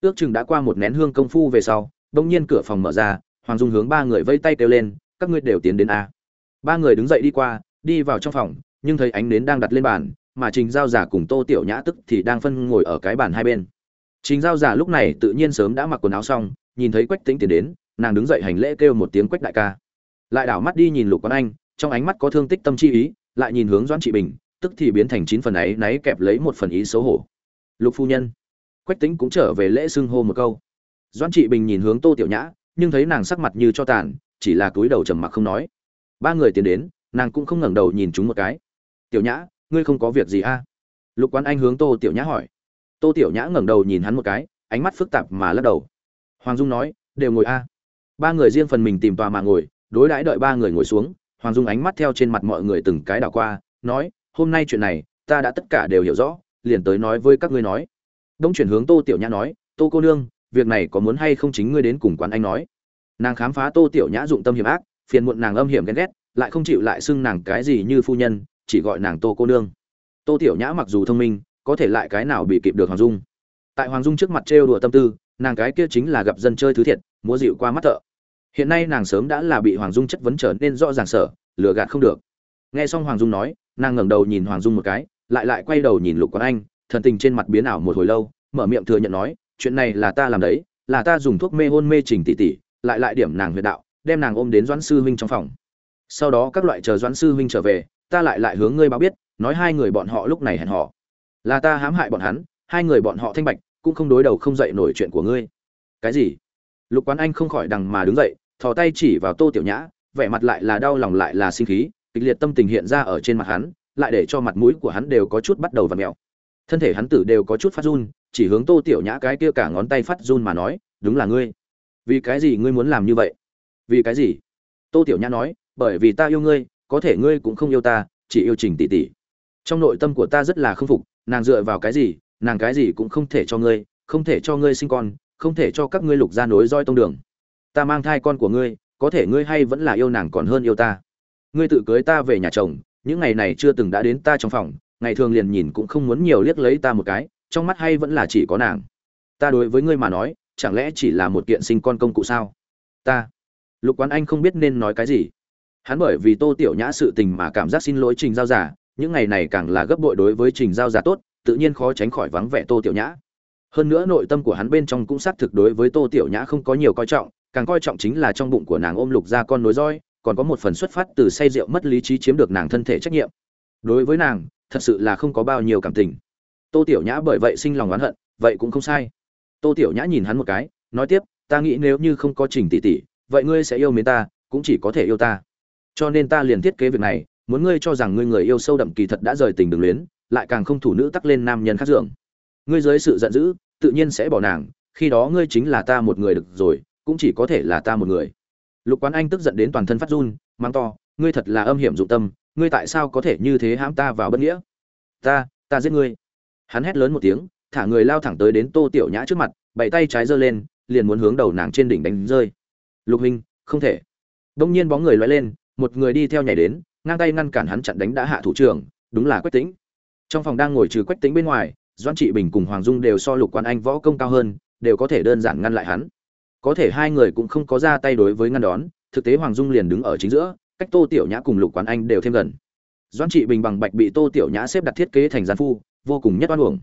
A: Ước chừng đã qua một nén hương công phu về sau, bỗng nhiên cửa phòng mở ra, hoàng dung hướng ba người vây tay kêu lên, các ngươi đều tiến đến a. Ba người đứng dậy đi qua, đi vào trong phòng, nhưng thấy ánh nến đang đặt lên bàn, mà trình giao giả cùng tô tiểu nhã tức thì đang phân ngồi ở cái bàn hai bên. Trình giao giả lúc này tự nhiên sớm đã mặc quần áo xong, nhìn thấy quách tính tiến đến nàng đứng dậy hành lễ kêu một tiếng quách đại ca. Lại đảo mắt đi nhìn lục quán anh, trong ánh mắt có thương tích tâm chi ý, lại nhìn hướng doãn trị bình, tức thì biến thành chín phần ấy, náy kẹp lấy một phần ý xấu hổ. Lục phu nhân. Quách tính cũng trở về lễ xưng hô một câu. Doãn trị bình nhìn hướng tô tiểu nhã, nhưng thấy nàng sắc mặt như cho tàn, chỉ là cúi đầu trầm mặc không nói. Ba người tiến đến, nàng cũng không ngẩng đầu nhìn chúng một cái. Tiểu nhã, ngươi không có việc gì a à? lục quán anh hướng tô tiểu nhã hỏi. Tô tiểu nhã ngẩng đầu nhìn hắn một cái, ánh mắt phức tạp mà lắc đầu. Hoàng dung nói, đều ngồi a ba người riêng phần mình tìm tòa mà ngồi, đối đãi đợi ba người ngồi xuống, hoàng dung ánh mắt theo trên mặt mọi người từng cái đảo qua, nói, hôm nay chuyện này, ta đã tất cả đều hiểu rõ, liền tới nói với các ngươi nói. Đông chuyển hướng tô tiểu nhã nói, tô cô nương, việc này có muốn hay không chính ngươi đến cùng quán anh nói. Nàng khám phá tô tiểu nhã dụng tâm hiểm ác, phiền muộn nàng âm hiểm ghen ghét, lại không chịu lại xưng nàng cái gì như phu nhân, chỉ gọi nàng tô cô nương. Tô tiểu nhã mặc dù thông minh, có thể lại cái nào bị kịp được hoàng dung. Tại hoàng dung trước mặt trêu đùa tâm tư, nàng cái kia chính là gặp dân chơi thứ thiệt múa dịu qua mắt thợ. Hiện nay nàng sớm đã là bị hoàng dung chất vấn trở nên rõ ràng sở, lừa gạt không được. Nghe xong hoàng dung nói, nàng ngẩng đầu nhìn hoàng dung một cái, lại lại quay đầu nhìn lục quán anh, thần tình trên mặt biến ảo một hồi lâu, mở miệng thừa nhận nói, chuyện này là ta làm đấy, là ta dùng thuốc mê hôn mê trình tỷ tỷ lại lại điểm nàng huyệt đạo, đem nàng ôm đến doãn sư huynh trong phòng. Sau đó các loại chờ doãn sư huynh trở về, ta lại lại hướng ngươi báo biết, nói hai người bọn họ lúc này hẹn họ là ta hãm hại bọn hắn, hai người bọn họ thanh bạch, cũng không đối đầu không dậy nổi chuyện của ngươi. Cái gì? Lục quán anh không khỏi đằng mà đứng dậy, thò tay chỉ vào tô tiểu nhã, vẻ mặt lại là đau lòng lại là sinh khí, kịch liệt tâm tình hiện ra ở trên mặt hắn, lại để cho mặt mũi của hắn đều có chút bắt đầu và mẹo thân thể hắn tử đều có chút phát run, chỉ hướng tô tiểu nhã cái kia cả ngón tay phát run mà nói, đúng là ngươi. Vì cái gì ngươi muốn làm như vậy? Vì cái gì? Tô tiểu nhã nói, bởi vì ta yêu ngươi, có thể ngươi cũng không yêu ta, chỉ yêu trình tỷ tỷ. Trong nội tâm của ta rất là không phục, nàng dựa vào cái gì, nàng cái gì cũng không thể cho ngươi, không thể cho ngươi sinh con không thể cho các ngươi lục gia nối roi tông đường. Ta mang thai con của ngươi, có thể ngươi hay vẫn là yêu nàng còn hơn yêu ta. Ngươi tự cưới ta về nhà chồng, những ngày này chưa từng đã đến ta trong phòng, ngày thường liền nhìn cũng không muốn nhiều liếc lấy ta một cái, trong mắt hay vẫn là chỉ có nàng. Ta đối với ngươi mà nói, chẳng lẽ chỉ là một kiện sinh con công cụ sao? Ta. Lục quán anh không biết nên nói cái gì. Hắn bởi vì tô tiểu nhã sự tình mà cảm giác xin lỗi trình giao giả những ngày này càng là gấp bội đối với trình giao giả tốt, tự nhiên khó tránh khỏi vắng vẻ tô tiểu nhã hơn nữa nội tâm của hắn bên trong cũng xác thực đối với tô tiểu nhã không có nhiều coi trọng, càng coi trọng chính là trong bụng của nàng ôm lục ra con nối roi, còn có một phần xuất phát từ say rượu mất lý trí chiếm được nàng thân thể trách nhiệm. Đối với nàng, thật sự là không có bao nhiêu cảm tình. Tô tiểu nhã bởi vậy sinh lòng oán hận, vậy cũng không sai. Tô tiểu nhã nhìn hắn một cái, nói tiếp, ta nghĩ nếu như không có trình tỷ tỷ, vậy ngươi sẽ yêu mến ta, cũng chỉ có thể yêu ta. Cho nên ta liền thiết kế việc này, muốn ngươi cho rằng ngươi người yêu sâu đậm kỳ thật đã rời tình đường luyến, lại càng không thủ nữ tắc lên nam nhân khác dưỡng ngươi dưới sự giận dữ, tự nhiên sẽ bỏ nàng, khi đó ngươi chính là ta một người được rồi, cũng chỉ có thể là ta một người. Lục quán anh tức giận đến toàn thân phát run mang to, ngươi thật là âm hiểm dụng tâm, ngươi tại sao có thể như thế hãm ta vào bất nghĩa? Ta ta giết ngươi. Hắn hét lớn một tiếng, thả người lao thẳng tới đến tô tiểu nhã trước mặt bảy tay trái giơ lên, liền muốn hướng đầu nàng trên đỉnh đánh rơi. Lục huynh, không thể. Đông nhiên bóng người loay lên, một người đi theo nhảy đến, ngang tay ngăn cản hắn chặn đánh đã hạ thủ trưởng, đúng là quách tĩnh. Trong phòng đang ngồi trừ quách tĩnh bên ngoài doan trị bình cùng hoàng dung đều so lục quan anh võ công cao hơn, đều có thể đơn giản ngăn lại hắn. Có thể hai người cũng không có ra tay đối với ngăn đón, thực tế hoàng dung liền đứng ở chính giữa, cách tô tiểu nhã cùng lục quán anh đều thêm gần. Doan trị bình bằng bạch bị tô tiểu nhã xếp đặt thiết kế thành gian phu, vô cùng nhất oan uổng.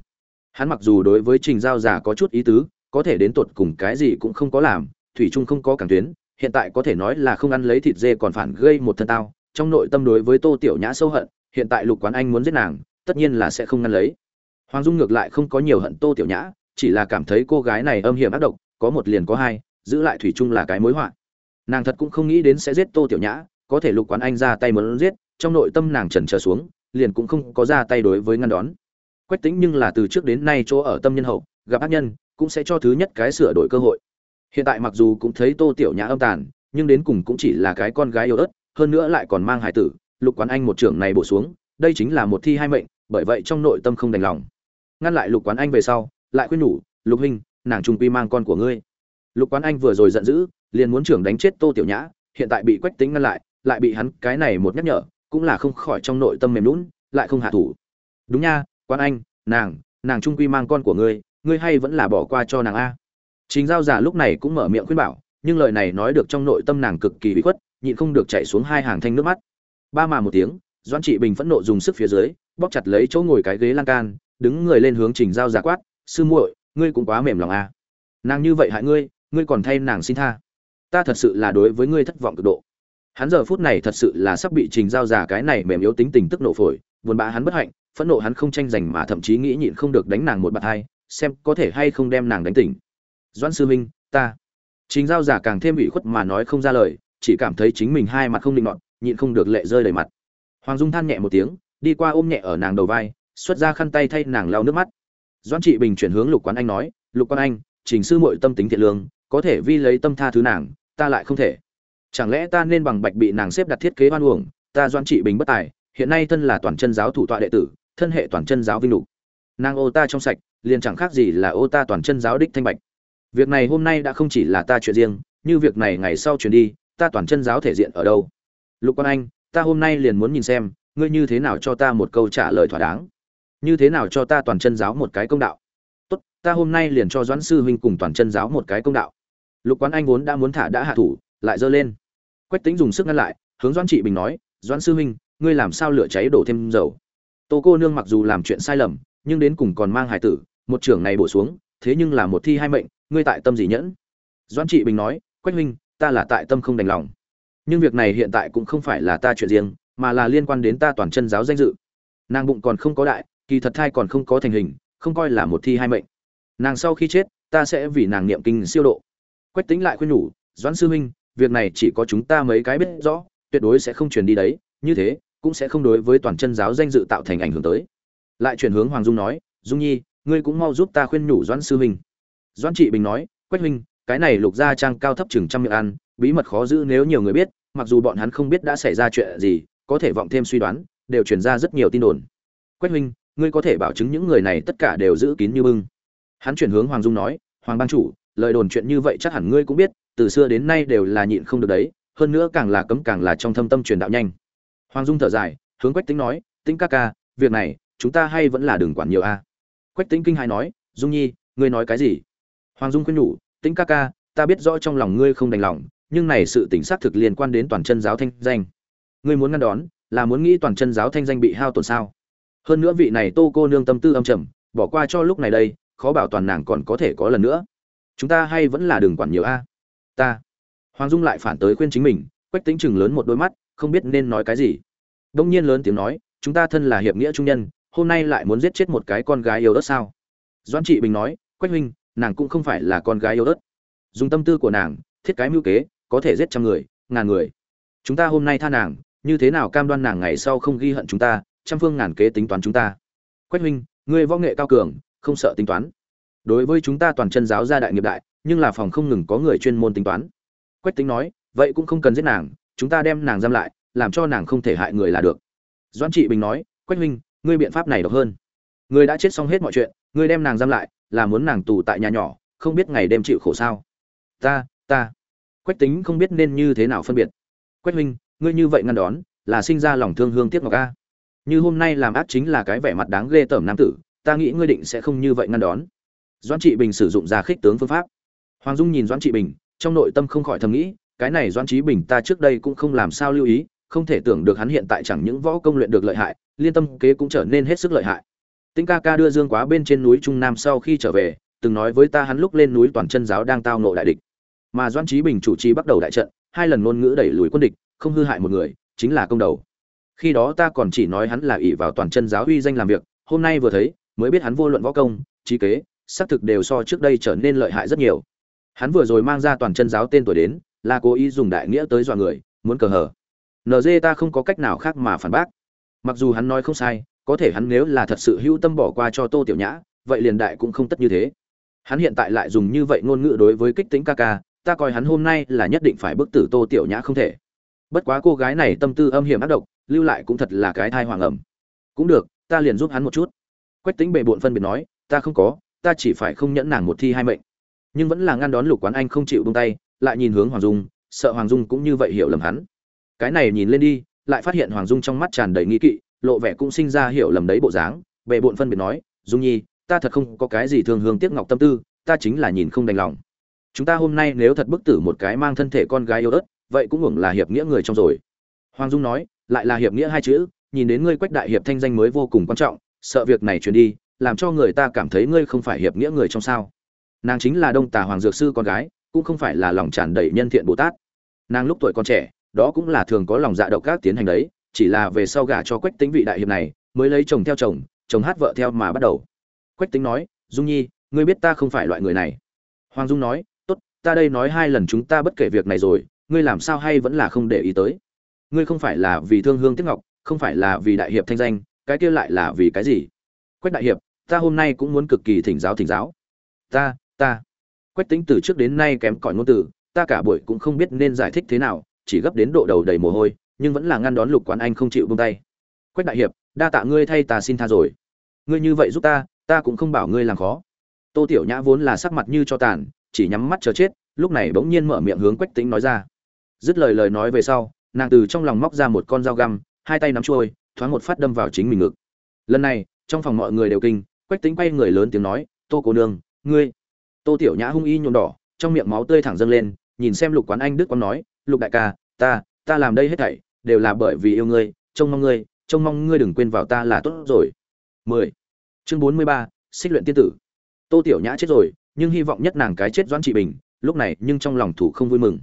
A: Hắn mặc dù đối với trình giao giả có chút ý tứ, có thể đến tột cùng cái gì cũng không có làm, thủy trung không có cảng tuyến, hiện tại có thể nói là không ăn lấy thịt dê còn phản gây một thân tao, trong nội tâm đối với tô tiểu nhã sâu hận, hiện tại lục quán anh muốn giết nàng, tất nhiên là sẽ không ngăn lấy hoàng dung ngược lại không có nhiều hận tô tiểu nhã, chỉ là cảm thấy cô gái này âm hiểm ác độc, có một liền có hai, giữ lại thủy chung là cái mối họa. Nàng thật cũng không nghĩ đến sẽ giết tô tiểu nhã, có thể lục quán anh ra tay muốn giết, trong nội tâm nàng trần trở xuống, liền cũng không có ra tay đối với ngăn đón. Quách tính nhưng là từ trước đến nay chỗ ở tâm nhân hậu, gặp ác nhân, cũng sẽ cho thứ nhất cái sửa đổi cơ hội. Hiện tại mặc dù cũng thấy tô tiểu nhã âm tàn, nhưng đến cùng cũng chỉ là cái con gái yếu ớt, hơn nữa lại còn mang hải tử, lục quán anh một trưởng này bổ xuống, đây chính là một thi hai mệnh, bởi vậy trong nội tâm không đành lòng ngăn lại lục quán anh về sau, lại khuyên nhủ, lục huynh, nàng trung quy mang con của ngươi. Lục quán anh vừa rồi giận dữ, liền muốn trưởng đánh chết tô tiểu nhã, hiện tại bị quách tính ngăn lại lại bị hắn cái này một nhắc nhở, cũng là không khỏi trong nội tâm mềm lún lại không hạ thủ. Đúng nha, quán anh, nàng nàng trung quy mang con của ngươi ngươi hay vẫn là bỏ qua cho nàng a. Chính giao giả lúc này cũng mở miệng khuyên bảo, nhưng lời này nói được trong nội tâm nàng cực kỳ bị khuất, nhịn không được chạy xuống hai hàng thanh nước mắt. Ba mà một tiếng doan trị bình phẫn nộ dùng sức phía dưới, bóp chặt lấy chỗ ngồi cái ghế lan can đứng người lên hướng trình giao giả quát, sư muội, ngươi cũng quá mềm lòng à. Nàng như vậy hại ngươi ngươi còn thay nàng xin tha. Ta thật sự là đối với ngươi thất vọng cực độ. Hắn giờ phút này thật sự là sắp bị trình giao giả cái này mềm yếu tính tình tức nổ phổi, buồn bã hắn bất hạnh, phẫn nộ hắn không tranh giành mà thậm chí nghĩ nhịn không được đánh nàng một bạt hai, xem có thể hay không đem nàng đánh tỉnh. Doãn sư minh ta. Chính giao giả càng thêm ủy khuất mà nói không ra lời, chỉ cảm thấy chính mình hai mặt không định nọt, nhịn không được lệ rơi đầy mặt. Hoàng dung than nhẹ một tiếng, đi qua ôm nhẹ ở nàng đầu vai xuất ra khăn tay thay nàng lau nước mắt. Doãn trị bình chuyển hướng lục quán anh nói, lục quán anh, trình sư muội tâm tính thiện lương, có thể vi lấy tâm tha thứ nàng, ta lại không thể. Chẳng lẽ ta nên bằng bạch bị nàng xếp đặt thiết kế oan uổng, ta doãn trị bình bất tài, hiện nay thân là toàn chân giáo thủ tọa đệ tử, thân hệ toàn chân giáo vinh lục. Nàng ô ta trong sạch, liền chẳng khác gì là ô ta toàn chân giáo đích thanh bạch. Việc này hôm nay đã không chỉ là ta chuyện riêng, như việc này ngày sau chuyển đi, ta toàn chân giáo thể diện ở đâu? Lục quan anh, ta hôm nay liền muốn nhìn xem, ngươi như thế nào cho ta một câu trả lời thỏa đáng như thế nào cho ta toàn chân giáo một cái công đạo? Tốt, ta hôm nay liền cho doãn sư huynh cùng toàn chân giáo một cái công đạo. Lục quán anh vốn đã muốn thả đã hạ thủ, lại giơ lên. Quách tính dùng sức ngăn lại, hướng doãn trị bình nói, doãn sư huynh, ngươi làm sao lửa cháy đổ thêm dầu? Tô cô nương mặc dù làm chuyện sai lầm, nhưng đến cùng còn mang hài tử, một trưởng này bổ xuống, thế nhưng là một thi hai mệnh, ngươi tại tâm gì nhẫn? Doãn trị bình nói, quách huynh, ta là tại tâm không đành lòng. Nhưng việc này hiện tại cũng không phải là ta chuyện riêng, mà là liên quan đến ta toàn chân giáo danh dự. Nàng bụng còn không có đại kỳ thật thai còn không có thành hình, không coi là một thi hai mệnh. Nàng sau khi chết, ta sẽ vì nàng niệm kinh siêu độ. Quách tính lại khuyên nhủ, doãn sư huynh, việc này chỉ có chúng ta mấy cái biết rõ, tuyệt đối sẽ không truyền đi đấy, như thế, cũng sẽ không đối với toàn chân giáo danh dự tạo thành ảnh hưởng tới. Lại chuyển hướng hoàng dung nói, dung nhi, ngươi cũng mau giúp ta khuyên nhủ doãn sư huynh. Doãn trị bình nói, quách huynh, cái này lục gia trang cao thấp chừng trăm miệng ăn, bí mật khó giữ nếu nhiều người biết, mặc dù bọn hắn không biết đã xảy ra chuyện gì, có thể vọng thêm suy đoán, đều truyền ra rất nhiều tin đồn. Quách huynh ngươi có thể bảo chứng những người này tất cả đều giữ kín như bưng. Hắn chuyển hướng hoàng dung nói, hoàng ban chủ, lời đồn chuyện như vậy chắc hẳn ngươi cũng biết, từ xưa đến nay đều là nhịn không được đấy, hơn nữa càng là cấm càng là trong thâm tâm truyền đạo nhanh. Hoàng dung thở dài, hướng quách tính nói tính ca ca, việc này, chúng ta hay vẫn là đừng quản nhiều a. Quách tính kinh hai nói, dung nhi, ngươi nói cái gì? Hoàng dung khuyên nhủ tính ca ca, ta biết rõ trong lòng ngươi không đành lòng, nhưng này sự tỉnh xác thực liên quan đến toàn chân giáo thanh danh. Ngươi muốn ngăn đón, là muốn nghĩ toàn chân giáo thanh danh bị hao tổn sao? Hơn nữa vị này tô cô nương tâm tư âm trầm, bỏ qua cho lúc này đây, khó bảo toàn nàng còn có thể có lần nữa. Chúng ta hay vẫn là đừng quản nhiều a. Ta. Hoàng dung lại phản tới khuyên chính mình, quách tính chừng lớn một đôi mắt, không biết nên nói cái gì. Đông nhiên lớn tiếng nói, chúng ta thân là hiệp nghĩa trung nhân, hôm nay lại muốn giết chết một cái con gái yêu đất sao? Doan trị bình nói, quách huynh, nàng cũng không phải là con gái yêu đất dùng tâm tư của nàng, thiết cái mưu kế, có thể giết trăm người, ngàn người. Chúng ta hôm nay tha nàng, như thế nào cam đoan nàng ngày sau không ghi hận chúng ta trăm phương ngàn kế tính toán chúng ta. Quách huynh, ngươi võ nghệ cao cường, không sợ tính toán. Đối với chúng ta toàn chân giáo gia đại nghiệp đại, nhưng là phòng không ngừng có người chuyên môn tính toán. Quách tính nói, vậy cũng không cần giết nàng, chúng ta đem nàng giam lại, làm cho nàng không thể hại người là được. Doãn trị bình nói, quách huynh, ngươi biện pháp này độc hơn. Ngươi đã chết xong hết mọi chuyện, ngươi đem nàng giam lại, là muốn nàng tù tại nhà nhỏ, không biết ngày đêm chịu khổ sao. Ta ta. Quách tính không biết nên như thế nào phân biệt. Quách huynh, ngươi như vậy ngăn đón, là sinh ra lòng thương hương tiếc ngọc a như hôm nay làm ác chính là cái vẻ mặt đáng ghê tởm nam tử ta nghĩ ngươi định sẽ không như vậy ngăn đón doãn trị bình sử dụng ra khích tướng phương pháp hoàng dung nhìn doãn trị bình trong nội tâm không khỏi thầm nghĩ cái này doãn trí bình ta trước đây cũng không làm sao lưu ý không thể tưởng được hắn hiện tại chẳng những võ công luyện được lợi hại liên tâm kế cũng trở nên hết sức lợi hại Tĩnh ca ca đưa Dương Quá bên trên núi Trung Nam sau khi trở về, từng nói với ta hắn lúc lên núi toàn chân giáo đang tao ngộ đại địch. Mà Doãn Chí Bình chủ trì bắt đầu đại trận, hai lần ngôn ngữ đẩy lùi quân địch, không hư hại một người, chính là công đầu. Khi đó ta còn chỉ nói hắn là ỷ vào toàn chân giáo uy danh làm việc, hôm nay vừa thấy, mới biết hắn vô luận võ công, trí kế, xác thực đều so trước đây trở nên lợi hại rất nhiều. Hắn vừa rồi mang ra toàn chân giáo tên tuổi đến, là cố ý dùng đại nghĩa tới dọa người, muốn cờ hở. NG ta không có cách nào khác mà phản bác. Mặc dù hắn nói không sai, có thể hắn nếu là thật sự hữu tâm bỏ qua cho Tô Tiểu Nhã, vậy liền đại cũng không tất như thế. Hắn hiện tại lại dùng như vậy ngôn ngữ đối với kích tính ca ca, ta coi hắn hôm nay là nhất định phải bức tử Tô Tiểu Nhã không thể. Bất quá cô gái này tâm tư âm hiểm ác độc, lưu lại cũng thật là cái thai hoàng ẩm. Cũng được, ta liền giúp hắn một chút. Quách Tĩnh bệ bộn phân biệt nói, ta không có, ta chỉ phải không nhẫn nàng một thi hai mệnh. Nhưng vẫn là ngăn đón Lục Quán Anh không chịu buông tay, lại nhìn hướng Hoàng Dung, sợ Hoàng Dung cũng như vậy hiểu lầm hắn. Cái này nhìn lên đi, lại phát hiện Hoàng Dung trong mắt tràn đầy nghi kỵ, lộ vẻ cũng sinh ra hiểu lầm đấy bộ dáng bệ bộn phân biệt nói dung nhi ta thật không có cái gì thương hương tiếc ngọc tâm tư ta chính là nhìn không đành lòng chúng ta hôm nay nếu thật bức tử một cái mang thân thể con gái yêu ớt vậy cũng hưởng là hiệp nghĩa người trong rồi hoàng dung nói lại là hiệp nghĩa hai chữ, nhìn đến ngươi quách đại hiệp thanh danh mới vô cùng quan trọng, sợ việc này truyền đi, làm cho người ta cảm thấy ngươi không phải hiệp nghĩa người trong sao. Nàng chính là đông tà hoàng dược sư con gái, cũng không phải là lòng tràn đầy nhân thiện bồ tát. Nàng lúc tuổi còn trẻ, đó cũng là thường có lòng dạ độc các tiến hành đấy, chỉ là về sau gả cho quách tính vị đại hiệp này, mới lấy chồng theo chồng chồng hát vợ theo mà bắt đầu. Quách tính nói, dung nhi, ngươi biết ta không phải loại người này. Hoàng dung nói, tốt, ta đây nói hai lần chúng ta bất kể việc này rồi, ngươi làm sao hay vẫn là không để ý tới ngươi không phải là vì thương hương tiếc ngọc, không phải là vì đại hiệp thanh danh, cái kia lại là vì cái gì? Quách đại hiệp, ta hôm nay cũng muốn cực kỳ thỉnh giáo thỉnh giáo. Ta ta. Quách tính từ trước đến nay kém cỏi ngôn từ, ta cả buổi cũng không biết nên giải thích thế nào, chỉ gấp đến độ đầu đầy mồ hôi, nhưng vẫn là ngăn đón lục quán anh không chịu buông tay. Quách đại hiệp, đa tạ ngươi thay ta xin tha rồi. Ngươi như vậy giúp ta ta cũng không bảo ngươi làm khó. Tô tiểu nhã vốn là sắc mặt như cho tàn, chỉ nhắm mắt chờ chết, lúc này bỗng nhiên mở miệng hướng quách tính nói ra. Dứt lời lời nói về sau nàng từ trong lòng móc ra một con dao găm hai tay nắm trôi thoáng một phát đâm vào chính mình ngực. Lần này trong phòng mọi người đều kinh quách tính quay người lớn tiếng nói tô cô nương ngươi. Tô tiểu nhã hung y nhuộm đỏ trong miệng máu tươi thẳng dâng lên nhìn xem lục quán anh đức quán nói lục đại ca ta ta làm đây hết thảy đều là bởi vì yêu ngươi trông mong ngươi trông mong ngươi đừng quên vào ta là tốt rồi. 10. chương 43, xích luyện tiên tử. Tô tiểu nhã chết rồi nhưng hy vọng nhất nàng cái chết doãn trị bình lúc này nhưng trong lòng thủ không vui mừng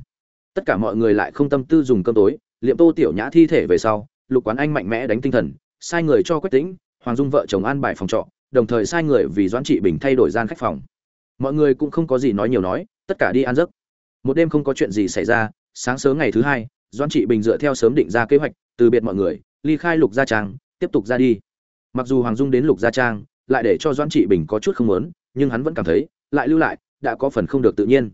A: tất cả mọi người lại không tâm tư dùng cơm tối, liệm tô tiểu nhã thi thể về sau, lục quán anh mạnh mẽ đánh tinh thần, sai người cho quách tĩnh, hoàng dung vợ chồng an bài phòng trọ, đồng thời sai người vì doãn trị bình thay đổi gian khách phòng. Mọi người cũng không có gì nói nhiều nói, tất cả đi ăn giấc. Một đêm không có chuyện gì xảy ra, sáng sớm ngày thứ hai, doãn trị bình dựa theo sớm định ra kế hoạch, từ biệt mọi người, ly khai lục gia trang, tiếp tục ra đi. Mặc dù hoàng dung đến lục gia trang, lại để cho doãn trị bình có chút không muốn, nhưng hắn vẫn cảm thấy, lại lưu lại, đã có phần không được tự nhiên.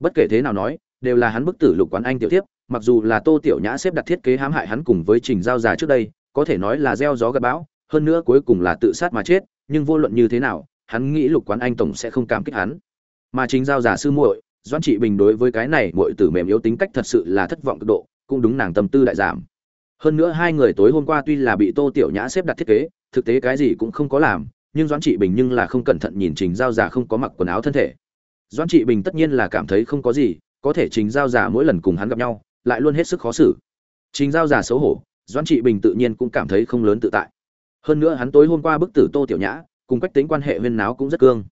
A: Bất kể thế nào nói đều là hắn bức tử lục quán anh tiểu tiếp mặc dù là tô tiểu nhã xếp đặt thiết kế hãm hại hắn cùng với trình giao già trước đây, có thể nói là gieo gió gặp bão, hơn nữa cuối cùng là tự sát mà chết, nhưng vô luận như thế nào, hắn nghĩ lục quán anh tổng sẽ không cảm kích hắn. Mà trình giao già sư muội, doãn trị bình đối với cái này muội tử mềm yếu tính cách thật sự là thất vọng cực độ, cũng đúng nàng tâm tư đại giảm. Hơn nữa hai người tối hôm qua tuy là bị tô tiểu nhã xếp đặt thiết kế, thực tế cái gì cũng không có làm, nhưng doãn trị bình nhưng là không cẩn thận nhìn trình giao giả không có mặc quần áo thân thể. Doãn trị bình tất nhiên là cảm thấy không có gì có thể trình giao giả mỗi lần cùng hắn gặp nhau, lại luôn hết sức khó xử. Trình giao giả xấu hổ, doãn trị bình tự nhiên cũng cảm thấy không lớn tự tại. Hơn nữa hắn tối hôm qua bức tử tô tiểu nhã, cùng cách tính quan hệ huyên náo cũng rất cương.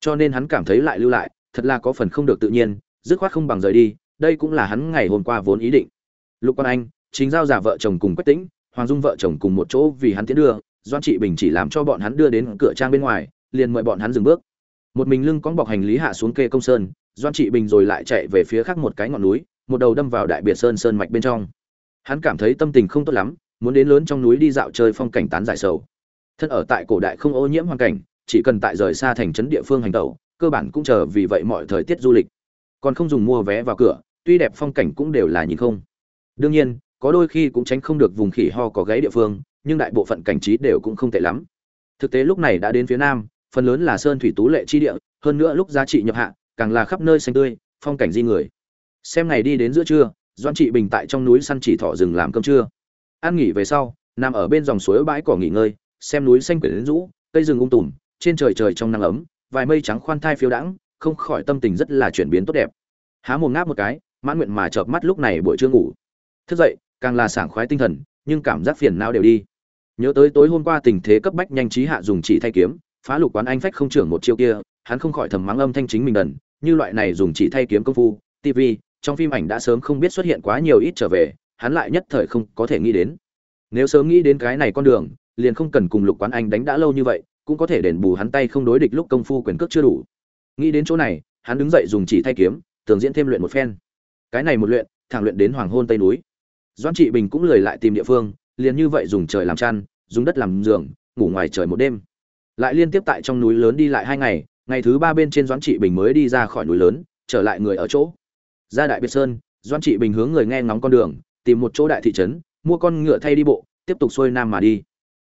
A: Cho nên hắn cảm thấy lại lưu lại, thật là có phần không được tự nhiên, dứt khoát không bằng rời đi, đây cũng là hắn ngày hôm qua vốn ý định. Lục Quan anh chính giao giả vợ chồng cùng quách tĩnh hoàng dung vợ chồng cùng một chỗ vì hắn tiến đưa doan trị bình chỉ làm cho bọn hắn đưa đến cửa trang bên ngoài, liền mời bọn hắn dừng bước một mình lưng cóng bọc hành lý hạ xuống kê công sơn doan trị bình rồi lại chạy về phía khác một cái ngọn núi, một đầu đâm vào đại biệt sơn sơn mạch bên trong. Hắn cảm thấy tâm tình không tốt lắm, muốn đến lớn trong núi đi dạo chơi phong cảnh tán giải sầu. Thân ở tại cổ đại không ô nhiễm hoàn cảnh, chỉ cần tại rời xa thành trấn địa phương hành tẩu, cơ bản cũng chờ vì vậy mọi thời tiết du lịch. Còn không dùng mua vé vào cửa, tuy đẹp phong cảnh cũng đều là nhìn không. Đương nhiên, có đôi khi cũng tránh không được vùng khỉ ho có gáy địa phương, nhưng đại bộ phận cảnh trí đều cũng không tệ lắm. Thực tế lúc này đã đến phía nam phần lớn là sơn thủy tú lệ chi địa, hơn nữa lúc giá trị nhập hạ, càng là khắp nơi xanh tươi, phong cảnh di người. Xem ngày đi đến giữa trưa, doãn trị bình tại trong núi săn chỉ thỏ rừng làm cơm trưa. Ăn nghỉ về sau, nằm ở bên dòng suối bãi cỏ nghỉ ngơi, xem núi xanh quyển rũ, cây rừng um tùm, trên trời trời trong nắng ấm, vài mây trắng khoan thai phiêu đãng, không khỏi tâm tình rất là chuyển biến tốt đẹp. Há mồm ngáp một cái, mãn nguyện mà chợp mắt lúc này buổi trưa ngủ. Thức dậy, càng là sảng khoái tinh thần, nhưng cảm giác phiền não đều đi. Nhớ tới tối hôm qua tình thế cấp bách nhanh trí hạ dùng chỉ thay kiếm phá lục quán anh phách không trưởng một chiêu kia, hắn không khỏi thầm mắng âm thanh chính mình đần như loại này dùng chỉ thay kiếm công phu tv trong phim ảnh đã sớm không biết xuất hiện quá nhiều ít trở về, hắn lại nhất thời không có thể nghĩ đến. Nếu sớm nghĩ đến cái này con đường, liền không cần cùng lục quán anh đánh đã lâu như vậy, cũng có thể đền bù hắn tay không đối địch lúc công phu quyền cước chưa đủ. Nghĩ đến chỗ này, hắn đứng dậy dùng chỉ thay kiếm, tường diễn thêm luyện một phen. Cái này một luyện, thẳng luyện đến hoàng hôn tây núi. Doan trị bình cũng lười lại tìm địa phương, liền như vậy dùng trời làm chăn, dùng đất làm giường, ngủ ngoài trời một đêm lại liên tiếp tại trong núi lớn đi lại hai ngày ngày thứ ba bên trên doãn trị bình mới đi ra khỏi núi lớn, trở lại người ở chỗ. Ra đại biệt sơn, doãn trị bình hướng người nghe ngóng con đường, tìm một chỗ đại thị trấn, mua con ngựa thay đi bộ, tiếp tục xuôi nam mà đi.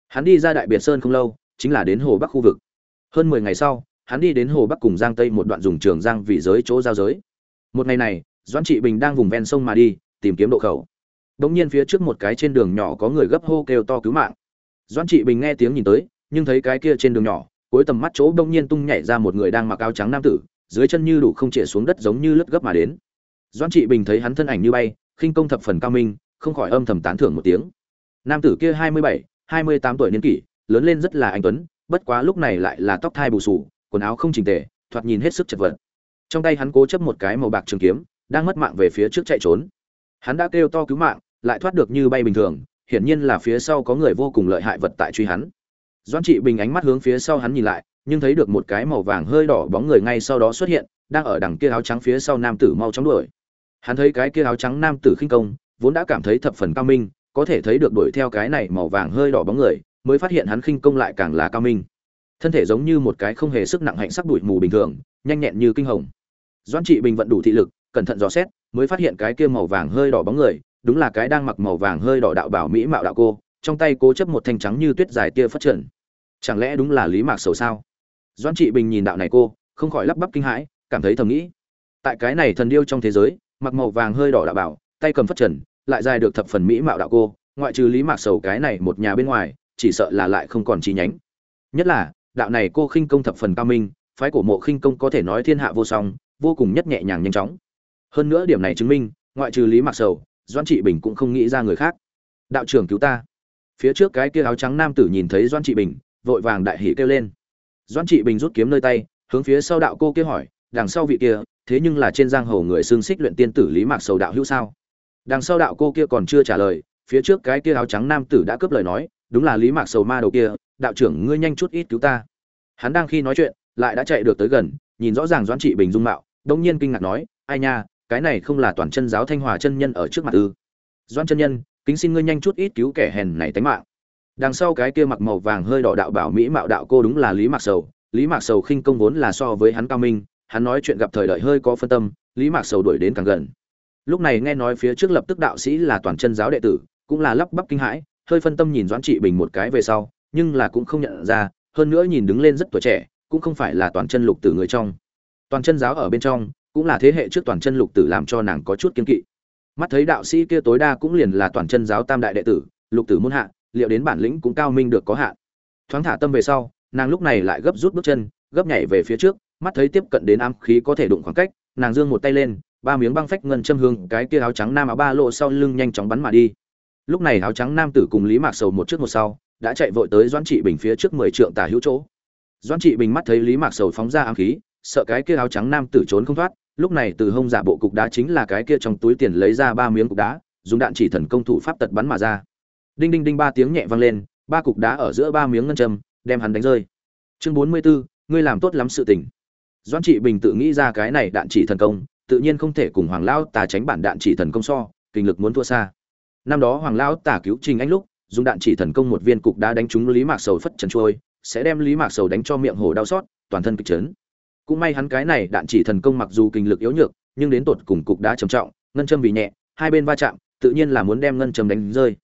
A: Hắn đi ra đại biệt sơn không lâu, chính là đến hồ bắc khu vực. Hơn mười ngày sau, hắn đi đến hồ bắc cùng giang tây một đoạn dùng trường giang vì giới chỗ giao giới. Một ngày này, doãn trị bình đang vùng ven sông mà đi, tìm kiếm độ khẩu. Đ ỗ n g nhiên phía trước một cái trên đường nhỏ có người gấp hô kêu to cứu mạng. Doãn trị bình nghe tiếng nhìn tới nhưng thấy cái kia trên đường nhỏ, cuối tầm mắt chỗ bỗng nhiên tung nhảy ra một người đang mặc áo trắng nam tử, dưới chân như đủ không chĩa xuống đất giống như lướt gấp mà đến. Doãn trị bình thấy hắn thân ảnh như bay, khinh công thập phần cao minh, không khỏi âm thầm tán thưởng một tiếng. Nam tử kia hai mươi bảy, hai mươi tám tuổi niên kỷ, lớn lên rất là anh tuấn, bất quá lúc này lại là tóc thai bù sù quần áo không chỉnh tề, thoạt nhìn hết sức chật vật. Trong tay hắn cố chấp một cái màu bạc trường kiếm, đang mất mạng về phía trước chạy trốn. Hắn đã kêu to cứu mạng, lại thoát được như bay bình thường, hiển nhiên là phía sau có người vô cùng lợi hại vật tại truy hắn doan trị bình ánh mắt hướng phía sau hắn nhìn lại, nhưng thấy được một cái màu vàng hơi đỏ bóng người ngay sau đó xuất hiện, đang ở đằng kia áo trắng phía sau nam tử mau chóng đuổi. Hắn thấy cái kia áo trắng nam tử khinh công, vốn đã cảm thấy thập phần cao minh, có thể thấy được đuổi theo cái này màu vàng hơi đỏ bóng người, mới phát hiện hắn khinh công lại càng là cao minh. Thân thể giống như một cái không hề sức nặng hạnh sắc đuổi mù bình thường, nhanh nhẹn như kinh hồng. Doan trị bình vận đủ thị lực, cẩn thận dò xét, mới phát hiện cái kia màu vàng hơi đỏ bóng người, đúng là cái đang mặc màu vàng hơi đỏ đạo bảo mỹ mạo đạo cô trong tay cố chấp một thanh trắng như tuyết dài tia phát triển chẳng lẽ đúng là lý mạc sầu sao? Doan trị bình nhìn đạo này cô, không khỏi lắp bắp kinh hãi, cảm thấy thầm nghĩ. Tại cái này thần điêu trong thế giới, mặc màu vàng hơi đỏ đạo bảo, tay cầm phát trần, lại dài được thập phần mỹ mạo đạo cô, ngoại trừ lý mạc sầu cái này một nhà bên ngoài, chỉ sợ là lại không còn chi nhánh. Nhất là, đạo này cô khinh công thập phần cao minh, phái cổ mộ khinh công có thể nói thiên hạ vô song, vô cùng nhất nhẹ nhàng nhanh chóng. Hơn nữa điểm này chứng minh, ngoại trừ lý mạc sầu doan trị bình cũng không nghĩ ra người khác. Đạo trưởng cứu ta phía trước cái kia áo trắng nam tử nhìn thấy doan trị bình, vội vàng đại hỉ kêu lên. Doan trị bình rút kiếm nơi tay, hướng phía sau đạo cô kia hỏi, đằng sau vị kia, thế nhưng là trên giang hồ người xương xích luyện tiên tử lý mạc sầu đạo hữu sao? Đằng sau đạo cô kia còn chưa trả lời, phía trước cái kia áo trắng nam tử đã cướp lời nói, đúng là lý mạc sầu ma đầu kia, đạo trưởng ngươi nhanh chút ít cứu ta. Hắn đang khi nói chuyện, lại đã chạy được tới gần, nhìn rõ ràng doãn trị bình dung mạo đông nhiên kinh ngạc nói, ai nha, cái này không là toàn chân giáo thanh hòa chân nhân ở trước mặt ư? Doãn chân nhân kính xin ngươi nhanh chút ít cứu kẻ hèn này tánh mạng. Đằng sau cái kia mặc màu vàng hơi đỏ đạo bảo mỹ mạo đạo cô đúng là lý mạc sầu. Lý mạc sầu khinh công vốn là so với hắn cao minh, hắn nói chuyện gặp thời đợi hơi có phân tâm, lý mạc sầu đuổi đến càng gần. Lúc này nghe nói phía trước lập tức đạo sĩ là toàn chân giáo đệ tử, cũng là lắp bắp kinh hãi, hơi phân tâm nhìn doãn trị bình một cái về sau, nhưng là cũng không nhận ra, hơn nữa nhìn đứng lên rất tuổi trẻ, cũng không phải là toàn chân lục tử người trong. Toàn chân giáo ở bên trong, cũng là thế hệ trước toàn chân lục tử làm cho nàng có chút kiên kỵ mắt thấy đạo sĩ kia tối đa cũng liền là toàn chân giáo tam đại đệ tử, lục tử môn hạ, liệu đến bản lĩnh cũng cao minh được có hạn. Thoáng thả tâm về sau, nàng lúc này lại gấp rút bước chân, gấp nhảy về phía trước, mắt thấy tiếp cận đến ám khí có thể đụng khoảng cách, nàng giương một tay lên, ba miếng băng phách ngân châm hương, cái kia áo trắng nam áo ba lộ sau lưng nhanh chóng bắn mà đi. Lúc này áo trắng nam tử cùng lý mạc sầu một trước một sau, đã chạy vội tới doãn trị bình phía trước mười trượng tả hữu chỗ. Doãn trị bình mắt thấy lý mạc sầu phóng ra ám khí, sợ cái kia áo trắng nam tử trốn không thoát lúc này từ hông giả bộ cục đá chính là cái kia trong túi tiền lấy ra ba miếng cục đá dùng đạn chỉ thần công thủ pháp tật bắn mà ra. Đinh đinh đinh ba tiếng nhẹ vang lên ba cục đá ở giữa ba miếng ngân châm đem hắn đánh rơi. Chương bốn mươi 44, ngươi làm tốt lắm sự tình. Doãn trị bình tự nghĩ ra cái này đạn chỉ thần công tự nhiên không thể cùng hoàng lão tà tránh bản đạn chỉ thần công so kinh lực muốn thua xa. Năm đó hoàng lão tà cứu trình anh lúc dùng đạn chỉ thần công một viên cục đá đánh trúng lý mạc sầu phất trần trôi sẽ đem lý mạc sầu đánh cho miệng hồ đau xót toàn thân kịch chấn cũng may hắn cái này đạn chỉ thần công mặc dù kinh lực yếu nhược, nhưng đến tột cùng cục đá trầm trọng, ngân châm vì nhẹ, hai bên va chạm, tự nhiên là muốn đem ngân châm đánh rơi.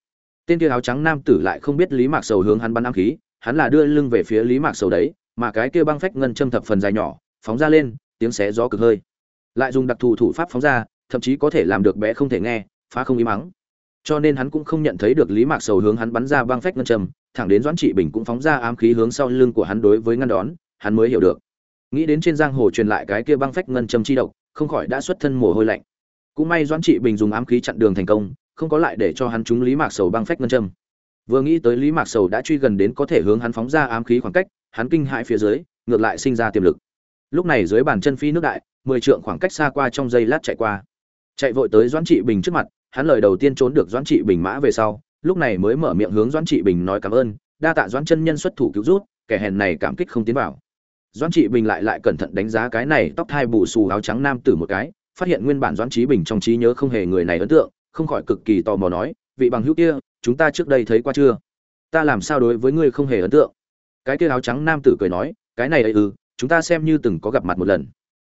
A: Tên kia áo trắng nam tử lại không biết lý mạc sầu hướng hắn bắn ám khí, hắn là đưa lưng về phía lý mạc sầu đấy, mà cái kia băng phách ngân châm thập phần dài nhỏ, phóng ra lên, tiếng xé gió cực hơi. Lại dùng đặc thù thủ pháp phóng ra, thậm chí có thể làm được bé không thể nghe, phá không ý mắng. Cho nên hắn cũng không nhận thấy được lý mạc sầu hướng hắn bắn ra băng phách ngân châm, thẳng đến doãn trị bình cũng phóng ra ám khí hướng sau lưng của hắn đối với ngăn đón, hắn mới hiểu được nghĩ đến trên giang hồ truyền lại cái kia băng phách ngân châm chi độc, không khỏi đã xuất thân mồ hôi lạnh. Cũng may doãn trị bình dùng ám khí chặn đường thành công, không có lại để cho hắn trúng lý mạc sầu băng phách ngân châm. Vừa nghĩ tới lý mạc sầu đã truy gần đến có thể hướng hắn phóng ra ám khí khoảng cách, hắn kinh hãi phía dưới, ngược lại sinh ra tiềm lực. Lúc này dưới bàn chân phi nước đại, mười trượng khoảng cách xa qua trong giây lát chạy qua. Chạy vội tới doãn trị bình trước mặt, hắn lời đầu tiên trốn được doãn trị bình mã về sau, lúc này mới mở miệng hướng doãn trị bình nói cảm ơn, đa tạ doãn chân nhân xuất thủ cứu rút kẻ hèn này cảm kích không tiến vào doãn trị bình lại lại cẩn thận đánh giá cái này, tóc thai bù xù áo trắng nam tử một cái, phát hiện nguyên bản doãn trí bình trong trí nhớ không hề người này ấn tượng, không khỏi cực kỳ tò mò nói, vị bằng hữu kia, chúng ta trước đây thấy qua chưa? Ta làm sao đối với ngươi không hề ấn tượng? Cái kia áo trắng nam tử cười nói, cái này ấy ư, chúng ta xem như từng có gặp mặt một lần.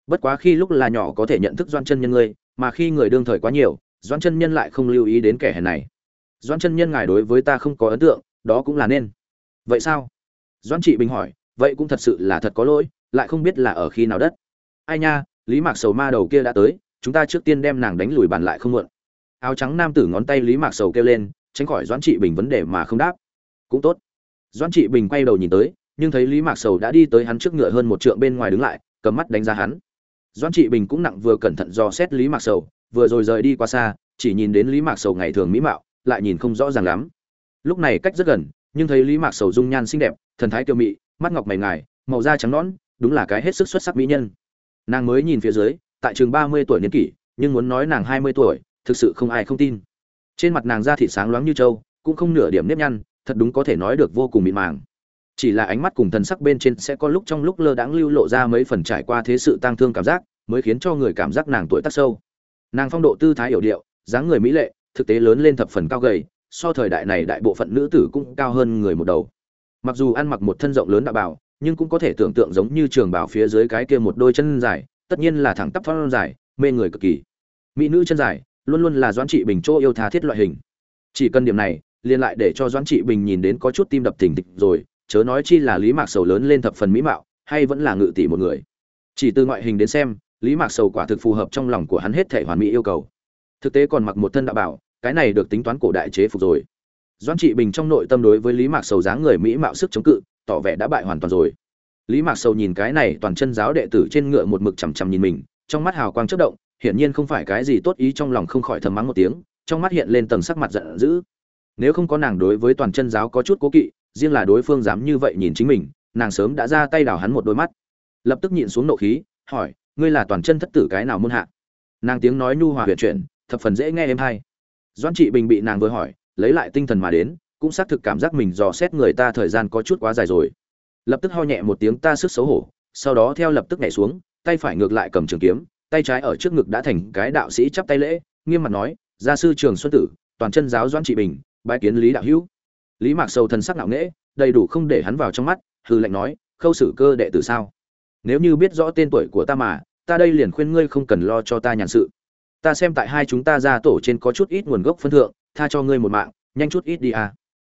A: Bất quá khi lúc là nhỏ có thể nhận thức doan chân nhân ngươi, mà khi người đương thời quá nhiều doan chân nhân lại không lưu ý đến kẻ hèn này. Doan chân nhân ngài đối với ta không có ấn tượng, đó cũng là nên. Vậy sao? Doan trị bình hỏi vậy cũng thật sự là thật có lỗi, lại không biết là ở khi nào đất. Ai nha, lý mạc sầu ma đầu kia đã tới, chúng ta trước tiên đem nàng đánh lùi bàn lại không muộn. Áo trắng nam tử ngón tay lý mạc sầu kêu lên, tránh khỏi doãn trị bình vấn đề mà không đáp. Cũng tốt. Doãn trị bình quay đầu nhìn tới, nhưng thấy lý mạc sầu đã đi tới hắn trước ngựa hơn một trượng bên ngoài đứng lại, cầm mắt đánh giá hắn. Doãn trị bình cũng nặng vừa cẩn thận dò xét lý mạc sầu, vừa rồi rời đi qua xa, chỉ nhìn đến lý mạc sầu ngày thường mỹ mạo, lại nhìn không rõ ràng lắm. Lúc này cách rất gần, nhưng thấy lý mạc sầu dung nhan xinh đẹp, thần thái kiều mị mắt ngọc mày ngài, màu da trắng nõn, đúng là cái hết sức xuất sắc mỹ nhân. Nàng mới nhìn phía dưới, tại trường ba mươi tuổi niên kỷ, nhưng muốn nói nàng hai mươi tuổi, thực sự không ai không tin. Trên mặt nàng da thịt sáng loáng như trâu, cũng không nửa điểm nếp nhăn, thật đúng có thể nói được vô cùng mịn màng. Chỉ là ánh mắt cùng thần sắc bên trên sẽ có lúc trong lúc lơ đãng lưu lộ ra mấy phần trải qua thế sự tang thương cảm giác, mới khiến cho người cảm giác nàng tuổi tác sâu. Nàng phong độ tư thái hiểu điệu, dáng người mỹ lệ, thực tế lớn lên thập phần cao gầy, so thời đại này đại bộ phận nữ tử cũng cao hơn người một đầu mặc dù ăn mặc một thân rộng lớn đạo bảo, nhưng cũng có thể tưởng tượng giống như trường bảo phía dưới cái kia một đôi chân dài, tất nhiên là thẳng tắp phong dài, mê người cực kỳ. Mỹ nữ chân dài, luôn luôn là doãn trị bình chỗ yêu tha thiết loại hình. Chỉ cần điểm này, liền lại để cho doãn trị bình nhìn đến có chút tim đập thình thịch rồi, chớ nói chi là lý mạc sầu lớn lên thập phần mỹ mạo, hay vẫn là ngự tỷ một người. Chỉ từ ngoại hình đến xem, lý mạc sầu quả thực phù hợp trong lòng của hắn hết thể hoàn mỹ yêu cầu. Thực tế còn mặc một thân đạo bảo, cái này được tính toán cổ đại chế phục rồi doãn trị bình trong nội tâm đối với lý mạc sầu dáng người mỹ mạo sức chống cự, tỏ vẻ đã bại hoàn toàn rồi. Lý mạc sầu nhìn cái này toàn chân giáo đệ tử trên ngựa một mực chằm chằm nhìn mình, trong mắt hào quang chất động, hiển nhiên không phải cái gì tốt ý trong lòng không khỏi thầm mắng một tiếng, trong mắt hiện lên tầng sắc mặt giận dữ. Nếu không có nàng đối với toàn chân giáo có chút cố kỵ, riêng là đối phương dám như vậy nhìn chính mình, nàng sớm đã ra tay đào hắn một đôi mắt. Lập tức nhịn xuống nộ khí, hỏi, ngươi là toàn chân thất tử cái nào môn hạ? Nàng tiếng nói nhu hòa huyền chuyển, thập phần dễ nghe êm hay doan trị bình bị nàng vừa hỏi lấy lại tinh thần mà đến, cũng xác thực cảm giác mình dò xét người ta thời gian có chút quá dài rồi. Lập tức ho nhẹ một tiếng ta sức xấu hổ, sau đó theo lập tức nhảy xuống, tay phải ngược lại cầm trường kiếm, tay trái ở trước ngực đã thành cái đạo sĩ chắp tay lễ, nghiêm mặt nói, gia sư trường xuân tử, toàn chân giáo doãn trị bình, bái kiến lý đạo hữu. Lý mạc sầu thần sắc ngạo nghễ, đầy đủ không để hắn vào trong mắt hư lệnh nói, khâu xử cơ đệ tử sao? Nếu như biết rõ tên tuổi của ta mà, ta đây liền khuyên ngươi không cần lo cho ta nhàn sự. Ta xem tại hai chúng ta ra tổ trên có chút ít nguồn gốc phân thượng tha cho ngươi một mạng nhanh chút ít đi à.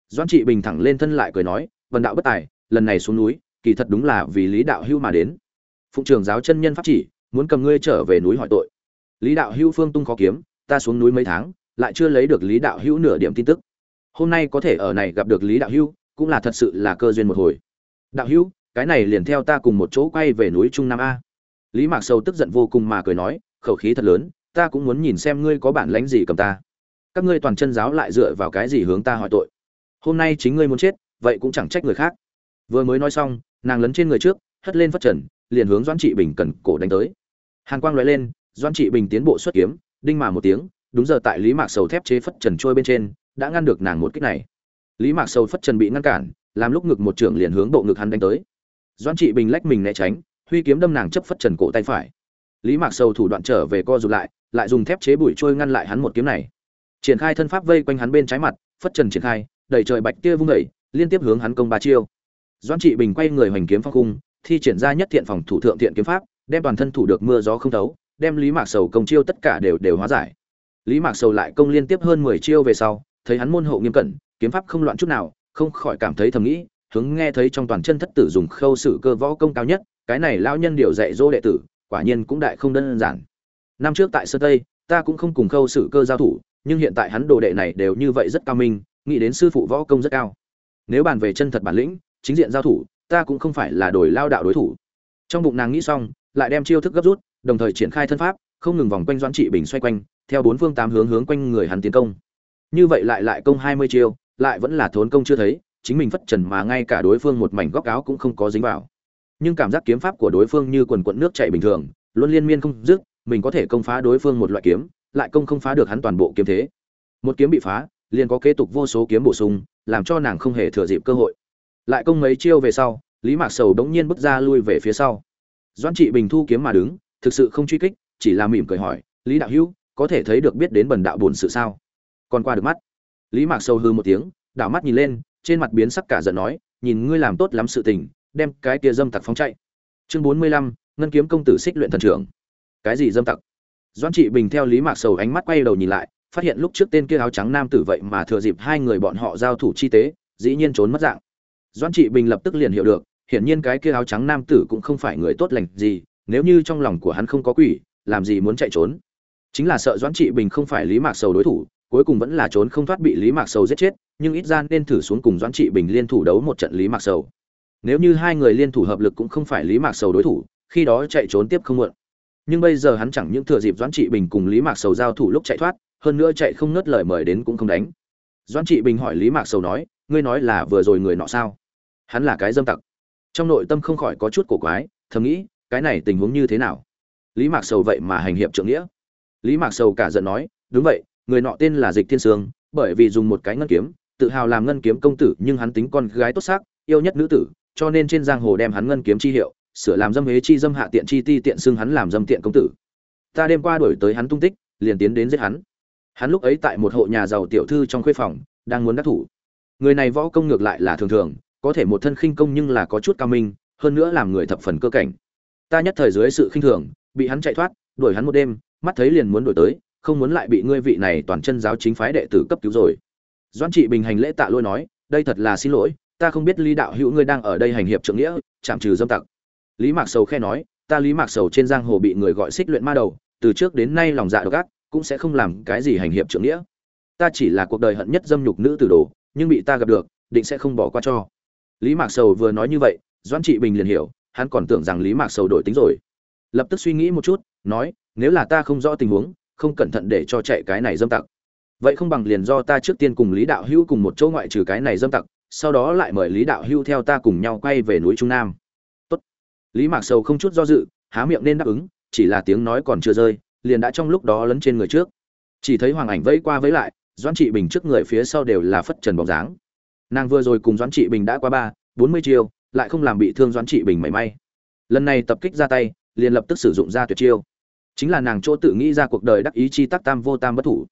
A: Doãn trị bình thẳng lên thân lại cười nói vần đạo bất tài lần này xuống núi kỳ thật đúng là vì lý đạo hưu mà đến. Phụng trường giáo chân nhân pháp chỉ muốn cầm ngươi trở về núi hỏi tội. Lý đạo hưu phương tung khó kiếm ta xuống núi mấy tháng lại chưa lấy được lý đạo hưu nửa điểm tin tức. Hôm nay có thể ở này gặp được lý đạo hưu, cũng là thật sự là cơ duyên một hồi. Đạo hưu, cái này liền theo ta cùng một chỗ quay về núi trung nam a. Lý mạc sâu tức giận vô cùng mà cười nói khẩu khí thật lớn ta cũng muốn nhìn xem ngươi có bản lánh gì cầm ta các ngươi toàn chân giáo lại dựa vào cái gì hướng ta hỏi tội? Hôm nay chính ngươi muốn chết, vậy cũng chẳng trách người khác. Vừa mới nói xong, nàng lấn trên người trước, hất lên phất trần, liền hướng doãn trị bình cần cổ đánh tới. Hàn quang lóe lên, doãn trị bình tiến bộ xuất kiếm, đinh mà một tiếng, đúng giờ tại lý mạc sầu thép chế phất trần trôi bên trên, đã ngăn được nàng một kích này. Lý mạc sầu phất trần bị ngăn cản, làm lúc ngực một trưởng liền hướng bộ ngực hắn đánh tới. Doãn trị bình lách mình né tránh, huy kiếm đâm nàng chấp phất trần cổ tay phải. Lý mạc sầu thủ đoạn trở về co rụt lại lại dùng thép chế bụi trôi ngăn lại hắn một kiếm này triển khai thân pháp vây quanh hắn bên trái mặt, phất trần triển khai, đẩy trời bạch kia vung đẩy liên tiếp hướng hắn công ba chiêu. Doãn trị bình quay người hoành kiếm phong cung, thi triển ra nhất thiện phòng thủ thượng thiện kiếm pháp, đem toàn thân thủ được mưa gió không thấu, đem lý mạc sầu công chiêu tất cả đều đều hóa giải. Lý mạc sầu lại công liên tiếp hơn mười chiêu về sau, thấy hắn môn hộ nghiêm cẩn, kiếm pháp không loạn chút nào, không khỏi cảm thấy thầm nghĩ, hướng nghe thấy trong toàn chân thất tử dùng khâu sử cơ võ công cao nhất, cái này lão nhân điều dạy dỗ đệ tử, quả nhiên cũng đại không đơn giản. Năm trước tại sơ tây, ta cũng không cùng khâu sử cơ giao thủ nhưng hiện tại hắn đồ đệ này đều như vậy rất cao minh, nghĩ đến sư phụ võ công rất cao. Nếu bàn về chân thật bản lĩnh, chính diện giao thủ, ta cũng không phải là đổi lao đạo đối thủ. Trong bụng nàng nghĩ xong, lại đem chiêu thức gấp rút, đồng thời triển khai thân pháp, không ngừng vòng quanh doãn trị bình xoay quanh, theo bốn phương tám hướng hướng quanh người hắn tiến công. Như vậy lại lại công hai mươi chiêu, lại vẫn là thốn công chưa thấy, chính mình phất trần mà ngay cả đối phương một mảnh góc áo cũng không có dính vào. Nhưng cảm giác kiếm pháp của đối phương như quần quận nước chảy bình thường, luôn liên miên không dứt, mình có thể công phá đối phương một loại kiếm lại công không phá được hắn toàn bộ kiếm thế. Một kiếm bị phá, liền có kế tục vô số kiếm bổ sung, làm cho nàng không hề thừa dịp cơ hội. Lại công mấy chiêu về sau, lý mạc sầu đống nhiên bước ra lui về phía sau. Doãn trị bình thu kiếm mà đứng, thực sự không truy kích, chỉ là mỉm cười hỏi, lý đạo hữu, có thể thấy được biết đến bần đạo buồn sự sao? Còn qua được mắt, lý mạc sầu hư một tiếng, đảo mắt nhìn lên, trên mặt biến sắc cả giận nói, nhìn ngươi làm tốt lắm sự tình, đem cái kia dâm tặc phóng chạy. Chương bốn mươi lăm, ngân kiếm công tử xích luyện thần trưởng. Cái gì dâm tặc? Doãn trị bình theo lý mạc sầu ánh mắt quay đầu nhìn lại, phát hiện lúc trước tên kia áo trắng nam tử vậy mà thừa dịp hai người bọn họ giao thủ chi tế, dĩ nhiên trốn mất dạng. Doãn trị bình lập tức liền hiểu được, hiển nhiên cái kia áo trắng nam tử cũng không phải người tốt lành gì, nếu như trong lòng của hắn không có quỷ, làm gì muốn chạy trốn? Chính là sợ doãn trị bình không phải lý mạc sầu đối thủ, cuối cùng vẫn là trốn không thoát bị lý mạc sầu giết chết, nhưng ít ra nên thử xuống cùng doãn trị bình liên thủ đấu một trận lý mạc sầu. Nếu như hai người liên thủ hợp lực cũng không phải lý mạc sầu đối thủ, khi đó chạy trốn tiếp không muộn nhưng bây giờ hắn chẳng những thừa dịp doãn trị bình cùng lý mạc sầu giao thủ lúc chạy thoát, hơn nữa chạy không ngớt lời mời đến cũng không đánh. Doãn trị bình hỏi lý mạc sầu nói, ngươi nói là vừa rồi người nọ sao? Hắn là cái dâm tặc. Trong nội tâm không khỏi có chút cổ quái, thầm nghĩ, cái này tình huống như thế nào? Lý mạc sầu vậy mà hành hiệp trượng nghĩa. Lý mạc sầu cả giận nói, đúng vậy, người nọ tên là dịch thiên sương, bởi vì dùng một cái ngân kiếm, tự hào làm ngân kiếm công tử, nhưng hắn tính con gái tốt xác, yêu nhất nữ tử, cho nên trên giang hồ đem hắn ngân kiếm chi hiệu sửa làm dâm hế chi dâm hạ tiện chi ti tiện xưng hắn làm dâm tiện công tử. Ta đêm qua đuổi tới hắn tung tích, liền tiến đến giết hắn. Hắn lúc ấy tại một hộ nhà giàu tiểu thư trong khuê phòng, đang muốn đắc thủ. Người này võ công ngược lại là thường thường, có thể một thân khinh công nhưng là có chút cao minh, hơn nữa làm người thập phần cơ cảnh. Ta nhất thời dưới sự khinh thường, bị hắn chạy thoát, đuổi hắn một đêm, mắt thấy liền muốn đuổi tới, không muốn lại bị ngươi vị này toàn chân giáo chính phái đệ tử cấp cứu rồi. Doãn trị bình hành lễ tạ lôi nói, đây thật là xin lỗi, ta không biết ly đạo hữu ngươi đang ở đây hành hiệp trưởng nghĩa, chạm trừ dâm tặc lý mạc sầu khe nói, ta lý mạc sầu trên giang hồ bị người gọi xích luyện ma đầu, từ trước đến nay lòng dạ độc ác, cũng sẽ không làm cái gì hành hiệp trưởng nghĩa. Ta chỉ là cuộc đời hận nhất dâm nhục nữ tử đồ, nhưng bị ta gặp được, định sẽ không bỏ qua cho. Lý mạc sầu vừa nói như vậy, doãn trị bình liền hiểu, hắn còn tưởng rằng lý mạc sầu đổi tính rồi. Lập tức suy nghĩ một chút, nói, nếu là ta không rõ tình huống, không cẩn thận để cho chạy cái này dâm tặc. Vậy không bằng liền do ta trước tiên cùng lý đạo hữu cùng một chỗ ngoại trừ cái này dâm tặc, sau đó lại mời lý đạo hữu theo ta cùng nhau quay về núi trung nam lý mạc sầu không chút do dự, há miệng nên đáp ứng, chỉ là tiếng nói còn chưa rơi, liền đã trong lúc đó lấn trên người trước. Chỉ thấy hoàng ảnh vẫy qua vẫy lại, doãn trị bình trước người phía sau đều là phất trần bóng dáng. Nàng vừa rồi cùng doãn trị bình đã qua ba, bốn mươi chiêu, lại không làm bị thương doãn trị bình mảy may. Lần này tập kích ra tay, liền lập tức sử dụng ra tuyệt chiêu. Chính là nàng chỗ tự nghĩ ra cuộc đời đắc ý chi tắc tam vô tam bất thủ.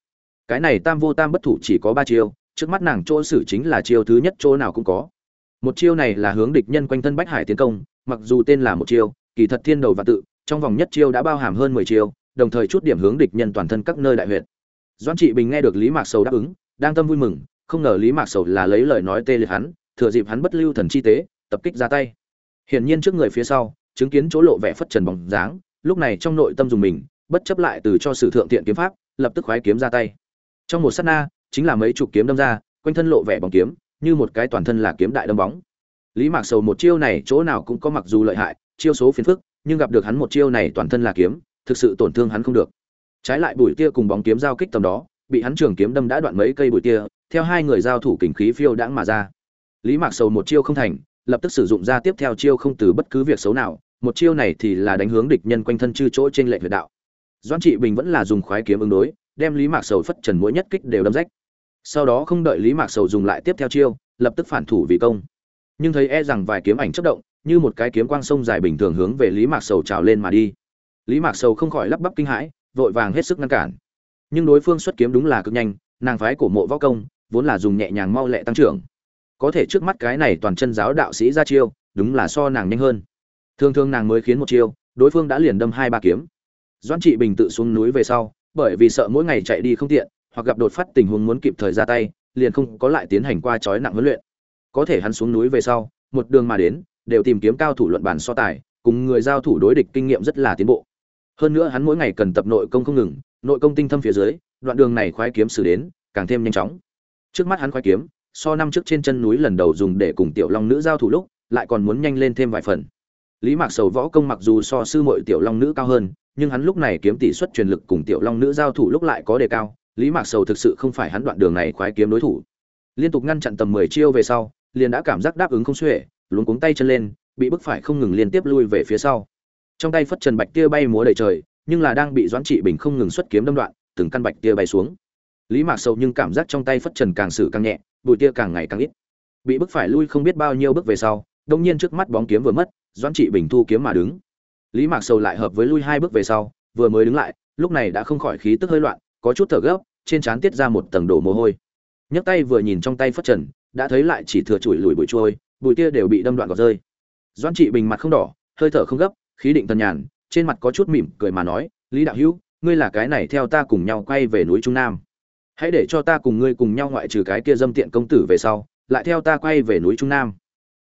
A: Cái này tam vô tam bất thủ chỉ có ba chiêu, trước mắt nàng chỗ xử chính là chiêu thứ nhất chỗ nào cũng có. Một chiêu này là hướng địch nhân quanh thân bách hải tiến công mặc dù tên là một chiêu, kỳ thật thiên đầu và tự, trong vòng nhất chiêu đã bao hàm hơn mười chiêu, đồng thời chút điểm hướng địch nhân toàn thân các nơi đại huyệt. Doãn trị bình nghe được lý mạc sầu đáp ứng, đang tâm vui mừng, không ngờ lý mạc sầu là lấy lời nói tê liệt hắn, thừa dịp hắn bất lưu thần chi tế, tập kích ra tay. Hiển nhiên trước người phía sau, chứng kiến chỗ lộ vẻ phất trần bóng dáng, lúc này trong nội tâm dùng mình, bất chấp lại từ cho sử thượng tiện kiếm pháp, lập tức khoái kiếm ra tay. Trong một sát na, chính là mấy chục kiếm đâm ra, quanh thân lộ vẻ bóng kiếm, như một cái toàn thân là kiếm đại đâm bóng lý mạc sầu một chiêu này chỗ nào cũng có mặc dù lợi hại, chiêu số phiền phức, nhưng gặp được hắn một chiêu này toàn thân là kiếm, thực sự tổn thương hắn không được. Trái lại bụi tia cùng bóng kiếm giao kích tầm đó, bị hắn trường kiếm đâm đã đoạn mấy cây bụi tia, theo hai người giao thủ kình khí phiêu đãng mà ra. Lý mạc sầu một chiêu không thành, lập tức sử dụng ra tiếp theo chiêu không từ bất cứ việc xấu nào, một chiêu này thì là đánh hướng địch nhân quanh thân chư chỗ trên lệ huyệt đạo. Doãn trị bình vẫn là dùng khoái kiếm ứng đối, đem lý mạc sầu phất trần mỗi nhất kích đều đâm rách. Sau đó không đợi lý mạc sầu dùng lại tiếp theo chiêu, lập tức phản thủ vì công nhưng thấy e rằng vài kiếm ảnh chất động, như một cái kiếm quang sông dài bình thường hướng về lý mạc sầu trào lên mà đi. Lý mạc sầu không khỏi lắp bắp kinh hãi, vội vàng hết sức ngăn cản. Nhưng đối phương xuất kiếm đúng là cực nhanh, nàng phái cổ mộ võ công, vốn là dùng nhẹ nhàng mau lẹ tăng trưởng. Có thể trước mắt cái này toàn chân giáo đạo sĩ ra chiêu, đúng là so nàng nhanh hơn. Thường thường nàng mới khiến một chiêu, đối phương đã liền đâm hai ba kiếm. Doãn trị bình tự xuống núi về sau, bởi vì sợ mỗi ngày chạy đi không tiện, hoặc gặp đột phát tình huống muốn kịp thời ra tay, liền không có lại tiến hành qua chói nặng huấn luyện có thể hắn xuống núi về sau, một đường mà đến, đều tìm kiếm cao thủ luận bản so tài, cùng người giao thủ đối địch kinh nghiệm rất là tiến bộ. Hơn nữa hắn mỗi ngày cần tập nội công không ngừng, nội công tinh thâm phía dưới, đoạn đường này khoái kiếm xử đến, càng thêm nhanh chóng. Trước mắt hắn khoái kiếm, so năm trước trên chân núi lần đầu dùng để cùng tiểu long nữ giao thủ lúc, lại còn muốn nhanh lên thêm vài phần. Lý mạc sầu võ công mặc dù so sư muội tiểu long nữ cao hơn, nhưng hắn lúc này kiếm tỷ suất truyền lực cùng tiểu long nữ giao thủ lúc lại có đề cao, lý mạc sầu thực sự không phải hắn đoạn đường này khoái kiếm đối thủ. Liên tục ngăn chặn tầm mười chiêu về sau liền đã cảm giác đáp ứng không xuể, luống cuống tay chân lên, bị bức phải không ngừng liên tiếp lui về phía sau. Trong tay phất trần bạch tia bay múa đầy trời, nhưng là đang bị doãn trị bình không ngừng xuất kiếm đâm đoạn, từng căn bạch tia bay xuống. Lý mạc sầu nhưng cảm giác trong tay phất trần càng xử càng nhẹ, bụi tia càng ngày càng ít. Bị bức phải lui không biết bao nhiêu bước về sau, đông nhiên trước mắt bóng kiếm vừa mất, doãn trị bình thu kiếm mà đứng. Lý mạc sầu lại hợp với lui hai bước về sau, vừa mới đứng lại, lúc này đã không khỏi khí tức hơi loạn, có chút thở gấp, trên trán tiết ra một tầng đổ mồ hôi. Nhấc tay vừa nhìn trong tay phất trần đã thấy lại chỉ thừa chùi lùi bụi trôi, bụi tia đều bị đâm đoạn gọt rơi. Doãn trị bình mặt không đỏ, hơi thở không gấp, khí định thần nhàn, trên mặt có chút mỉm cười mà nói, lý đạo hữu, ngươi là cái này theo ta cùng nhau quay về núi trung nam. Hãy để cho ta cùng ngươi cùng nhau ngoại trừ cái kia dâm tiện công tử về sau, lại theo ta quay về núi trung nam.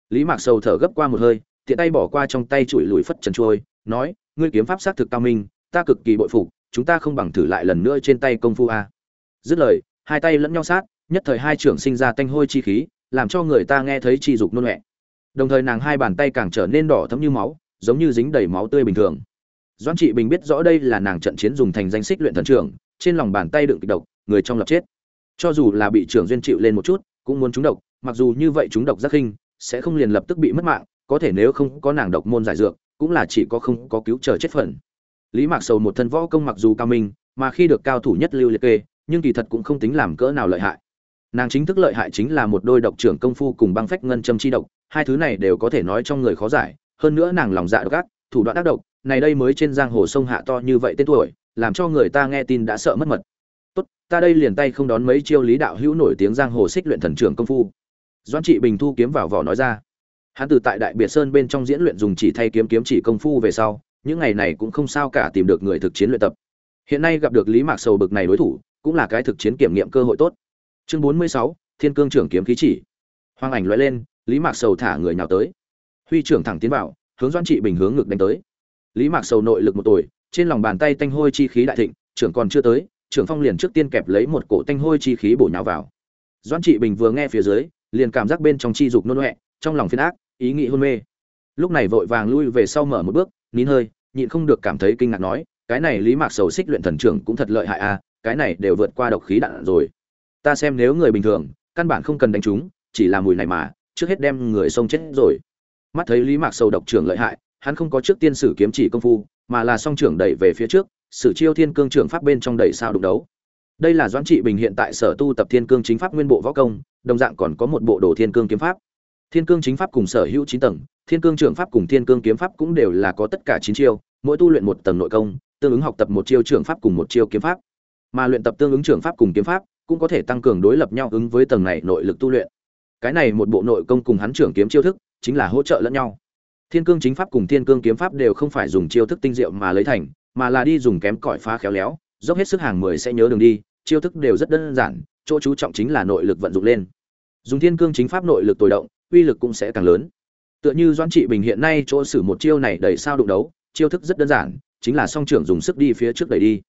A: Lý mạc sầu thở gấp qua một hơi, tiện tay bỏ qua trong tay chùi lùi phất trần trôi, nói, ngươi kiếm pháp xác thực cao minh, ta cực kỳ bội phục, chúng ta không bằng thử lại lần nữa trên tay công phu a. Dứt lời, hai tay lẫn nhau sát nhất thời hai trưởng sinh ra tanh hôi chi khí, làm cho người ta nghe thấy chi dục nôn mẹ đồng thời nàng hai bàn tay càng trở nên đỏ thấm như máu, giống như dính đầy máu tươi bình thường. Doãn trị bình biết rõ đây là nàng trận chiến dùng thành danh xích luyện thần trưởng, trên lòng bàn tay đựng kịch độc, người trong lập chết. Cho dù là bị trưởng duyên chịu lên một chút, cũng muốn trúng độc, mặc dù như vậy trúng độc rất khinh, sẽ không liền lập tức bị mất mạng, có thể nếu không có nàng độc môn giải dược, cũng là chỉ có không có cứu chờ chết phần. Lý mạc sầu một thân võ công mặc dù cao minh, mà khi được cao thủ nhất lưu liệt kê, nhưng kỳ thật cũng không tính làm cỡ nào lợi hại nàng chính thức lợi hại chính là một đôi độc trưởng công phu cùng băng phách ngân châm chi độc, hai thứ này đều có thể nói trong người khó giải, hơn nữa nàng lòng dạ độc ác, thủ đoạn ác độc, này đây mới trên giang hồ sông hạ to như vậy tên tuổi, làm cho người ta nghe tin đã sợ mất mật. Tốt, ta đây liền tay không đón mấy chiêu lý đạo hữu nổi tiếng giang hồ xích luyện thần trưởng công phu. Doãn trị bình thu kiếm vào vỏ nói ra. Hắn từ tại đại biệt sơn bên trong diễn luyện dùng chỉ thay kiếm kiếm chỉ công phu về sau, những ngày này cũng không sao cả tìm được người thực chiến luyện tập. Hiện nay gặp được lý mạc sầu bực này đối thủ, cũng là cái thực chiến kiểm nghiệm cơ hội tốt chương bốn mươi sáu thiên cương trưởng kiếm khí chỉ. Hoang ảnh loại lên lý mạc sầu thả người nào tới. Huy trưởng thẳng tiến vào hướng doan trị bình hướng ngực đánh tới. Lý mạc sầu nội lực một tuổi trên lòng bàn tay tanh hôi chi khí đại thịnh trưởng còn chưa tới trưởng phong liền trước tiên kẹp lấy một cổ tanh hôi chi khí bổ nhào vào. Doan trị bình vừa nghe phía dưới liền cảm giác bên trong chi dục nôn huệ trong lòng phiền ác ý nghĩ hôn mê. Lúc này vội vàng lui về sau mở một bước nín hơi nhịn không được cảm thấy kinh ngạc nói cái này lý mạc sầu xích luyện thần trưởng cũng thật lợi hại a à, cái này đều vượt qua độc khí đạn rồi ta xem nếu người bình thường, căn bản không cần đánh chúng, chỉ là mùi này mà, trước hết đem người xông chết rồi. Mắt thấy lý mạc sầu độc trưởng lợi hại, hắn không có trước tiên sử kiếm chỉ công phu, mà là song trưởng đẩy về phía trước, sử chiêu thiên cương trưởng pháp bên trong đẩy sao đụng đấu. Đây là doãn trị bình hiện tại sở tu tập thiên cương chính pháp nguyên bộ võ công, đồng dạng còn có một bộ đồ thiên cương kiếm pháp. Thiên cương chính pháp cùng sở hữu chín tầng, thiên cương trưởng pháp cùng thiên cương kiếm pháp cũng đều là có tất cả chín chiêu, mỗi tu luyện một tầng nội công, tương ứng học tập một chiêu trưởng pháp cùng một chiêu kiếm pháp. Mà luyện tập tương ứng trưởng pháp cùng kiếm pháp cũng có thể tăng cường đối lập nhau ứng với tầng này nội lực tu luyện. Cái này một bộ nội công cùng hắn trưởng kiếm chiêu thức, chính là hỗ trợ lẫn nhau. Thiên cương chính pháp cùng thiên cương kiếm pháp đều không phải dùng chiêu thức tinh diệu mà lấy thành, mà là đi dùng kém cỏi phá khéo léo, dốc hết sức hàng mười sẽ nhớ đường đi, chiêu thức đều rất đơn giản, chỗ chú trọng chính là nội lực vận dụng lên. Dùng thiên cương chính pháp nội lực tối động, uy lực cũng sẽ càng lớn. Tựa như doãn trị bình hiện nay chỗ sử một chiêu này đẩy sao đụng đấu, chiêu thức rất đơn giản, chính là song trưởng dùng sức đi phía trước đẩy đi.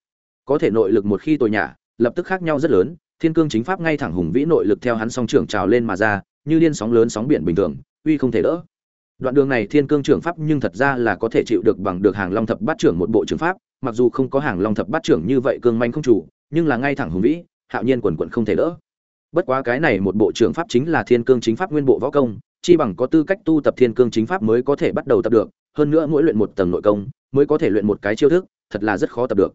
A: Có thể nội lực một khi tồi nhả, lập tức khác nhau rất lớn thiên cương chính pháp ngay thẳng hùng vĩ nội lực theo hắn song trưởng trào lên mà ra, như liên sóng lớn sóng biển bình thường, uy không thể đỡ. Đoạn đường này thiên cương trưởng pháp nhưng thật ra là có thể chịu được bằng được hàng long thập bát trưởng một bộ trưởng pháp, mặc dù không có hàng long thập bát trưởng như vậy cương manh không chủ, nhưng là ngay thẳng hùng vĩ, hạo nhiên quần quận không thể đỡ. Bất quá cái này một bộ trưởng pháp chính là thiên cương chính pháp nguyên bộ võ công, chi bằng có tư cách tu tập thiên cương chính pháp mới có thể bắt đầu tập được, hơn nữa mỗi luyện một tầng nội công, mới có thể luyện một cái chiêu thức, thật là rất khó tập được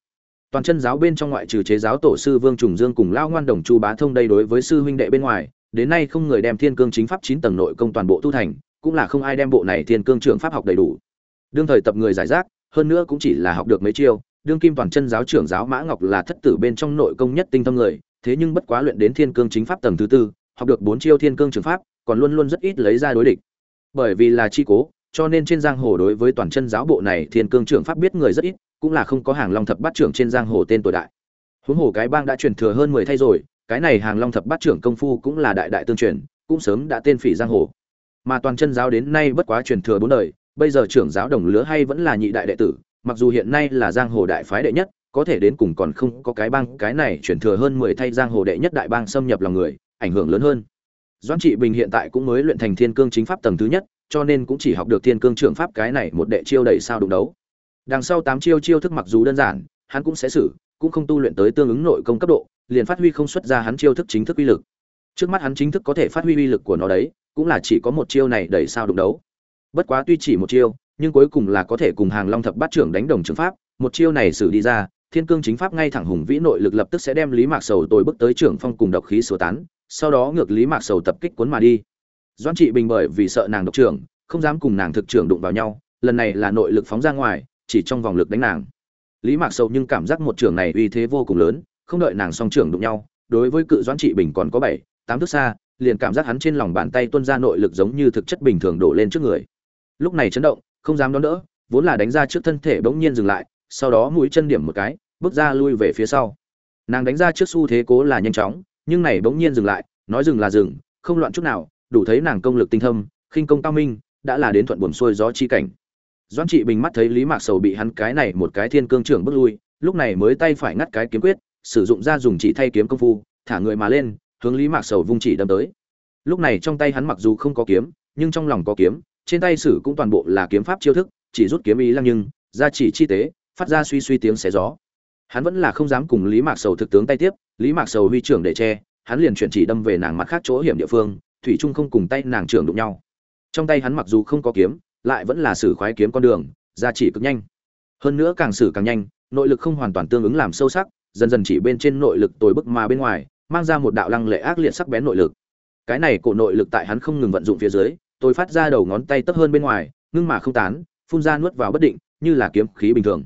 A: toàn chân giáo bên trong ngoại trừ chế giáo tổ sư vương trùng dương cùng lao ngoan đồng chu bá thông đây đối với sư huynh đệ bên ngoài, đến nay không người đem thiên cương chính pháp chín tầng nội công toàn bộ tu thành, cũng là không ai đem bộ này thiên cương trưởng pháp học đầy đủ. Đương thời tập người giải rác, hơn nữa cũng chỉ là học được mấy chiêu, đương kim toàn chân giáo trưởng giáo mã ngọc là thất tử bên trong nội công nhất tinh tâm người, thế nhưng bất quá luyện đến thiên cương chính pháp tầng thứ tư, học được bốn chiêu thiên cương trường pháp, còn luôn luôn rất ít lấy ra đối địch. Bởi vì là chi cố, cho nên trên giang hồ đối với toàn chân giáo bộ này thiên cương trưởng pháp biết người rất ít cũng là không có hàng long thập bát trưởng trên giang hồ tên tuổi đại. Huống hồ cái bang đã truyền thừa hơn mười thay rồi, cái này hàng long thập bát trưởng công phu cũng là đại đại tương truyền, cũng sớm đã tên phỉ giang hồ. Mà toàn chân giáo đến nay bất quá truyền thừa bốn đời, bây giờ trưởng giáo đồng lứa hay vẫn là nhị đại đệ tử, mặc dù hiện nay là giang hồ đại phái đệ nhất, có thể đến cùng còn không có cái bang cái này chuyển thừa hơn mười thay giang hồ đệ nhất đại bang xâm nhập lòng người, ảnh hưởng lớn hơn. Doãn trị bình hiện tại cũng mới luyện thành thiên cương chính pháp tầng thứ nhất, cho nên cũng chỉ học được thiên cương trưởng pháp cái này một đệ chiêu đầy sao đụng đấu đằng sau tám chiêu chiêu thức mặc dù đơn giản, hắn cũng sẽ xử, cũng không tu luyện tới tương ứng nội công cấp độ, liền phát huy không xuất ra hắn chiêu thức chính thức uy lực. Trước mắt hắn chính thức có thể phát huy uy lực của nó đấy, cũng là chỉ có một chiêu này đầy sao đụng đấu. Bất quá tuy chỉ một chiêu, nhưng cuối cùng là có thể cùng hàng long thập bát trưởng đánh đồng trường pháp, một chiêu này xử đi ra, thiên cương chính pháp ngay thẳng hùng vĩ nội lực lập tức sẽ đem lý mạc sầu tồi bước tới trưởng phong cùng độc khí số tán, sau đó ngược lý mạc sầu tập kích cuốn mà đi. Doãn trị bình bởi vì sợ nàng độc trưởng, không dám cùng nàng thực trưởng đụng vào nhau, lần này là nội lực phóng ra ngoài chỉ trong vòng lực đánh nàng. Lý mạc sầu nhưng cảm giác một trưởng này uy thế vô cùng lớn, không đợi nàng song trưởng đụng nhau, đối với cự doãn trị bình còn có bảy, tám thước xa, liền cảm giác hắn trên lòng bàn tay tuôn ra nội lực giống như thực chất bình thường đổ lên trước người. Lúc này chấn động, không dám đón đỡ, vốn là đánh ra trước thân thể bỗng nhiên dừng lại, sau đó mũi chân điểm một cái, bước ra lui về phía sau. Nàng đánh ra trước xu thế cố là nhanh chóng, nhưng này bỗng nhiên dừng lại, nói dừng là dừng, không loạn chút nào, đủ thấy nàng công lực tinh thâm, khinh công cao minh, đã là đến thuận buồm xuôi gió chi cảnh doãn trị bình mắt thấy lý mạc sầu bị hắn cái này một cái thiên cương trưởng bước lui, lúc này mới tay phải ngắt cái kiếm quyết, sử dụng ra dùng chỉ thay kiếm công phu, thả người mà lên, hướng lý mạc sầu vung chỉ đâm tới. Lúc này trong tay hắn mặc dù không có kiếm, nhưng trong lòng có kiếm, trên tay sử cũng toàn bộ là kiếm pháp chiêu thức, chỉ rút kiếm ý lăng nhưng, ra chỉ chi tế, phát ra suy suy tiếng xé gió. Hắn vẫn là không dám cùng lý mạc sầu thực tướng tay tiếp, lý mạc sầu huy trưởng để che, hắn liền chuyển chỉ đâm về nàng mặt khác chỗ hiểm địa phương, thủy trung không cùng tay nàng trưởng đụng nhau. Trong tay hắn mặc dù không có kiếm lại vẫn là sử khoái kiếm con đường ra chỉ cực nhanh. Hơn nữa càng sử càng nhanh, nội lực không hoàn toàn tương ứng làm sâu sắc, dần dần chỉ bên trên nội lực tối bức mà bên ngoài, mang ra một đạo lăng lệ ác liệt sắc bén nội lực. Cái này cổ nội lực tại hắn không ngừng vận dụng phía dưới, tôi phát ra đầu ngón tay tấp hơn bên ngoài, ngưng mà không tán, phun ra nuốt vào bất định, như là kiếm khí bình thường.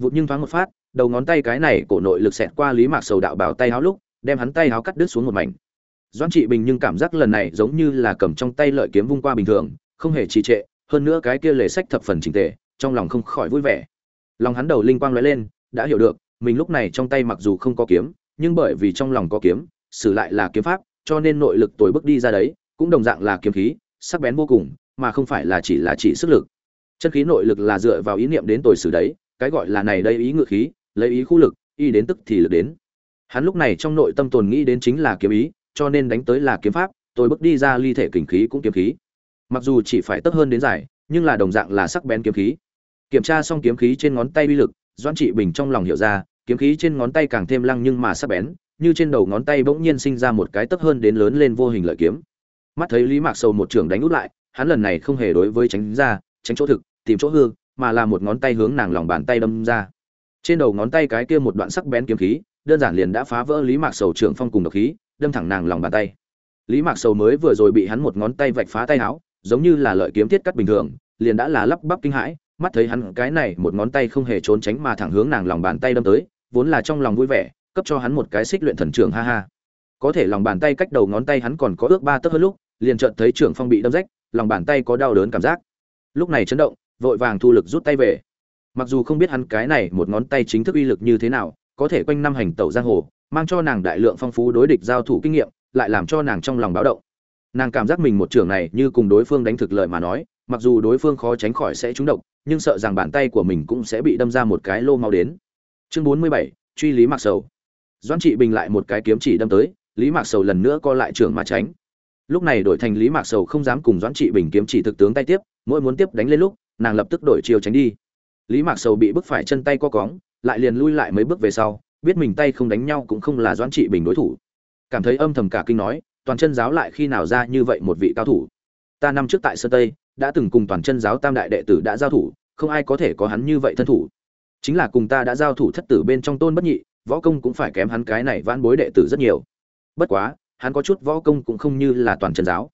A: Vụt nhưng thoáng một phát, đầu ngón tay cái này cổ nội lực xẹt qua lý mạc sầu đạo bảo tay háo lúc, đem hắn tay háo cắt đứt xuống một mảnh. Doãn trị bình nhưng cảm giác lần này giống như là cầm trong tay lợi kiếm vung qua bình thường, không hề trì trệ hơn nữa cái kia lề sách thập phần trình tề, trong lòng không khỏi vui vẻ. Lòng hắn đầu linh quang lóe lên, đã hiểu được, mình lúc này trong tay mặc dù không có kiếm, nhưng bởi vì trong lòng có kiếm, xử lại là kiếm pháp, cho nên nội lực tối bước đi ra đấy, cũng đồng dạng là kiếm khí, sắc bén vô cùng, mà không phải là chỉ là chỉ sức lực. Chân khí nội lực là dựa vào ý niệm đến tồi xử đấy, cái gọi là này đây ý ngự khí, lấy ý khu lực, y đến tức thì lực đến. Hắn lúc này trong nội tâm tồn nghĩ đến chính là kiếm ý, cho nên đánh tới là kiếm pháp tôi bước đi ra ly thể kình khí cũng kiếm khí mặc dù chỉ phải tấp hơn đến giải nhưng là đồng dạng là sắc bén kiếm khí. Kiểm tra xong kiếm khí trên ngón tay uy lực, doãn trị bình trong lòng hiểu ra, kiếm khí trên ngón tay càng thêm lăng nhưng mà sắc bén, như trên đầu ngón tay bỗng nhiên sinh ra một cái tấp hơn đến lớn lên vô hình lợi kiếm. Mắt thấy lý mạc sầu một trường đánh út lại, hắn lần này không hề đối với tránh ra, tránh chỗ thực, tìm chỗ hư, mà là một ngón tay hướng nàng lòng bàn tay đâm ra. Trên đầu ngón tay cái kia một đoạn sắc bén kiếm khí, đơn giản liền đã phá vỡ lý mạc sầu trưởng phong cùng độc khí, đâm thẳng nàng lòng bàn tay. Lý mạc sầu mới vừa rồi bị hắn một ngón tay vạch phá tay áo giống như là lợi kiếm thiết cắt bình thường, liền đã là lắp bắp kinh hãi, mắt thấy hắn cái này một ngón tay không hề trốn tránh mà thẳng hướng nàng lòng bàn tay đâm tới, vốn là trong lòng vui vẻ, cấp cho hắn một cái xích luyện thần trưởng ha ha. Có thể lòng bàn tay cách đầu ngón tay hắn còn có ước ba tấc hơn lúc, liền chợt thấy trưởng phong bị đâm rách, lòng bàn tay có đau đớn cảm giác. Lúc này chấn động, vội vàng thu lực rút tay về. Mặc dù không biết hắn cái này một ngón tay chính thức uy lực như thế nào, có thể quanh năm hành tẩu giang hồ, mang cho nàng đại lượng phong phú đối địch giao thủ kinh nghiệm, lại làm cho nàng trong lòng báo động nàng cảm giác mình một trường này như cùng đối phương đánh thực lợi mà nói, mặc dù đối phương khó tránh khỏi sẽ trúng độc, nhưng sợ rằng bàn tay của mình cũng sẽ bị đâm ra một cái lô mau đến. Chương bốn mươi bảy, truy lý mạc sầu. Doãn trị bình lại một cái kiếm chỉ đâm tới, lý mạc sầu lần nữa co lại trường mà tránh. Lúc này đổi thành lý mạc sầu không dám cùng doãn trị bình kiếm chỉ thực tướng tay tiếp, mỗi muốn tiếp đánh lên lúc, nàng lập tức đổi chiều tránh đi. Lý mạc sầu bị bức phải chân tay co cóng, lại liền lui lại mấy bước về sau, biết mình tay không đánh nhau cũng không là doãn trị bình đối thủ. Cảm thấy âm thầm cả kinh nói toàn chân giáo lại khi nào ra như vậy một vị cao thủ? Ta năm trước tại sơn tây, đã từng cùng toàn chân giáo tam đại đệ tử đã giao thủ, không ai có thể có hắn như vậy thân thủ. Chính là cùng ta đã giao thủ thất tử bên trong tôn bất nhị, võ công cũng phải kém hắn cái này vãn bối đệ tử rất nhiều. Bất quá, hắn có chút võ công cũng không như là toàn chân giáo.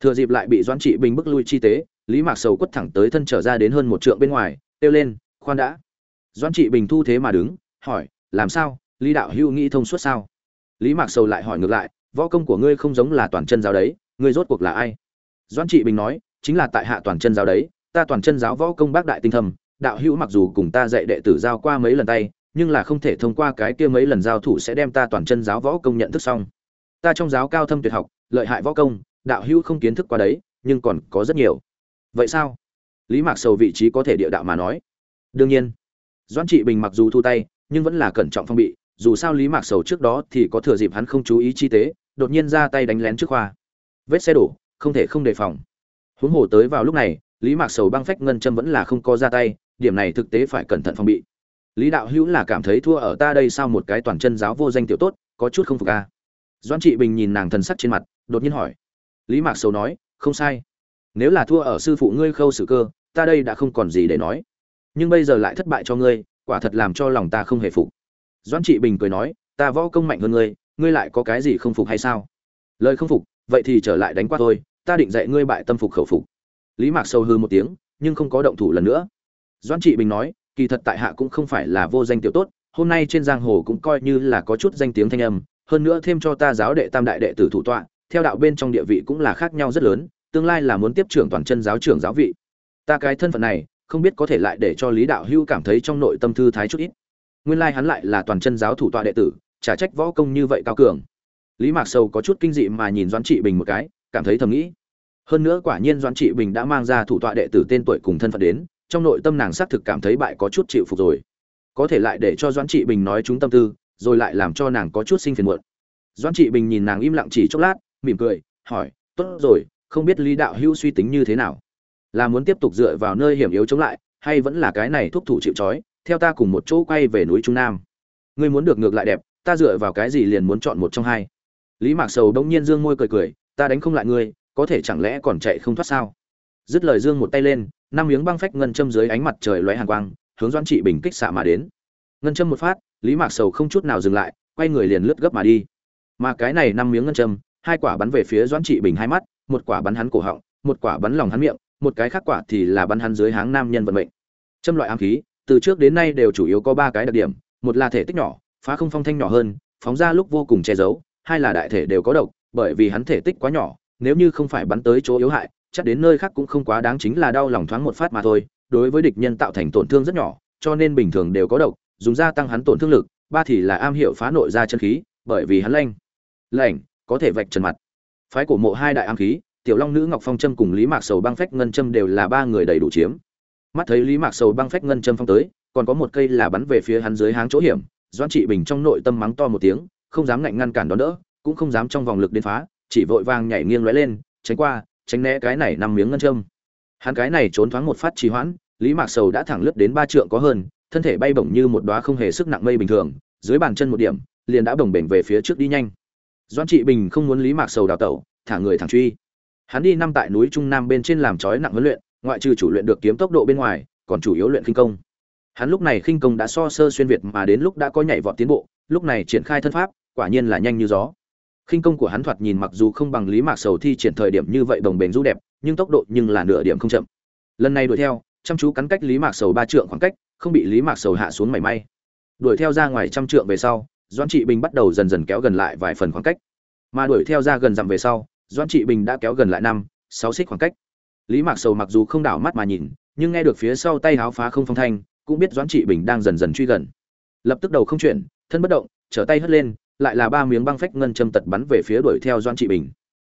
A: Thừa dịp lại bị doãn trị bình bức lui chi tế, lý mạc sầu quất thẳng tới thân trở ra đến hơn một trượng bên ngoài, kêu lên, khoan đã. Doãn trị bình thu thế mà đứng, hỏi, làm sao? Lý đạo hữu nghĩ thông suốt sao? Lý mạc sầu lại hỏi ngược lại võ công của ngươi không giống là toàn chân giáo đấy, ngươi rốt cuộc là ai? Doãn trị bình nói, chính là tại hạ toàn chân giáo đấy, ta toàn chân giáo võ công bác đại tinh thầm, đạo hữu mặc dù cùng ta dạy đệ tử giao qua mấy lần tay, nhưng là không thể thông qua cái kia mấy lần giao thủ sẽ đem ta toàn chân giáo võ công nhận thức xong. Ta trong giáo cao thâm tuyệt học, lợi hại võ công, đạo hữu không kiến thức qua đấy, nhưng còn có rất nhiều. Vậy sao? Lý mạc sầu vị trí có thể địa đạo mà nói. Đương nhiên. Doãn trị bình mặc dù thu tay, nhưng vẫn là cẩn trọng phong bị, dù sao lý mạc sầu trước đó thì có thừa dịp hắn không chú ý chi tế đột nhiên ra tay đánh lén trước khoa. Vết xe đổ, không thể không đề phòng. Huống hồ tới vào lúc này, lý mạc sầu băng phách ngân châm vẫn là không có ra tay, điểm này thực tế phải cẩn thận phòng bị. Lý đạo hữu là cảm thấy thua ở ta đây sao một cái toàn chân giáo vô danh tiểu tốt, có chút không phục ca doãn trị bình nhìn nàng thần sắc trên mặt, đột nhiên hỏi. Lý mạc sầu nói, không sai. Nếu là thua ở sư phụ ngươi khâu sử cơ, ta đây đã không còn gì để nói. Nhưng bây giờ lại thất bại cho ngươi, quả thật làm cho lòng ta không hề phục. Doãn trị bình cười nói, ta võ công mạnh hơn ngươi ngươi lại có cái gì không phục hay sao? Lời không phục, vậy thì trở lại đánh qua thôi, ta định dạy ngươi bại tâm phục khẩu phục. Lý mạc sâu hư một tiếng, nhưng không có động thủ lần nữa. Doãn trị bình nói, kỳ thật tại hạ cũng không phải là vô danh tiểu tốt, hôm nay trên giang hồ cũng coi như là có chút danh tiếng thanh âm, hơn nữa thêm cho ta giáo đệ tam đại đệ tử thủ tọa, theo đạo bên trong địa vị cũng là khác nhau rất lớn, tương lai là muốn tiếp trưởng toàn chân giáo trưởng giáo vị. Ta cái thân phận này, không biết có thể lại để cho lý đạo hưu cảm thấy trong nội tâm thư thái chút ít. Nguyên lai hắn lại là toàn chân giáo thủ tọa đệ tử chả trách võ công như vậy cao cường. Lý mạc sầu có chút kinh dị mà nhìn doãn trị bình một cái, cảm thấy thầm nghĩ. Hơn nữa quả nhiên doãn trị bình đã mang ra thủ tọa đệ tử tên tuổi cùng thân phận đến, trong nội tâm nàng xác thực cảm thấy bại có chút chịu phục rồi. Có thể lại để cho doãn trị bình nói chúng tâm tư, rồi lại làm cho nàng có chút sinh phiền muộn. Doãn trị bình nhìn nàng im lặng chỉ chốc lát, mỉm cười, hỏi, tốt rồi, không biết lý đạo hữu suy tính như thế nào? Là muốn tiếp tục dựa vào nơi hiểm yếu chống lại, hay vẫn là cái này thúc thủ chịu trói, theo ta cùng một chỗ quay về núi trung nam? Ngươi muốn được ngược lại đẹp ta dựa vào cái gì liền muốn chọn một trong hai? Lý mạc sầu đông nhiên dương môi cười cười, ta đánh không lại ngươi, có thể chẳng lẽ còn chạy không thoát sao? Dứt lời dương một tay lên, năm miếng băng phách ngân châm dưới ánh mặt trời lóe hàn quang, hướng doãn trị bình kích xạ mà đến. Ngân châm một phát, lý mạc sầu không chút nào dừng lại, quay người liền lướt gấp mà đi. Mà cái này năm miếng ngân châm, hai quả bắn về phía doãn trị bình hai mắt, một quả bắn hắn cổ họng, một quả bắn lòng hắn miệng, một cái khác quả thì là bắn hắn dưới háng nam nhân vận mệnh. Châm loại ám khí, từ trước đến nay đều chủ yếu có ba cái đặc điểm, một là thể tích nhỏ phá không phong thanh nhỏ hơn, phóng ra lúc vô cùng che giấu, hai là đại thể đều có độc, bởi vì hắn thể tích quá nhỏ, nếu như không phải bắn tới chỗ yếu hại, chắc đến nơi khác cũng không quá đáng chính là đau lòng thoáng một phát mà thôi. Đối với địch nhân tạo thành tổn thương rất nhỏ, cho nên bình thường đều có độc, dùng ra tăng hắn tổn thương lực, ba thì là am hiểu phá nội ra chân khí, bởi vì hắn lanh, lạnh, có thể vạch trần mặt. Phái cổ mộ hai đại am khí, tiểu long nữ ngọc phong trâm cùng lý mạc sầu băng phách ngân trâm đều là ba người đầy đủ chiếm. Mắt thấy lý mạc sầu băng phách ngân trâm phong tới, còn có một cây là bắn về phía hắn dưới háng chỗ hiểm doan trị bình trong nội tâm mắng to một tiếng, không dám ngạnh ngăn cản đón đỡ, cũng không dám trong vòng lực đến phá, chỉ vội vàng nhảy nghiêng lóe lên, tránh qua, tránh né cái này nằm miếng ngân châm. Hắn cái này trốn thoáng một phát trì hoãn, lý mạc sầu đã thẳng lướt đến ba trượng có hơn, thân thể bay bổng như một đóa không hề sức nặng mây bình thường, dưới bàn chân một điểm, liền đã bồng bềnh về phía trước đi nhanh. Doan trị bình không muốn lý mạc sầu đào tẩu, thả người thẳng truy. Hắn đi năm tại núi trung nam bên trên làm chói nặng huấn luyện, ngoại trừ chủ luyện được kiếm tốc độ bên ngoài, còn chủ yếu luyện kinh công hắn lúc này khinh công đã so sơ xuyên việt mà đến lúc đã có nhảy vọt tiến bộ, lúc này triển khai thân pháp, quả nhiên là nhanh như gió. Khinh công của hắn thoạt nhìn mặc dù không bằng lý mạc sầu thi triển thời điểm như vậy đồng bền du đẹp, nhưng tốc độ nhưng là nửa điểm không chậm. Lần này đuổi theo, chăm chú cắn cách lý mạc sầu ba trượng khoảng cách, không bị lý mạc sầu hạ xuống mảy may. Đuổi theo ra ngoài trăm trượng về sau, doãn trị bình bắt đầu dần dần kéo gần lại vài phần khoảng cách. Mà đuổi theo ra gần dặm về sau, doãn trị bình đã kéo gần lại năm, sáu xích khoảng cách. Lý mạc sầu mặc dù không đảo mắt mà nhìn, nhưng nghe được phía sau tay háo phá không phong thanh cũng biết doãn trị bình đang dần dần truy gần. Lập tức đầu không chuyển, thân bất động, trở tay hất lên, lại là ba miếng băng phách ngân châm tật bắn về phía đuổi theo doãn trị bình.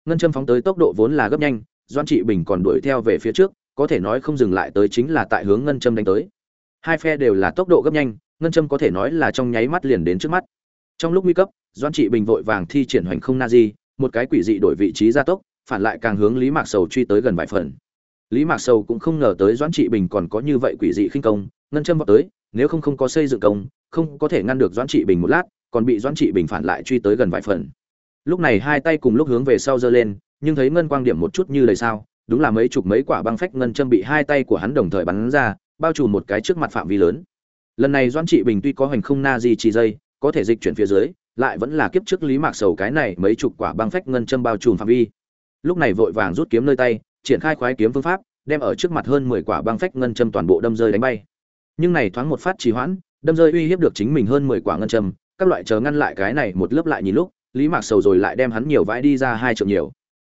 A: Ngân châm phóng tới tốc độ vốn là gấp nhanh, doãn trị bình còn đuổi theo về phía trước, có thể nói không dừng lại tới chính là tại hướng ngân châm đánh tới. Hai phe đều là tốc độ gấp nhanh, ngân châm có thể nói là trong nháy mắt liền đến trước mắt. Trong lúc nguy cấp, doãn trị bình vội vàng thi triển hoành không na di, một cái quỷ dị đổi vị trí gia tốc, phản lại càng hướng lý mạc sầu truy tới gần vài phần. Lý mạc sầu cũng không ngờ tới doãn trị bình còn có như vậy quỷ dị khinh công ngân châm vào tới, nếu không không có xây dựng công, không có thể ngăn được doãn trị bình một lát, còn bị doãn trị bình phản lại truy tới gần vài phần. Lúc này hai tay cùng lúc hướng về sau giơ lên, nhưng thấy ngân quang điểm một chút như lời sao, đúng là mấy chục mấy quả băng phách ngân châm bị hai tay của hắn đồng thời bắn ra, bao trùm một cái trước mặt phạm vi lớn. Lần này doãn trị bình tuy có hành không na gì chỉ dây, có thể dịch chuyển phía dưới, lại vẫn là kiếp trước lý mạc sầu cái này mấy chục quả băng phách ngân châm bao trùm phạm vi. Lúc này vội vàng rút kiếm nơi tay, triển khai khoái kiếm phương pháp, đem ở trước mặt hơn mười quả băng phách ngân châm toàn bộ đâm rơi đánh bay nhưng này thoáng một phát trì hoãn, đâm rơi uy hiếp được chính mình hơn mười quả ngân châm, các loại chờ ngăn lại cái này một lớp lại nhìn lúc, lý mạc sầu rồi lại đem hắn nhiều vãi đi ra hai triệu nhiều.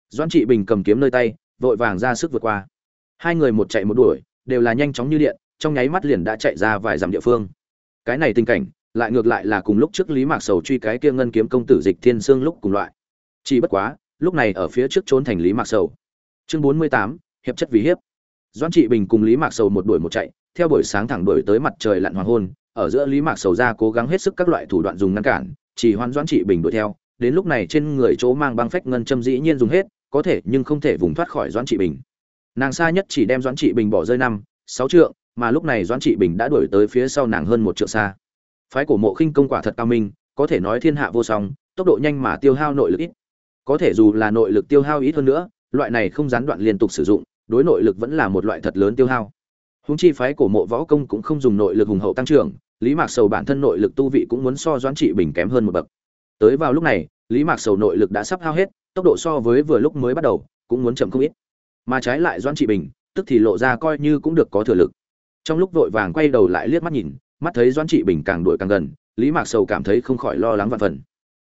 A: Doãn trị bình cầm kiếm nơi tay, vội vàng ra sức vượt qua. Hai người một chạy một đuổi, đều là nhanh chóng như điện, trong nháy mắt liền đã chạy ra vài dặm địa phương. Cái này tình cảnh, lại ngược lại là cùng lúc trước lý mạc sầu truy cái kia ngân kiếm công tử dịch thiên sương lúc cùng loại. Chỉ bất quá, lúc này ở phía trước trốn thành lý mạc sầu. Chương bốn mươi tám, hiệp chất vì hiếp. Doãn trị bình cùng lý mạc sầu một đuổi một chạy theo buổi sáng thẳng đuổi tới mặt trời lặn hoàng hôn, ở giữa lý mạc sầu ra cố gắng hết sức các loại thủ đoạn dùng ngăn cản, chỉ hoan doãn trị bình đuổi theo. Đến lúc này trên người chỗ mang băng phách ngân châm dĩ nhiên dùng hết, có thể nhưng không thể vùng thoát khỏi doãn trị bình. Nàng xa nhất chỉ đem doãn trị bình bỏ rơi năm, sáu trượng, mà lúc này doãn trị bình đã đuổi tới phía sau nàng hơn một trượng xa. Phái cổ mộ khinh công quả thật cao minh, có thể nói thiên hạ vô song, tốc độ nhanh mà tiêu hao nội lực ít. Có thể dù là nội lực tiêu hao ít hơn nữa, loại này không gián đoạn liên tục sử dụng, đối nội lực vẫn là một loại thật lớn tiêu hao. Huống chi phái cổ mộ võ công cũng không dùng nội lực hùng hậu tăng trưởng, lý mạc sầu bản thân nội lực tu vị cũng muốn so doãn trị bình kém hơn một bậc. Tới vào lúc này, lý mạc sầu nội lực đã sắp hao hết, tốc độ so với vừa lúc mới bắt đầu, cũng muốn chậm không ít. Mà trái lại doãn trị bình, tức thì lộ ra coi như cũng được có thừa lực. Trong lúc vội vàng quay đầu lại liếc mắt nhìn, mắt thấy doãn trị bình càng đuổi càng gần, lý mạc sầu cảm thấy không khỏi lo lắng vạn phần.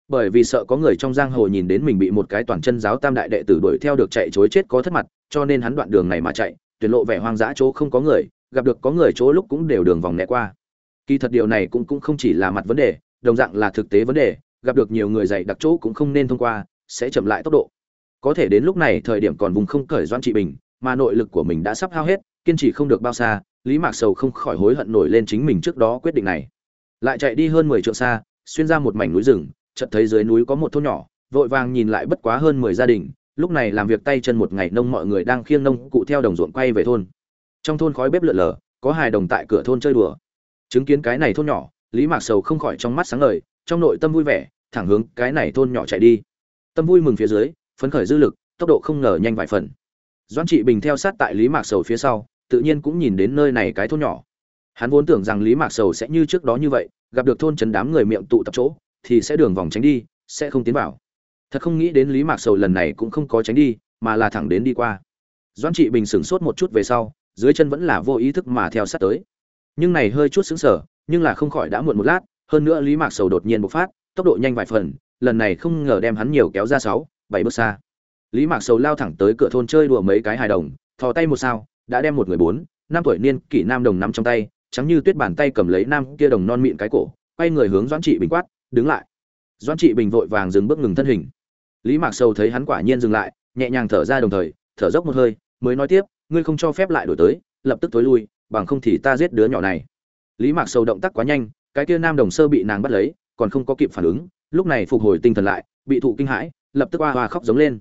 A: Bởi vì sợ có người trong giang hồ nhìn đến mình bị một cái toàn chân giáo tam đại đệ tử đuổi theo được chạy chối chết có thất mặt, cho nên hắn đoạn đường này mà chạy tuyệt lộ vẻ hoang dã chỗ không có người, gặp được có người chỗ lúc cũng đều đường vòng né qua. Kỳ thật điều này cũng cũng không chỉ là mặt vấn đề, đồng dạng là thực tế vấn đề, gặp được nhiều người dạy đặc chỗ cũng không nên thông qua, sẽ chậm lại tốc độ. Có thể đến lúc này thời điểm còn vùng không cởi doan trị bình, mà nội lực của mình đã sắp hao hết, kiên trì không được bao xa, lý mạc sầu không khỏi hối hận nổi lên chính mình trước đó quyết định này. Lại chạy đi hơn mười triệu xa, xuyên ra một mảnh núi rừng, chợt thấy dưới núi có một thôn nhỏ, vội vàng nhìn lại bất quá hơn mười gia đình lúc này làm việc tay chân một ngày nông mọi người đang khiêng nông cụ theo đồng ruộng quay về thôn. Trong thôn khói bếp lượn lờ, có hài đồng tại cửa thôn chơi đùa. Chứng kiến cái này thôn nhỏ, lý mạc sầu không khỏi trong mắt sáng ngời, trong nội tâm vui vẻ, thẳng hướng cái này thôn nhỏ chạy đi. Tâm vui mừng phía dưới, phấn khởi dư lực, tốc độ không ngờ nhanh vài phần. Doãn trị bình theo sát tại lý mạc sầu phía sau, tự nhiên cũng nhìn đến nơi này cái thôn nhỏ. Hắn vốn tưởng rằng lý mạc sầu sẽ như trước đó như vậy, gặp được thôn trấn đám người miệng tụ tập chỗ, thì sẽ đường vòng tránh đi, sẽ không tiến vào thật không nghĩ đến lý mạc sầu lần này cũng không có tránh đi, mà là thẳng đến đi qua. Doãn trị bình sửng sốt một chút về sau, dưới chân vẫn là vô ý thức mà theo sát tới. Nhưng này hơi chút xứng sở nhưng là không khỏi đã muộn một lát, hơn nữa lý mạc sầu đột nhiên bộc phát, tốc độ nhanh vài phần, lần này không ngờ đem hắn nhiều kéo ra sáu, bảy bước xa. Lý mạc sầu lao thẳng tới cửa thôn chơi đùa mấy cái hài đồng, thò tay một sao, đã đem một người bốn, năm tuổi niên kỷ nam đồng nắm trong tay, trắng như tuyết bàn tay cầm lấy nam kia đồng non mịn cái cổ, quay người hướng doãn trị bình quát, đứng lại. Doãn trị bình vội vàng dừng bước ngừng thân hình lý mạc sầu thấy hắn quả nhiên dừng lại, nhẹ nhàng thở ra đồng thời, thở dốc một hơi, mới nói tiếp, ngươi không cho phép lại đổi tới, lập tức tối lui, bằng không thì ta giết đứa nhỏ này. Lý mạc sầu động tác quá nhanh, cái kia nam đồng sơ bị nàng bắt lấy, còn không có kịp phản ứng, lúc này phục hồi tinh thần lại, bị thụ kinh hãi, lập tức oa hoa khóc giống lên.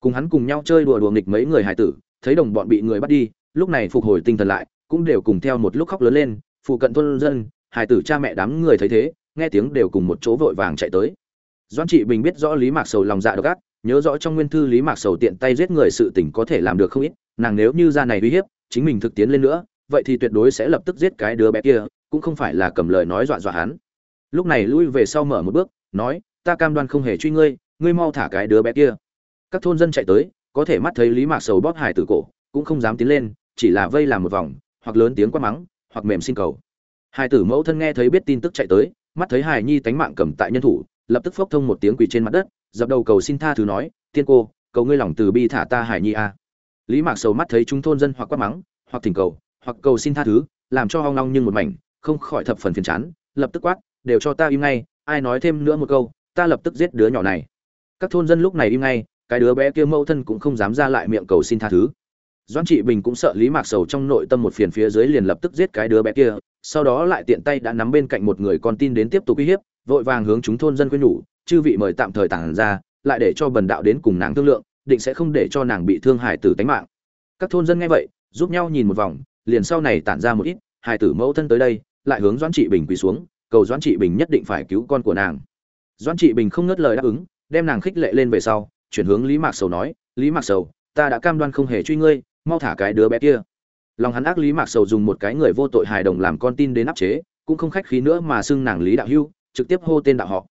A: Cùng hắn cùng nhau chơi đùa đùa nghịch mấy người hải tử, thấy đồng bọn bị người bắt đi, lúc này phục hồi tinh thần lại, cũng đều cùng theo một lúc khóc lớn lên, phụ cận thôn dân hải tử cha mẹ đám người thấy thế, nghe tiếng đều cùng một chỗ vội vàng chạy tới doan trị bình biết rõ lý mạc sầu lòng dạ độc ác, nhớ rõ trong nguyên thư lý mạc sầu tiện tay giết người sự tình có thể làm được không ít, nàng nếu như ra này uy hiếp, chính mình thực tiến lên nữa, vậy thì tuyệt đối sẽ lập tức giết cái đứa bé kia, cũng không phải là cầm lời nói dọa dọa hắn. Lúc này lui về sau mở một bước, nói, ta cam đoan không hề truy ngươi ngươi mau thả cái đứa bé kia. Các thôn dân chạy tới, có thể mắt thấy lý mạc sầu bóp hải tử cổ, cũng không dám tiến lên, chỉ là vây làm một vòng, hoặc lớn tiếng quát mắng, hoặc mềm xin cầu. Hải tử mẫu thân nghe thấy biết tin tức chạy tới, mắt thấy hải nhi tánh mạng cầm tại nhân thủ lập tức phốc thông một tiếng quỳ trên mặt đất, dập đầu cầu xin tha thứ nói, tiên cô, cầu ngươi lòng từ bi thả ta hải nhi a. Lý mạc sầu mắt thấy chúng thôn dân hoặc quát mắng, hoặc thỉnh cầu, hoặc cầu xin tha thứ, làm cho hoang long nhưng một mảnh, không khỏi thập phần phiền chán, lập tức quát, đều cho ta im ngay, ai nói thêm nữa một câu, ta lập tức giết đứa nhỏ này. Các thôn dân lúc này im ngay, cái đứa bé kia mẫu thân cũng không dám ra lại miệng cầu xin tha thứ. Doãn trị bình cũng sợ lý mạc sầu trong nội tâm một phiền phía dưới liền lập tức giết cái đứa bé kia, sau đó lại tiện tay đã nắm bên cạnh một người con tin đến tiếp tục uy hiếp vội vàng hướng chúng thôn dân khuyên nhủ, chư vị mời tạm thời tản ra, lại để cho bần đạo đến cùng nàng thương lượng, định sẽ không để cho nàng bị thương hại tử tánh mạng. Các thôn dân nghe vậy, giúp nhau nhìn một vòng, liền sau này tản ra một ít, hài tử mẫu thân tới đây, lại hướng doãn trị bình quỳ xuống, cầu doãn trị bình nhất định phải cứu con của nàng. Doãn trị bình không ngớt lời đáp ứng, đem nàng khích lệ lên về sau, chuyển hướng lý mạc sầu nói, lý mạc sầu, ta đã cam đoan không hề truy ngươi, mau thả cái đứa bé kia. Lòng hắn ác lý mạc sầu dùng một cái người vô tội hài đồng làm con tin đến áp chế, cũng không khách khí nữa mà xưng nàng lý đạo hưu trực tiếp hô tên đạo họ.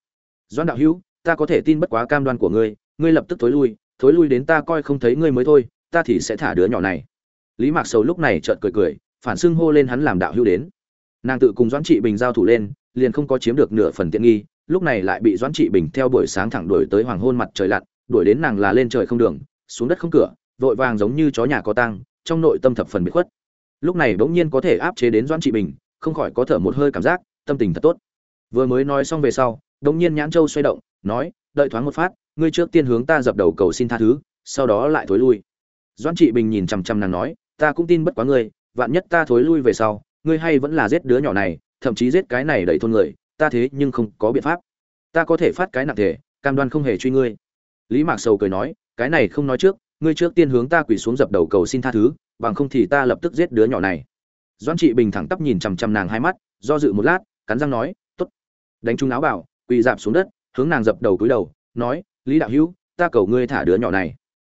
A: Doãn đạo hưu ta có thể tin bất quá cam đoan của ngươi ngươi lập tức thối lui thối lui đến ta coi không thấy ngươi mới thôi, ta thì sẽ thả đứa nhỏ này. Lý mạc sầu lúc này chợt cười cười, phản xưng hô lên hắn làm đạo hưu đến. Nàng tự cùng doãn trị bình giao thủ lên, liền không có chiếm được nửa phần tiện nghi, lúc này lại bị doãn trị bình theo buổi sáng thẳng đuổi tới hoàng hôn mặt trời lặn, đuổi đến nàng là lên trời không đường, xuống đất không cửa, vội vàng giống như chó nhà có tang, trong nội tâm thập phần bị khuất. Lúc này bỗng nhiên có thể áp chế đến doãn trị bình, không khỏi có thở một hơi cảm giác, tâm tình thật tốt vừa mới nói xong về sau, đống nhiên nhãn châu xoay động, nói, đợi thoáng một phát, ngươi trước tiên hướng ta dập đầu cầu xin tha thứ, sau đó lại thối lui. Doãn trị bình nhìn chằm chằm nàng nói, ta cũng tin bất quá ngươi, vạn nhất ta thối lui về sau, ngươi hay vẫn là giết đứa nhỏ này, thậm chí giết cái này đẩy thôn người, ta thế nhưng không có biện pháp. Ta có thể phát cái nặng thể, cam đoan không hề truy ngươi. Lý mạc sầu cười nói, cái này không nói trước, ngươi trước tiên hướng ta quỳ xuống dập đầu cầu xin tha thứ, bằng không thì ta lập tức giết đứa nhỏ này. Doãn trị bình thẳng tắp nhìn chằm chằm nàng hai mắt, do dự một lát, cắn răng nói đánh trúng áo bảo, quỳ dạp xuống đất, hướng nàng dập đầu cúi đầu, nói, lý đạo hữu, ta cầu ngươi thả đứa nhỏ này.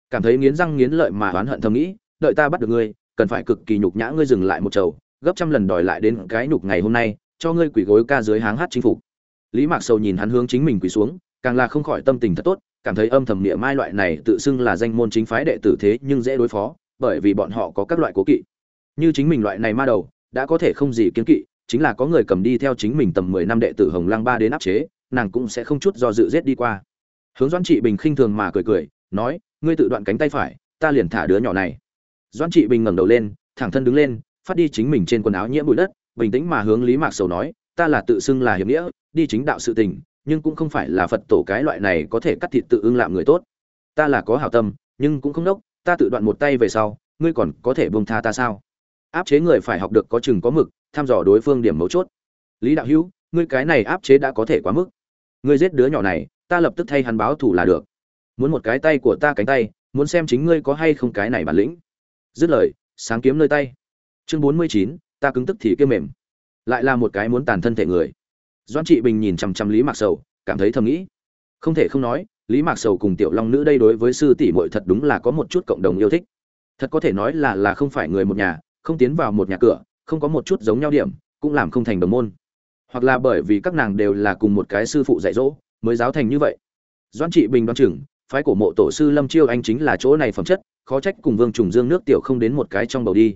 A: Cảm thấy nghiến răng nghiến lợi mà oán hận thầm nghĩ, đợi ta bắt được ngươi, cần phải cực kỳ nhục nhã ngươi dừng lại một chầu, gấp trăm lần đòi lại đến cái nhục ngày hôm nay, cho ngươi quỳ gối ca dưới háng hát chính phục. Lý mạc sầu nhìn hắn hướng chính mình quỳ xuống, càng là không khỏi tâm tình thật tốt, cảm thấy âm thầm niệm mai loại này tự xưng là danh môn chính phái đệ tử thế nhưng dễ đối phó, bởi vì bọn họ có các loại cố kỵ. Như chính mình loại này ma đầu, đã có thể không gì kiến kỵ chính là có người cầm đi theo chính mình tầm mười năm đệ tử hồng lăng ba đến áp chế, nàng cũng sẽ không chút do dự giết đi qua. Hướng doãn trị bình khinh thường mà cười cười, nói, ngươi tự đoạn cánh tay phải, ta liền thả đứa nhỏ này. Doãn trị bình ngẩng đầu lên, thẳng thân đứng lên, phát đi chính mình trên quần áo nhiễm bụi đất, bình tĩnh mà hướng lý mạc sầu nói, ta là tự xưng là hiệp nghĩa, đi chính đạo sự tình, nhưng cũng không phải là phật tổ cái loại này có thể cắt thịt tự ưng lạm người tốt. Ta là có hảo tâm, nhưng cũng không đốc, ta tự đoạn một tay về sau, ngươi còn có thể buông tha ta sao? Áp chế người phải học được có chừng có mực, thăm dò đối phương điểm mấu chốt. Lý đạo hữu, ngươi cái này áp chế đã có thể quá mức. Ngươi giết đứa nhỏ này, ta lập tức thay hắn báo thủ là được. Muốn một cái tay của ta cánh tay, muốn xem chính ngươi có hay không cái này bản lĩnh. Dứt lời, sáng kiếm nơi tay. Chương bốn mươi chín, ta cứng tức thì kêu mềm. Lại là một cái muốn tàn thân thể người. Doan trị bình nhìn chằm chằm lý mạc sầu, cảm thấy thầm nghĩ. Không thể không nói, lý mạc sầu cùng tiểu long nữ đây đối với sư tỷ muội thật đúng là có một chút cộng đồng yêu thích. Thật có thể nói là là không phải người một nhà không tiến vào một nhà cửa, không có một chút giống nhau điểm, cũng làm không thành đồng môn. Hoặc là bởi vì các nàng đều là cùng một cái sư phụ dạy dỗ, mới giáo thành như vậy. Doan trị bình đoan chừng, phái cổ mộ tổ sư lâm chiêu anh chính là chỗ này phẩm chất, khó trách cùng vương trùng dương nước tiểu không đến một cái trong bầu đi.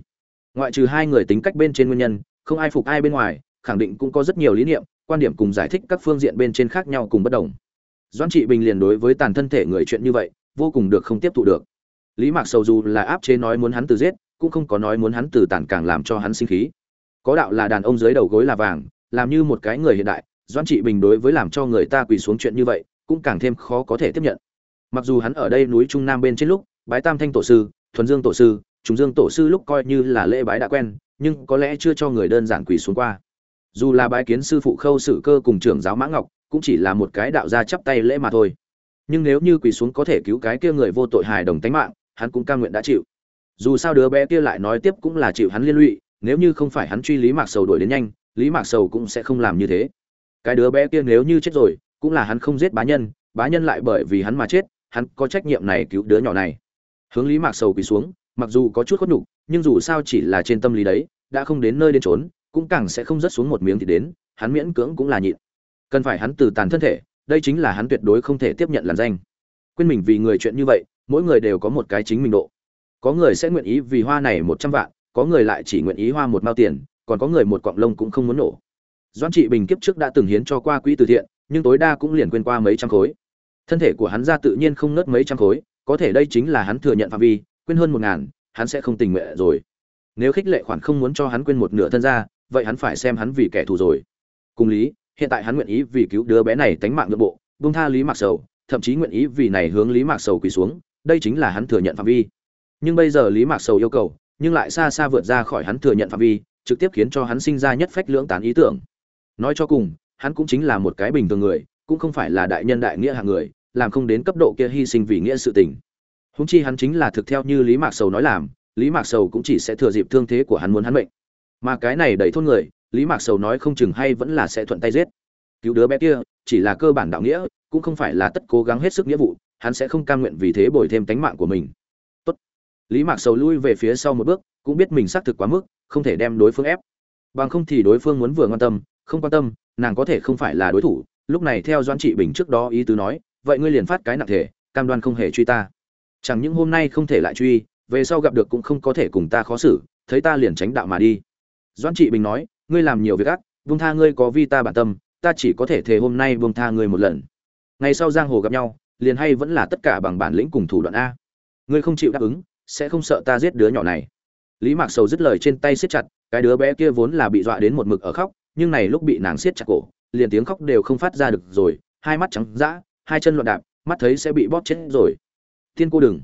A: Ngoại trừ hai người tính cách bên trên nguyên nhân, không ai phục ai bên ngoài, khẳng định cũng có rất nhiều lý niệm, quan điểm cùng giải thích các phương diện bên trên khác nhau cùng bất đồng. Doãn trị bình liền đối với tàn thân thể người chuyện như vậy, vô cùng được không tiếp thụ được. Lý mạc sầu dù là áp chế nói muốn hắn từ giết cũng không có nói muốn hắn từ tản càng làm cho hắn sinh khí. Có đạo là đàn ông dưới đầu gối là vàng, làm như một cái người hiện đại, doãn trị bình đối với làm cho người ta quỳ xuống chuyện như vậy, cũng càng thêm khó có thể tiếp nhận. Mặc dù hắn ở đây núi trung nam bên trên lúc, bái tam thanh tổ sư, thuần dương tổ sư, trùng dương tổ sư lúc coi như là lễ bái đã quen, nhưng có lẽ chưa cho người đơn giản quỳ xuống qua. Dù là bái kiến sư phụ khâu sử cơ cùng trưởng giáo mã ngọc, cũng chỉ là một cái đạo gia chắp tay lễ mà thôi. Nhưng nếu như quỳ xuống có thể cứu cái kia người vô tội hài đồng tánh mạng, hắn cũng cam nguyện đã chịu dù sao đứa bé kia lại nói tiếp cũng là chịu hắn liên lụy, nếu như không phải hắn truy lý mạc sầu đuổi đến nhanh, lý mạc sầu cũng sẽ không làm như thế. Cái đứa bé kia nếu như chết rồi, cũng là hắn không giết bá nhân bá nhân lại bởi vì hắn mà chết, hắn có trách nhiệm này cứu đứa nhỏ này. Hướng lý mạc sầu quỳ xuống, mặc dù có chút khuất nhục, nhưng dù sao chỉ là trên tâm lý đấy, đã không đến nơi đến trốn cũng càng sẽ không rớt xuống một miếng thì đến, hắn miễn cưỡng cũng là nhịn. Cần phải hắn từ tàn thân thể, đây chính là hắn tuyệt đối không thể tiếp nhận làn danh. Quên mình vì người chuyện như vậy, mỗi người đều có một cái chính mình độ có người sẽ nguyện ý vì hoa này một trăm vạn, có người lại chỉ nguyện ý hoa một mao tiền, còn có người một quặng lông cũng không muốn nổ. Doan trị bình kiếp trước đã từng hiến cho qua quỹ từ thiện, nhưng tối đa cũng liền quên qua mấy trăm khối. Thân thể của hắn ra tự nhiên không nớt mấy trăm khối, có thể đây chính là hắn thừa nhận phạm vi, quên hơn một ngàn, hắn sẽ không tình nguyện rồi. Nếu khích lệ khoản không muốn cho hắn quên một nửa thân ra, vậy hắn phải xem hắn vì kẻ thù rồi. Cùng lý, hiện tại hắn nguyện ý vì cứu đứa bé này tánh mạng nội bộ, buông tha lý mạc sầu, thậm chí nguyện ý vì này hướng lý mạc sầu quỳ xuống, đây chính là hắn thừa nhận phạm vi nhưng bây giờ lý mạc sầu yêu cầu, nhưng lại xa xa vượt ra khỏi hắn thừa nhận phạm vi, trực tiếp khiến cho hắn sinh ra nhất phách lưỡng tán ý tưởng. Nói cho cùng, hắn cũng chính là một cái bình thường người, cũng không phải là đại nhân đại nghĩa hạng người, làm không đến cấp độ kia hy sinh vì nghĩa sự tình. Húng chi hắn chính là thực theo như lý mạc sầu nói làm, lý mạc sầu cũng chỉ sẽ thừa dịp thương thế của hắn muốn hắn mệnh. Mà cái này đẩy thôn người, lý mạc sầu nói không chừng hay vẫn là sẽ thuận tay giết. Cứu đứa bé kia, chỉ là cơ bản đạo nghĩa, cũng không phải là tất cố gắng hết sức nghĩa vụ, hắn sẽ không cam nguyện vì thế bồi thêm tánh mạng của mình lý mạc sầu lui về phía sau một bước, cũng biết mình xác thực quá mức, không thể đem đối phương ép. Bằng không thì đối phương muốn vừa quan tâm, không quan tâm, nàng có thể không phải là đối thủ. Lúc này theo doãn trị bình trước đó ý tứ nói, vậy ngươi liền phát cái nặng thể, cam đoan không hề truy ta. Chẳng những hôm nay không thể lại truy, về sau gặp được cũng không có thể cùng ta khó xử, thấy ta liền tránh đạo mà đi. Doãn trị bình nói, ngươi làm nhiều việc ác vương tha ngươi có vi ta bản tâm, ta chỉ có thể thề hôm nay buông tha ngươi một lần. Ngày sau giang hồ gặp nhau, liền hay vẫn là tất cả bằng bản lĩnh cùng thủ đoạn a. Ngươi không chịu đáp ứng sẽ không sợ ta giết đứa nhỏ này. Lý mạc sầu dứt lời trên tay siết chặt, cái đứa bé kia vốn là bị dọa đến một mực ở khóc, nhưng này lúc bị nàng siết chặt cổ, liền tiếng khóc đều không phát ra được rồi, hai mắt trắng dã, hai chân loạn đạp, mắt thấy sẽ bị bóp chết rồi. Tiên cô đừng.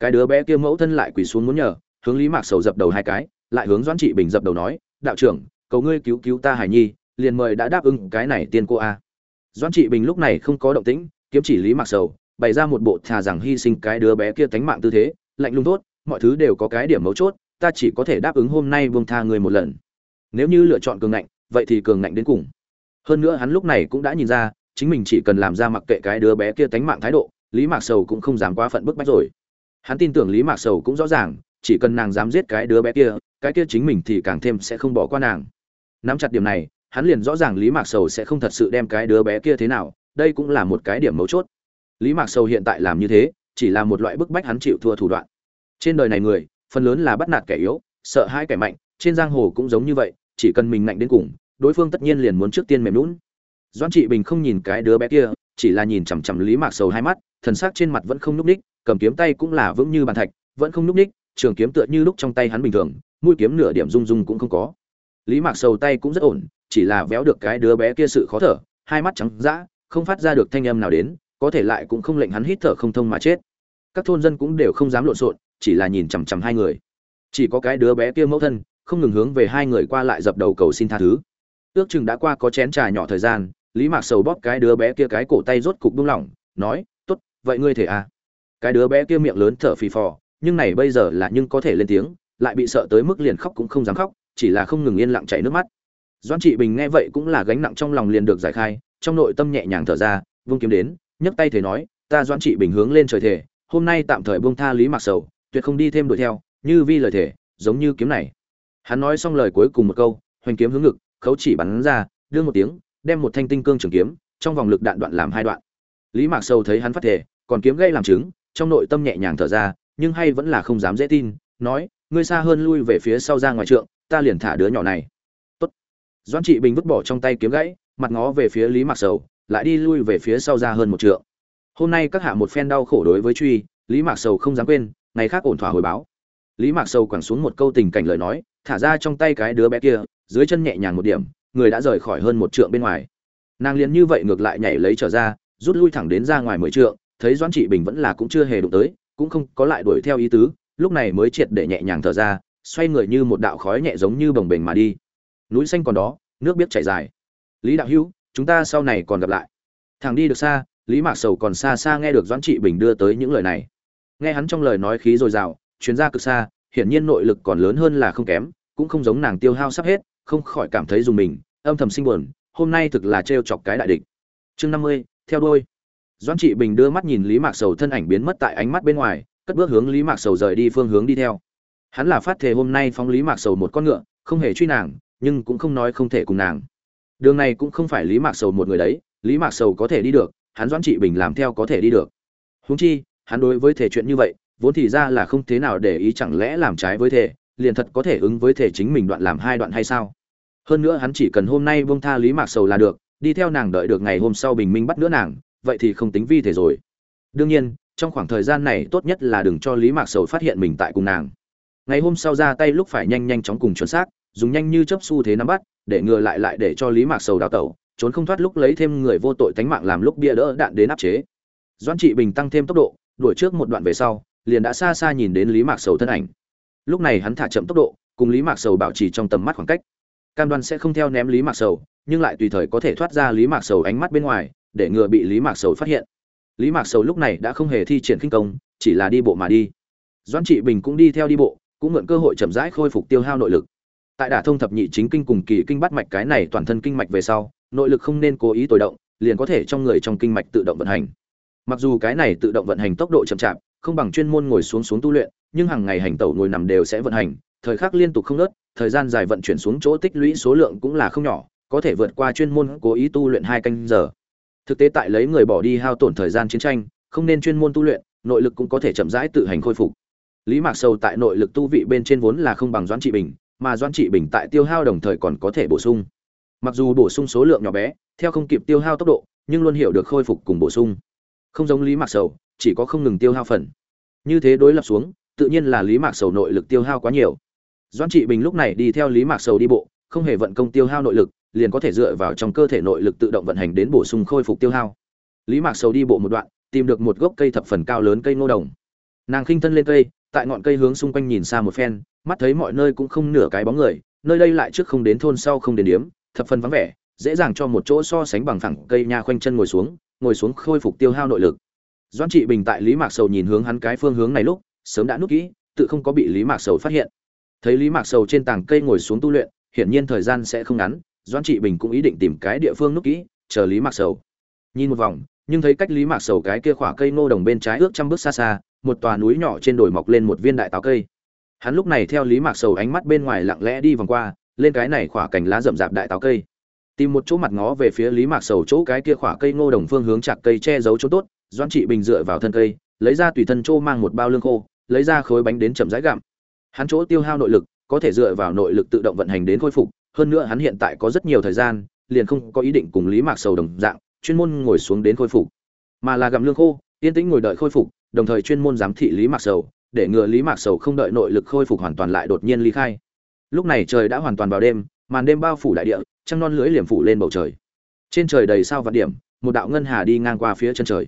A: Cái đứa bé kia mẫu thân lại quỳ xuống muốn nhờ, hướng lý mạc sầu dập đầu hai cái, lại hướng doãn trị bình dập đầu nói, đạo trưởng, cầu ngươi cứu cứu ta hải nhi, liền mời đã đáp ứng cái này tiên cô a. Doãn trị bình lúc này không có động tĩnh, kiếm chỉ lý mạc sầu, bày ra một bộ thà rằng hy sinh cái đứa bé kia tánh mạng tư thế lạnh lùng tốt, mọi thứ đều có cái điểm mấu chốt, ta chỉ có thể đáp ứng hôm nay buông tha người một lần. Nếu như lựa chọn cường ngạnh, vậy thì cường ngạnh đến cùng. Hơn nữa hắn lúc này cũng đã nhìn ra, chính mình chỉ cần làm ra mặc kệ cái đứa bé kia tánh mạng thái độ, lý mạc sầu cũng không dám quá phận bức bách rồi. Hắn tin tưởng lý mạc sầu cũng rõ ràng, chỉ cần nàng dám giết cái đứa bé kia, cái kia chính mình thì càng thêm sẽ không bỏ qua nàng. Nắm chặt điểm này, hắn liền rõ ràng lý mạc sầu sẽ không thật sự đem cái đứa bé kia thế nào, đây cũng là một cái điểm mấu chốt. Lý mạc sầu hiện tại làm như thế chỉ là một loại bức bách hắn chịu thua thủ đoạn. Trên đời này người, phần lớn là bắt nạt kẻ yếu, sợ hai kẻ mạnh, trên giang hồ cũng giống như vậy, chỉ cần mình mạnh đến cùng, đối phương tất nhiên liền muốn trước tiên mềm lún doan trị bình không nhìn cái đứa bé kia, chỉ là nhìn chằm chằm lý mạc sầu hai mắt, thần sắc trên mặt vẫn không nhúc ních cầm kiếm tay cũng là vững như bàn thạch, vẫn không nhúc ních trường kiếm tựa như lúc trong tay hắn bình thường, mũi kiếm nửa điểm rung rung cũng không có. Lý mạc sầu tay cũng rất ổn, chỉ là véo được cái đứa bé kia sự khó thở, hai mắt trắng dã, không phát ra được thanh âm nào đến, có thể lại cũng không lệnh hắn hít thở không thông mà chết các thôn dân cũng đều không dám lộn xộn, chỉ là nhìn chằm chằm hai người. Chỉ có cái đứa bé kia mẫu thân, không ngừng hướng về hai người qua lại dập đầu cầu xin tha thứ. Ước chừng đã qua có chén trà nhỏ thời gian, lý mạc sầu bóp cái đứa bé kia cái cổ tay rốt cục buông lỏng, nói, tốt, vậy ngươi thể à? Cái đứa bé kia miệng lớn thở phì phò, nhưng này bây giờ là nhưng có thể lên tiếng, lại bị sợ tới mức liền khóc cũng không dám khóc, chỉ là không ngừng yên lặng chảy nước mắt. Doan trị bình nghe vậy cũng là gánh nặng trong lòng liền được giải khai, trong nội tâm nhẹ nhàng thở ra, vung kiếm đến, nhấc tay thể nói, ta doan trị bình hướng lên trời thể hôm nay tạm thời buông tha lý mạc sầu, tuyệt không đi thêm đuổi theo, như vi lời thể giống như kiếm này. Hắn nói xong lời cuối cùng một câu, hoành kiếm hướng ngực, khấu chỉ bắn ra, đưa một tiếng, đem một thanh tinh cương trường kiếm, trong vòng lực đạn đoạn làm hai đoạn. Lý mạc sầu thấy hắn phát thể còn kiếm gây làm chứng, trong nội tâm nhẹ nhàng thở ra, nhưng hay vẫn là không dám dễ tin, nói, ngươi xa hơn lui về phía sau ra ngoài trượng, ta liền thả đứa nhỏ này. Tốt. doan trị bình vứt bỏ trong tay kiếm gãy, mặt ngó về phía lý mạc sầu, lại đi lui về phía sau ra hơn một trượng hôm nay các hạ một phen đau khổ đối với truy, lý mạc sầu không dám quên, ngày khác ổn thỏa hồi báo. Lý mạc sầu quẳng xuống một câu tình cảnh lời nói, thả ra trong tay cái đứa bé kia, dưới chân nhẹ nhàng một điểm, người đã rời khỏi hơn một trượng bên ngoài. Nàng liền như vậy ngược lại nhảy lấy trở ra, rút lui thẳng đến ra ngoài mười trượng, thấy doãn trị bình vẫn là cũng chưa hề đụng tới, cũng không có lại đuổi theo ý tứ, lúc này mới triệt để nhẹ nhàng thở ra, xoay người như một đạo khói nhẹ giống như bồng bềnh mà đi. Núi xanh còn đó, nước biết chảy dài. Lý đạo hữu, chúng ta sau này còn gặp lại. Thằng đi được xa lý mạc sầu còn xa xa nghe được doãn trị bình đưa tới những lời này. Nghe hắn trong lời nói khí dồi dào chuyến ra cực xa, hiển nhiên nội lực còn lớn hơn là không kém, cũng không giống nàng tiêu hao sắp hết, không khỏi cảm thấy dùng mình, âm thầm sinh buồn, hôm nay thực là trêu chọc cái đại địch. Chương năm mươi, theo đôi doãn trị bình đưa mắt nhìn lý mạc sầu thân ảnh biến mất tại ánh mắt bên ngoài, cất bước hướng lý mạc sầu rời đi phương hướng đi theo. Hắn là phát thể hôm nay phóng lý mạc sầu một con ngựa, không hề truy nàng, nhưng cũng không nói không thể cùng nàng. Đường này cũng không phải lý mạc sầu một người đấy, lý mạc sầu có thể đi được hắn doãn trị bình làm theo có thể đi được. Huống chi, hắn đối với thể chuyện như vậy, vốn thì ra là không thế nào để ý chẳng lẽ làm trái với thể, liền thật có thể ứng với thể chính mình đoạn làm hai đoạn hay sao? Hơn nữa hắn chỉ cần hôm nay buông tha lý mạc sầu là được, đi theo nàng đợi được ngày hôm sau bình minh bắt nữa nàng, vậy thì không tính vi thể rồi. Đương nhiên, trong khoảng thời gian này tốt nhất là đừng cho lý mạc sầu phát hiện mình tại cùng nàng. Ngày hôm sau ra tay lúc phải nhanh nhanh chóng cùng chuẩn xác, dùng nhanh như chấp xu thế nắm bắt, để ngừa lại lại để cho lý mạc sầu đào tẩu trốn không thoát lúc lấy thêm người vô tội tánh mạng làm lúc bia đỡ đạn đến áp chế. Doãn trị bình tăng thêm tốc độ, đuổi trước một đoạn về sau, liền đã xa xa nhìn đến lý mạc sầu thân ảnh. Lúc này hắn thả chậm tốc độ, cùng lý mạc sầu bảo trì trong tầm mắt khoảng cách. Cam đoan sẽ không theo ném lý mạc sầu, nhưng lại tùy thời có thể thoát ra lý mạc sầu ánh mắt bên ngoài, để ngừa bị lý mạc sầu phát hiện. Lý mạc sầu lúc này đã không hề thi triển kinh công, chỉ là đi bộ mà đi. Doãn trị bình cũng đi theo đi bộ, cũng mượn cơ hội chậm rãi khôi phục tiêu hao nội lực. Tại đả thông thập nhị chính kinh cùng kỳ kinh bắt mạch cái này toàn thân kinh mạch về sau nội lực không nên cố ý tồi động liền có thể trong người trong kinh mạch tự động vận hành. Mặc dù cái này tự động vận hành tốc độ chậm chạp không bằng chuyên môn ngồi xuống xuống tu luyện nhưng hàng ngày hành tẩu ngồi nằm đều sẽ vận hành thời khắc liên tục không ngớt, thời gian dài vận chuyển xuống chỗ tích lũy số lượng cũng là không nhỏ có thể vượt qua chuyên môn cố ý tu luyện hai canh giờ. Thực tế tại lấy người bỏ đi hao tổn thời gian chiến tranh không nên chuyên môn tu luyện nội lực cũng có thể chậm rãi tự hành khôi phục. Lý mạc sâu tại nội lực tu vị bên trên vốn là không bằng doãn trị bình mà doãn trị bình tại tiêu hao đồng thời còn có thể bổ sung mặc dù bổ sung số lượng nhỏ bé, theo không kịp tiêu hao tốc độ, nhưng luôn hiểu được khôi phục cùng bổ sung. Không giống lý mạc sầu, chỉ có không ngừng tiêu hao phần. Như thế đối lập xuống, tự nhiên là lý mạc sầu nội lực tiêu hao quá nhiều. Doãn trị bình lúc này đi theo lý mạc sầu đi bộ, không hề vận công tiêu hao nội lực, liền có thể dựa vào trong cơ thể nội lực tự động vận hành đến bổ sung khôi phục tiêu hao. Lý mạc sầu đi bộ một đoạn, tìm được một gốc cây thập phần cao lớn cây ngô đồng. Nàng khinh thân lên cây, tại ngọn cây hướng xung quanh nhìn xa một phen, mắt thấy mọi nơi cũng không nửa cái bóng người, nơi đây lại trước không đến thôn sau không đến điếm thập phần vắng vẻ, dễ dàng cho một chỗ so sánh bằng phẳng cây nha khoanh chân ngồi xuống ngồi xuống khôi phục tiêu hao nội lực. Doãn trị bình tại lý mạc sầu nhìn hướng hắn cái phương hướng này lúc, sớm đã nút kỹ, tự không có bị lý mạc sầu phát hiện. Thấy lý mạc sầu trên tảng cây ngồi xuống tu luyện, hiển nhiên thời gian sẽ không ngắn, doãn trị bình cũng ý định tìm cái địa phương nút kỹ, chờ lý mạc sầu. Nhìn một vòng, nhưng thấy cách lý mạc sầu cái kia khỏa cây ngô đồng bên trái ước trăm bước xa xa, một tòa núi nhỏ trên đồi mọc lên một viên đại táo cây. Hắn lúc này theo lý mạc sầu ánh mắt bên ngoài lặng lẽ đi vòng qua lên cái này khỏa cành lá rậm rạp đại táo cây. Tìm một chỗ mặt ngó về phía lý mạc sầu chỗ cái kia khỏa cây ngô đồng phương hướng chặt cây che giấu chỗ tốt doan trị bình dựa vào thân cây, lấy ra tùy thân chỗ mang một bao lương khô, lấy ra khối bánh đến chậm rãi gặm. Hắn chỗ tiêu hao nội lực, có thể dựa vào nội lực tự động vận hành đến khôi phục, hơn nữa hắn hiện tại có rất nhiều thời gian, liền không có ý định cùng lý mạc sầu đồng dạng, chuyên môn ngồi xuống đến khôi phục. Mà là gặm lương khô, yên tĩnh ngồi đợi khôi phục, đồng thời chuyên môn giám thị lý mạc sầu, để ngừa lý mạc sầu không đợi nội lực khôi phục hoàn toàn lại đột nhiên ly khai lúc này trời đã hoàn toàn vào đêm, màn đêm bao phủ đại địa, trăng non lưới liềm phủ lên bầu trời. Trên trời đầy sao vạn điểm, một đạo ngân hà đi ngang qua phía chân trời.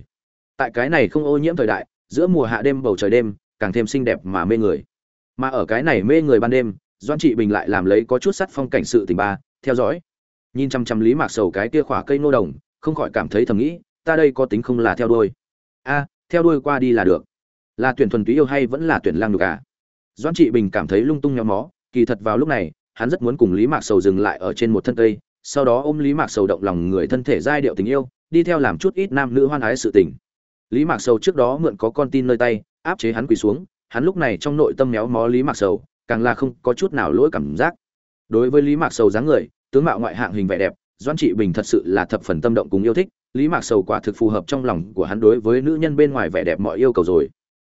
A: Tại cái này không ô nhiễm thời đại, giữa mùa hạ đêm bầu trời đêm, càng thêm xinh đẹp mà mê người. Mà ở cái này mê người ban đêm doan trị bình lại làm lấy có chút sắt phong cảnh sự tình ba, theo dõi. Nhìn chăm chăm lý mạc sầu cái kia khỏa cây nô đồng, không khỏi cảm thấy thầm nghĩ, ta đây có tính không là theo đuôi. A, theo đuôi qua đi là được. Là tuyển thuần túy yêu hay vẫn là tuyển lang được à? Doan trị bình cảm thấy lung tung nhóm mó kỳ thật vào lúc này, hắn rất muốn cùng lý mạc sầu dừng lại ở trên một thân cây, sau đó ôm lý mạc sầu động lòng người thân thể giai điệu tình yêu, đi theo làm chút ít nam nữ hoan ái sự tình. Lý mạc sầu trước đó mượn có con tin nơi tay, áp chế hắn quỳ xuống, hắn lúc này trong nội tâm méo mó lý mạc sầu, càng là không có chút nào lỗi cảm giác. Đối với lý mạc sầu dáng người, tướng mạo ngoại hạng hình vẻ đẹp doan trị bình thật sự là thập phần tâm động cùng yêu thích, lý mạc sầu quả thực phù hợp trong lòng của hắn đối với nữ nhân bên ngoài vẻ đẹp mọi yêu cầu rồi.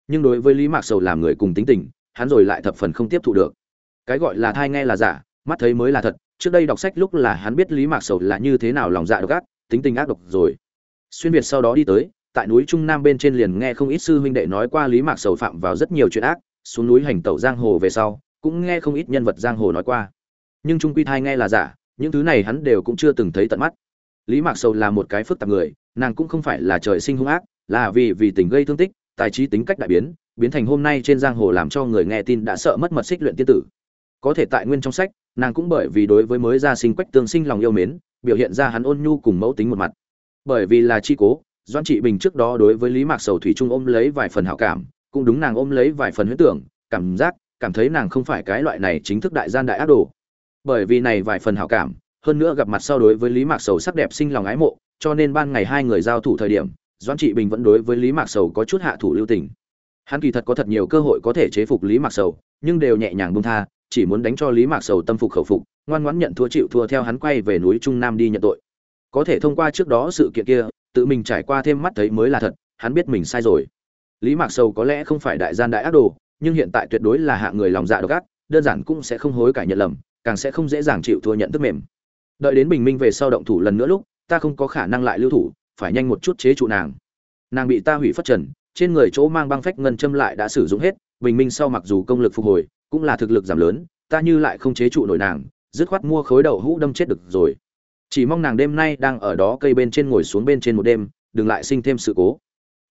A: Nhưng đối với lý mạc sầu làm người cùng tính tình, hắn rồi lại thập phần không tiếp thụ được cái gọi là thai nghe là giả, mắt thấy mới là thật, trước đây đọc sách lúc là hắn biết lý mạc sầu là như thế nào lòng dạ độc ác, tính tình ác độc rồi. Xuyên việt sau đó đi tới, tại núi trung nam bên trên liền nghe không ít sư huynh đệ nói qua lý mạc sầu phạm vào rất nhiều chuyện ác, xuống núi hành tẩu giang hồ về sau, cũng nghe không ít nhân vật giang hồ nói qua. Nhưng trung quy thai nghe là giả, những thứ này hắn đều cũng chưa từng thấy tận mắt. Lý mạc sầu là một cái phức tạp người, nàng cũng không phải là trời sinh hung ác, là vì vì tình gây thương tích, tài trí tính cách đại biến biến thành hôm nay trên giang hồ làm cho người nghe tin đã sợ mất mật xích luyện tiên tử có thể tại nguyên trong sách, nàng cũng bởi vì đối với mới ra sinh quách tương sinh lòng yêu mến, biểu hiện ra hắn ôn nhu cùng mẫu tính một mặt. Bởi vì là chi cố doan trị bình trước đó đối với lý mạc sầu thủy trung ôm lấy vài phần hảo cảm, cũng đúng nàng ôm lấy vài phần huyết tưởng, cảm giác, cảm thấy nàng không phải cái loại này chính thức đại gian đại ác đồ. Bởi vì này vài phần hảo cảm, hơn nữa gặp mặt sau đối với lý mạc sầu sắc đẹp sinh lòng ái mộ, cho nên ban ngày hai người giao thủ thời điểm doan trị bình vẫn đối với lý mạc sầu có chút hạ thủ lưu tình. Hắn kỳ thật có thật nhiều cơ hội có thể chế phục lý mạc sầu, nhưng đều nhẹ nhàng buông tha chỉ muốn đánh cho lý mạc sầu tâm phục khẩu phục, ngoan ngoãn nhận thua chịu thua theo hắn quay về núi trung nam đi nhận tội. Có thể thông qua trước đó sự kiện kia, tự mình trải qua thêm mắt thấy mới là thật, hắn biết mình sai rồi. Lý mạc sầu có lẽ không phải đại gian đại ác đồ, nhưng hiện tại tuyệt đối là hạ người lòng dạ độc ác, đơn giản cũng sẽ không hối cải nhận lầm, càng sẽ không dễ dàng chịu thua nhận thức mềm. Đợi đến bình minh về sau động thủ lần nữa lúc, ta không có khả năng lại lưu thủ, phải nhanh một chút chế trụ nàng. Nàng bị ta hủy phất trần, trên người chỗ mang băng phách ngân châm lại đã sử dụng hết, bình minh sau mặc dù công lực phục hồi cũng là thực lực giảm lớn, ta như lại không chế trụ nổi nàng, dứt khoát mua khối đậu hũ đâm chết được rồi. Chỉ mong nàng đêm nay đang ở đó cây bên trên ngồi xuống bên trên một đêm, đừng lại sinh thêm sự cố.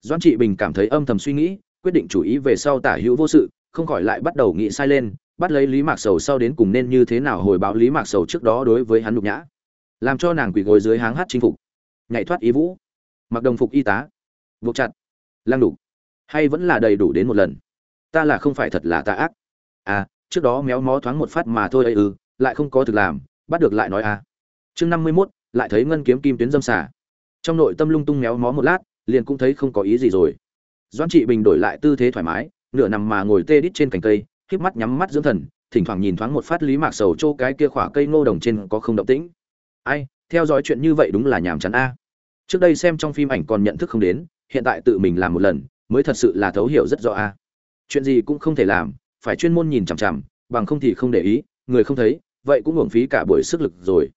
A: Doãn trị bình cảm thấy âm thầm suy nghĩ, quyết định chủ ý về sau tả hữu vô sự, không khỏi lại bắt đầu nghĩ sai lên, bắt lấy lý mạc sầu sau đến cùng nên như thế nào hồi báo lý mạc sầu trước đó đối với hắn nhục nhã. Làm cho nàng quỳ gối dưới háng hát chinh phục. Nhảy thoát ý vũ. Mặc đồng phục y tá. Buộc chặt. Lăng đủ hay vẫn là đầy đủ đến một lần. Ta là không phải thật là ta ác à trước đó méo mó thoáng một phát mà thôi ấy ư, lại không có thực làm, bắt được lại nói à. Chương năm mươi mốt, lại thấy ngân kiếm kim tuyến dâm xả trong nội tâm lung tung méo mó một lát, liền cũng thấy không có ý gì rồi. Doan trị bình đổi lại tư thế thoải mái, nửa nằm mà ngồi tê đít trên cành cây, híp mắt nhắm mắt dưỡng thần, thỉnh thoảng nhìn thoáng một phát lý mạc sầu chỗ cái kia khỏa cây ngô đồng trên có không động tĩnh. Ai, theo dõi chuyện như vậy đúng là nhàm chán a. Trước đây xem trong phim ảnh còn nhận thức không đến, hiện tại tự mình làm một lần, mới thật sự là thấu hiểu rất rõ a. Chuyện gì cũng không thể làm phải chuyên môn nhìn chằm chằm, bằng không thì không để ý, người không thấy, vậy cũng hưởng phí cả buổi sức lực rồi.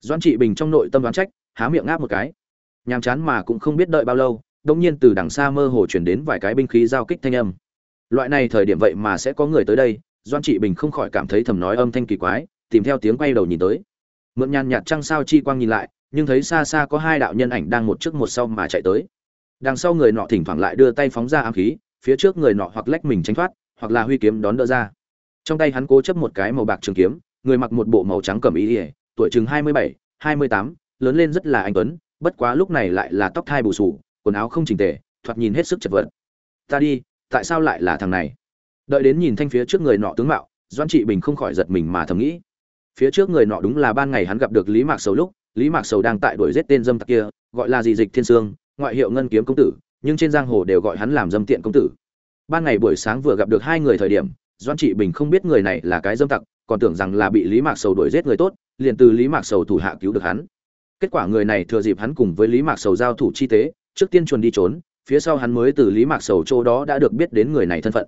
A: Doãn trị bình trong nội tâm đoán trách, há miệng ngáp một cái. Nhàm chán mà cũng không biết đợi bao lâu đông nhiên từ đằng xa mơ hồ chuyển đến vài cái binh khí giao kích thanh âm. Loại này thời điểm vậy mà sẽ có người tới đây doan trị bình không khỏi cảm thấy thầm nói âm thanh kỳ quái, tìm theo tiếng quay đầu nhìn tới. Mượn nhàn nhạt trăng sao chi quang nhìn lại, nhưng thấy xa xa có hai đạo nhân ảnh đang một trước một sau mà chạy tới. Đằng sau người nọ thỉnh thoảng lại đưa tay phóng ra ám khí, phía trước người nọ hoặc lách mình tránh thoát hoặc là huy kiếm đón đỡ ra. Trong tay hắn cố chấp một cái màu bạc trường kiếm, người mặc một bộ màu trắng cẩm ý ỉa tuổi chừng hai mươi bảy, hai mươi tám, lớn lên rất là anh tuấn, bất quá lúc này lại là tóc thai bù sù quần áo không chỉnh tề, thoạt nhìn hết sức chật vật. Ta đi, tại sao lại là thằng này? Đợi đến nhìn thanh phía trước người nọ tướng mạo doan trị bình không khỏi giật mình mà thầm nghĩ. Phía trước người nọ đúng là ban ngày hắn gặp được lý mạc sầu lúc, lý mạc sầu đang tại đuổi giết tên dâm tặc kia, gọi là gì dịch thiên sương, ngoại hiệu ngân kiếm công tử, nhưng trên giang hồ đều gọi hắn làm dâm tiện công tử ban ngày buổi sáng vừa gặp được hai người thời điểm doan trị bình không biết người này là cái dâm tặc, còn tưởng rằng là bị lý mạc sầu đuổi giết người tốt, liền từ lý mạc sầu thủ hạ cứu được hắn. Kết quả người này thừa dịp hắn cùng với lý mạc sầu giao thủ chi tế, trước tiên chuồn đi trốn, phía sau hắn mới từ lý mạc sầu chỗ đó đã được biết đến người này thân phận.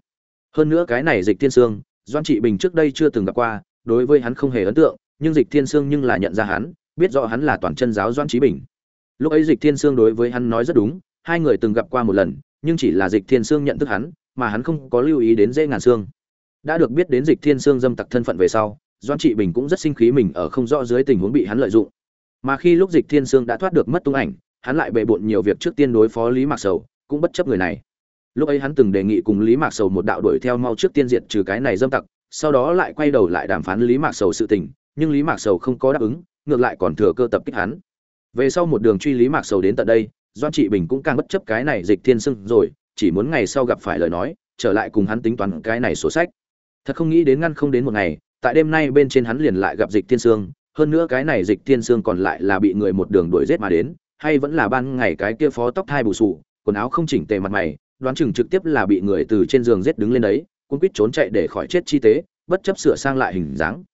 A: Hơn nữa cái này dịch thiên sương doan trị bình trước đây chưa từng gặp qua, đối với hắn không hề ấn tượng, nhưng dịch thiên sương nhưng là nhận ra hắn, biết rõ hắn là toàn chân giáo doan trí bình. Lúc ấy dịch thiên sương đối với hắn nói rất đúng, hai người từng gặp qua một lần, nhưng chỉ là dịch thiên sương nhận thức hắn mà hắn không có lưu ý đến dễ ngàn xương. Đã được biết đến dịch thiên sương dâm tặc thân phận về sau doan trị bình cũng rất sinh khí mình ở không rõ dưới tình huống bị hắn lợi dụng. Mà khi lúc dịch thiên sương đã thoát được mất tung ảnh, hắn lại bề bộn nhiều việc trước tiên đối phó lý mạc sầu, cũng bất chấp người này. Lúc ấy hắn từng đề nghị cùng lý mạc sầu một đạo đuổi theo mau trước tiên diệt trừ cái này dâm tặc, sau đó lại quay đầu lại đàm phán lý mạc sầu sự tình, nhưng lý mạc sầu không có đáp ứng, ngược lại còn thừa cơ tập kích hắn. Về sau một đường truy lý mạc sầu đến tận đây doan trị bình cũng càng bất chấp cái này dịch thiên sưng rồi chỉ muốn ngày sau gặp phải lời nói trở lại cùng hắn tính toán cái này sổ sách. Thật không nghĩ đến ngăn không đến một ngày tại đêm nay bên trên hắn liền lại gặp dịch thiên sương hơn nữa cái này dịch thiên sương còn lại là bị người một đường đuổi giết mà đến hay vẫn là ban ngày cái kia phó tóc thai bù sụ, quần áo không chỉnh tề mặt mày đoán chừng trực tiếp là bị người từ trên giường giết đứng lên đấy cũng quýt trốn chạy để khỏi chết chi tế bất chấp sửa sang lại hình dáng.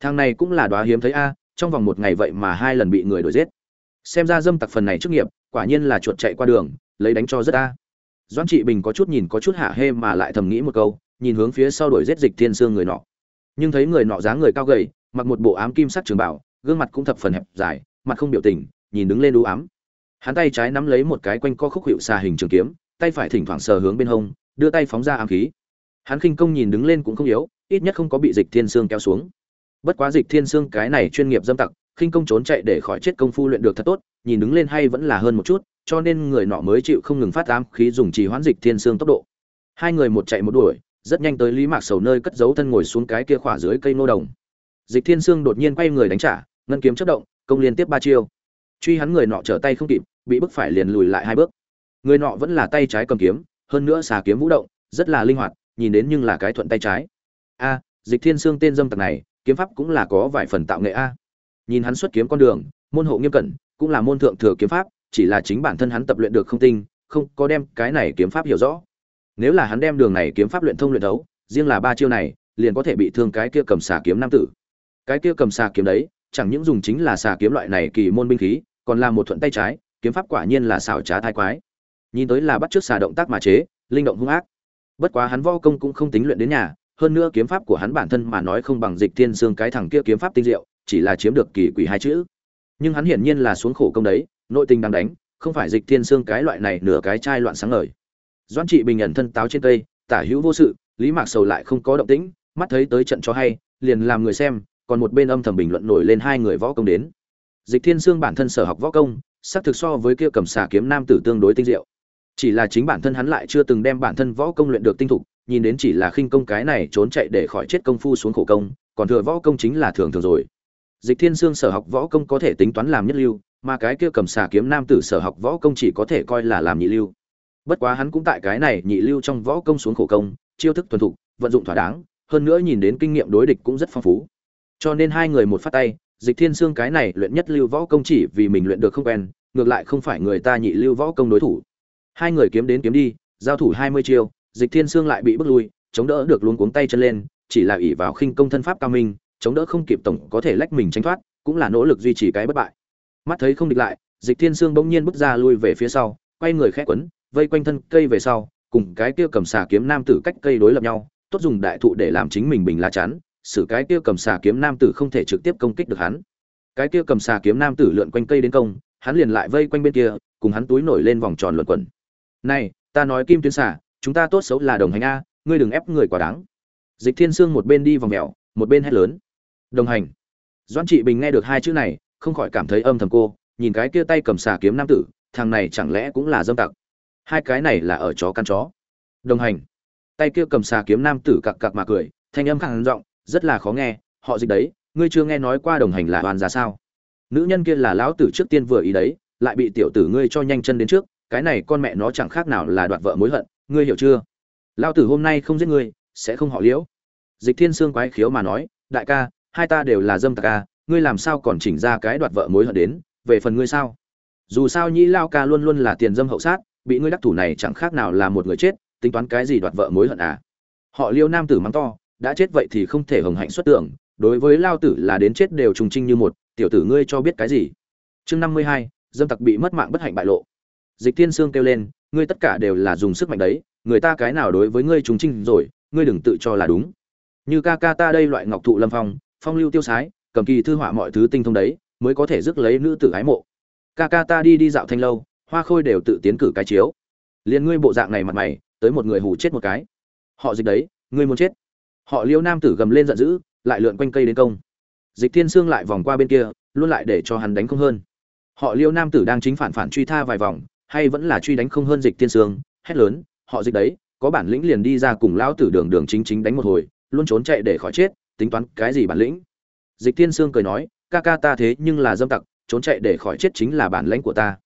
A: Thằng này cũng là đoá hiếm thấy a trong vòng một ngày vậy mà hai lần bị người đuổi giết. Xem ra dâm tặc phần này chức nghiệp quả nhiên là chuột chạy qua đường lấy đánh cho rất a doan trị bình có chút nhìn có chút hạ hê mà lại thầm nghĩ một câu, nhìn hướng phía sau đuổi giết dịch thiên sương người nọ. Nhưng thấy người nọ dáng người cao gầy, mặc một bộ ám kim sắc trường bảo, gương mặt cũng thập phần hẹp dài, mặt không biểu tình, nhìn đứng lên đũ ám. Hắn tay trái nắm lấy một cái quanh co khúc hiệu xà hình trường kiếm, tay phải thỉnh thoảng sờ hướng bên hông, đưa tay phóng ra ám khí. Hắn khinh công nhìn đứng lên cũng không yếu, ít nhất không có bị dịch thiên sương kéo xuống. Bất quá dịch thiên sương cái này chuyên nghiệp dâm tặc, khinh công trốn chạy để khỏi chết công phu luyện được thật tốt, nhìn đứng lên hay vẫn là hơn một chút cho nên người nọ mới chịu không ngừng phát ám khí dùng trì hoãn dịch thiên sương tốc độ. Hai người một chạy một đuổi, rất nhanh tới lý mạc sầu nơi cất giấu thân ngồi xuống cái kia khỏa dưới cây nô đồng. Dịch thiên sương đột nhiên quay người đánh trả, ngân kiếm chất động, công liên tiếp ba chiêu. Truy hắn người nọ trở tay không kịp, bị bức phải liền lùi lại hai bước. Người nọ vẫn là tay trái cầm kiếm, hơn nữa xà kiếm vũ động, rất là linh hoạt, nhìn đến nhưng là cái thuận tay trái. A, dịch thiên sương tên dâm tặc này, kiếm pháp cũng là có vài phần tạo nghệ a. Nhìn hắn xuất kiếm con đường, môn hộ nghiêm cẩn, cũng là môn thượng thừa kiếm pháp chỉ là chính bản thân hắn tập luyện được không tinh, không có đem cái này kiếm pháp hiểu rõ. Nếu là hắn đem đường này kiếm pháp luyện thông luyện đấu riêng là ba chiêu này, liền có thể bị thương cái kia cầm xà kiếm nam tử. Cái kia cầm xà kiếm đấy, chẳng những dùng chính là xà kiếm loại này kỳ môn binh khí, còn là một thuận tay trái, kiếm pháp quả nhiên là xảo trá thái quái. Nhìn tới là bắt trước xà động tác mà chế, linh động hung ác. Bất quá hắn võ công cũng không tính luyện đến nhà, hơn nữa kiếm pháp của hắn bản thân mà nói không bằng dịch thiên dương cái thằng kia kiếm pháp tinh diệu, chỉ là chiếm được kỳ quỷ hai chữ. Nhưng hắn hiển nhiên là xuống khổ công đấy nội tình đang đánh, không phải dịch thiên xương cái loại này nửa cái chai loạn sáng ngời. Doan trị bình ẩn thân táo trên cây, tả hữu vô sự, lý mạc sầu lại không có động tĩnh, mắt thấy tới trận cho hay, liền làm người xem, còn một bên âm thầm bình luận nổi lên hai người võ công đến. Dịch thiên xương bản thân sở học võ công, xác thực so với kia cầm xà kiếm nam tử tương đối tinh diệu. Chỉ là chính bản thân hắn lại chưa từng đem bản thân võ công luyện được tinh thục, nhìn đến chỉ là khinh công cái này trốn chạy để khỏi chết công phu xuống khổ công, còn thừa võ công chính là thường thường rồi. Dịch thiên Sương sở học võ công có thể tính toán làm nhất lưu mà cái kia cầm xà kiếm nam tử sở học võ công chỉ có thể coi là làm nhị lưu. Bất quá hắn cũng tại cái này nhị lưu trong võ công xuống khổ công, chiêu thức thuần thục, vận dụng thỏa đáng, hơn nữa nhìn đến kinh nghiệm đối địch cũng rất phong phú. Cho nên hai người một phát tay, dịch thiên xương cái này luyện nhất lưu võ công chỉ vì mình luyện được không quen, ngược lại không phải người ta nhị lưu võ công đối thủ. Hai người kiếm đến kiếm đi, giao thủ hai mươi chiêu, dịch thiên xương lại bị bước lui, chống đỡ được luống cuống tay chân lên, chỉ là ỷ vào khinh công thân pháp cao minh, chống đỡ không kịp tổng có thể lách mình tránh thoát, cũng là nỗ lực duy trì cái bất bại mắt thấy không địch lại, dịch thiên Sương bỗng nhiên bước ra lui về phía sau, quay người khẽ quấn, vây quanh thân cây về sau, cùng cái kia cầm xà kiếm nam tử cách cây đối lập nhau, tốt dùng đại thụ để làm chính mình bình lá chắn, xử cái kia cầm xà kiếm nam tử không thể trực tiếp công kích được hắn. Cái kia cầm xà kiếm nam tử lượn quanh cây đến công, hắn liền lại vây quanh bên kia, cùng hắn túi nổi lên vòng tròn luẩn quẩn. Này, ta nói kim tuyến xà, chúng ta tốt xấu là đồng hành a, ngươi đừng ép người quá đáng. Dịch thiên sương một bên đi vòng mèo, một bên hét lớn. Đồng hành. Doan trị bình nghe được hai chữ này không khỏi cảm thấy âm thầm cô, nhìn cái kia tay cầm xà kiếm nam tử, thằng này chẳng lẽ cũng là dâm tặc? Hai cái này là ở chó căn chó. Đồng hành. Tay kia cầm xà kiếm nam tử cặc cặc mà cười, thanh âm khẳng giọng, rất là khó nghe, họ dịch đấy, ngươi chưa nghe nói qua đồng hành là đoàn ra sao? Nữ nhân kia là lão tử trước tiên vừa ý đấy, lại bị tiểu tử ngươi cho nhanh chân đến trước, cái này con mẹ nó chẳng khác nào là đoạt vợ mối hận, ngươi hiểu chưa? Lão tử hôm nay không giết ngươi, sẽ không họ liễu. Dịch thiên sương quái khiếu mà nói, đại ca, hai ta đều là dâm tặc ca ngươi làm sao còn chỉnh ra cái đoạt vợ mối hận đến, về phần ngươi sao? Dù sao nhĩ lao ca luôn luôn là tiền dâm hậu sát, bị ngươi đắc thủ này chẳng khác nào là một người chết, tính toán cái gì đoạt vợ mối hận à? Họ liêu nam tử mắng to, đã chết vậy thì không thể hồng hạnh xuất tưởng, đối với lao tử là đến chết đều trùng trinh như một, tiểu tử ngươi cho biết cái gì? Chương năm mươi hai, dâm tặc bị mất mạng bất hạnh bại lộ. Dịch thiên sương kêu lên, ngươi tất cả đều là dùng sức mạnh đấy, người ta cái nào đối với ngươi trùng trinh rồi, ngươi đừng tự cho là đúng. Như ca ca ta đây loại ngọc thụ lâm phong phong lưu tiêu sái cầm kỳ thư họa mọi thứ tinh thông đấy, mới có thể rước lấy nữ tử ái mộ. Ca ca ta đi đi dạo thanh lâu, hoa khôi đều tự tiến cử cái chiếu. Liền ngươi bộ dạng này mặt mày, tới một người hù chết một cái. Họ dịch đấy, ngươi muốn chết. Họ liêu nam tử gầm lên giận dữ, lại lượn quanh cây đến công. Dịch thiên sương lại vòng qua bên kia, luôn lại để cho hắn đánh không hơn. Họ liêu nam tử đang chính phản phản truy tha vài vòng, hay vẫn là truy đánh không hơn dịch thiên sương, hét lớn, họ dịch đấy, có bản lĩnh liền đi ra cùng lão tử đường đường chính chính đánh một hồi, luôn trốn chạy để khỏi chết, tính toán cái gì bản lĩnh? Dịch thiên sương cười nói, ca ca ta thế nhưng là dâm tặc, trốn chạy để khỏi chết chính là bản lĩnh của ta.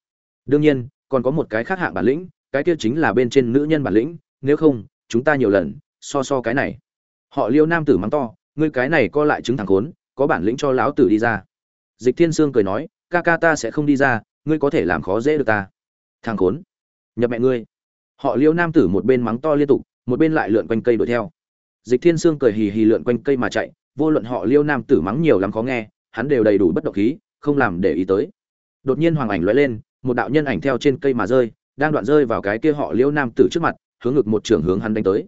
A: Đương nhiên, còn có một cái khác hạng bản lĩnh, cái kia chính là bên trên nữ nhân bản lĩnh, nếu không, chúng ta nhiều lần, so so cái này. Họ liêu nam tử mắng to, ngươi cái này co lại chứng thằng khốn, có bản lĩnh cho lão tử đi ra. Dịch thiên sương cười nói, ca ca ta sẽ không đi ra, ngươi có thể làm khó dễ được ta. Thằng khốn, nhập mẹ ngươi. Họ liêu nam tử một bên mắng to liên tục, một bên lại lượn quanh cây đuổi theo. Dịch thiên sương cười hì hì lượn quanh cây mà chạy vô luận họ liêu nam tử mắng nhiều lắm khó nghe, hắn đều đầy đủ bất động khí, không làm để ý tới. Đột nhiên hoàng ảnh lóe lên, một đạo nhân ảnh theo trên cây mà rơi, đang đoạn rơi vào cái kia họ liêu nam tử trước mặt, hướng ngực một trường hướng hắn đánh tới.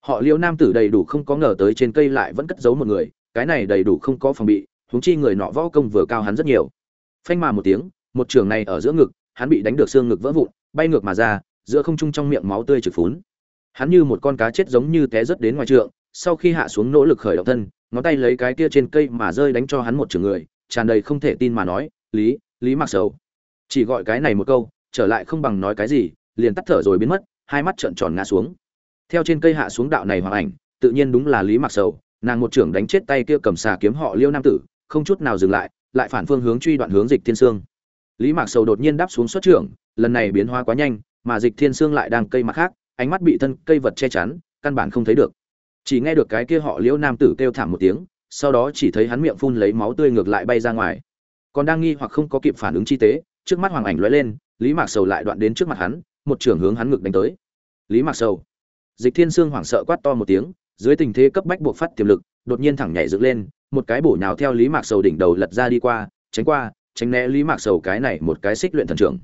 A: Họ liêu nam tử đầy đủ không có ngờ tới trên cây lại vẫn cất giấu một người, cái này đầy đủ không có phòng bị, huống chi người nọ võ công vừa cao hắn rất nhiều. Phanh mà một tiếng, một trường này ở giữa ngực, hắn bị đánh được xương ngực vỡ vụn, bay ngược mà ra, giữa không trung trong miệng máu tươi trực phún. Hắn như một con cá chết giống như té rớt đến ngoài trượng sau khi hạ xuống nỗ lực khởi động thân, ngón tay lấy cái kia trên cây mà rơi đánh cho hắn một trường người, tràn đầy không thể tin mà nói, lý lý mặc sầu. Chỉ gọi cái này một câu, trở lại không bằng nói cái gì, liền tắt thở rồi biến mất, hai mắt trợn tròn ngã xuống. Theo trên cây hạ xuống đạo này hoàng ảnh, tự nhiên đúng là lý mặc sầu, nàng một trưởng đánh chết tay kia cầm xà kiếm họ liêu nam tử, không chút nào dừng lại lại phản phương hướng truy đoạn hướng dịch thiên sương. Lý mạc sầu đột nhiên đáp xuống xuất trưởng lần này biến hóa quá nhanh, mà dịch thiên sương lại đang cây mặt khác, ánh mắt bị thân cây vật che chắn, căn bản không thấy được chỉ nghe được cái kia họ liễu nam tử kêu thảm một tiếng, sau đó chỉ thấy hắn miệng phun lấy máu tươi ngược lại bay ra ngoài. Còn đang nghi hoặc không có kịp phản ứng chi tế, trước mắt hoàng ảnh lóe lên, lý mạc sầu lại đoạn đến trước mặt hắn, một trưởng hướng hắn ngực đánh tới. Lý mạc sầu. Dịch thiên sương hoảng sợ quát to một tiếng, dưới tình thế cấp bách buộc phát tiềm lực, đột nhiên thẳng nhảy dựng lên, một cái bổ nhào theo lý mạc sầu đỉnh đầu lật ra đi qua, tránh qua, tránh né lý mạc sầu cái này một cái xích luyện thần trưởng.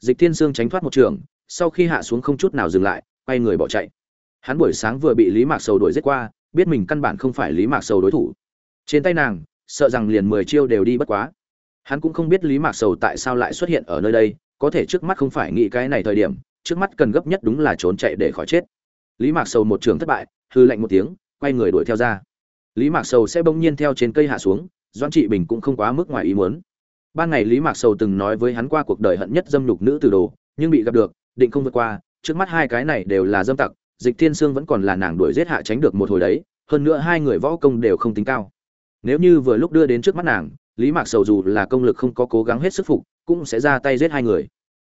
A: Dịch thiên sương tránh thoát một trường, sau khi hạ xuống không chút nào dừng lại, quay người bỏ chạy hắn buổi sáng vừa bị lý mạc sầu đuổi giết qua, biết mình căn bản không phải lý mạc sầu đối thủ. Trên tay nàng, sợ rằng liền mười chiêu đều đi bất quá. Hắn cũng không biết lý mạc sầu tại sao lại xuất hiện ở nơi đây, có thể trước mắt không phải nghĩ cái này thời điểm, trước mắt cần gấp nhất đúng là trốn chạy để khỏi chết. Lý mạc sầu một trường thất bại, hư lạnh một tiếng, quay người đuổi theo ra. Lý mạc sầu sẽ bỗng nhiên theo trên cây hạ xuống doan trị bình cũng không quá mức ngoài ý muốn. Ban ngày lý mạc sầu từng nói với hắn qua cuộc đời hận nhất dâm lục nữ từ đồ, nhưng bị gặp được, định không vượt qua, trước mắt hai cái này đều là dâm tặc dịch thiên sương vẫn còn là nàng đuổi giết hạ tránh được một hồi đấy, hơn nữa hai người võ công đều không tính cao. Nếu như vừa lúc đưa đến trước mắt nàng, lý mạc sầu dù là công lực không có cố gắng hết sức phục, cũng sẽ ra tay giết hai người.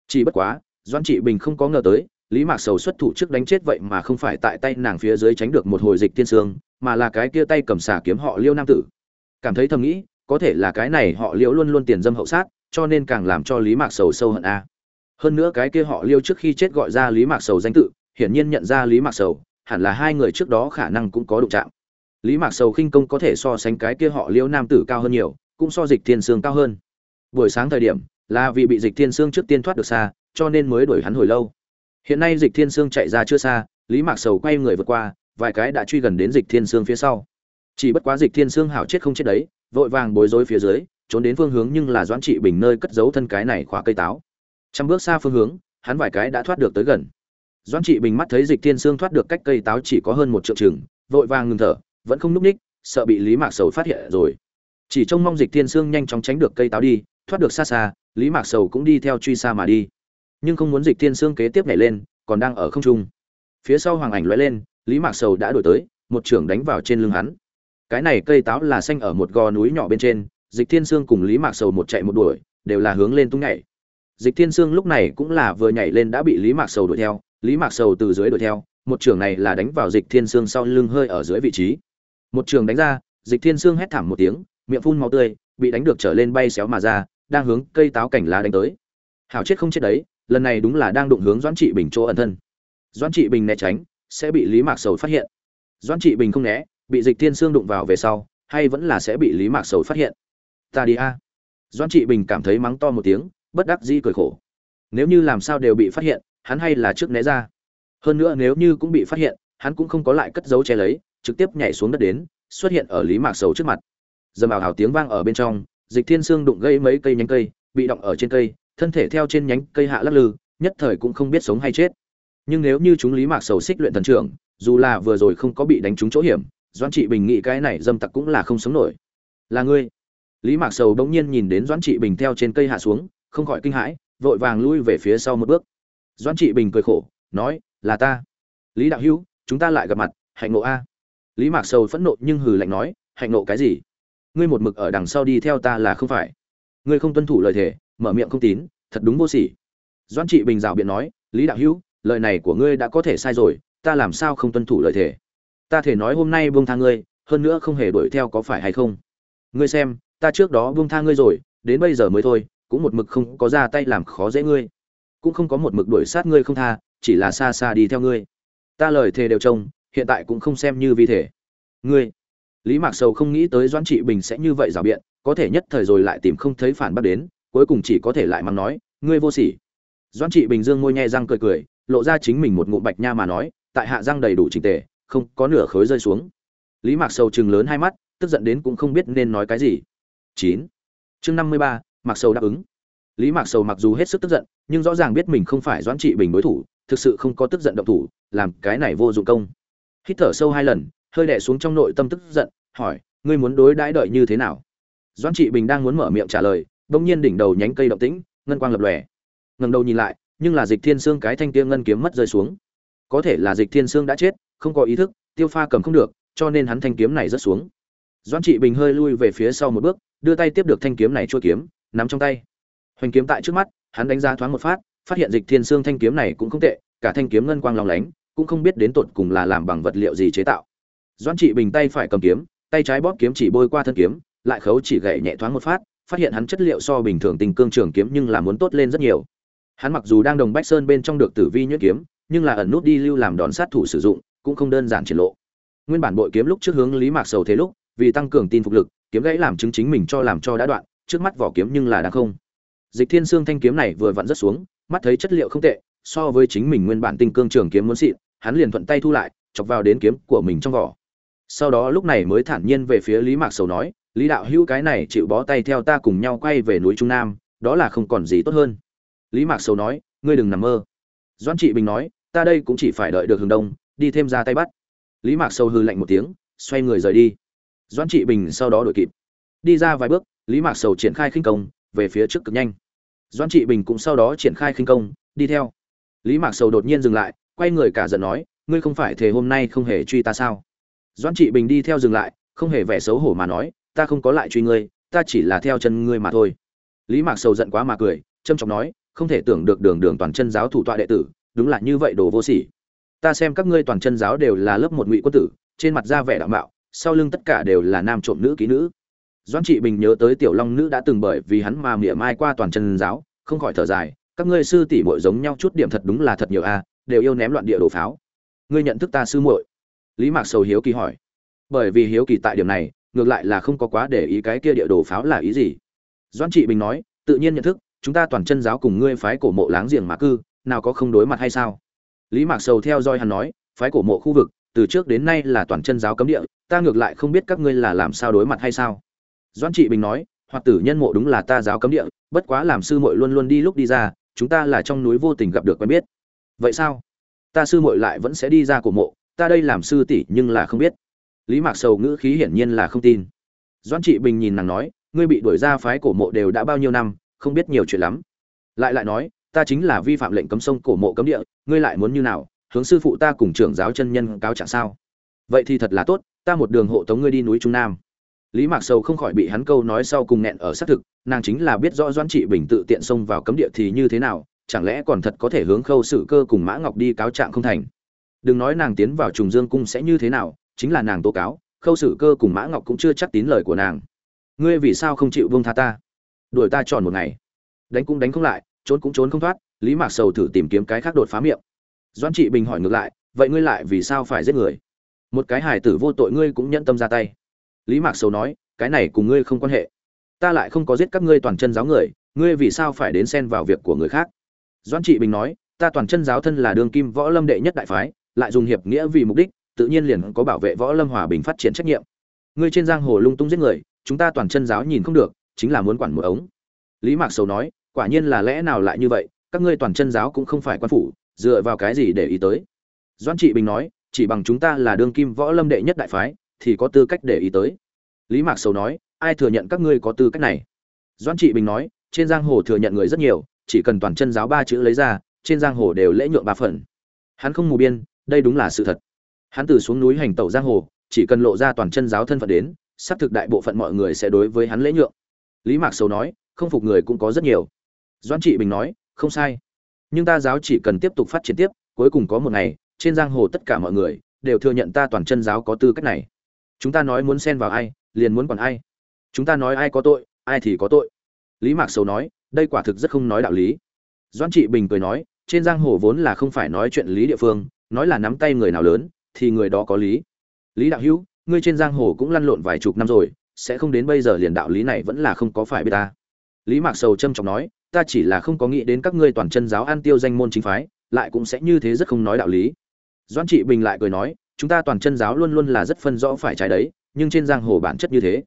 A: Chỉ bất quá doan trị bình không có ngờ tới, lý mạc sầu xuất thủ trước đánh chết vậy mà không phải tại tay nàng phía dưới tránh được một hồi dịch thiên sương, mà là cái kia tay cầm xà kiếm họ liêu nam tử. Cảm thấy thầm nghĩ, có thể là cái này họ liễu luôn luôn tiền dâm hậu sát, cho nên càng làm cho lý mạc sầu sâu hận a. Hơn nữa cái kia họ liêu trước khi chết gọi ra lý mạc sầu danh tự hiển nhiên nhận ra lý mạc sầu, hẳn là hai người trước đó khả năng cũng có đụng chạm. Lý mạc sầu khinh công có thể so sánh cái kia họ liễu nam tử cao hơn nhiều, cũng so dịch thiên sương cao hơn. Buổi sáng thời điểm, là vì bị dịch thiên sương trước tiên thoát được xa, cho nên mới đuổi hắn hồi lâu. Hiện nay dịch thiên sương chạy ra chưa xa, lý mạc sầu quay người vượt qua, vài cái đã truy gần đến dịch thiên sương phía sau. Chỉ bất quá dịch thiên sương hảo chết không chết đấy, vội vàng bối rối phía dưới, trốn đến phương hướng nhưng là doãn trị bình nơi cất giấu thân cái này khóa cây táo. Trăm bước xa phương hướng, hắn vài cái đã thoát được tới gần doãn trị bình mắt thấy dịch thiên sương thoát được cách cây táo chỉ có hơn một triệu chừng, vội vàng ngừng thở, vẫn không núp ních, sợ bị lý mạc sầu phát hiện rồi. Chỉ trông mong dịch thiên sương nhanh chóng tránh được cây táo đi, thoát được xa xa, lý mạc sầu cũng đi theo truy xa mà đi. Nhưng không muốn dịch thiên sương kế tiếp nhảy lên, còn đang ở không trung. Phía sau hoàng ảnh lóe lên, lý mạc sầu đã đổi tới, một trưởng đánh vào trên lưng hắn. Cái này cây táo là xanh ở một gò núi nhỏ bên trên, dịch thiên sương cùng lý mạc sầu một chạy một đuổi, đều là hướng lên tung nhảy. Dịch thiên sương lúc này cũng là vừa nhảy lên đã bị lý mạc sầu đuổi theo lý mạc sầu từ dưới đuổi theo, một trường này là đánh vào dịch thiên sương sau lưng hơi ở dưới vị trí. Một trường đánh ra, dịch thiên sương hét thảm một tiếng, miệng phun máu tươi, bị đánh được trở lên bay xéo mà ra, đang hướng cây táo cảnh lá đánh tới. Hảo chết không chết đấy, lần này đúng là đang đụng hướng doãn trị bình chỗ ẩn thân. Doãn trị bình né tránh, sẽ bị lý mạc sầu phát hiện. Doãn trị bình không né, bị dịch thiên sương đụng vào về sau, hay vẫn là sẽ bị lý mạc sầu phát hiện. Ta đi a. Doãn trị bình cảm thấy mắng to một tiếng, bất đắc dĩ cười khổ. Nếu như làm sao đều bị phát hiện hắn hay là trước né ra. Hơn nữa nếu như cũng bị phát hiện, hắn cũng không có lại cất dấu che lấy, trực tiếp nhảy xuống đất đến, xuất hiện ở lý mạc sầu trước mặt. Dầm ảo hào tiếng vang ở bên trong, dịch thiên sương đụng gây mấy cây nhánh cây, bị động ở trên cây, thân thể theo trên nhánh cây hạ lắc lư, nhất thời cũng không biết sống hay chết. Nhưng nếu như chúng lý mạc sầu xích luyện thần trưởng, dù là vừa rồi không có bị đánh trúng chỗ hiểm, doãn trị bình nghĩ cái này dâm tặc cũng là không sống nổi. Là ngươi? Lý mạc sầu bỗng nhiên nhìn đến doãn trị bình theo trên cây hạ xuống, không khỏi kinh hãi, vội vàng lui về phía sau một bước doãn trị bình cười khổ, nói, là ta. Lý đạo hữu, chúng ta lại gặp mặt, hạnh nộ a. Lý mạc sầu phẫn nộ nhưng hừ lạnh nói, hạnh nộ cái gì? Ngươi một mực ở đằng sau đi theo ta là không phải. Ngươi không tuân thủ lời thề, mở miệng không tín, thật đúng vô sỉ. Doãn trị bình rào biện nói, lý đạo hữu, lời này của ngươi đã có thể sai rồi, ta làm sao không tuân thủ lời thề? Ta thể nói hôm nay buông tha ngươi, hơn nữa không hề đuổi theo có phải hay không? Ngươi xem, ta trước đó buông tha ngươi rồi, đến bây giờ mới thôi, cũng một mực không có ra tay làm khó dễ ngươi cũng không có một mực đuổi sát ngươi không tha, chỉ là xa xa đi theo ngươi. Ta lời thề đều trông, hiện tại cũng không xem như vi thể. Ngươi, lý mạc sầu không nghĩ tới doãn trị bình sẽ như vậy rào biện, có thể nhất thời rồi lại tìm không thấy phản bác đến, cuối cùng chỉ có thể lại mắng nói, ngươi vô sỉ. Doãn trị bình dương môi nhe răng cười cười, lộ ra chính mình một ngụm bạch nha mà nói, tại hạ răng đầy đủ trình tề, không có nửa khối rơi xuống. Lý mạc sầu chừng lớn hai mắt, tức giận đến cũng không biết nên nói cái gì. Chín. Chương năm mươi ba, mạc sầu đáp ứng lý mạc sầu mặc dù hết sức tức giận, nhưng rõ ràng biết mình không phải doãn trị bình đối thủ, thực sự không có tức giận động thủ, làm cái này vô dụng công. Hít thở sâu hai lần, hơi đè xuống trong nội tâm tức giận, hỏi, ngươi muốn đối đãi đợi như thế nào? Doãn trị bình đang muốn mở miệng trả lời, bỗng nhiên đỉnh đầu nhánh cây động tĩnh, ngân quang lập lòe. Ngẩng đầu nhìn lại, nhưng là dịch thiên Sương cái thanh kia ngân kiếm mất rơi xuống. Có thể là dịch thiên Sương đã chết, không có ý thức, tiêu pha cầm không được, cho nên hắn thanh kiếm này rớt xuống. Doãn trị bình hơi lui về phía sau một bước, đưa tay tiếp được thanh kiếm này chua kiếm, nắm trong tay hoành kiếm tại trước mắt, hắn đánh giá thoáng một phát phát hiện dịch thiên xương thanh kiếm này cũng không tệ, cả thanh kiếm ngân quang lòng lánh, cũng không biết đến tột cùng là làm bằng vật liệu gì chế tạo. Doãn trị bình tay phải cầm kiếm, tay trái bóp kiếm chỉ bôi qua thân kiếm, lại khấu chỉ gậy nhẹ thoáng một phát phát hiện hắn chất liệu so bình thường tình cương trường kiếm nhưng là muốn tốt lên rất nhiều. Hắn mặc dù đang đồng bách sơn bên trong được tử vi nhuyễn kiếm, nhưng là ẩn nút đi lưu làm đòn sát thủ sử dụng, cũng không đơn giản triển lộ. Nguyên bản bội kiếm lúc trước hướng lý mạc sầu thế lúc, vì tăng cường tin phục lực, kiếm gãy làm chứng chính mình cho làm cho đã đoạn, trước mắt vỏ kiếm nhưng là đang không dịch thiên xương thanh kiếm này vừa vặn rất xuống, mắt thấy chất liệu không tệ, so với chính mình nguyên bản tinh cương trường kiếm muốn xịn, hắn liền thuận tay thu lại, chọc vào đến kiếm của mình trong vỏ. Sau đó lúc này mới thản nhiên về phía lý mạc sầu nói, lý đạo hữu, cái này chịu bó tay theo ta cùng nhau quay về núi trung nam, đó là không còn gì tốt hơn. Lý mạc sầu nói, ngươi đừng nằm mơ. Doãn trị bình nói, ta đây cũng chỉ phải đợi được hướng đông, đi thêm ra tay bắt. Lý mạc sầu hư lạnh một tiếng, xoay người rời đi. Doãn trị bình sau đó đổi kịp. Đi ra vài bước, lý mạc sầu triển khai khinh công về phía trước cực nhanh. Doãn trị bình cũng sau đó triển khai khinh công, đi theo. Lý mạc sầu đột nhiên dừng lại, quay người cả giận nói, ngươi không phải thề hôm nay không hề truy ta sao? Doãn trị bình đi theo dừng lại, không hề vẻ xấu hổ mà nói, ta không có lại truy ngươi, ta chỉ là theo chân ngươi mà thôi. Lý mạc sầu giận quá mà cười trâm trọng nói, không thể tưởng được đường đường toàn chân giáo thủ tọa đệ tử, đúng là như vậy đồ vô sỉ. Ta xem các ngươi toàn chân giáo đều là lớp một ngụy quân tử, trên mặt da vẻ đạo mạo, sau lưng tất cả đều là nam trộm nữ ký nữ doãn trị bình nhớ tới tiểu long nữ đã từng bởi vì hắn mà mỉa mai qua toàn chân giáo, không khỏi thở dài, các ngươi sư tỷ muội giống nhau chút điểm thật đúng là thật nhiều a đều yêu ném loạn địa đồ pháo. Ngươi nhận thức ta sư muội? Lý mạc sầu hiếu kỳ hỏi. Bởi vì hiếu kỳ tại điểm này, ngược lại là không có quá để ý cái kia địa đồ pháo là ý gì. Doãn trị bình nói, tự nhiên nhận thức, chúng ta toàn chân giáo cùng ngươi phái cổ mộ láng giềng mà cư, nào có không đối mặt hay sao? Lý mạc sầu theo dõi hắn nói, phái cổ mộ khu vực, từ trước đến nay là toàn chân giáo cấm địa, ta ngược lại không biết các ngươi là làm sao đối mặt hay sao? Doãn trị bình nói hoặc tử nhân mộ đúng là ta giáo cấm địa, bất quá làm sư muội luôn luôn đi lúc đi ra, chúng ta là trong núi vô tình gặp được quen biết. Vậy sao? Ta sư muội lại vẫn sẽ đi ra cổ mộ, ta đây làm sư tỷ nhưng là không biết. Lý mạc sầu ngữ khí hiển nhiên là không tin. Doan trị bình nhìn nàng nói, ngươi bị đuổi ra phái cổ mộ đều đã bao nhiêu năm, không biết nhiều chuyện lắm. Lại lại nói, ta chính là vi phạm lệnh cấm sông cổ mộ cấm địa, ngươi lại muốn như nào, hướng sư phụ ta cùng trưởng giáo chân nhân cáo trạng sao? Vậy thì thật là tốt, ta một đường hộ tống ngươi đi núi trung nam lý mạc sầu không khỏi bị hắn câu nói sau cùng nghẹn ở xác thực, nàng chính là biết rõ doãn trị bình tự tiện xông vào cấm địa thì như thế nào, chẳng lẽ còn thật có thể hướng khâu sự cơ cùng mã ngọc đi cáo trạng không thành. Đừng nói nàng tiến vào trùng dương cung sẽ như thế nào, chính là nàng tố cáo, khâu sự cơ cùng mã ngọc cũng chưa chắc tín lời của nàng. Ngươi vì sao không chịu vương tha ta? Đuổi ta tròn một ngày. Đánh cũng đánh không lại, trốn cũng trốn không thoát, lý mạc sầu thử tìm kiếm cái khác đột phá miệng. Doan trị bình hỏi ngược lại, vậy ngươi lại vì sao phải giết người? Một cái hài tử vô tội ngươi cũng nhẫn tâm ra tay lý mạc sầu nói, cái này cùng ngươi không quan hệ. Ta lại không có giết các ngươi toàn chân giáo người, ngươi vì sao phải đến xen vào việc của người khác? Doan trị bình nói, ta toàn chân giáo thân là đường kim võ lâm đệ nhất đại phái, lại dùng hiệp nghĩa vì mục đích, tự nhiên liền có bảo vệ võ lâm hòa bình phát triển trách nhiệm. Ngươi trên giang hồ lung tung giết người, chúng ta toàn chân giáo nhìn không được, chính là muốn quản một ống. Lý mạc sầu nói, quả nhiên là lẽ nào lại như vậy, các ngươi toàn chân giáo cũng không phải quan phủ, dựa vào cái gì để ý tới? Doan trị bình nói, chỉ bằng chúng ta là đương kim võ lâm đệ nhất đại phái thì có tư cách để ý tới. Lý mạc sầu nói, ai thừa nhận các ngươi có tư cách này? Doan trị bình nói, trên giang hồ thừa nhận người rất nhiều, chỉ cần toàn chân giáo ba chữ lấy ra, trên giang hồ đều lễ nhượng ba phần. Hắn không mù biên, đây đúng là sự thật. Hắn từ xuống núi hành tẩu giang hồ, chỉ cần lộ ra toàn chân giáo thân phận đến, xác thực đại bộ phận mọi người sẽ đối với hắn lễ nhượng. Lý mạc sầu nói, không phục người cũng có rất nhiều. Doan trị bình nói, không sai. Nhưng ta giáo chỉ cần tiếp tục phát triển tiếp, cuối cùng có một ngày, trên giang hồ tất cả mọi người đều thừa nhận ta toàn chân giáo có tư cách này chúng ta nói muốn xen vào ai, liền muốn còn ai. Chúng ta nói ai có tội, ai thì có tội. Lý mạc sầu nói, đây quả thực rất không nói đạo lý. Doan trị bình cười nói, trên giang hồ vốn là không phải nói chuyện lý địa phương, nói là nắm tay người nào lớn, thì người đó có lý. Lý đạo hữu, ngươi trên giang hồ cũng lăn lộn vài chục năm rồi, sẽ không đến bây giờ liền đạo lý này vẫn là không có phải biết ta. Lý mạc sầu trâm trọng nói, ta chỉ là không có nghĩ đến các ngươi toàn chân giáo an tiêu danh môn chính phái, lại cũng sẽ như thế rất không nói đạo lý. Doan trị bình lại cười nói chúng ta toàn chân giáo luôn luôn là rất phân rõ phải trái đấy, nhưng trên giang hồ bản chất như thế.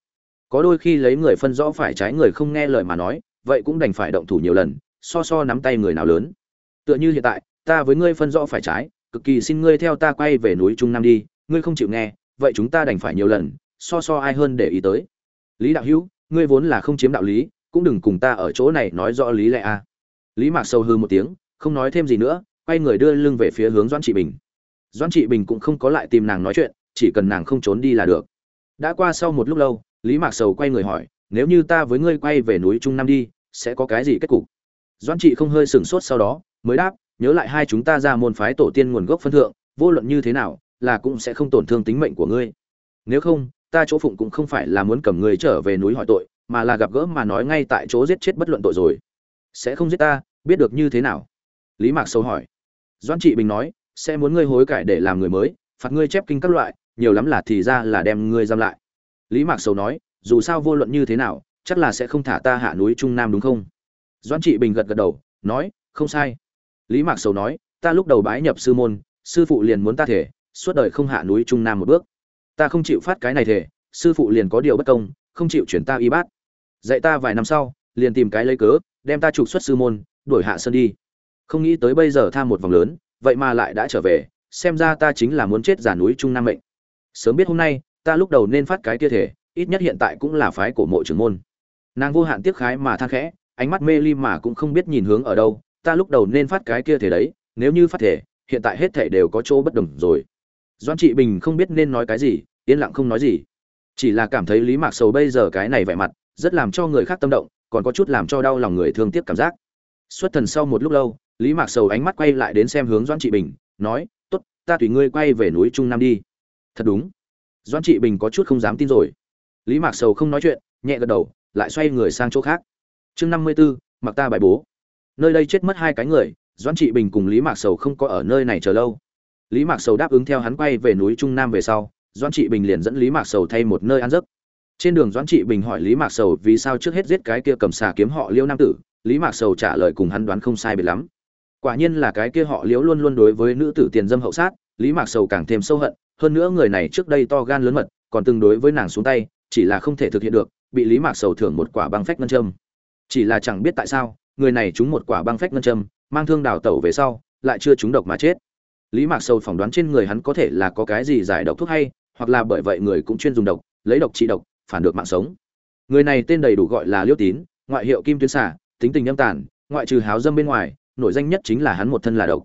A: Có đôi khi lấy người phân rõ phải trái người không nghe lời mà nói, vậy cũng đành phải động thủ nhiều lần, so so nắm tay người nào lớn. Tựa như hiện tại, ta với ngươi phân rõ phải trái, cực kỳ xin ngươi theo ta quay về núi trung nam đi, ngươi không chịu nghe, vậy chúng ta đành phải nhiều lần, so so ai hơn để ý tới. Lý đạo hữu, ngươi vốn là không chiếm đạo lý, cũng đừng cùng ta ở chỗ này nói rõ lý lẽ a. À. lý mạc sâu hư một tiếng, không nói thêm gì nữa, quay người đưa lưng về phía hướng doãn trị bình doãn trị bình cũng không có lại tìm nàng nói chuyện, chỉ cần nàng không trốn đi là được. Đã qua sau một lúc lâu, lý mạc sầu quay người hỏi, nếu như ta với ngươi quay về núi trung nam đi, sẽ có cái gì kết cục? Doãn trị không hơi sửng sốt sau đó, mới đáp, nhớ lại hai chúng ta ra môn phái tổ tiên nguồn gốc phân thượng, vô luận như thế nào, là cũng sẽ không tổn thương tính mệnh của ngươi. Nếu không, ta chỗ phụng cũng không phải là muốn cầm ngươi trở về núi hỏi tội, mà là gặp gỡ mà nói ngay tại chỗ giết chết bất luận tội rồi. Sẽ không giết ta, biết được như thế nào? Lý mạc Sầu hỏi. Doan trị bình nói sẽ muốn ngươi hối cải để làm người mới, phạt ngươi chép kinh các loại, nhiều lắm là thì ra là đem ngươi giam lại. Lý mạc sầu nói, dù sao vô luận như thế nào, chắc là sẽ không thả ta hạ núi trung nam đúng không? Doãn trị bình gật gật đầu, nói, không sai. Lý mạc sầu nói, ta lúc đầu bái nhập sư môn, sư phụ liền muốn ta thể, suốt đời không hạ núi trung nam một bước. Ta không chịu phát cái này thể, sư phụ liền có điều bất công, không chịu chuyển ta y bát. Dạy ta vài năm sau, liền tìm cái lấy cớ, đem ta trục xuất sư môn, đuổi hạ sơn đi. Không nghĩ tới bây giờ tham một vòng lớn vậy mà lại đã trở về, xem ra ta chính là muốn chết giả núi trung nam mệnh. Sớm biết hôm nay, ta lúc đầu nên phát cái kia thể, ít nhất hiện tại cũng là phái của mộ trưởng môn. Nàng vô hạn tiếc khái mà than khẽ, ánh mắt mê ly mà cũng không biết nhìn hướng ở đâu, ta lúc đầu nên phát cái kia thể đấy, nếu như phát thể, hiện tại hết thể đều có chỗ bất đồng rồi. Doan trị bình không biết nên nói cái gì, yên lặng không nói gì. Chỉ là cảm thấy lý mạc sầu bây giờ cái này vẻ mặt, rất làm cho người khác tâm động, còn có chút làm cho đau lòng người thương tiếc cảm giác. Xuất thần sau một lúc lâu lý mạc sầu ánh mắt quay lại đến xem hướng Doãn trị bình, nói t ố t ta tùy ngươi quay về núi trung nam đi. Thật đúng. Doãn trị bình có chút không dám tin rồi. Lý mạc sầu không nói chuyện, nhẹ gật đầu, lại xoay người sang chỗ khác. Chương năm mươi b ố mặc ta bài bố. Nơi đây chết mất hai cái người, Doãn trị bình cùng lý mạc sầu không có ở nơi này chờ lâu. Lý mạc sầu đáp ứng theo hắn quay về núi trung nam về sau, Doãn trị bình liền dẫn lý mạc sầu thay một nơi ăn giấc. Trên đường doãn trị bình hỏi lý mạc sầu vì sao trước hết giết cái kia cầm xà kiếm họ liêu nam tử, lý mạc sầu trả lời cùng hắn đoán không sai biệt lắm quả nhiên là cái kia họ liếu luôn luôn đối với nữ tử tiền dâm hậu sát, lý mạc sầu càng thêm sâu hận, hơn nữa người này trước đây to gan lớn mật, còn từng đối với nàng xuống tay, chỉ là không thể thực hiện được, bị lý mạc sầu thưởng một quả băng phách ngân châm. Chỉ là chẳng biết tại sao, người này trúng một quả băng phách ngân châm, mang thương đào tẩu về sau, lại chưa trúng độc mà chết. Lý mạc sầu phỏng đoán trên người hắn có thể là có cái gì giải độc thuốc hay, hoặc là bởi vậy người cũng chuyên dùng độc, lấy độc trị độc, phản được mạng sống. Người này tên đầy đủ gọi là liêu tín, ngoại hiệu kim tuyến xả tính tình âm tàn, ngoại trừ háo dâm bên ngoài nổi danh nhất chính là hắn một thân là độc.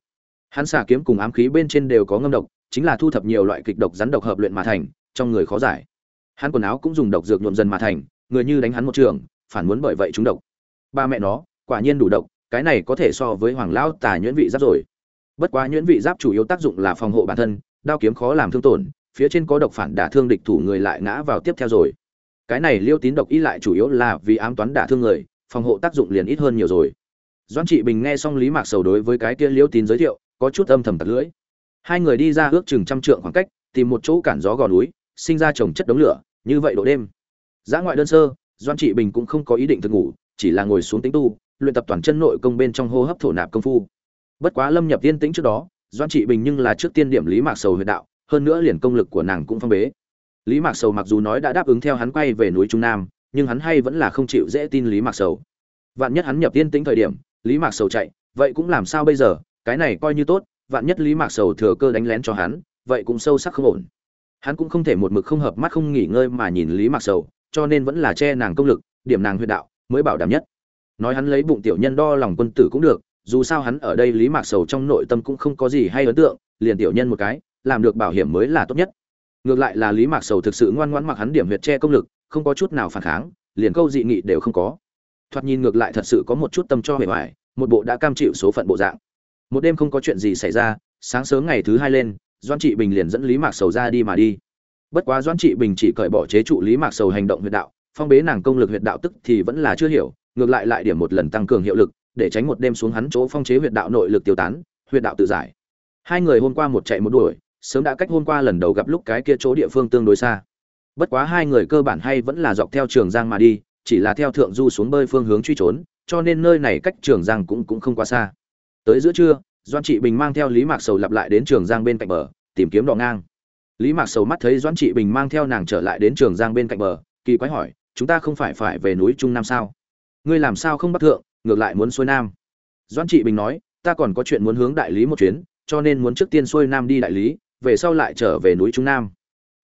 A: Hắn xả kiếm cùng ám khí bên trên đều có ngâm độc, chính là thu thập nhiều loại kịch độc rắn độc hợp luyện mà thành, trong người khó giải. Hắn quần áo cũng dùng độc dược nhuộm dần mà thành, người như đánh hắn một trường, phản muốn bởi vậy chúng độc. Ba mẹ nó, quả nhiên đủ độc, cái này có thể so với hoàng lão tà nhuyễn vị giáp rồi. Bất quá nhuyễn vị giáp chủ yếu tác dụng là phòng hộ bản thân, đao kiếm khó làm thương tổn, phía trên có độc phản đả thương địch thủ người lại ngã vào tiếp theo rồi. Cái này liêu tín độc ý lại chủ yếu là vì ám toán đả thương người, phòng hộ tác dụng liền ít hơn nhiều rồi doãn trị bình nghe xong lý mạc sầu đối với cái kia liêu tín giới thiệu, có chút âm thầm tật lưỡi. Hai người đi ra ước chừng trăm trượng khoảng cách, tìm một chỗ cản gió gò núi, sinh ra trồng chất đống lửa, như vậy độ đêm. Giã ngoại đơn sơ doan trị bình cũng không có ý định thực ngủ, chỉ là ngồi xuống tính tu, luyện tập toàn chân nội công bên trong hô hấp thổ nạp công phu. Bất quá lâm nhập tiên tĩnh trước đó doan trị bình nhưng là trước tiên điểm lý mạc sầu huyệt đạo, hơn nữa liền công lực của nàng cũng phong bế. Lý mạc sầu mặc dù nói đã đáp ứng theo hắn quay về núi trung nam, nhưng hắn hay vẫn là không chịu dễ tin lý mạc sầu. Vạn nhất hắn nhập tiên tĩnh thời điểm lý mạc sầu chạy, vậy cũng làm sao bây giờ? Cái này coi như tốt, vạn nhất lý mạc sầu thừa cơ đánh lén cho hắn, vậy cũng sâu sắc không ổn. Hắn cũng không thể một mực không hợp mắt, không nghỉ ngơi mà nhìn lý mạc sầu, cho nên vẫn là che nàng công lực, điểm nàng huyệt đạo, mới bảo đảm nhất. Nói hắn lấy bụng tiểu nhân đo lòng quân tử cũng được, dù sao hắn ở đây lý mạc sầu trong nội tâm cũng không có gì hay ấn tượng, liền tiểu nhân một cái, làm được bảo hiểm mới là tốt nhất. Ngược lại là lý mạc sầu thực sự ngoan ngoãn mặc hắn điểm huyệt che công lực, không có chút nào phản kháng, liền câu dị nghị đều không có thoạt nhìn ngược lại thật sự có một chút tâm cho hề hoài, một bộ đã cam chịu số phận bộ dạng. Một đêm không có chuyện gì xảy ra, sáng sớm ngày thứ hai lên doan trị bình liền dẫn lý mạc sầu ra đi mà đi. Bất quá doan trị bình chỉ cởi bỏ chế trụ lý mạc sầu hành động huyệt đạo, phong bế nàng công lực huyệt đạo tức thì vẫn là chưa hiểu, ngược lại lại điểm một lần tăng cường hiệu lực, để tránh một đêm xuống hắn chỗ phong chế huyệt đạo nội lực tiêu tán, huyệt đạo tự giải. Hai người hôm qua một chạy một đuổi, sớm đã cách hôm qua lần đầu gặp lúc cái kia chỗ địa phương tương đối xa. Bất quá hai người cơ bản hay vẫn là dọc theo trường giang mà đi chỉ là theo thượng du xuống bơi phương hướng truy trốn, cho nên nơi này cách trường giang cũng cũng không quá xa. Tới giữa trưa doan trị bình mang theo lý mạc sầu lặp lại đến trường giang bên cạnh bờ, tìm kiếm đò ngang. Lý mạc sầu mắt thấy doan trị bình mang theo nàng trở lại đến trường giang bên cạnh bờ, kỳ quái hỏi, chúng ta không phải phải về núi trung nam sao? Ngươi làm sao không bắt thượng, ngược lại muốn xuôi nam? Doan trị bình nói, ta còn có chuyện muốn hướng đại lý một chuyến, cho nên muốn trước tiên xuôi nam đi đại lý, về sau lại trở về núi trung nam.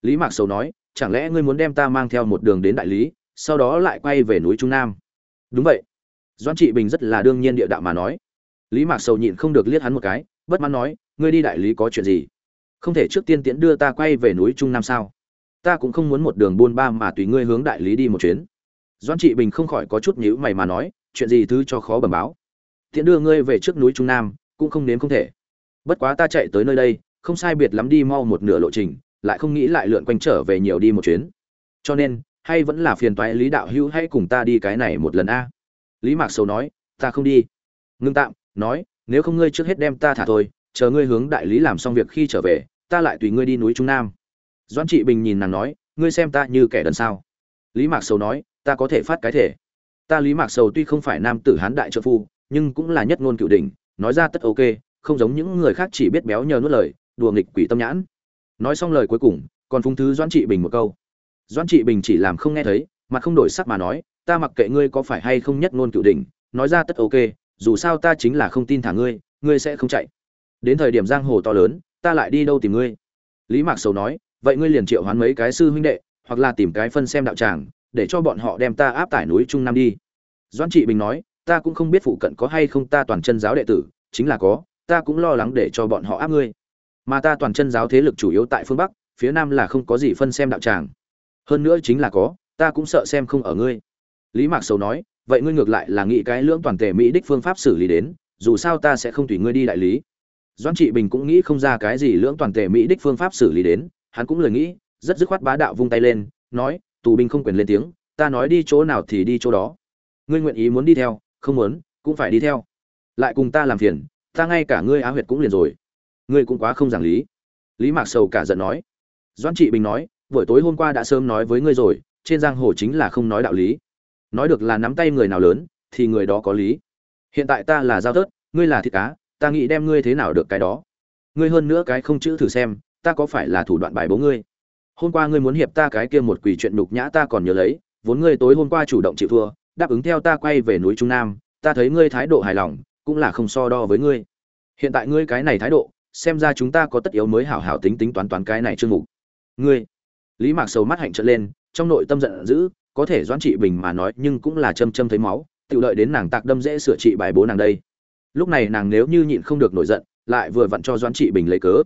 A: Lý mạc sầu nói, chẳng lẽ ngươi muốn đem ta mang theo một đường đến đại lý sau đó lại quay về núi trung nam. Đúng vậy. Doan trị bình rất là đương nhiên địa đạo mà nói. Lý mạc sầu nhịn không được liếc hắn một cái, bất mãn nói, ngươi đi đại lý có chuyện gì? Không thể trước tiên tiễn đưa ta quay về núi trung nam sao? Ta cũng không muốn một đường buôn ba mà tùy ngươi hướng đại lý đi một chuyến. Doan trị bình không khỏi có chút nhữ mày mà nói, chuyện gì thứ cho khó bẩm báo. Tiễn đưa ngươi về trước núi trung nam, cũng không nếm không thể. Bất quá ta chạy tới nơi đây, không sai biệt lắm đi mau một nửa lộ trình, lại không nghĩ lại lượn quanh trở về nhiều đi một chuyến. Cho nên hay vẫn là phiền toái lý đạo hữu hãy cùng ta đi cái này một lần a? Lý mạc sầu nói, ta không đi. Ngưng tạm, nói, nếu không ngươi trước hết đem ta thả thôi, chờ ngươi hướng đại lý làm xong việc khi trở về, ta lại tùy ngươi đi núi trung nam. Doan trị bình nhìn nàng nói, ngươi xem ta như kẻ đần sao? Lý mạc sầu nói, ta có thể phát cái thể. Ta lý mạc sầu tuy không phải nam tử hán đại trợ phu, nhưng cũng là nhất ngôn cựu đình nói ra tất ok, không giống những người khác chỉ biết béo nhờ nuốt lời, đùa nghịch quỷ tâm nhãn. Nói xong lời cuối cùng, còn phung thứ doan trị bình một câu doan trị bình chỉ làm không nghe thấy, mà không đổi sắc mà nói, ta mặc kệ ngươi có phải hay không nhất ngôn cựu đình nói ra tất ok, dù sao ta chính là không tin thả ngươi ngươi sẽ không chạy. Đến thời điểm giang hồ to lớn, ta lại đi đâu tìm ngươi? Lý mạc sầu nói, vậy ngươi liền triệu hoán mấy cái sư huynh đệ, hoặc là tìm cái phân xem đạo tràng, để cho bọn họ đem ta áp tải núi trung nam đi. Doan trị bình nói, ta cũng không biết phụ cận có hay không ta toàn chân giáo đệ tử, chính là có, ta cũng lo lắng để cho bọn họ áp ngươi. Mà ta toàn chân giáo thế lực chủ yếu tại phương bắc, phía nam là không có gì phân xem đạo tràng hơn nữa chính là có, ta cũng sợ xem không ở ngươi. Lý mạc sầu nói, vậy ngươi ngược lại là nghĩ cái lưỡng toàn thể mỹ đích phương pháp xử lý đến, dù sao ta sẽ không tùy ngươi đi đại lý. Doan trị bình cũng nghĩ không ra cái gì lưỡng toàn thể mỹ đích phương pháp xử lý đến, hắn cũng lời nghĩ, rất dứt khoát bá đạo vung tay lên, nói, tù binh không quyền lên tiếng, ta nói đi chỗ nào thì đi chỗ đó. Ngươi nguyện ý muốn đi theo, không muốn, cũng phải đi theo. Lại cùng ta làm phiền, ta ngay cả ngươi á huyệt cũng liền rồi. Ngươi cũng quá không giảng lý. Lý mạc sầu cả giận nói. Doan trị bình nói buổi tối hôm qua đã sớm nói với ngươi rồi, trên giang hồ chính là không nói đạo lý. Nói được là nắm tay người nào lớn, thì người đó có lý. Hiện tại ta là giao tớt ngươi là thịt cá, ta nghĩ đem ngươi thế nào được cái đó. Ngươi hơn nữa cái không chữ thử xem, ta có phải là thủ đoạn bài bố ngươi? Hôm qua ngươi muốn hiệp ta cái kia một quỷ chuyện nhục nhã ta còn nhớ lấy, vốn ngươi tối hôm qua chủ động chịu thua, đáp ứng theo ta quay về núi trung nam, ta thấy ngươi thái độ hài lòng, cũng là không so đo với ngươi. Hiện tại ngươi cái này thái độ, xem ra chúng ta có tất yếu mới hảo hảo tính tính toán toán cái này chương mục. Ngươi lý mạc sầu mắt hạnh trợn lên, trong nội tâm giận dữ, có thể doãn trị bình mà nói nhưng cũng là châm châm thấy máu tự lợi đến nàng tạc đâm dễ sửa trị bài bố nàng đây. Lúc này nàng nếu như nhịn không được nổi giận, lại vừa vặn cho doãn trị bình lấy cớ.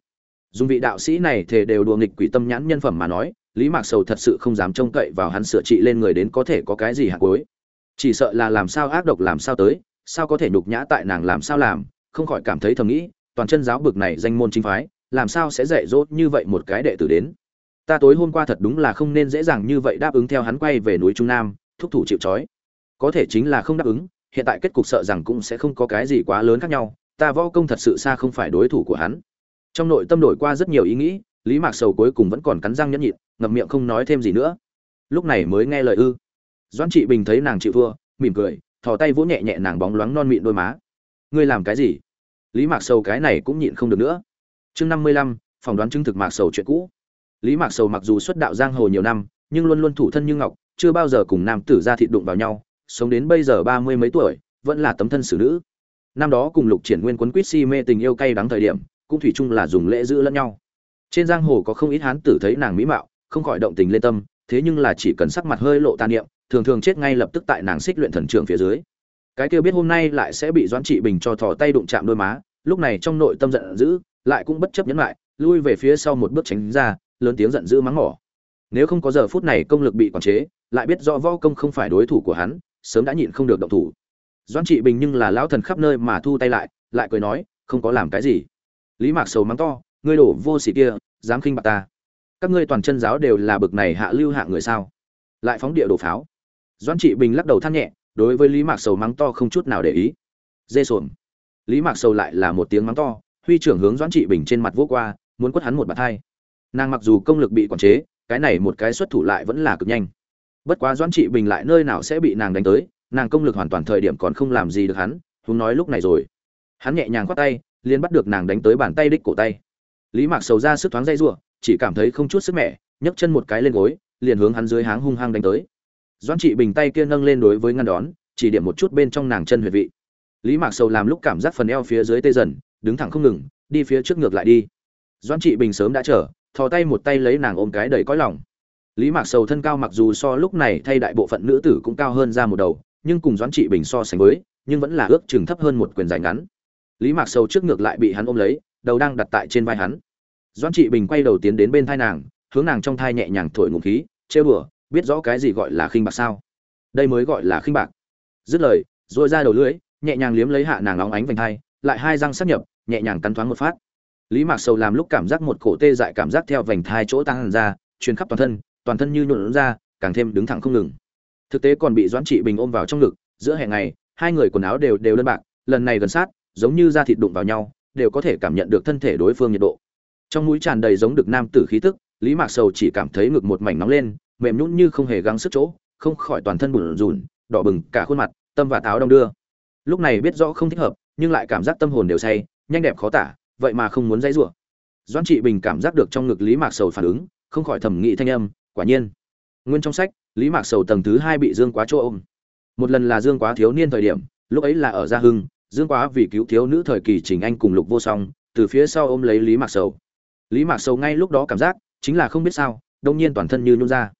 A: Dùng vị đạo sĩ này thể đều đùa nghịch quỷ tâm nhãn nhân phẩm mà nói, lý mạc sầu thật sự không dám trông cậy vào hắn sửa trị lên người đến có thể có cái gì hạt cuối. Chỉ sợ là làm sao ác độc làm sao tới, sao có thể nhục nhã tại nàng làm sao làm, không khỏi cảm thấy thầm nghĩ, toàn chân giáo bực này danh môn chính phái, làm sao sẽ dạy dỗ như vậy một cái đệ tử đến ta tối hôm qua thật đúng là không nên dễ dàng như vậy đáp ứng theo hắn quay về núi trung nam, thúc thủ chịu trói. Có thể chính là không đáp ứng, hiện tại kết cục sợ rằng cũng sẽ không có cái gì quá lớn khác nhau, ta võ công thật sự xa không phải đối thủ của hắn. Trong nội tâm đổi qua rất nhiều ý nghĩ, lý mạc sầu cuối cùng vẫn còn cắn răng nhẫn nhịn, ngậm miệng không nói thêm gì nữa. Lúc này mới nghe lời ư. Doãn trị bình thấy nàng chịu thua, mỉm cười, thò tay vỗ nhẹ nhẹ nàng bóng loáng non mịn đôi má. Ngươi làm cái gì? Lý mạc sầu cái này cũng nhịn không được nữa. Chương năm mươi lăm, phỏng đoán chứng thực mạc sầu chuyện cũ lý mạc sầu mặc dù xuất đạo giang hồ nhiều năm, nhưng luôn luôn thủ thân như ngọc, chưa bao giờ cùng nam tử ra thịt đụng vào nhau, sống đến bây giờ ba mươi mấy tuổi, vẫn là tấm thân xử nữ. Năm đó cùng lục triển nguyên quấn quýt si mê tình yêu cay đắng thời điểm, cũng thủy chung là dùng lễ giữ lẫn nhau. Trên giang hồ có không ít hán tử thấy nàng mỹ mạo, không khỏi động tình lên tâm, thế nhưng là chỉ cần sắc mặt hơi lộ tàn niệm, thường thường chết ngay lập tức tại nàng xích luyện thần trưởng phía dưới. Cái kia biết hôm nay lại sẽ bị doãn trị bình cho thò tay đụng chạm đôi má, lúc này trong nội tâm giận dữ, lại cũng bất chấp nhẫn lại, lui về phía sau một bước tránh ra lớn tiếng giận dữ mắng mỏ. Nếu không có giờ phút này công lực bị quản chế, lại biết rõ võ công không phải đối thủ của hắn, sớm đã nhịn không được động thủ. Doãn trị bình nhưng là lão thần khắp nơi mà thu tay lại lại cười nói, không có làm cái gì. Lý mạc sầu mắng to, ngươi đổ vô sỉ kia, dám khinh bạc ta. Các ngươi toàn chân giáo đều là bực này hạ lưu hạ người sao? Lại phóng địa đổ pháo. Doãn trị bình lắc đầu than nhẹ, đối với lý mạc sầu mắng to không chút nào để ý. Dê sồn lý mạc sầu lại là một tiếng mắng to, huy trưởng hướng doãn trị bình trên mặt vô qua, muốn quất hắn một bàn thai nàng mặc dù công lực bị quản chế, cái này một cái xuất thủ lại vẫn là cực nhanh. Bất quá doãn trị bình lại nơi nào sẽ bị nàng đánh tới, nàng công lực hoàn toàn thời điểm còn không làm gì được hắn húng nói lúc này rồi. Hắn nhẹ nhàng khoát tay, liền bắt được nàng đánh tới bàn tay đích cổ tay. Lý mạc sầu ra sức thoáng dây giụa chỉ cảm thấy không chút sức mẻ, nhấc chân một cái lên gối, liền hướng hắn dưới háng hung hăng đánh tới. Doãn trị bình tay kia nâng lên đối với ngăn đón, chỉ điểm một chút bên trong nàng chân huyệt vị. Lý mạc sầu làm lúc cảm giác phần eo phía dưới tê dần, đứng thẳng không ngừng, đi phía trước ngược lại đi. Doãn trị bình sớm đã chờ thò tay một tay lấy nàng ôm cái đầy cõi lòng. Lý mạc sầu thân cao mặc dù so lúc này thay đại bộ phận nữ tử cũng cao hơn ra một đầu, nhưng cùng doãn trị bình so sánh với, nhưng vẫn là ước chừng thấp hơn một quyền dài ngắn. Lý mạc sầu trước ngược lại bị hắn ôm lấy, đầu đang đặt tại trên vai hắn. Doãn trị bình quay đầu tiến đến bên thai nàng, hướng nàng trong thai nhẹ nhàng thổi ngụm khí chê đùa, biết rõ cái gì gọi là khinh bạc sao? Đây mới gọi là khinh bạc. Dứt lời rồi ra đầu lưỡi, nhẹ nhàng liếm lấy hạ nàng óng ánh vành thai, lại hai răng sắp nhập, nhẹ nhàng cắn thoáng một phát lý mạc sầu làm lúc cảm giác một cổ tê dại cảm giác theo vành thai chỗ tăng ra, truyền khắp toàn thân toàn thân như nhuộn ra, càng thêm đứng thẳng không ngừng. Thực tế còn bị doãn trị bình ôm vào trong ngực, giữa hè ngày, hai người quần áo đều đều đơn bạc, lần này gần sát, giống như da thịt đụng vào nhau, đều có thể cảm nhận được thân thể đối phương nhiệt độ. Trong mũi tràn đầy giống được nam tử khí tức, lý mạc sầu chỉ cảm thấy ngực một mảnh nóng lên, mềm nhũn như không hề gắng sức chỗ, không khỏi toàn thân bùn rùn, đỏ bừng cả khuôn mặt, tâm và táo đông đưa. Lúc này biết rõ không thích hợp, nhưng lại cảm giác tâm hồn đều say, nhanh đẹp khó tả vậy mà không muốn dãy rủa. Doãn trị bình cảm giác được trong ngực lý mạc sầu phản ứng, không khỏi thẩm nghị thanh âm, quả nhiên. Nguyên trong sách, lý mạc sầu tầng thứ hai bị dương quá chỗ ôm. Một lần là dương quá thiếu niên thời điểm, lúc ấy là ở gia hưng, dương quá vì cứu thiếu nữ thời kỳ trình anh cùng lục vô song, từ phía sau ôm lấy lý mạc sầu. Lý mạc sầu ngay lúc đó cảm giác, chính là không biết sao, đông nhiên toàn thân như nhũn ra.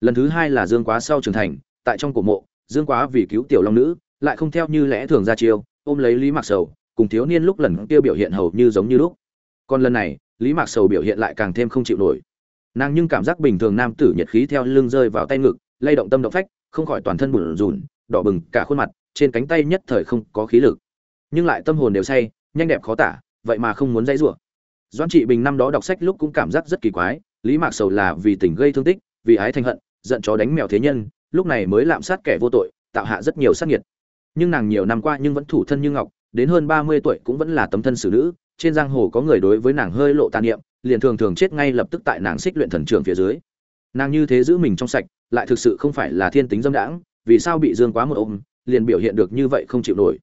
A: Lần thứ hai là dương quá sau trưởng thành, tại trong cổ mộ, dương quá vì cứu tiểu long nữ, lại không theo như lẽ thường ra chiêu, ôm lấy lý mạc sầu cùng thiếu niên lúc lần kia biểu hiện hầu như giống như lúc. Còn lần này, lý mạc sầu biểu hiện lại càng thêm không chịu nổi. Nàng nhưng cảm giác bình thường nam tử nhiệt khí theo lưng rơi vào tay ngực, lay động tâm động phách, không khỏi toàn thân bùn rùn đỏ bừng cả khuôn mặt, trên cánh tay nhất thời không có khí lực. Nhưng lại tâm hồn đều say, nhanh đẹp khó tả, vậy mà không muốn dãy rủa. Doãn trị bình năm đó đọc sách lúc cũng cảm giác rất kỳ quái, lý mạc sầu là vì tình gây thương tích, vì ái thành hận, giận chó đánh mèo thế nhân, lúc này mới lạm sát kẻ vô tội, tạo hạ rất nhiều sát nhiệt nhưng nàng nhiều năm qua nhưng vẫn thủ thân như ngọc đến hơn ba mươi tuổi cũng vẫn là tấm thân xử nữ, trên giang hồ có người đối với nàng hơi lộ tàn niệm, liền thường thường chết ngay lập tức tại nàng xích luyện thần trường phía dưới. Nàng như thế giữ mình trong sạch, lại thực sự không phải là thiên tính dâm đãng, vì sao bị dương quá một ôm, liền biểu hiện được như vậy không chịu nổi.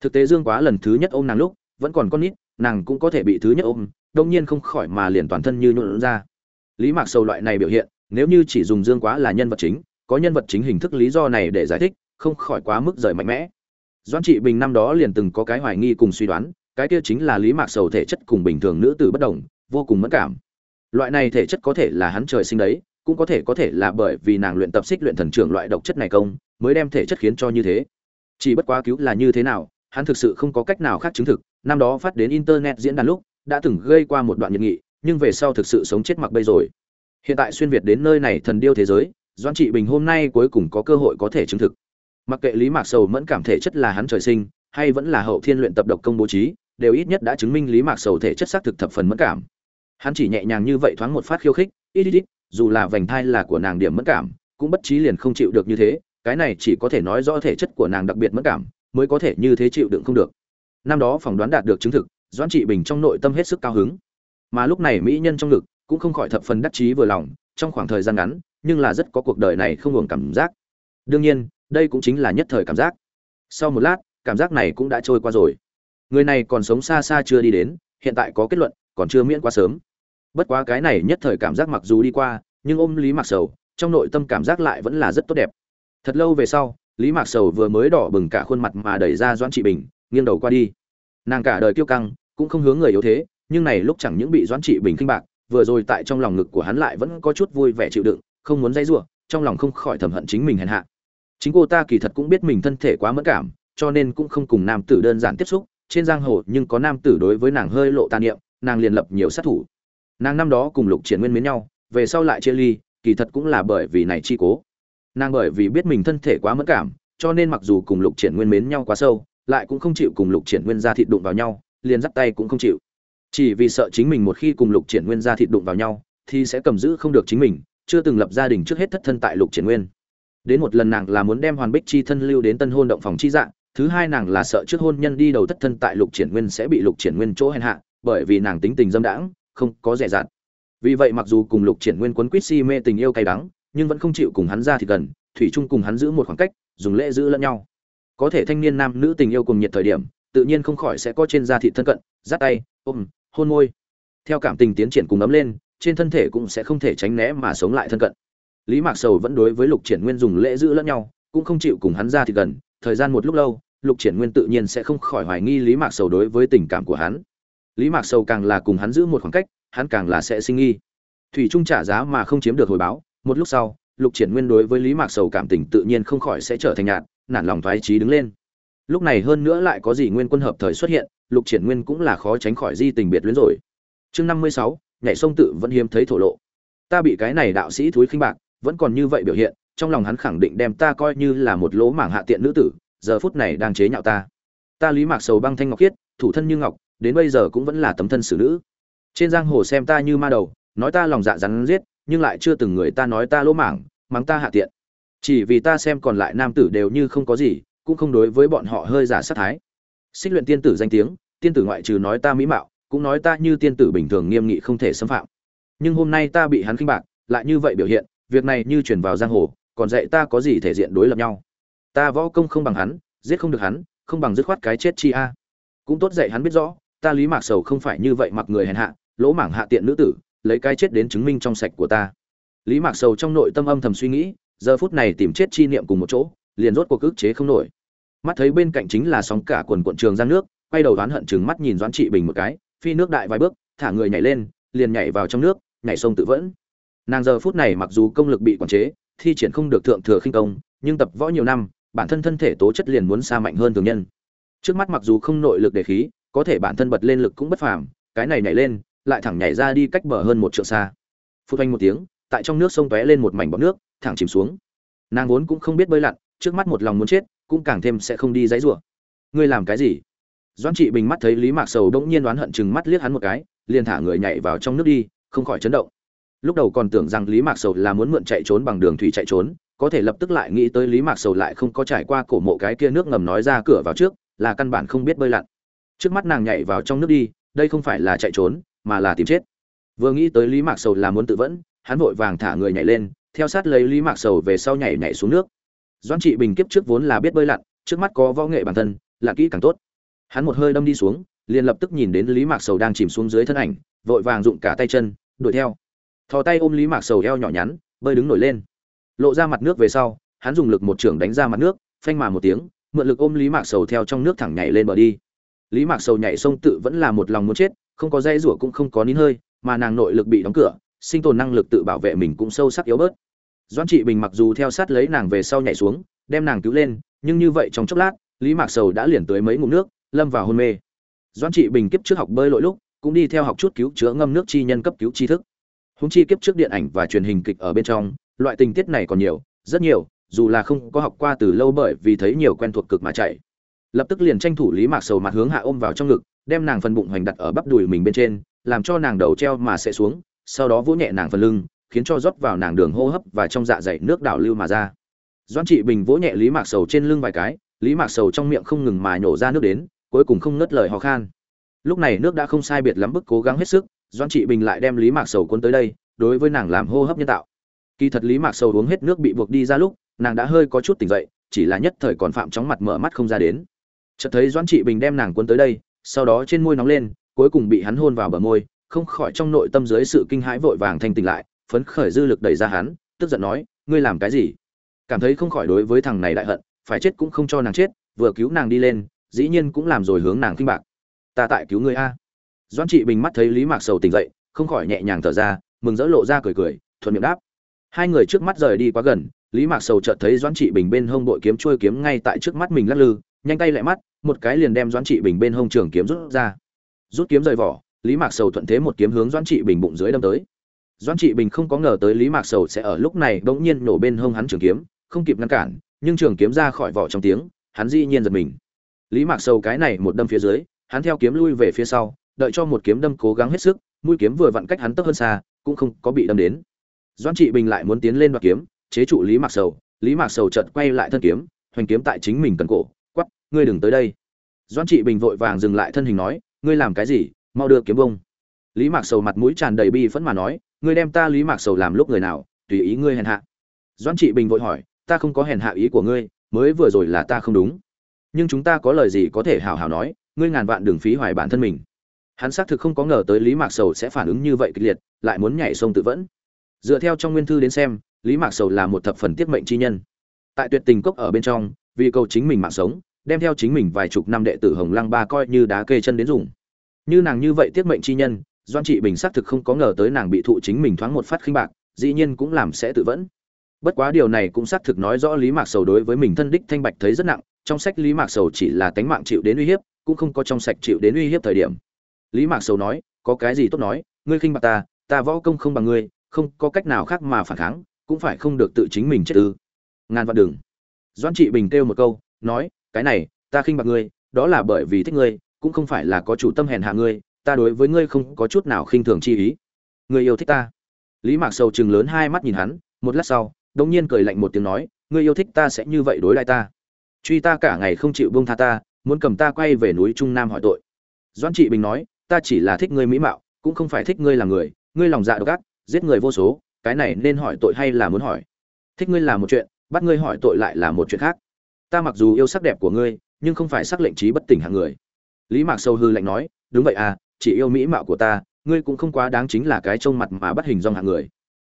A: Thực tế dương quá lần thứ nhất ôm nàng lúc, vẫn còn con nít, nàng cũng có thể bị thứ nhất ôm, đương nhiên không khỏi mà liền toàn thân như nhũn ra. Lý mạc sầu loại này biểu hiện, nếu như chỉ dùng dương quá là nhân vật chính, có nhân vật chính hình thức lý do này để giải thích, không khỏi quá mức rời mạnh mẽ doãn trị bình năm đó liền từng có cái hoài nghi cùng suy đoán, cái kia chính là lý mạc sầu thể chất cùng bình thường nữ tử bất đồng, vô cùng mất cảm. Loại này thể chất có thể là hắn trời sinh đấy, cũng có thể có thể là bởi vì nàng luyện tập xích luyện thần trưởng loại độc chất này công, mới đem thể chất khiến cho như thế. Chỉ bất quá cứu là như thế nào, hắn thực sự không có cách nào khác chứng thực, năm đó phát đến internet diễn đàn lúc, đã từng gây qua một đoạn nhiệt nghị, nhưng về sau thực sự sống chết mặc bây rồi. Hiện tại xuyên việt đến nơi này thần điêu thế giới doan trị bình hôm nay cuối cùng có cơ hội có thể chứng thực mặc kệ lý mạc sầu mẫn cảm thể chất là hắn trời sinh, hay vẫn là hậu thiên luyện tập độc công bố trí, đều ít nhất đã chứng minh lý mạc sầu thể chất xác thực thập phần mẫn cảm. Hắn chỉ nhẹ nhàng như vậy thoáng một phát khiêu khích, ít ít ít, dù là vành thai là của nàng điểm mẫn cảm, cũng bất trí liền không chịu được như thế, cái này chỉ có thể nói rõ thể chất của nàng đặc biệt mẫn cảm, mới có thể như thế chịu đựng không được. Năm đó phỏng đoán đạt được chứng thực, doãn trị bình trong nội tâm hết sức cao hứng. Mà lúc này mỹ nhân trong ngực cũng không khỏi thập phần đắc chí vừa lòng, trong khoảng thời gian ngắn, nhưng là rất có cuộc đời này không hưởng cảm giác. Đương nhiên đây cũng chính là nhất thời cảm giác. Sau một lát, cảm giác này cũng đã trôi qua rồi. Người này còn sống xa xa chưa đi đến, hiện tại có kết luận, còn chưa miễn quá sớm. Bất quá cái này nhất thời cảm giác mặc dù đi qua, nhưng ôm lý mạc sầu, trong nội tâm cảm giác lại vẫn là rất tốt đẹp. Thật lâu về sau, lý mạc sầu vừa mới đỏ bừng cả khuôn mặt mà đẩy ra doãn trị bình, nghiêng đầu qua đi. Nàng cả đời kiêu căng, cũng không hướng người yếu thế, nhưng này lúc chẳng những bị doãn trị bình khinh bạc, vừa rồi tại trong lòng ngực của hắn lại vẫn có chút vui vẻ chịu đựng, không muốn dây giụa trong lòng không khỏi thầm hận chính mình hèn hạ chính cô ta kỳ thật cũng biết mình thân thể quá mất cảm, cho nên cũng không cùng nam tử đơn giản tiếp xúc. Trên giang hồ nhưng có nam tử đối với nàng hơi lộ tà niệm, nàng liền lập nhiều sát thủ. Nàng năm đó cùng lục triển nguyên mến nhau, về sau lại chia ly, kỳ thật cũng là bởi vì này chi cố. Nàng bởi vì biết mình thân thể quá mất cảm, cho nên mặc dù cùng lục triển nguyên mến nhau quá sâu, lại cũng không chịu cùng lục triển nguyên ra thịt đụng vào nhau, liền dắt tay cũng không chịu. Chỉ vì sợ chính mình một khi cùng lục triển nguyên ra thịt đụng vào nhau, thì sẽ cầm giữ không được chính mình, chưa từng lập gia đình trước hết thất thân tại lục triển nguyên đến một lần nàng là muốn đem hoàn bích chi thân lưu đến tân hôn động phòng chi dạng thứ hai nàng là sợ trước hôn nhân đi đầu thất thân tại lục triển nguyên sẽ bị lục triển nguyên chỗ hèn hạ, bởi vì nàng tính tình dâm đãng, không có rẻ rạt. Vì vậy mặc dù cùng lục triển nguyên quấn quýt si mê tình yêu cay đắng, nhưng vẫn không chịu cùng hắn ra thì gần, thủy chung cùng hắn giữ một khoảng cách, dùng lễ giữ lẫn nhau. Có thể thanh niên nam nữ tình yêu cùng nhiệt thời điểm, tự nhiên không khỏi sẽ có trên da thịt thân cận dắt tay, ôm, hôn môi. Theo cảm tình tiến triển cùng ấm lên, trên thân thể cũng sẽ không thể tránh né mà sống lại thân cận lý mạc sầu vẫn đối với lục triển nguyên dùng lễ giữ lẫn nhau, cũng không chịu cùng hắn ra thì gần, thời gian một lúc lâu, lục triển nguyên tự nhiên sẽ không khỏi hoài nghi lý mạc sầu đối với tình cảm của hắn. Lý mạc sầu càng là cùng hắn giữ một khoảng cách, hắn càng là sẽ sinh nghi. Thủy trung trả giá mà không chiếm được hồi báo, một lúc sau, lục triển nguyên đối với lý mạc sầu cảm tình tự nhiên không khỏi sẽ trở thành nhạt, nản lòng thoái trí đứng lên. Lúc này hơn nữa lại có gì nguyên quân hợp thời xuất hiện, lục triển nguyên cũng là khó tránh khỏi di tình biệt luyến rồi. Chương năm mươi sáu, nhảy sông tự vẫn hiếm thấy thổ lộ. Ta bị cái này đạo sĩ thúi khinh bạc vẫn còn như vậy biểu hiện, trong lòng hắn khẳng định đem ta coi như là một lỗ mảng hạ tiện nữ tử, giờ phút này đang chế nhạo ta. Ta lý mạc sầu băng thanh ngọc khiết, thủ thân như ngọc, đến bây giờ cũng vẫn là tấm thân xử nữ. Trên giang hồ xem ta như ma đầu, nói ta lòng dạ rắn giết, nhưng lại chưa từng người ta nói ta lỗ mảng, mắng ta hạ tiện. Chỉ vì ta xem còn lại nam tử đều như không có gì, cũng không đối với bọn họ hơi giả sát thái. Xích luyện tiên tử danh tiếng, tiên tử ngoại trừ nói ta mỹ mạo, cũng nói ta như tiên tử bình thường nghiêm nghị không thể xâm phạm. Nhưng hôm nay ta bị hắn khinh bạc, lại như vậy biểu hiện việc này như truyền vào giang hồ, còn dạy ta có gì thể diện đối lập nhau. Ta võ công không bằng hắn, giết không được hắn, không bằng dứt khoát cái chết chi a. Cũng tốt dạy hắn biết rõ, ta lý mạc sầu không phải như vậy mặc người hèn hạ, lỗ mảng hạ tiện nữ tử, lấy cái chết đến chứng minh trong sạch của ta. Lý mạc sầu trong nội tâm âm thầm suy nghĩ, giờ phút này tìm chết chi niệm cùng một chỗ, liền rốt cuộc ức chế không nổi. Mắt thấy bên cạnh chính là sóng cả quần quận trường giang nước, quay đầu đoán hận chừng mắt nhìn doãn trị bình một cái, phi nước đại vài bước, thả người nhảy lên, liền nhảy vào trong nước, nhảy sông tự vẫn nàng giờ phút này mặc dù công lực bị quản chế, thi triển không được thượng thừa khinh công, nhưng tập võ nhiều năm, bản thân thân thể tố chất liền muốn xa mạnh hơn thường nhân. Trước mắt mặc dù không nội lực để khí, có thể bản thân bật lên lực cũng bất phàm, cái này nhảy lên, lại thẳng nhảy ra đi cách bờ hơn một trượng xa. Phút anh một tiếng, tại trong nước sông tóe lên một mảnh bọt nước, thẳng chìm xuống. Nàng vốn cũng không biết bơi lặn, trước mắt một lòng muốn chết, cũng càng thêm sẽ không đi dãy rủa. Ngươi làm cái gì? Doãn trị bình mắt thấy lý mạc sầu bỗng nhiên đoán hận chừng mắt liếc hắn một cái, liền thả người nhảy vào trong nước đi, không khỏi chấn động lúc đầu còn tưởng rằng lý mạc sầu là muốn mượn chạy trốn bằng đường thủy chạy trốn, có thể lập tức lại nghĩ tới lý mạc sầu lại không có trải qua cổ mộ cái kia nước ngầm nói ra cửa vào trước, là căn bản không biết bơi lặn. Trước mắt nàng nhảy vào trong nước đi, đây không phải là chạy trốn, mà là tìm chết. Vừa nghĩ tới lý mạc sầu là muốn tự vẫn, hắn vội vàng thả người nhảy lên, theo sát lấy lý mạc sầu về sau nhảy nhảy xuống nước. Doãn trị bình kiếp trước vốn là biết bơi lặn, trước mắt có võ nghệ bản thân là kỹ càng tốt. Hắn một hơi đâm đi xuống, liền lập tức nhìn đến lý mạc sầu đang chìm xuống dưới thân ảnh, vội vàng dụng cả tay chân, đuổi theo thò tay ôm lý mạc sầu eo nhỏ nhắn, bơi đứng nổi lên. Lộ ra mặt nước về sau, hắn dùng lực một trưởng đánh ra mặt nước, phanh mà một tiếng, mượn lực ôm lý mạc sầu theo trong nước thẳng nhảy lên bờ đi. Lý mạc sầu nhảy sông tự vẫn là một lòng muốn chết, không có dây rủa cũng không có nín hơi, mà nàng nội lực bị đóng cửa, sinh tồn năng lực tự bảo vệ mình cũng sâu sắc yếu bớt. Doãn trị bình mặc dù theo sát lấy nàng về sau nhảy xuống, đem nàng cứu lên, nhưng như vậy trong chốc lát, lý mạc sầu đã liền tới mấy ngụm nước, lâm vào hôn mê. Doãn trị bình kiếp trước học bơi lội lúc, cũng đi theo học chút cứu chữa ngâm nước chi nhân cấp cứu tri thức húng chi kiếp trước điện ảnh và truyền hình kịch ở bên trong, loại tình tiết này còn nhiều, rất nhiều, dù là không có học qua từ lâu bởi vì thấy nhiều quen thuộc cực mà chạy. Lập tức liền tranh thủ lý mạc sầu mặt hướng hạ ôm vào trong ngực, đem nàng phần bụng hoành đặt ở bắp đùi mình bên trên, làm cho nàng đầu treo mà sẽ xuống, sau đó vỗ nhẹ nàng phần lưng, khiến cho rót vào nàng đường hô hấp và trong dạ dày nước đảo lưu mà ra. Doan trị bình vỗ nhẹ lý mạc sầu trên lưng vài cái, lý mạc sầu trong miệng không ngừng mà nhổ ra nước đến, cuối cùng không ngớt lời ho khan. Lúc này nước đã không sai biệt lắm, bức cố gắng hết sức doan trị bình lại đem lý mạc sầu cuốn tới đây, đối với nàng làm hô hấp nhân tạo. Kỳ thật lý mạc sầu uống hết nước bị buộc đi ra lúc, nàng đã hơi có chút tỉnh dậy, chỉ là nhất thời còn phạm chóng mặt mở mắt không ra đến. Chợt thấy doãn trị bình đem nàng cuốn tới đây, sau đó trên môi nóng lên, cuối cùng bị hắn hôn vào bờ môi, không khỏi trong nội tâm dưới sự kinh hãi vội vàng thanh tỉnh lại, phấn khởi dư lực đẩy ra hắn, tức giận nói, ngươi làm cái gì? Cảm thấy không khỏi đối với thằng này đại hận, phải chết cũng không cho nàng chết, vừa cứu nàng đi lên, dĩ nhiên cũng làm rồi hướng nàng kinh bạc. Ta tại cứu ngươi a doãn trị bình mắt thấy lý mạc sầu tỉnh dậy, không khỏi nhẹ nhàng thở ra, mừng rỡ lộ ra cười cười, thuận miệng đáp. Hai người trước mắt rời đi quá gần, lý mạc sầu chợt thấy doãn trị bình bên hông bội kiếm trôi kiếm ngay tại trước mắt mình lắc lư, nhanh tay lại mắt, một cái liền đem doãn trị bình bên hông trường kiếm rút ra. Rút kiếm rời vỏ, lý mạc sầu thuận thế một kiếm hướng doãn trị bình bụng dưới đâm tới. Doãn trị bình không có ngờ tới lý mạc sầu sẽ ở lúc này bỗng nhiên nổ bên hông hắn trường kiếm, không kịp ngăn cản, nhưng trường kiếm ra khỏi vỏ trong tiếng, hắn dĩ nhiên giật mình. Lý mạc sầu cái này một đâm phía dưới, hắn theo kiếm lui về phía sau đợi cho một kiếm đâm cố gắng hết sức, mũi kiếm vừa vặn cách hắn tấp hơn xa, cũng không có bị đâm đến. Doãn trị bình lại muốn tiến lên đoạt kiếm, chế trụ lý mạc sầu. Lý mạc sầu chợt quay lại thân kiếm, hoành kiếm tại chính mình cần cổ, quắp, ngươi đừng tới đây. Doãn trị bình vội vàng dừng lại thân hình nói, ngươi làm cái gì? Mau đưa kiếm bông. Lý mạc sầu mặt mũi tràn đầy bi phẫn mà nói, ngươi đem ta lý mạc sầu làm lúc người nào, tùy ý ngươi hèn hạ. Doãn trị bình vội hỏi, ta không có hèn hạ ý của ngươi, mới vừa rồi là ta không đúng. Nhưng chúng ta có lời gì có thể hào hào nói, ngươi ngàn vạn đừng phí hoài bản thân mình hắn xác thực không có ngờ tới lý mạc sầu sẽ phản ứng như vậy kịch liệt, lại muốn nhảy sông tự vẫn. Dựa theo trong nguyên thư đến xem, lý mạc sầu là một thập phần tiết mệnh chi nhân. Tại tuyệt tình cốc ở bên trong, vì cầu chính mình mạng sống, đem theo chính mình vài chục năm đệ tử hồng lăng ba coi như đá kê chân đến dùng. Như nàng như vậy tiết mệnh chi nhân doan trị bình xác thực không có ngờ tới nàng bị thụ chính mình thoáng một phát khinh bạc, dĩ nhiên cũng làm sẽ tự vẫn. Bất quá điều này cũng xác thực nói rõ lý mạc sầu đối với mình thân đích thanh bạch thấy rất nặng, trong sách lý mạc sầu chỉ là tánh mạng chịu đến uy hiếp, cũng không có trong sạch chịu đến uy hiếp thời điểm lý mạc sầu nói, có cái gì tốt nói, ngươi khinh bạc ta ta võ công không bằng ngươi, không có cách nào khác mà phản kháng, cũng phải không được tự chính mình chết ư. Ngàn vạn đừng. Doan trị bình kêu một câu, nói, cái này, ta khinh bạc ngươi, đó là bởi vì thích ngươi, cũng không phải là có chủ tâm hèn hạ ngươi, ta đối với ngươi không có chút nào khinh thường chi ý. Ngươi yêu thích ta. Lý mạc sầu chừng lớn hai mắt nhìn hắn, một lát sau đống nhiên cười lạnh một tiếng nói, ngươi yêu thích ta sẽ như vậy đối lại ta. Truy ta cả ngày không chịu buông tha ta, muốn cầm ta quay về núi trung nam hỏi tội. Doan trị bình nói ta chỉ là thích ngươi mỹ mạo, cũng không phải thích ngươi là người, ngươi lòng dạ độc ác, giết người vô số, cái này nên hỏi tội hay là muốn hỏi? Thích ngươi là một chuyện, bắt ngươi hỏi tội lại là một chuyện khác. Ta mặc dù yêu sắc đẹp của ngươi, nhưng không phải sắc lệnh trí bất tỉnh hạng người. Lý mạc sâu hư lạnh nói, đúng vậy à chỉ yêu mỹ mạo của ta, ngươi cũng không quá đáng chính là cái trông mặt mà bắt hình dong hạng người.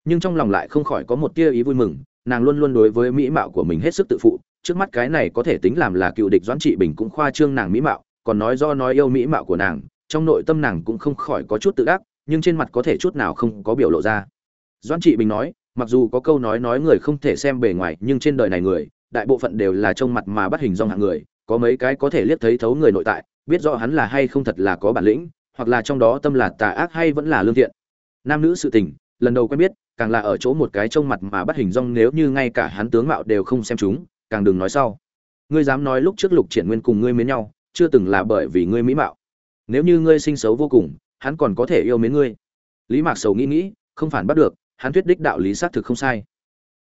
A: Nhưng trong lòng lại không khỏi có một tia ý vui mừng, nàng luôn luôn đối với mỹ mạo của mình hết sức tự phụ, trước mắt cái này có thể tính làm là cựu địch doãn trị bình cũng khoa trương nàng mỹ mạo, còn nói do nói yêu mỹ mạo của nàng trong nội tâm nàng cũng không khỏi có chút tự ác nhưng trên mặt có thể chút nào không có biểu lộ ra. Doãn trị bình nói, mặc dù có câu nói nói người không thể xem bề ngoài, nhưng trên đời này người, đại bộ phận đều là trông mặt mà bắt hình dong hạng người, có mấy cái có thể liếc thấy thấu người nội tại, biết rõ hắn là hay không thật là có bản lĩnh, hoặc là trong đó tâm là tà ác hay vẫn là lương thiện. Nam nữ sự tình, lần đầu quen biết, càng là ở chỗ một cái trông mặt mà bắt hình dong nếu như ngay cả hắn tướng mạo đều không xem chúng, càng đừng nói sau. Ngươi dám nói lúc trước lục triển nguyên cùng ngươi mến nhau, chưa từng là bởi vì ngươi mỹ mạo nếu như ngươi sinh xấu vô cùng, hắn còn có thể yêu mến ngươi. Lý mạc sầu nghĩ nghĩ, không phản bắt được, hắn thuyết đích đạo lý xác thực không sai.